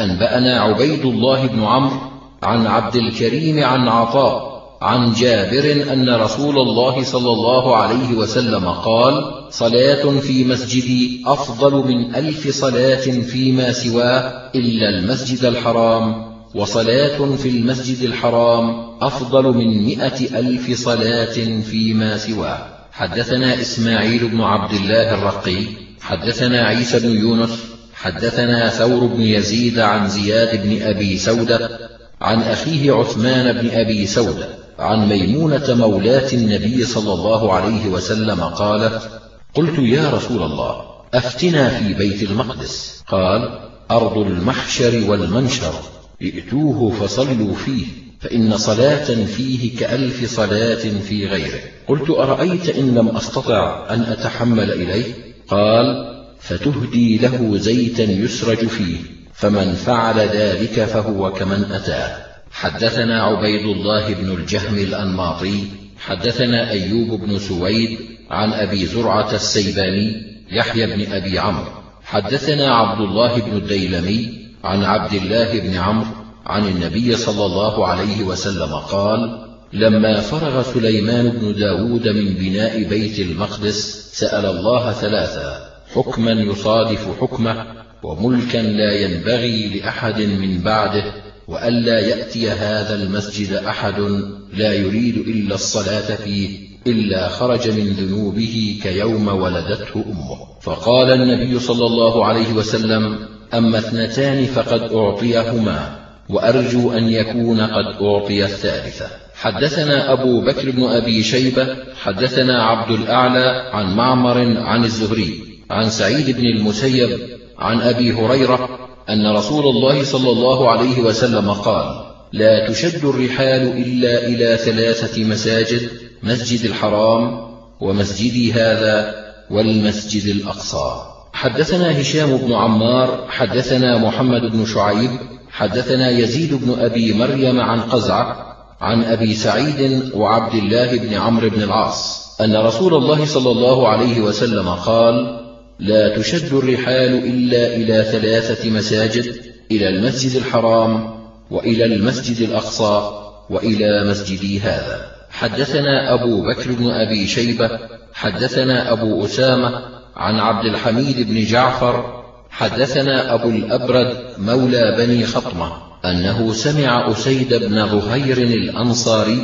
أنبأنا عبيد الله بن عمرو عن عبد الكريم عن عطاء عن جابر أن رسول الله صلى الله عليه وسلم قال صلاة في مسجدي أفضل من ألف صلاة فيما سواه إلا المسجد الحرام وصلاة في المسجد الحرام أفضل من مئة ألف صلاة فيما سواه. حدثنا إسماعيل بن عبد الله الرقي حدثنا عيسى بن يونس حدثنا ثور بن يزيد عن زياد بن أبي سودة عن أخيه عثمان بن أبي سودة عن ميمونة مولاة النبي صلى الله عليه وسلم قالت قلت يا رسول الله أفتنا في بيت المقدس. قال أرض المحشر والمنشر ائتوه فصلوا فيه. فإن صلاة فيه كألف صلاة في غيره. قلت أرأيت إن لم أستطع أن أتحمل إليه؟ قال فتهدي له زيتا يسرج فيه فمن فعل ذلك فهو كمن أتاه. حدثنا عبيد الله بن الجهم الأنماطي حدثنا أيوب بن سويد عن أبي زرعة السيباني يحيى بن أبي عمرو. حدثنا عبد الله بن الديلمي عن عبد الله بن عمرو عن النبي صلى الله عليه وسلم قال لما فرغ سليمان بن داود من بناء بيت المقدس سأل الله ثلاثا حكما يصادف حكمه وملكا لا ينبغي لأحد من بعده وألا يأتي هذا المسجد أحد لا يريد إلا الصلاة فيه إلا خرج من ذنوبه كيوم ولدته أمه. فقال النبي صلى الله عليه وسلم أما اثنتان فقد أعطيهما. وأرجو أن يكون قد أعطي الثالثة. حدثنا أبو بكر بن أبي شيبة حدثنا عبد الأعلى عن معمر عن الزهري عن سعيد بن المسيب عن أبي هريرة أن رسول الله صلى الله عليه وسلم قال لا تشد الرحال إلا إلى ثلاثة مساجد مسجد الحرام ومسجدي هذا والمسجد الأقصى. حدثنا هشام بن عمار حدثنا محمد بن شعيب حدثنا يزيد بن أبي مريم عن قزعة عن أبي سعيد وعبد الله بن عمرو بن العاص أن رسول الله صلى الله عليه وسلم قال لا تشد الرحال إلا إلى ثلاثة مساجد إلى المسجد الحرام وإلى المسجد الأقصى وإلى مسجدي هذا. حدثنا أبو بكر بن أبي شيبة حدثنا أبو أسامة عن عبد الحميد بن جعفر حدثنا أبو الأبرد مولى بني خطمة أنه سمع أسيد بن ظهير الأنصاري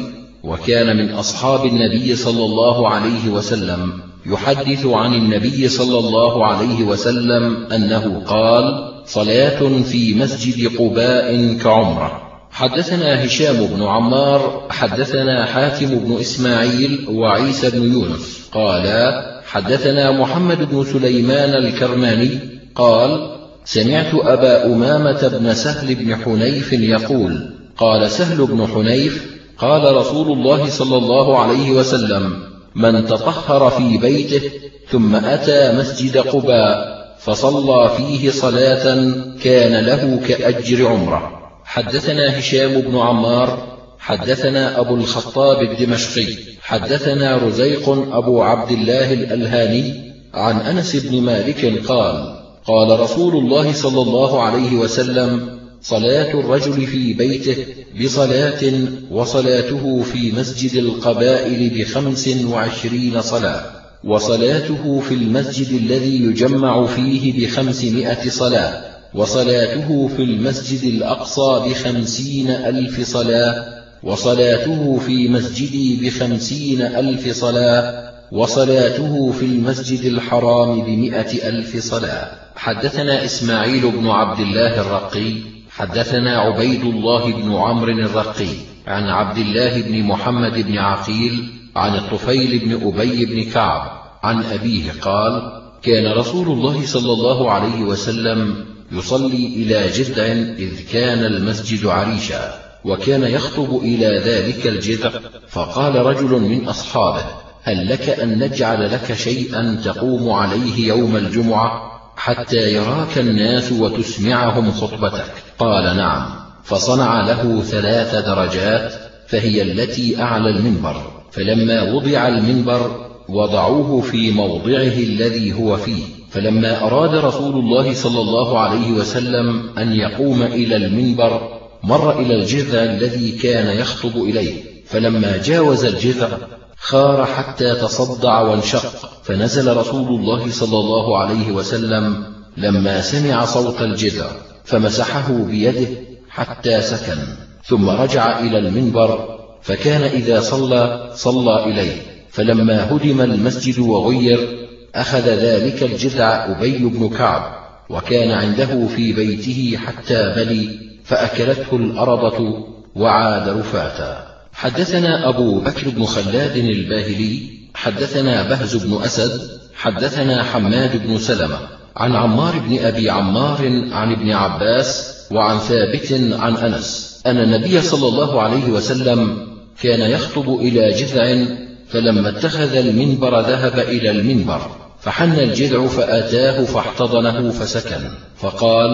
وكان من أصحاب النبي صلى الله عليه وسلم يحدث عن النبي صلى الله عليه وسلم أنه قال صلاة في مسجد قباء كعمرة حدثنا هشام بن عمار حدثنا حاتم بن إسماعيل وعيسى بن يونس. قالا حدثنا محمد بن سليمان الكرماني قال سمعت أبا أمامة بن سهل بن حنيف يقول قال سهل بن حنيف قال رسول الله صلى الله عليه وسلم من تطهر في بيته ثم أتى مسجد قباء فصلى فيه صلاة كان له كأجر عمرة. حدثنا هشام بن عمار حدثنا أبو الخطاب الدمشقي حدثنا رزيق أبو عبد الله الألهاني عن أنس بن مالك قال قال رسول الله صلى الله عليه وسلم صلاة الرجل في بيته بصلاة وصلاته في مسجد القبائل بخمس وعشرين صلاة وصلاته في المسجد الذي يجمع فيه بخمسمائة صلاة وصلاته في المسجد الأقصى بخمسين ألف صلاة وصلاته في مسجدي بخمسين ألف صلاة وصلاته في المسجد الحرام بمئة ألف صلاة. حدثنا إسماعيل بن عبد الله الرقي حدثنا عبيد الله بن عمرو الرقي عن عبد الله بن محمد بن عقيل عن الطفيل بن أبي بن كعب عن أبيه قال كان رسول الله صلى الله عليه وسلم يصلي إلى جذع إذ كان المسجد عريشا وكان يخطب إلى ذلك الجذع فقال رجل من أصحابه هل لك أن نجعل لك شيئا تقوم عليه يوم الجمعة؟ حتى يراك الناس وتسمعهم خطبتك. قال نعم. فصنع له ثلاث درجات فهي التي أعلى المنبر. فلما وضع المنبر وضعوه في موضعه الذي هو فيه. فلما أراد رسول الله صلى الله عليه وسلم أن يقوم إلى المنبر مر إلى الجذع الذي كان يخطب إليه. فلما جاوز الجذع خار حتى تصدع وانشق فنزل رسول الله صلى الله عليه وسلم لما سمع صوت الجذع فمسحه بيده حتى سكن ثم رجع إلى المنبر فكان إذا صلى صلى إليه فلما هدم المسجد وغير أخذ ذلك الجذع أبي بن كعب وكان عنده في بيته حتى بلي فأكلته الأرضة وعاد رفاتا. حدثنا أبو بكر بن خلاد الباهلي حدثنا بهز بن أسد حدثنا حماد بن سلمة عن عمار بن أبي عمار عن ابن عباس وعن ثابت عن أنس أن النبي صلى الله عليه وسلم كان يخطب إلى جذع فلما اتخذ المنبر ذهب إلى المنبر فحن الجذع فأتاه فاحتضنه فسكن فقال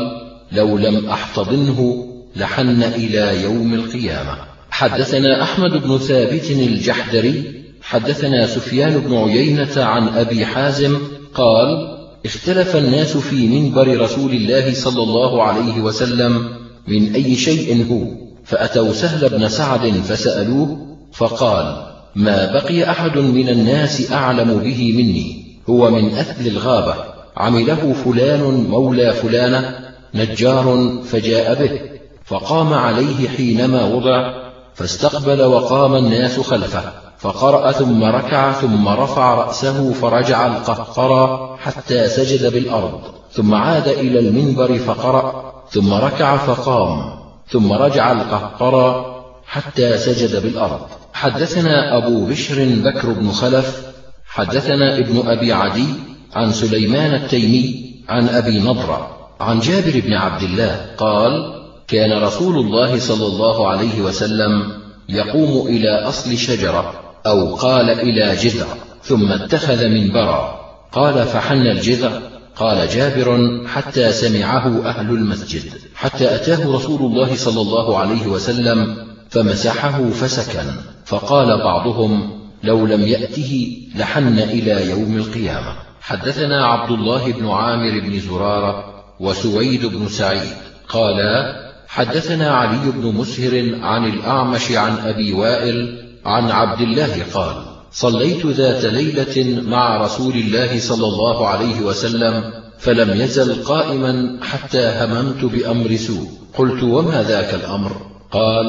لو لم أحتضنه لحن إلى يوم القيامة. حدثنا أحمد بن ثابت الجحدري حدثنا سفيان بن عيينة عن أبي حازم قال اختلف الناس في منبر رسول الله صلى الله عليه وسلم من أي شيء هو فأتوا سهل بن سعد فسألوه فقال ما بقي أحد من الناس أعلم به مني هو من أهل الغابة عمله فلان مولى فلانة نجار فجاء به فقام عليه حينما وضع فاستقبل وقام الناس خلفه فقرأ ثم ركع ثم رفع رأسه فرجع القهقرى حتى سجد بالأرض ثم عاد إلى المنبر فقرأ ثم ركع فقام ثم رجع القهقرى حتى سجد بالأرض. حدثنا أبو بشر بكر بن خلف حدثنا ابن أبي عدي عن سليمان التيمي عن أبي نضرة عن جابر بن عبد الله قال كان رسول الله صلى الله عليه وسلم يقوم إلى أصل شجرة أو قال إلى جذع ثم اتخذ منبرا. قال فحن الجذع؟ قال جابر حتى سمعه أهل المسجد حتى أتاه رسول الله صلى الله عليه وسلم فمسحه فسكن. فقال بعضهم لو لم يأته لحن إلى يوم القيامة. حدثنا عبد الله بن عامر بن زرارة وسويد بن سعيد قالا حدثنا علي بن مسهر عن الأعمش عن أبي وائل عن عبد الله قال صليت ذات ليلة مع رسول الله صلى الله عليه وسلم فلم يزل قائما حتى هممت بأمر سوء. قلت وما ذاك الأمر؟ قال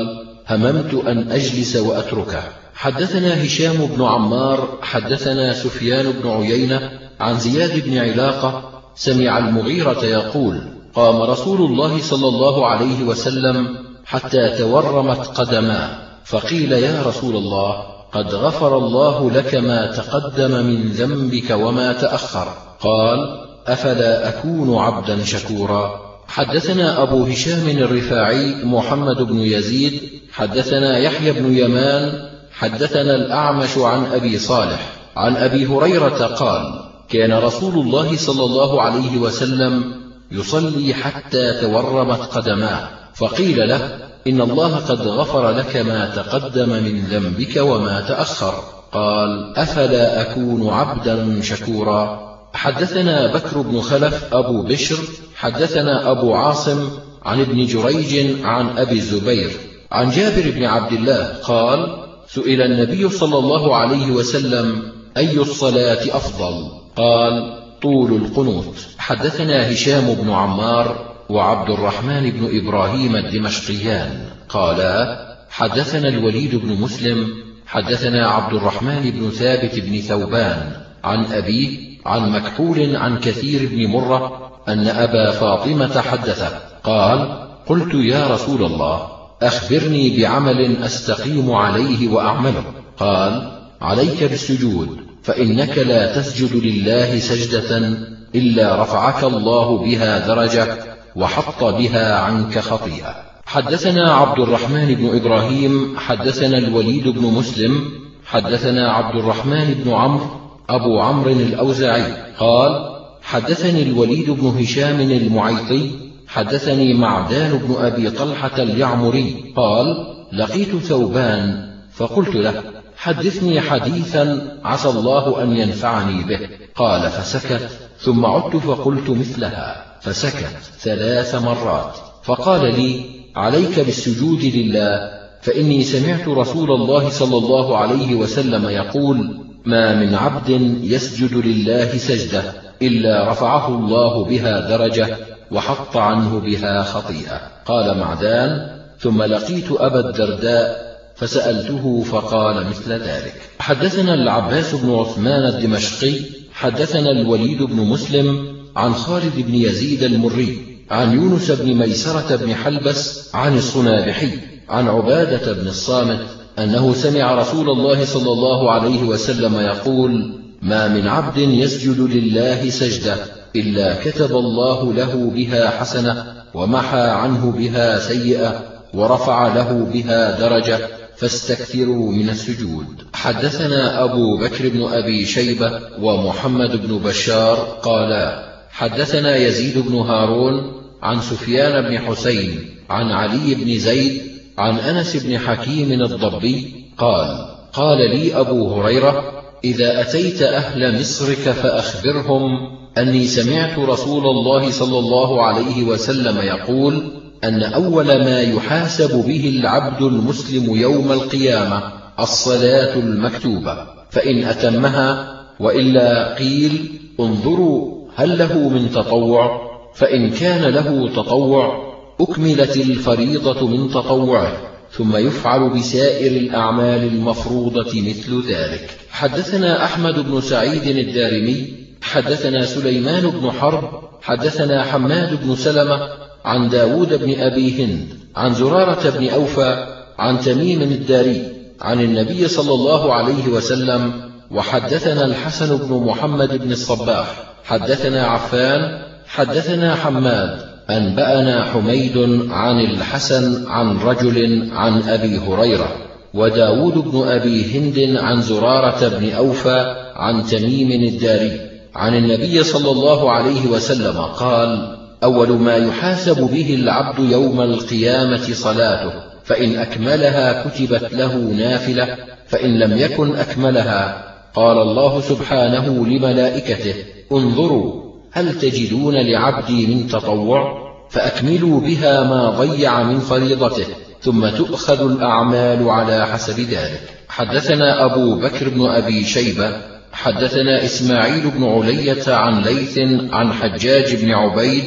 هممت أن أجلس وأتركه. حدثنا هشام بن عمار حدثنا سفيان بن عيينة عن زياد بن علاقة سمع المغيرة يقول قام رسول الله صلى الله عليه وسلم حتى تورمت قدماه فقيل يا رسول الله قد غفر الله لك ما تقدم من ذنبك وما تأخر. قال أفلا أكون عبدا شكورا. حدثنا أبو هشام الرفاعي محمد بن يزيد حدثنا يحيى بن يمان حدثنا الأعمش عن أبي صالح. عن أبي هريرة قال كان رسول الله صلى الله عليه وسلم يصلي حتى تورمت قدماه. فقيل له إن الله قد غفر لك ما تقدم من ذنبك وما تأخر. قال أفلا أكون عبدا شكورا؟ حدثنا بكر بن خلف أبو بشر حدثنا أبو عاصم عن ابن جريج عن أبي الزبير عن جابر بن عبد الله قال سئل النبي صلى الله عليه وسلم أي الصلاة أفضل؟ قال طول القنوت. حدثنا هشام بن عمار وعبد الرحمن بن إبراهيم الدمشقيان. قالا حدثنا الوليد بن مسلم حدثنا عبد الرحمن بن ثابت بن ثوبان عن أبيه عن مكحول عن كثير بن مرة أن أبا فاطمة حدثه قال قلت يا رسول الله أخبرني بعمل أستقيم عليه وأعمله. قال عليك بالسجود. فإنك لا تسجد لله سجدة إلا رفعك الله بها درجة وحط بها عنك خطيئة. حدثنا عبد الرحمن بن إبراهيم حدثنا الوليد بن مسلم حدثنا عبد الرحمن بن عمرو أبو عمرو الأوزاعي. قال حدثني الوليد بن هشام المعيطي حدثني معدان بن أبي طلحة اليعمري. قال لقيت ثوبان فقلت له حدثني حديثا عسى الله أن ينفعني به. قال فسكت ثم عدت فقلت مثلها. فسكت ثلاث مرات. فقال لي عليك بالسجود لله فإني سمعت رسول الله صلى الله عليه وسلم يقول ما من عبد يسجد لله سجدة إلا رفعه الله بها درجة وحط عنه بها خطيئة. قال معدان ثم لقيت أبا الدرداء فسألته فقال مثل ذلك. حدثنا العباس بن عثمان الدمشقي حدثنا الوليد بن مسلم عن خالد بن يزيد المري عن يونس بن ميسرة بن حلبس عن الصنابحي عن عبادة بن الصامت أنه سمع رسول الله صلى الله عليه وسلم يقول ما من عبد يسجد لله سجدة إلا كتب الله له بها حسنة ومحى عنه بها سيئة ورفع له بها درجة فاستكثروا من السجود. حدثنا أبو بكر بن أبي شيبة ومحمد بن بشار قالا حدثنا يزيد بن هارون عن سفيان بن حسين عن علي بن زيد عن أنس بن حكيم الضبي قال قال لي أبو هريرة إذا أتيت أهل مصرك فأخبرهم أني سمعت رسول الله صلى الله عليه وسلم يقول أن أول ما يحاسب به العبد المسلم يوم القيامة الصلاة المكتوبة فإن أتمها وإلا قيل انظروا هل له من تطوع؟ فإن كان له تطوع أكملت الفريضة من تطوعه ثم يفعل بسائر الأعمال المفروضة مثل ذلك. حدثنا أحمد بن سعيد الدارمي حدثنا سليمان بن حرب حدثنا حماد بن سلمة عن داود بن أبي هند عن زرارة بن أوفى عن تميم الداري عن النبي صلى الله عليه وسلم وحدثنا الحسن بن محمد بن الصباح حدثنا عفان حدثنا حماد أنبأنا حميد عن الحسن عن رجل عن أبي هريرة وداود بن أبي هند عن زرارة بن أوفى عن تميم الداري عن النبي صلى الله عليه وسلم قال أول ما يحاسب به العبد يوم القيامة صلاته فإن أكملها كتبت له نافلة فإن لم يكن أكملها قال الله سبحانه لملائكته انظروا هل تجدون لعبدي من تطوع؟ فأكملوا بها ما ضيع من فريضته ثم تؤخذ الأعمال على حسب ذلك. حدثنا أبو بكر بن أبي شيبة حدثنا إسماعيل بن علية عن ليث عن حجاج بن عبيد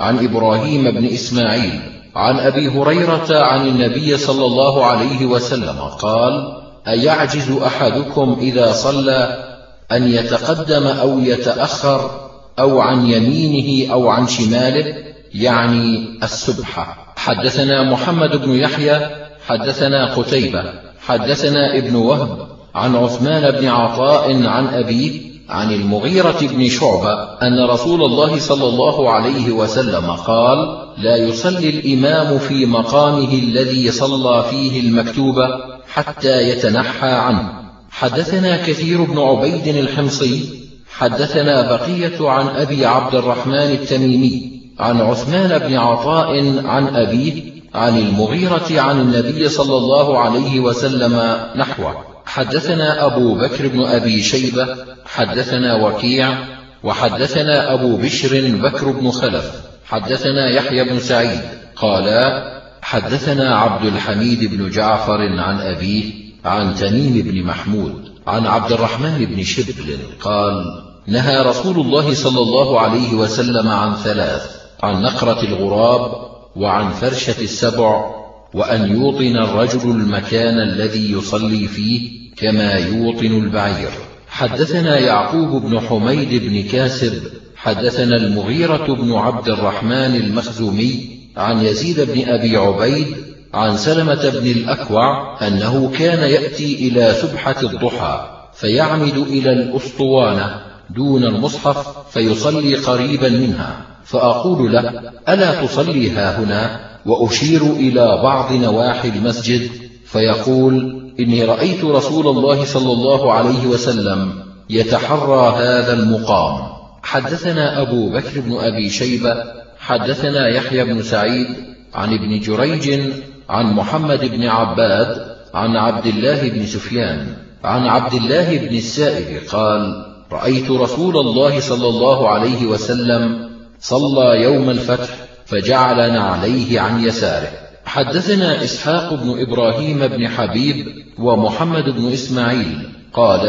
عن إبراهيم بن إسماعيل عن أبي هريرة عن النبي صلى الله عليه وسلم قال أيعجز أحدكم إذا صلى أن يتقدم أو يتأخر أو عن يمينه أو عن شماله؟ يعني السبحة حدثنا محمد بن يحيى حدثنا قتيبة حدثنا ابن وهب عن عثمان بن عطاء عن أبيه عن المغيرة بن شعبة أن رسول الله صلى الله عليه وسلم قال لا يصلي الإمام في مقامه الذي صلى فيه المكتوبة حتى يتنحى عنه. حدثنا كثير بن عبيد الحمصي حدثنا بقية عن أبي عبد الرحمن التميمي عن عثمان بن عطاء عن أبيه عن المغيرة عن النبي صلى الله عليه وسلم نحوه. حدثنا أبو بكر بن أبي شيبة حدثنا وكيع وحدثنا أبو بشر بكر بن خلف حدثنا يحيى بن سعيد قالا حدثنا عبد الحميد بن جعفر عن أبيه عن تميم بن محمود عن عبد الرحمن بن شبل قال نهى رسول الله صلى الله عليه وسلم عن ثلاث عن نقرة الغراب وعن فرشة السبع وأن يوطن الرجل المكان الذي يصلي فيه كما يوطن البعير. حدثنا يعقوب بن حميد بن كاسب حدثنا المغيرة بن عبد الرحمن المخزومي عن يزيد بن أبي عبيد عن سلمة بن الأكوع أنه كان يأتي إلى سبحة الضحى فيعمد إلى الأسطوانة دون المصحف فيصلي قريبا منها. فأقول له ألا تصلي ها هنا؟ وأشير إلى بعض نواحي المسجد فيقول إني رأيت رسول الله صلى الله عليه وسلم يتحرى هذا المقام. حدثنا أبو بكر بن أبي شيبة حدثنا يحيى بن سعيد عن ابن جريج عن محمد بن عباد عن عبد الله بن سفيان عن عبد الله بن السائب قال رأيت رسول الله صلى الله عليه وسلم صلى يوم الفتح فجعل نعليه عن يساره. حدثنا إسحاق بن إبراهيم بن حبيب ومحمد بن إسماعيل قال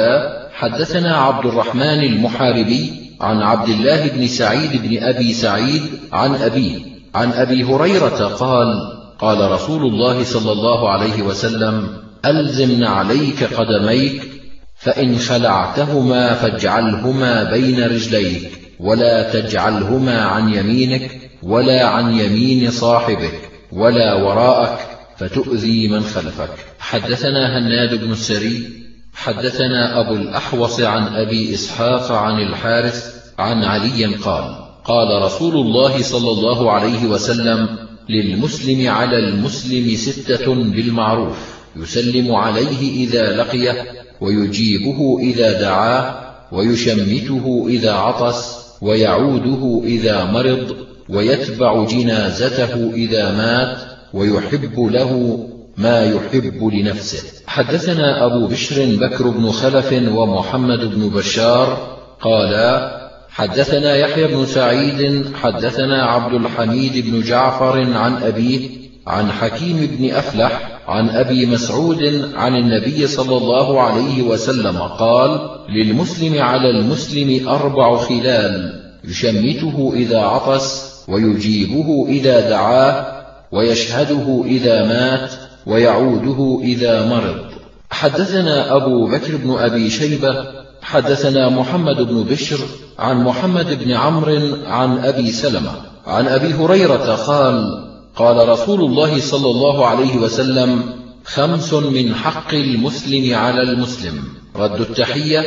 حدثنا عبد الرحمن المحاربي عن عبد الله بن سعيد بن أبي سعيد عن أبيه عن أبي هريرة قال قال رسول الله صلى الله عليه وسلم ألزم نعليك قدميك فإن خلعتهما فاجعلهما بين رجليك ولا تجعلهما عن يمينك ولا عن يمين صاحبك ولا وراءك فتؤذي من خلفك. حدثنا هناد بن السري حدثنا أبو الأحوص عن أبي إسحاق عن الحارث عن علي قال قال رسول الله صلى الله عليه وسلم للمسلم على المسلم ستة بالمعروف يسلم عليه إذا لقيه ويجيبه إذا دعاه ويشمته إذا عطس ويعوده إذا مرض ويتبع جنازته إذا مات ويحب له ما يحب لنفسه. حدثنا أبو بشر بكر بن خلف ومحمد بن بشار قالا حدثنا يحيى بن سعيد حدثنا عبد الحميد بن جعفر عن أبيه عن حكيم بن أفلح عن أبي مسعود عن النبي صلى الله عليه وسلم قال للمسلم على المسلم أربع خلال يشمته إذا عطس ويجيبه إذا دعاه ويشهده إذا مات ويعوده إذا مرض. حدثنا أبو بكر بن أبي شيبة حدثنا محمد بن بشر عن محمد بن عمرو عن أبي سلمة عن أبي هريرة قال قال رسول الله صلى الله عليه وسلم خمس من حق المسلم على المسلم رد التحية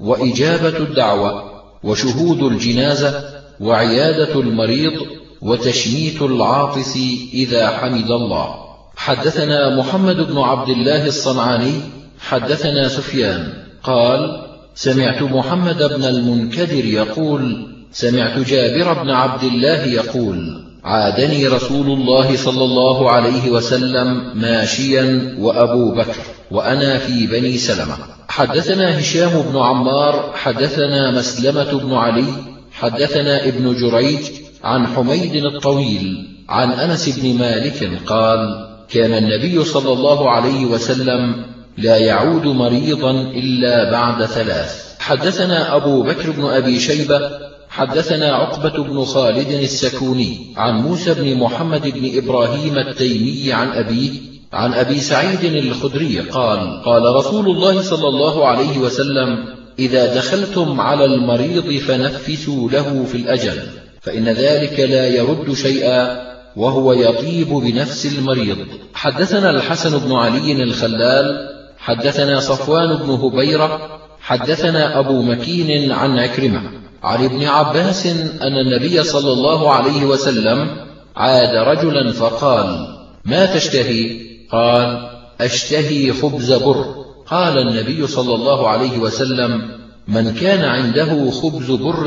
وإجابة الدعوة وشهود الجنازة وعيادة المريض وتشميت العاطس إذا حمد الله. حدثنا محمد بن عبد الله الصنعاني حدثنا سفيان قال سمعت محمد بن المنكدر يقول سمعت جابر بن عبد الله يقول عادني رسول الله صلى الله عليه وسلم ماشيا وأبو بكر وأنا في بني سلمة. حدثنا هشام بن عمار حدثنا مسلمة بن علي حدثنا ابن جريج عن حميد الطويل عن أنس بن مالك قال كان النبي صلى الله عليه وسلم لا يعود مريضا إلا بعد ثلاث. حدثنا أبو بكر بن أبي شيبة حدثنا عقبة بن خالد السكوني عن موسى بن محمد بن إبراهيم التيمي عن أبيه عن أبي سعيد الخدري قال قال رسول الله صلى الله عليه وسلم إذا دخلتم على المريض فنفسوا له في الأجل. فإن ذلك لا يرد شيئا وهو يطيب بنفس المريض. حدثنا الحسن بن علي الخلال حدثنا صفوان بن هبيرة حدثنا أبو مكين عن عكرمة. عن ابن عباس أن النبي صلى الله عليه وسلم عاد رجلا فقال ما تشتهي؟ قال أشتهي خبز بر. قال النبي صلى الله عليه وسلم من كان عنده خبز بر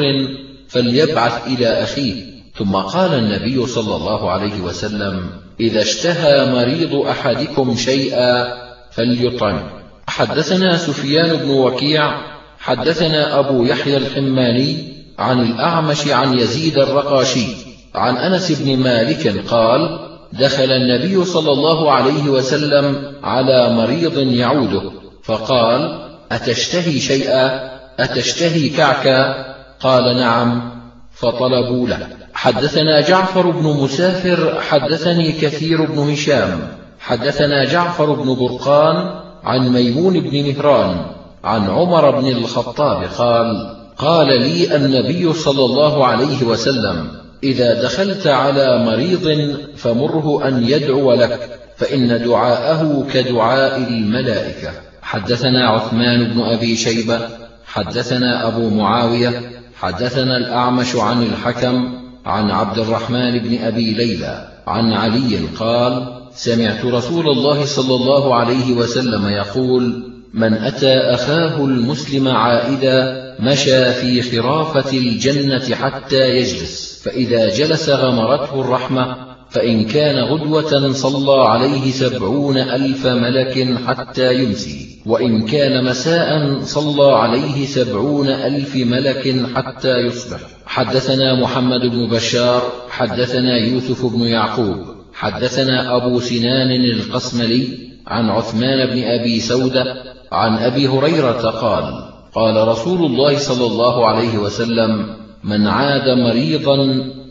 فليبعث إلى أخيه. ثم قال النبي صلى الله عليه وسلم إذا اشتهى مريض أحدكم شيئا فليطعم. حدثنا سفيان بن وكيع حدثنا أبو يحيى الحماني عن الأعمش عن يزيد الرقاشي عن أنس بن مالك قال دخل النبي صلى الله عليه وسلم على مريض يعوده فقال أتشتهي شيئا؟ أتشتهي كعكا؟ قال نعم فطلبوا له. حدثنا جعفر بن مسافر حدثني كثير بن هشام. حدثنا جعفر بن برقان عن ميمون بن مهران عن عمر بن الخطاب قال قال لي النبي صلى الله عليه وسلم إذا دخلت على مريض فمره أن يدعو لك فإن دعاءه كدعاء الملائكة. حدثنا عثمان بن أبي شيبة حدثنا أبو معاوية حدثنا الأعمش عن الحكم عن عبد الرحمن بن أبي ليلى عن علي قال سمعت رسول الله صلى الله عليه وسلم يقول من أتى أخاه المسلم عائدا مشى في خرافة الجنة حتى يجلس فإذا جلس غمرته الرحمة فإن كان غدوة صلى عليه سبعون ألف ملك حتى يمسي وإن كان مساء صلى عليه سبعون ألف ملك حتى يصبح. حدثنا محمد بن بشار حدثنا يوسف بن يعقوب حدثنا أبو سنان القسملي عن عثمان بن أبي سودة عن أبي هريرة قال قال رسول الله صلى الله عليه وسلم من عاد مريضا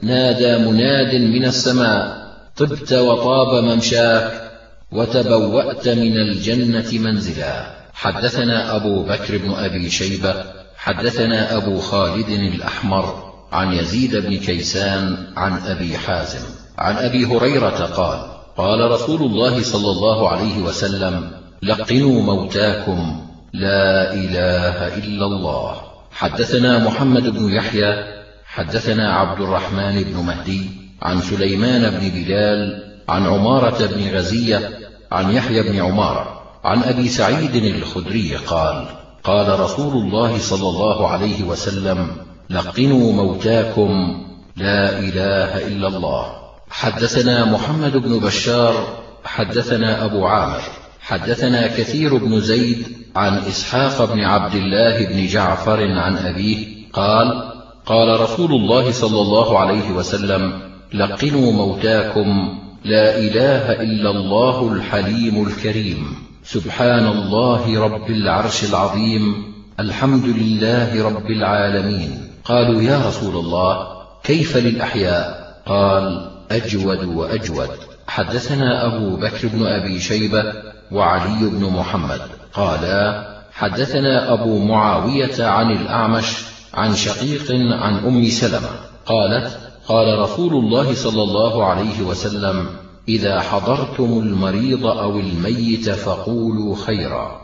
نادى مناد من السماء طبت وطاب ممشاك وتبوأت من الجنة منزلا. حدثنا أبو بكر بن أبي شيبة حدثنا أبو خالد الأحمر عن يزيد بن كيسان عن أبي حازم. عن أبي هريرة قال قال رسول الله صلى الله عليه وسلم لقنوا موتاكم لا إله إلا الله. حدثنا محمد بن يحيى حدثنا عبد الرحمن بن مهدي عن سليمان بن بلال عن عمارة بن غزية عن يحيى بن عمارة عن أبي سعيد الخدري قال قال رسول الله صلى الله عليه وسلم لقنوا موتاكم لا إله إلا الله. حدثنا محمد بن بشار حدثنا أبو عامر. حدثنا كثير بن زيد عن إسحاق بن عبد الله بن جعفر عن أبيه قال قال رسول الله صلى الله عليه وسلم لقنوا موتاكم لا إله إلا الله الحليم الكريم. سبحان الله رب العرش العظيم. الحمد لله رب العالمين. قالوا يا رسول الله كيف للأحياء؟ قال أجود وأجود. حدثنا أبو بكر بن أبي شيبة وعلي بن محمد. قالا حدثنا أبو معاوية عن الأعمش عن شقيق عن أم سلمة. قالت قال رسول الله صلى الله عليه وسلم إذا حضرتم المريض أو الميت فقولوا خيرا.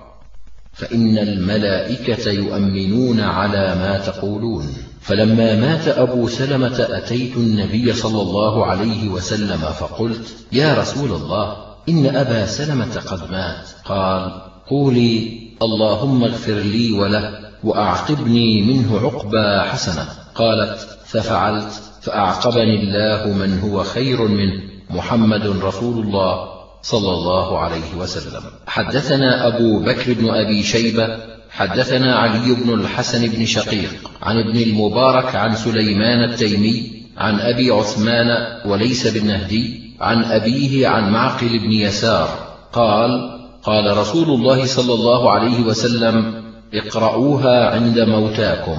فإن الملائكة يؤمنون على ما تقولون. فلما مات أبو سلمة أتيت النبي صلى الله عليه وسلم فقلت يا رسول الله إن أبا سلمة قد مات. قال قولي اللهم اغفر لي وله وأعقبني منه عقبى حسنة. قالت ففعلت فأعقبني الله من هو خير منه محمد رسول الله صلى الله عليه وسلم. حدثنا أبو بكر بن أبي شيبة حدثنا علي بن الحسن بن شقيق عن ابن المبارك عن سليمان التيمي عن أبي عثمان وليس بالنهدي عن أبيه عن معقل بن يسار قال قال رسول الله صلى الله عليه وسلم اقرؤوها عند موتاكم.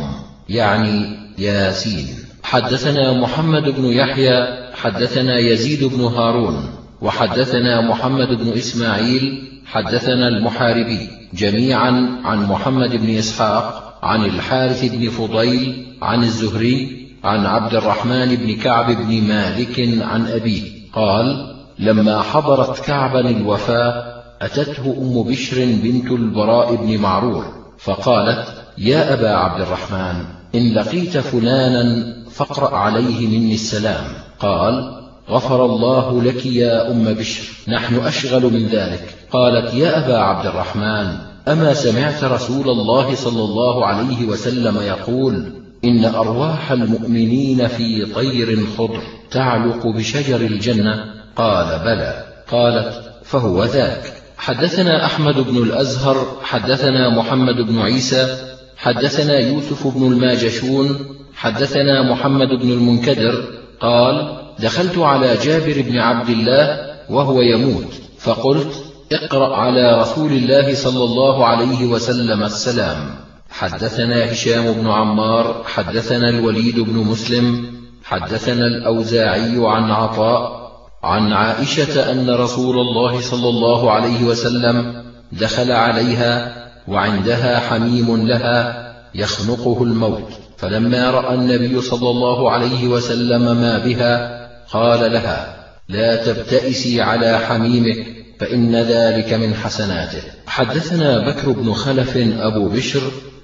يعني ياسين. حدثنا محمد بن يحيى حدثنا يزيد بن هارون وحدثنا محمد بن إسماعيل حدثنا المحاربي جميعا عن محمد بن إسحاق عن الحارث بن فضيل عن الزهري عن عبد الرحمن بن كعب بن مالك عن أبيه. قال لما حضرت كعبا الوفاة أتته أم بشر بنت البراء بن معرور فقالت يا أبا عبد الرحمن إن لقيت فلانا فاقرأ عليه مني السلام. قال غفر الله لك يا أم بشر نحن أشغل من ذلك. قالت يا أبا عبد الرحمن أما سمعت رسول الله صلى الله عليه وسلم يقول إن أرواح المؤمنين في طير خضر تعلق بشجر الجنة. قال بلى. قالت فهو ذاك. حدثنا أحمد بن الأزهر حدثنا محمد بن عيسى حدثنا يوسف بن الماجشون حدثنا محمد بن المنكدر. قال دخلت على جابر بن عبد الله وهو يموت. فقلت اقرأ على رسول الله صلى الله عليه وسلم السلام. حدثنا هشام بن عمار حدثنا الوليد بن مسلم حدثنا الأوزاعي عن عطاء عن عائشة أن رسول الله صلى الله عليه وسلم دخل عليها وعندها حميم لها يخنقه الموت. فلما رأى النبي صلى الله عليه وسلم ما بها قال لها لا تبتئسي على حميمك فإن ذلك من حسناته. حدثنا بكر بن خلف أبو بشر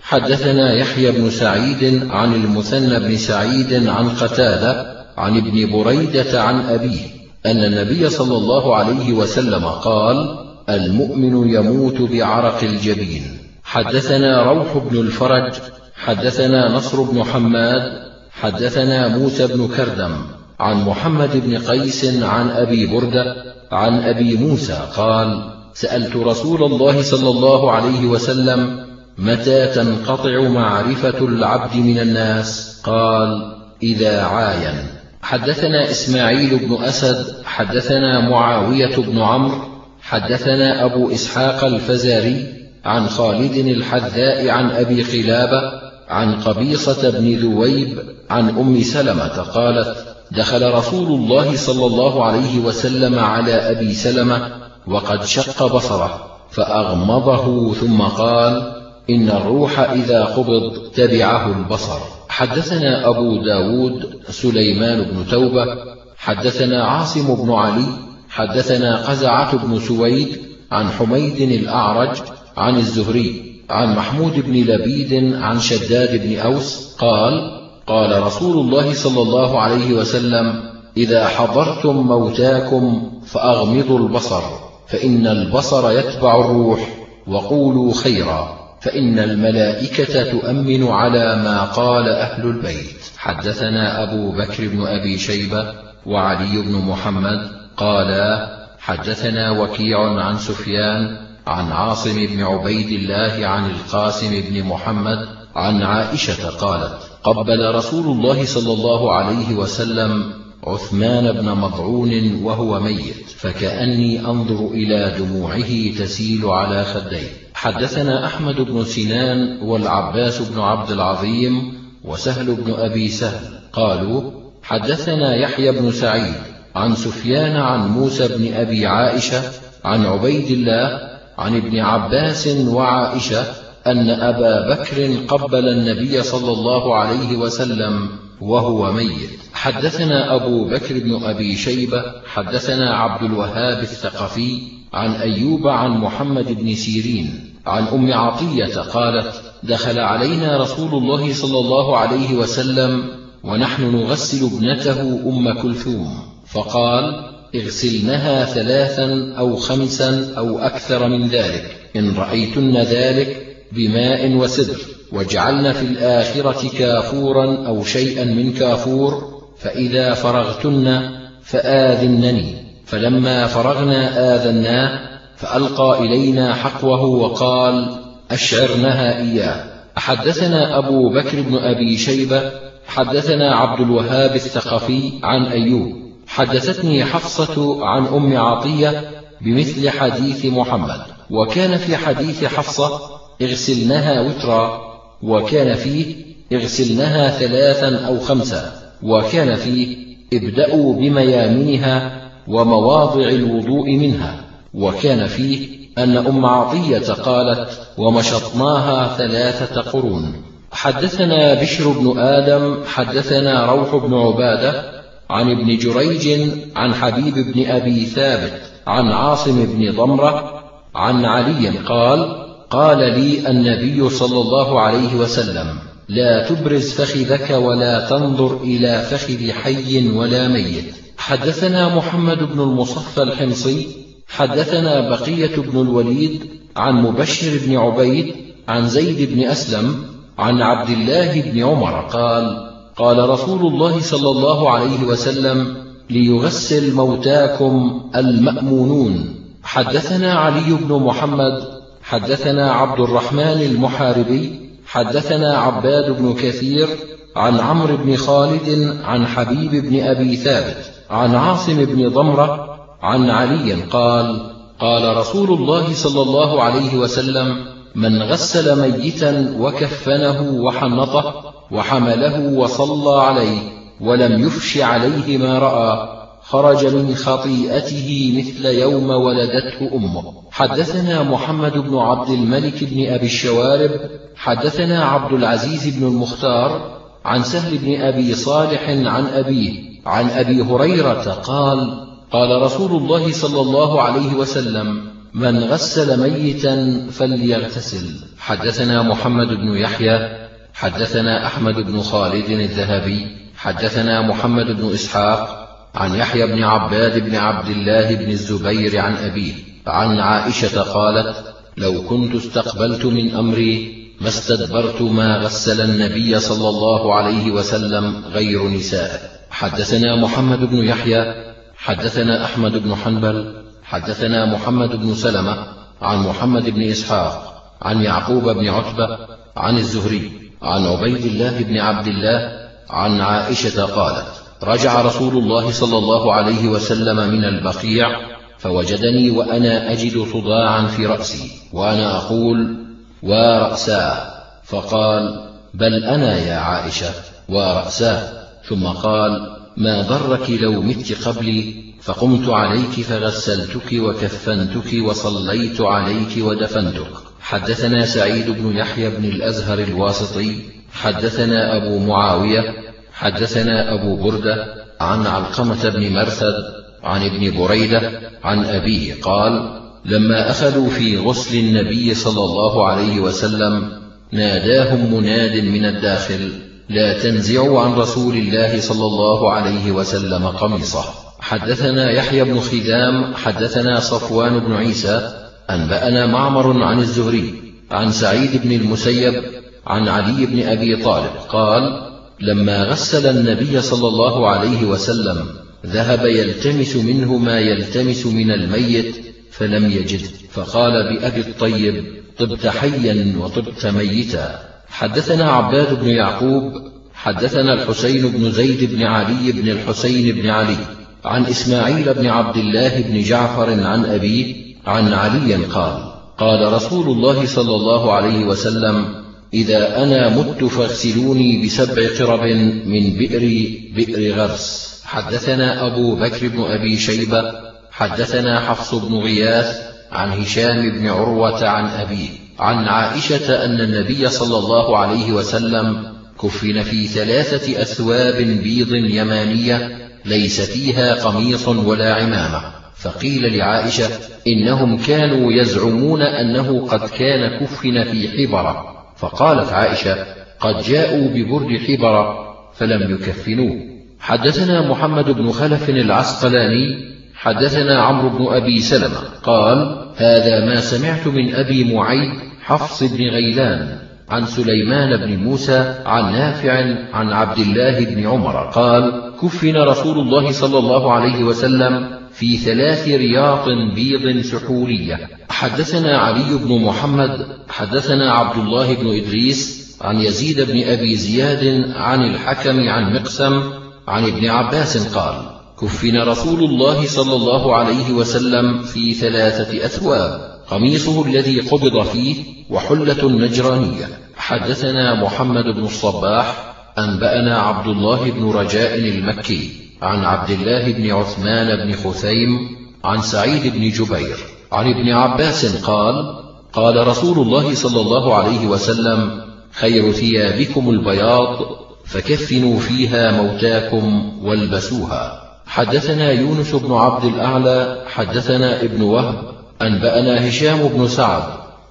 حدثنا يحيى بن سعيد عن المثنى بن سعيد عن قتادة عن ابن بريدة عن أبيه أن النبي صلى الله عليه وسلم قال المؤمن يموت بعرق الجبين. حدثنا روح بن الفرج حدثنا نصر بن حماد حدثنا موسى بن كردم عن محمد بن قيس عن أبي بردة عن أبي موسى قال سألت رسول الله صلى الله عليه وسلم متى تنقطع معرفة العبد من الناس؟ قال إذا عاين. حدثنا إسماعيل بن أسد حدثنا معاوية بن عمرو حدثنا أبو إسحاق الفزاري عن خالد الحذاء عن أبي قلابة عن قبيصة بن ذويب عن أم سلمة قالت دخل رسول الله صلى الله عليه وسلم على أبي سلمة وقد شق بصره فأغمضه ثم قال إن الروح إذا قبض تبعه البصر. حدثنا أبو داود سليمان بن توبة حدثنا عاصم بن علي حدثنا قزعة بن سويد عن حميد الأعرج عن الزهري عن محمود بن لبيد عن شداد بن أوس قال قال رسول الله صلى الله عليه وسلم إذا حضرتم موتاكم فأغمضوا البصر فإن البصر يتبع الروح وقولوا خيرا. فإن الملائكة تؤمن على ما قال أهل البيت. حدثنا أبو بكر بن أبي شيبة وعلي بن محمد قالا حدثنا وكيع عن سفيان عن عاصم بن عبيد الله عن القاسم بن محمد عن عائشة قالت قبل رسول الله صلى الله عليه وسلم عثمان بن مضعون وهو ميت فكأني أنظر إلى دموعه تسيل على خديه. حدثنا أحمد بن سنان والعباس بن عبد العظيم وسهل بن أبي سهل. قالوا حدثنا يحيى بن سعيد عن سفيان عن موسى بن أبي عائشة عن عبيد الله عن ابن عباس وعائشة أن أبا بكر قبل النبي صلى الله عليه وسلم وهو ميت. حدثنا أبو بكر بن أبي شيبة حدثنا عبد الوهاب الثقفي عن أيوب عن محمد بن سيرين عن أم عطية قالت دخل علينا رسول الله صلى الله عليه وسلم ونحن نغسل ابنته أم كلثوم فقال اغسلنها ثلاثا أو خمسا أو أكثر من ذلك إن رأيتن ذلك بماء وسدر. واجعلن في الآخرة كافورا أو شيئا من كافور فإذا فرغتن فآذنني. فلما فرغنا آذناه فألقى إلينا حقوه وقال أشعرنها إياه. حدثنا أبو بكر بن أبي شيبة حدثنا عبد الوهاب الثقفي عن أيوب. حدثتني حفصة عن أم عطية بمثل حديث محمد. وكان في حديث حفصة اغسلنها وترا. وكان فيه اغسلنها ثلاثا أو خمسا. وكان فيه ابدأوا بميامنها ومواضع الوضوء منها. وكان فيه أن أم عطية قالت ومشطناها ثلاثة قرون. حدثنا بشر بن آدم حدثنا روح بن عبادة عن ابن جريج عن حبيب بن أبي ثابت عن عاصم بن ضمرة عن علي قال قال لي النبي صلى الله عليه وسلم لا تبرز فخذك ولا تنظر إلى فخذ حي ولا ميت. حدثنا محمد بن المصفى الحمصي حدثنا بقية بن الوليد عن مبشر بن عبيد عن زيد بن أسلم عن عبد الله بن عمر قال قال رسول الله صلى الله عليه وسلم ليغسل موتاكم المأمونون. حدثنا علي بن محمد حدثنا عبد الرحمن المحاربي حدثنا عباد بن كثير عن عمرو بن خالد عن حبيب بن أبي ثابت عن عاصم بن ضمرة عن علي قال قال رسول الله صلى الله عليه وسلم من غسل ميتا وكفنه وحنطه وحمله وصلى عليه ولم يفش عليه ما رأى خرج من خطيئته مثل يوم ولدته أمه. حدثنا محمد بن عبد الملك بن أبي الشوارب حدثنا عبد العزيز بن المختار عن سهل بن أبي صالح عن أبيه عن أبي هريرة قال قال رسول الله صلى الله عليه وسلم من غسل ميتا فليغتسل. حدثنا محمد بن يحيى حدثنا أحمد بن خالد الذهبي حدثنا محمد بن إسحاق عن يحيى بن عباد بن عبد الله بن الزبير عن أبيه عن عائشة قالت لو كنت استقبلت من أمري ما استدبرت ما غسل النبي صلى الله عليه وسلم غير نساء حدثنا محمد بن يحيى حدثنا أحمد بن حنبل حدثنا محمد بن سلمة عن محمد بن إسحاق عن يعقوب بن عتبة عن الزهري عن عبيد الله بن عبد الله عن عائشة قالت رجع رسول الله صلى الله عليه وسلم من البقيع فوجدني وأنا أجد صداعا في رأسي وأنا أقول ورأساه فقال بل أنا يا عائشة. ورأساه ثم قال ما ضرك لو مت قبلي فقمت عليك فغسلتك وكفنتك وصليت عليك ودفنتك. حدثنا سعيد بن يحيى بن الأزهر الواسطي حدثنا أبو معاوية حدثنا أبو بردة عن علقمة بن مرثد عن ابن بريدة عن أبيه قال لما أخذوا في غسل النبي صلى الله عليه وسلم ناداهم مناد من الداخل لا تنزعوا عن رسول الله صلى الله عليه وسلم قميصه حدثنا يحيى بن خدام حدثنا صفوان بن عيسى أنبأنا معمر عن الزهري عن سعيد بن المسيب عن علي بن أبي طالب قال لما غسل النبي صلى الله عليه وسلم ذهب يلتمس منه ما يلتمس من الميت فلم يجد فقال بأبي الطيب طبت حيا وطبت ميتا حدثنا عباد بن يعقوب حدثنا الحسين بن زيد بن علي بن الحسين بن علي عن إسماعيل بن عبد الله بن جعفر عن أبيه عن علي قال قال رسول الله صلى الله عليه وسلم إذا أنا مت فاغسلوني بسبع قرب من بئر بئر غرس. حدثنا أبو بكر بن أبي شيبة حدثنا حفص بن غياث عن هشام بن عروة عن أبيه عن عائشة أن النبي صلى الله عليه وسلم كفن في ثلاثة أثواب بيض يمانية ليس فيها قميص ولا عمامة. فقيل لعائشة إنهم كانوا يزعمون أنه قد كان كفن في حبرة. فقالت عائشة قد جاءوا ببرد حبرة فلم يكفنوه. حدثنا محمد بن خلف العسقلاني حدثنا عمرو بن أبي سلمة قال هذا ما سمعت من أبي معيد حفص بن غيلان عن سليمان بن موسى عن نافع عن عبد الله بن عمر قال كفن رسول الله صلى الله عليه وسلم في ثلاث رياط بيض سحورية. حدثنا علي بن محمد حدثنا عبد الله بن إدريس عن يزيد بن أبي زياد عن الحكم عن مقسم عن ابن عباس قال كفن رسول الله صلى الله عليه وسلم في ثلاثة أثواب. قميصه الذي قبض فيه وحلة نجرانية. حدثنا محمد بن الصباح أنبأنا عبد الله بن رجاء المكي. عن عبد الله بن عثمان بن خثيم عن سعيد بن جبير عن ابن عباس قال قال رسول الله صلى الله عليه وسلم خير ثيابكم البياض فكفنوا فيها موتاكم والبسوها. حدثنا يونس بن عبد الأعلى حدثنا ابن وهب أنبأنا هشام بن سعد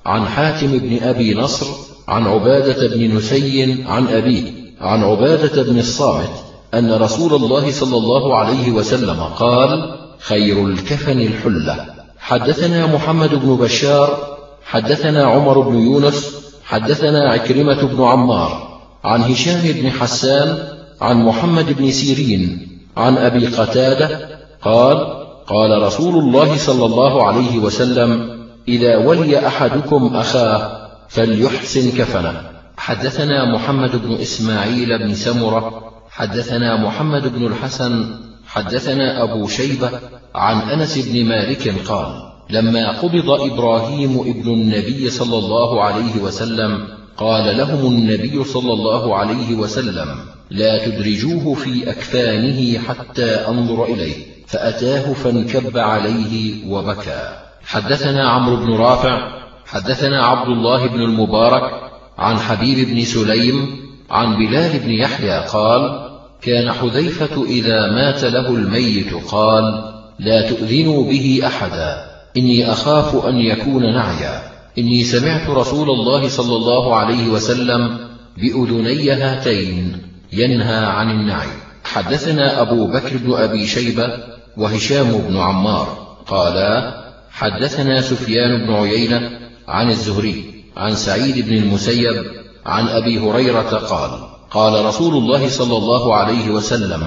عن حاتم بن أبي نصر عن عبادة بن نسي عن أبيه عن عبادة بن الصامت أن رسول الله صلى الله عليه وسلم قال خير الكفن الحلة. حدثنا محمد بن بشار حدثنا عمر بن يونس حدثنا عكرمة بن عمار. عن هشام بن حسان عن محمد بن سيرين عن أبي قتادة قال قال رسول الله صلى الله عليه وسلم إذا ولي أحدكم أخاه فليحسن كفنه. حدثنا محمد بن إسماعيل بن سمرة حدثنا محمد بن الحسن حدثنا أبو شيبة عن أنس بن مالك قال لما قبض إبراهيم ابن النبي صلى الله عليه وسلم قال لهم النبي صلى الله عليه وسلم لا تدرجوه في أكفانه حتى أنظر إليه فأتاه فانكب عليه وبكى. حدثنا عمرو بن رافع حدثنا عبد الله بن المبارك عن حبيب بن سليم عن بلال بن يحيى قال كان حذيفة إذا مات له الميت قال لا تؤذنوا به أحدا. إني أخاف أن يكون نعيا. إني سمعت رسول الله صلى الله عليه وسلم بأذني هاتين ينهى عن النعي. حدثنا أبو بكر بن أبي شيبة وهشام بن عمار. قالا حدثنا سفيان بن عيينة عن الزهري عن سعيد بن المسيب عن أبي هريرة قال قال رسول الله صلى الله عليه وسلم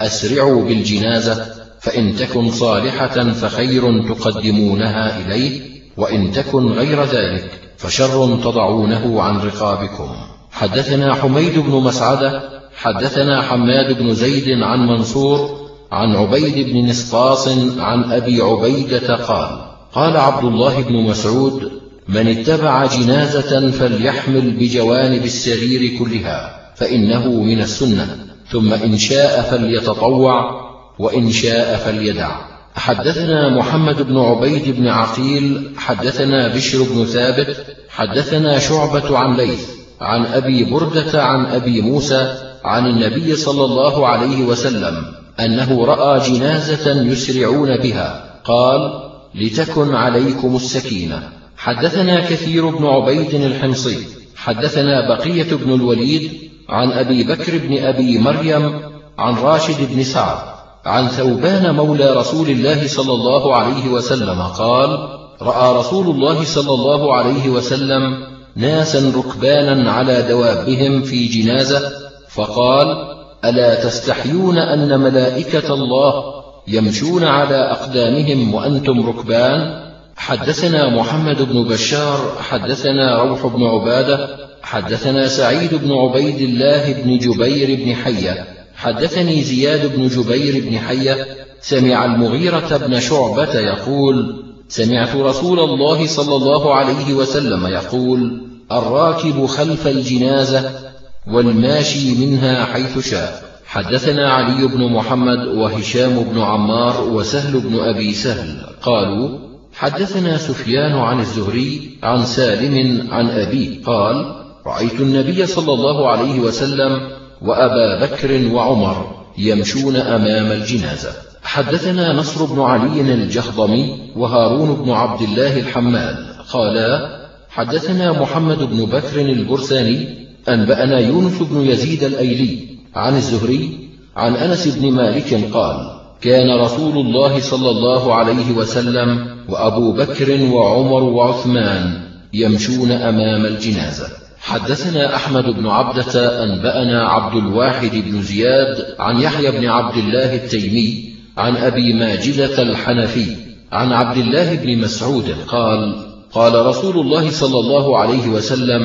أسرعوا بالجنازة فإن تكن صالحة فخير تقدمونها إليه وإن تكن غير ذلك فشر تضعونه عن رقابكم. حدثنا حميد بن مسعدة حدثنا حماد بن زيد عن منصور عن عبيد بن نسطاس عن أبي عبيدة قال قال عبد الله بن مسعود من اتبع جنازة فليحمل بجوانب السرير كلها فإنه من السنة. ثم إن شاء فليتطوع وإن شاء فليدع. حدثنا محمد بن عبيد بن عقيل حدثنا بشر بن ثابت حدثنا شعبة عن ليث عن أبي بردة عن أبي موسى عن النبي صلى الله عليه وسلم أنه رأى جنازة يسرعون بها قال لتكن عليكم السكينة. حدثنا كثير بن عبيد الحمصي حدثنا بقية بن الوليد عن أبي بكر بن أبي مريم عن راشد بن سعد عن ثوبان مولى رسول الله صلى الله عليه وسلم قال رأى رسول الله صلى الله عليه وسلم ناسا ركبانا على دوابهم في جنازة فقال ألا تستحيون أن ملائكة الله يمشون على أقدامهم وأنتم ركبان؟ حدثنا محمد بن بشار حدثنا روح بن عبادة حدثنا سعيد بن عبيد الله بن جبير بن حية. حدثني زياد بن جبير بن حية. سمع المغيرة بن شعبة يقول سمعت رسول الله صلى الله عليه وسلم يقول الراكب خلف الجنازة والماشي منها حيث شاء. حدثنا علي بن محمد وهشام بن عمار وسهل بن أبي سهل. قالوا حدثنا سفيان عن الزهري عن سالم عن أبيه قال رأيت النبي صلى الله عليه وسلم وأبا بكر وعمر يمشون أمام الجنازة. حدثنا نصر بن علي الجهضمي وهارون بن عبد الله الحمال قالا حدثنا محمد بن بكر البرساني أنبأنا يونس بن يزيد الأيلي عن الزهري عن أنس بن مالك قال كان رسول الله صلى الله عليه وسلم وأبو بكر وعمر وعثمان يمشون أمام الجنازة. حدثنا أحمد بن عبدة أنبأنا عبد الواحد بن زياد عن يحيى بن عبد الله التيمي عن أبي ماجدة الحنفي عن عبد الله بن مسعود قال قال رسول الله صلى الله عليه وسلم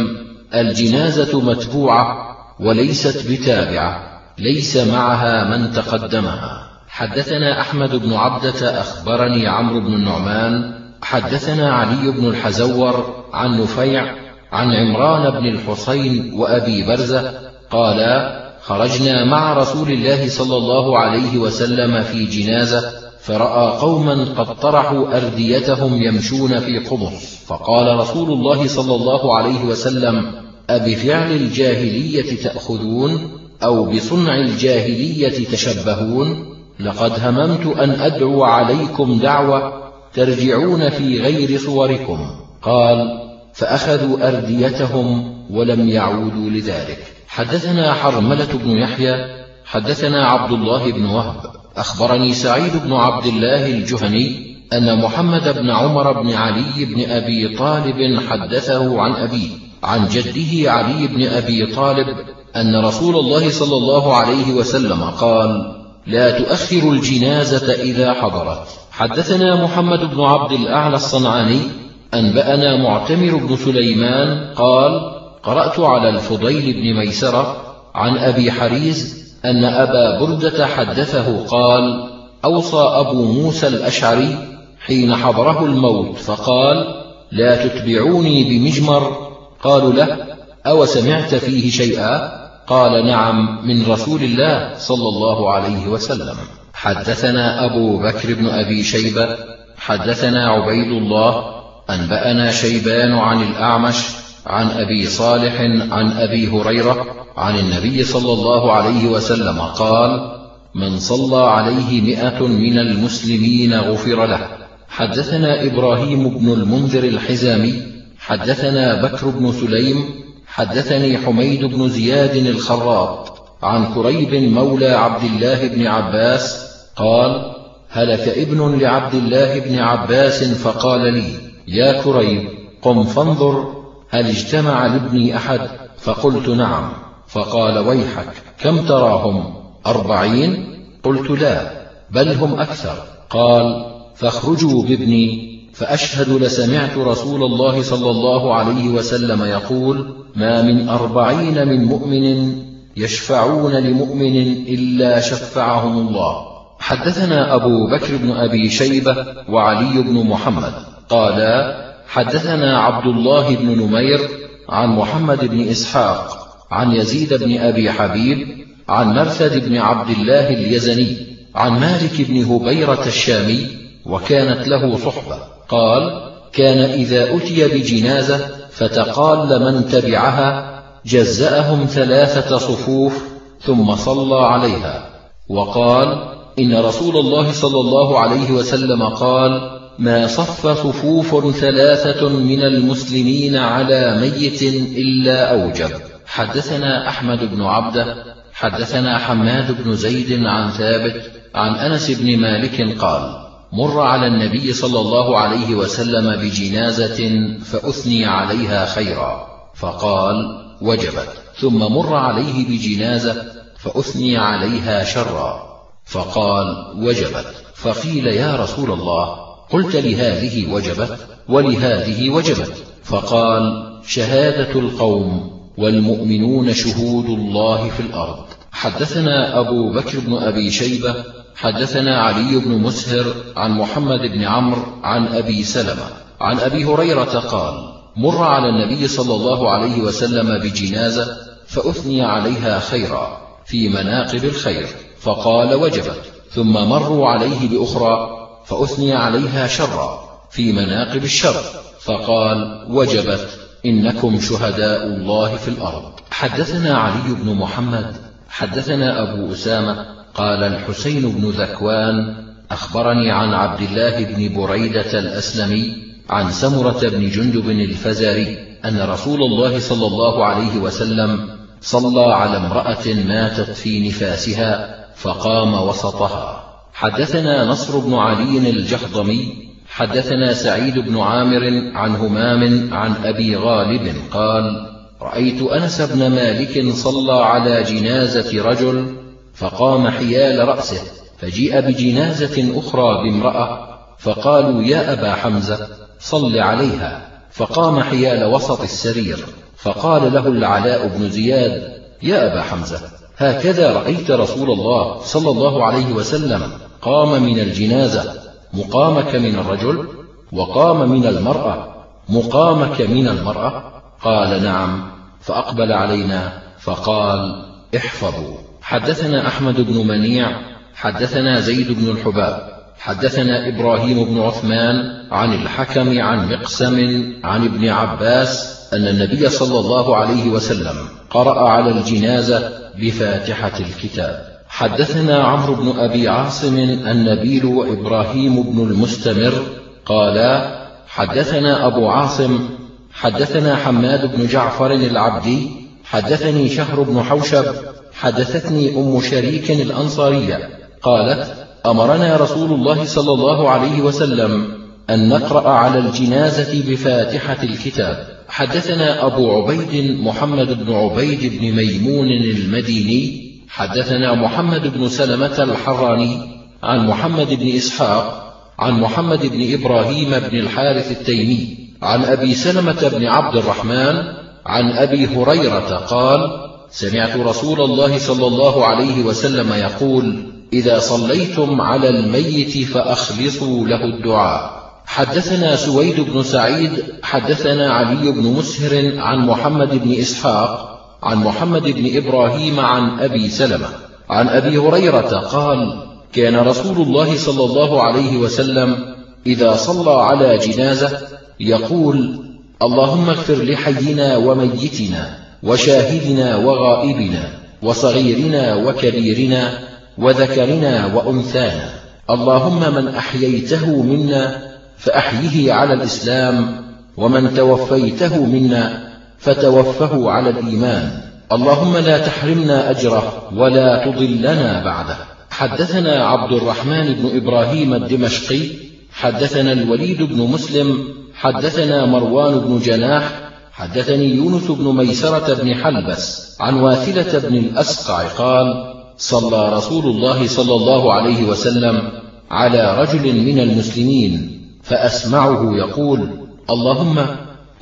الجنازة متبوعة وليست بتابعة ليس معها من تقدمها. حدثنا أحمد بن عبدة أخبرني عمرو بن النعمان حدثنا علي بن الحزور عن نفيع عن عمران بن الحصين وأبي برزة قالا خرجنا مع رسول الله صلى الله عليه وسلم في جنازة فرأى قوما قد طرحوا أرديتهم يمشون في قمص فقال رسول الله صلى الله عليه وسلم أبفعل الجاهلية تأخذون أو بصنع الجاهلية تشبهون؟ لقد هممت أن أدعو عليكم دعوة ترجعون في غير صوركم. قال فأخذوا أرديتهم ولم يعودوا لذلك. حدثنا حرملة بن يحيى حدثنا عبد الله بن وهب. أخبرني سعيد بن عبد الله الجهني أن محمد بن عمر بن علي بن أبي طالب حدثه عن أبيه عن جده علي بن أبي طالب أن رسول الله صلى الله عليه وسلم قال لا تؤخر الجنازة إذا حضرت. حدثنا محمد بن عبد الأعلى الصنعاني أنبأنا معتمر بن سليمان قال قرأت على الفضيل بن ميسرة عن أبي حريز أن أبا بردة حدثه قال أوصى أبو موسى الأشعري حين حضره الموت فقال لا تتبعوني بمجمر قالوا له أو سمعت فيه شيئا؟ قال نعم من رسول الله صلى الله عليه وسلم. حدثنا أبو بكر بن أبي شيبة حدثنا عبيد الله أنبأنا شيبان عن الأعمش عن أبي صالح عن أبي هريرة عن النبي صلى الله عليه وسلم قال من صلى عليه مئة من المسلمين غفر له. حدثنا إبراهيم بن المنذر الحزامي حدثنا بكر بن سليم حدثني حميد بن زياد الخراط عن كريب مولى عبد الله بن عباس قال هلك ابن لعبد الله بن عباس فقال لي يا كريب قم فانظر هل اجتمع لابني أحد؟ فقلت نعم. فقال ويحك كم تراهم؟ أربعين؟ قلت لا بل هم أكثر. قال فاخرجوا بابني. فأشهد لسمعت رسول الله صلى الله عليه وسلم يقول ما من أربعين من مؤمن يشفعون لمؤمن إلا شفعهم الله. حدثنا أبو بكر بن أبي شيبة وعلي بن محمد. قالا حدثنا عبد الله بن نمير عن محمد بن إسحاق عن يزيد بن أبي حبيب عن مرثد بن عبد الله اليزني عن مالك بن هبيرة الشامي وكانت له صحبة. قال كان إذا أتي بجنازة فتقال من تبعها جزأهم ثلاثة صفوف ثم صلى عليها. وقال إن رسول الله صلى الله عليه وسلم قال ما صف صفوف ثلاثة من المسلمين على ميت إلا أوجب. حدثنا أحمد بن عبده حدثنا حماد بن زيد عن ثابت عن أنس بن مالك قال مر على النبي صلى الله عليه وسلم بجنازة فأثني عليها خيرا فقال وجبت. ثم مر عليه بجنازة فأثني عليها شرا فقال وجبت. فقيل يا رسول الله قلت لهذه وجبت ولهذه وجبت. فقال شهادة القوم والمؤمنون شهود الله في الأرض. حدثنا أبو بكر بن أبي شيبة حدثنا علي بن مسهر عن محمد بن عمرو عن أبي سلمة عن أبي هريرة قال مر على النبي صلى الله عليه وسلم بجنازة فأثني عليها خيرا في مناقب الخير فقال وجبت ثم مروا عليه بأخرى فأثني عليها شرا في مناقب الشر فقال وجبت إنكم شهداء الله في الأرض. حدثنا علي بن محمد حدثنا أبو أسامة قال الحسين بن ذكوان أخبرني عن عبد الله بن بريدة الأسلمي عن سمرة بن جندب الفزاري أن رسول الله صلى الله عليه وسلم صلى على امرأة ماتت في نفاسها فقام وسطها. حدثنا نصر بن علي الجحضمي حدثنا سعيد بن عامر عن همام عن أبي غالب قال رأيت أنس بن مالك صلى على جنازة رجل فقام حيال رأسه فجيء بجنازة أخرى بامرأة فقالوا يا أبا حمزة صل عليها. فقام حيال وسط السرير فقال له العلاء بن زياد يا أبا حمزة هكذا رأيت رسول الله صلى الله عليه وسلم قام من الجنازة مقامك من الرجل وقام من المرأة مقامك من المرأة؟ قال نعم. فأقبل علينا فقال احفظوا. حدثنا أحمد بن منيع حدثنا زيد بن الحباب حدثنا إبراهيم بن عثمان عن الحكم عن مقسم عن ابن عباس أن النبي صلى الله عليه وسلم قرأ على الجنازة بفاتحة الكتاب. حدثنا عمرو بن أبي عاصم النبيل وإبراهيم بن المستمر قالا حدثنا أبو عاصم حدثنا حماد بن جعفر العبدي حدثني شهر بن حوشب حدثتني أم شريك الأنصارية قالت أمرنا رسول الله صلى الله عليه وسلم أن نقرأ على الجنازة بفاتحة الكتاب. حدثنا أبو عبيد محمد بن عبيد بن ميمون المديني حدثنا محمد بن سلمة الحراني عن محمد بن إسحاق عن محمد بن إبراهيم بن الحارث التيمي عن أبي سلمة بن عبد الرحمن عن أبي هريرة قال سمعت رسول الله صلى الله عليه وسلم يقول إذا صليتم على الميت فأخلصوا له الدعاء. حدثنا سويد بن سعيد حدثنا علي بن مسهر عن محمد بن إسحاق عن محمد بن إبراهيم عن أبي سلمة. عن أبي هريرة قال كان رسول الله صلى الله عليه وسلم إذا صلى على جنازة يقول اللهم اغفر لحينا وميتنا. وشاهدنا وغائبنا وصغيرنا وكبيرنا وذكرنا وأنثانا. اللهم من أحييته منا فأحيه على الإسلام ومن توفيته منا فتوفه على الإيمان. اللهم لا تحرمنا أجره ولا تضلنا بعده. حدثنا عبد الرحمن بن إبراهيم الدمشقي حدثنا الوليد بن مسلم حدثنا مروان بن جناح حدثني يونس بن ميسرة بن حلبس عن واثلة بن الأسقع قال صلى رسول الله صلى الله عليه وسلم على رجل من المسلمين فأسمعه يقول اللهم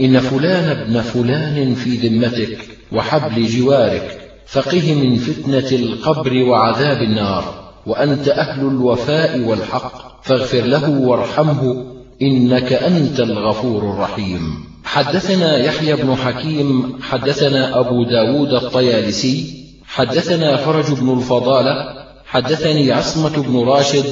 إن فلان ابن فلان في ذمتك وحبل جوارك فقه من فتنة القبر وعذاب النار وأنت أهل الوفاء والحق فاغفر له وارحمه إنك أنت الغفور الرحيم. حدثنا يحيى بن حكيم حدثنا أبو داود الطيالسي حدثنا فرج بن الفضالة حدثني عصمة بن راشد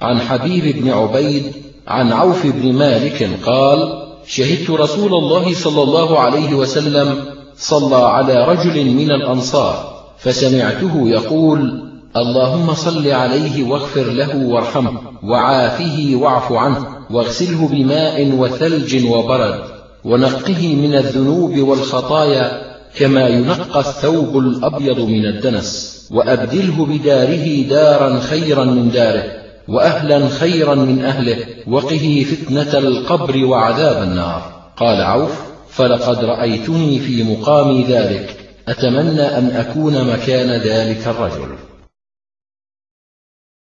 عن حبيب بن عبيد عن عوف بن مالك قال شهدت رسول الله صلى الله عليه وسلم صلى على رجل من الأنصار فسمعته يقول اللهم صل عليه واغفر له وارحمه وعافه واعف عنه واغسله بماء وثلج وبرد. ونقه من الذنوب والخطايا كما ينقى الثوب الأبيض من الدنس وأبدله بداره دارا خيرا من داره وأهلا خيرا من أهله وقه فتنة القبر وعذاب النار. قال عوف فلقد رأيتني في مقام ذلك أتمنى أن أكون مكان ذلك الرجل.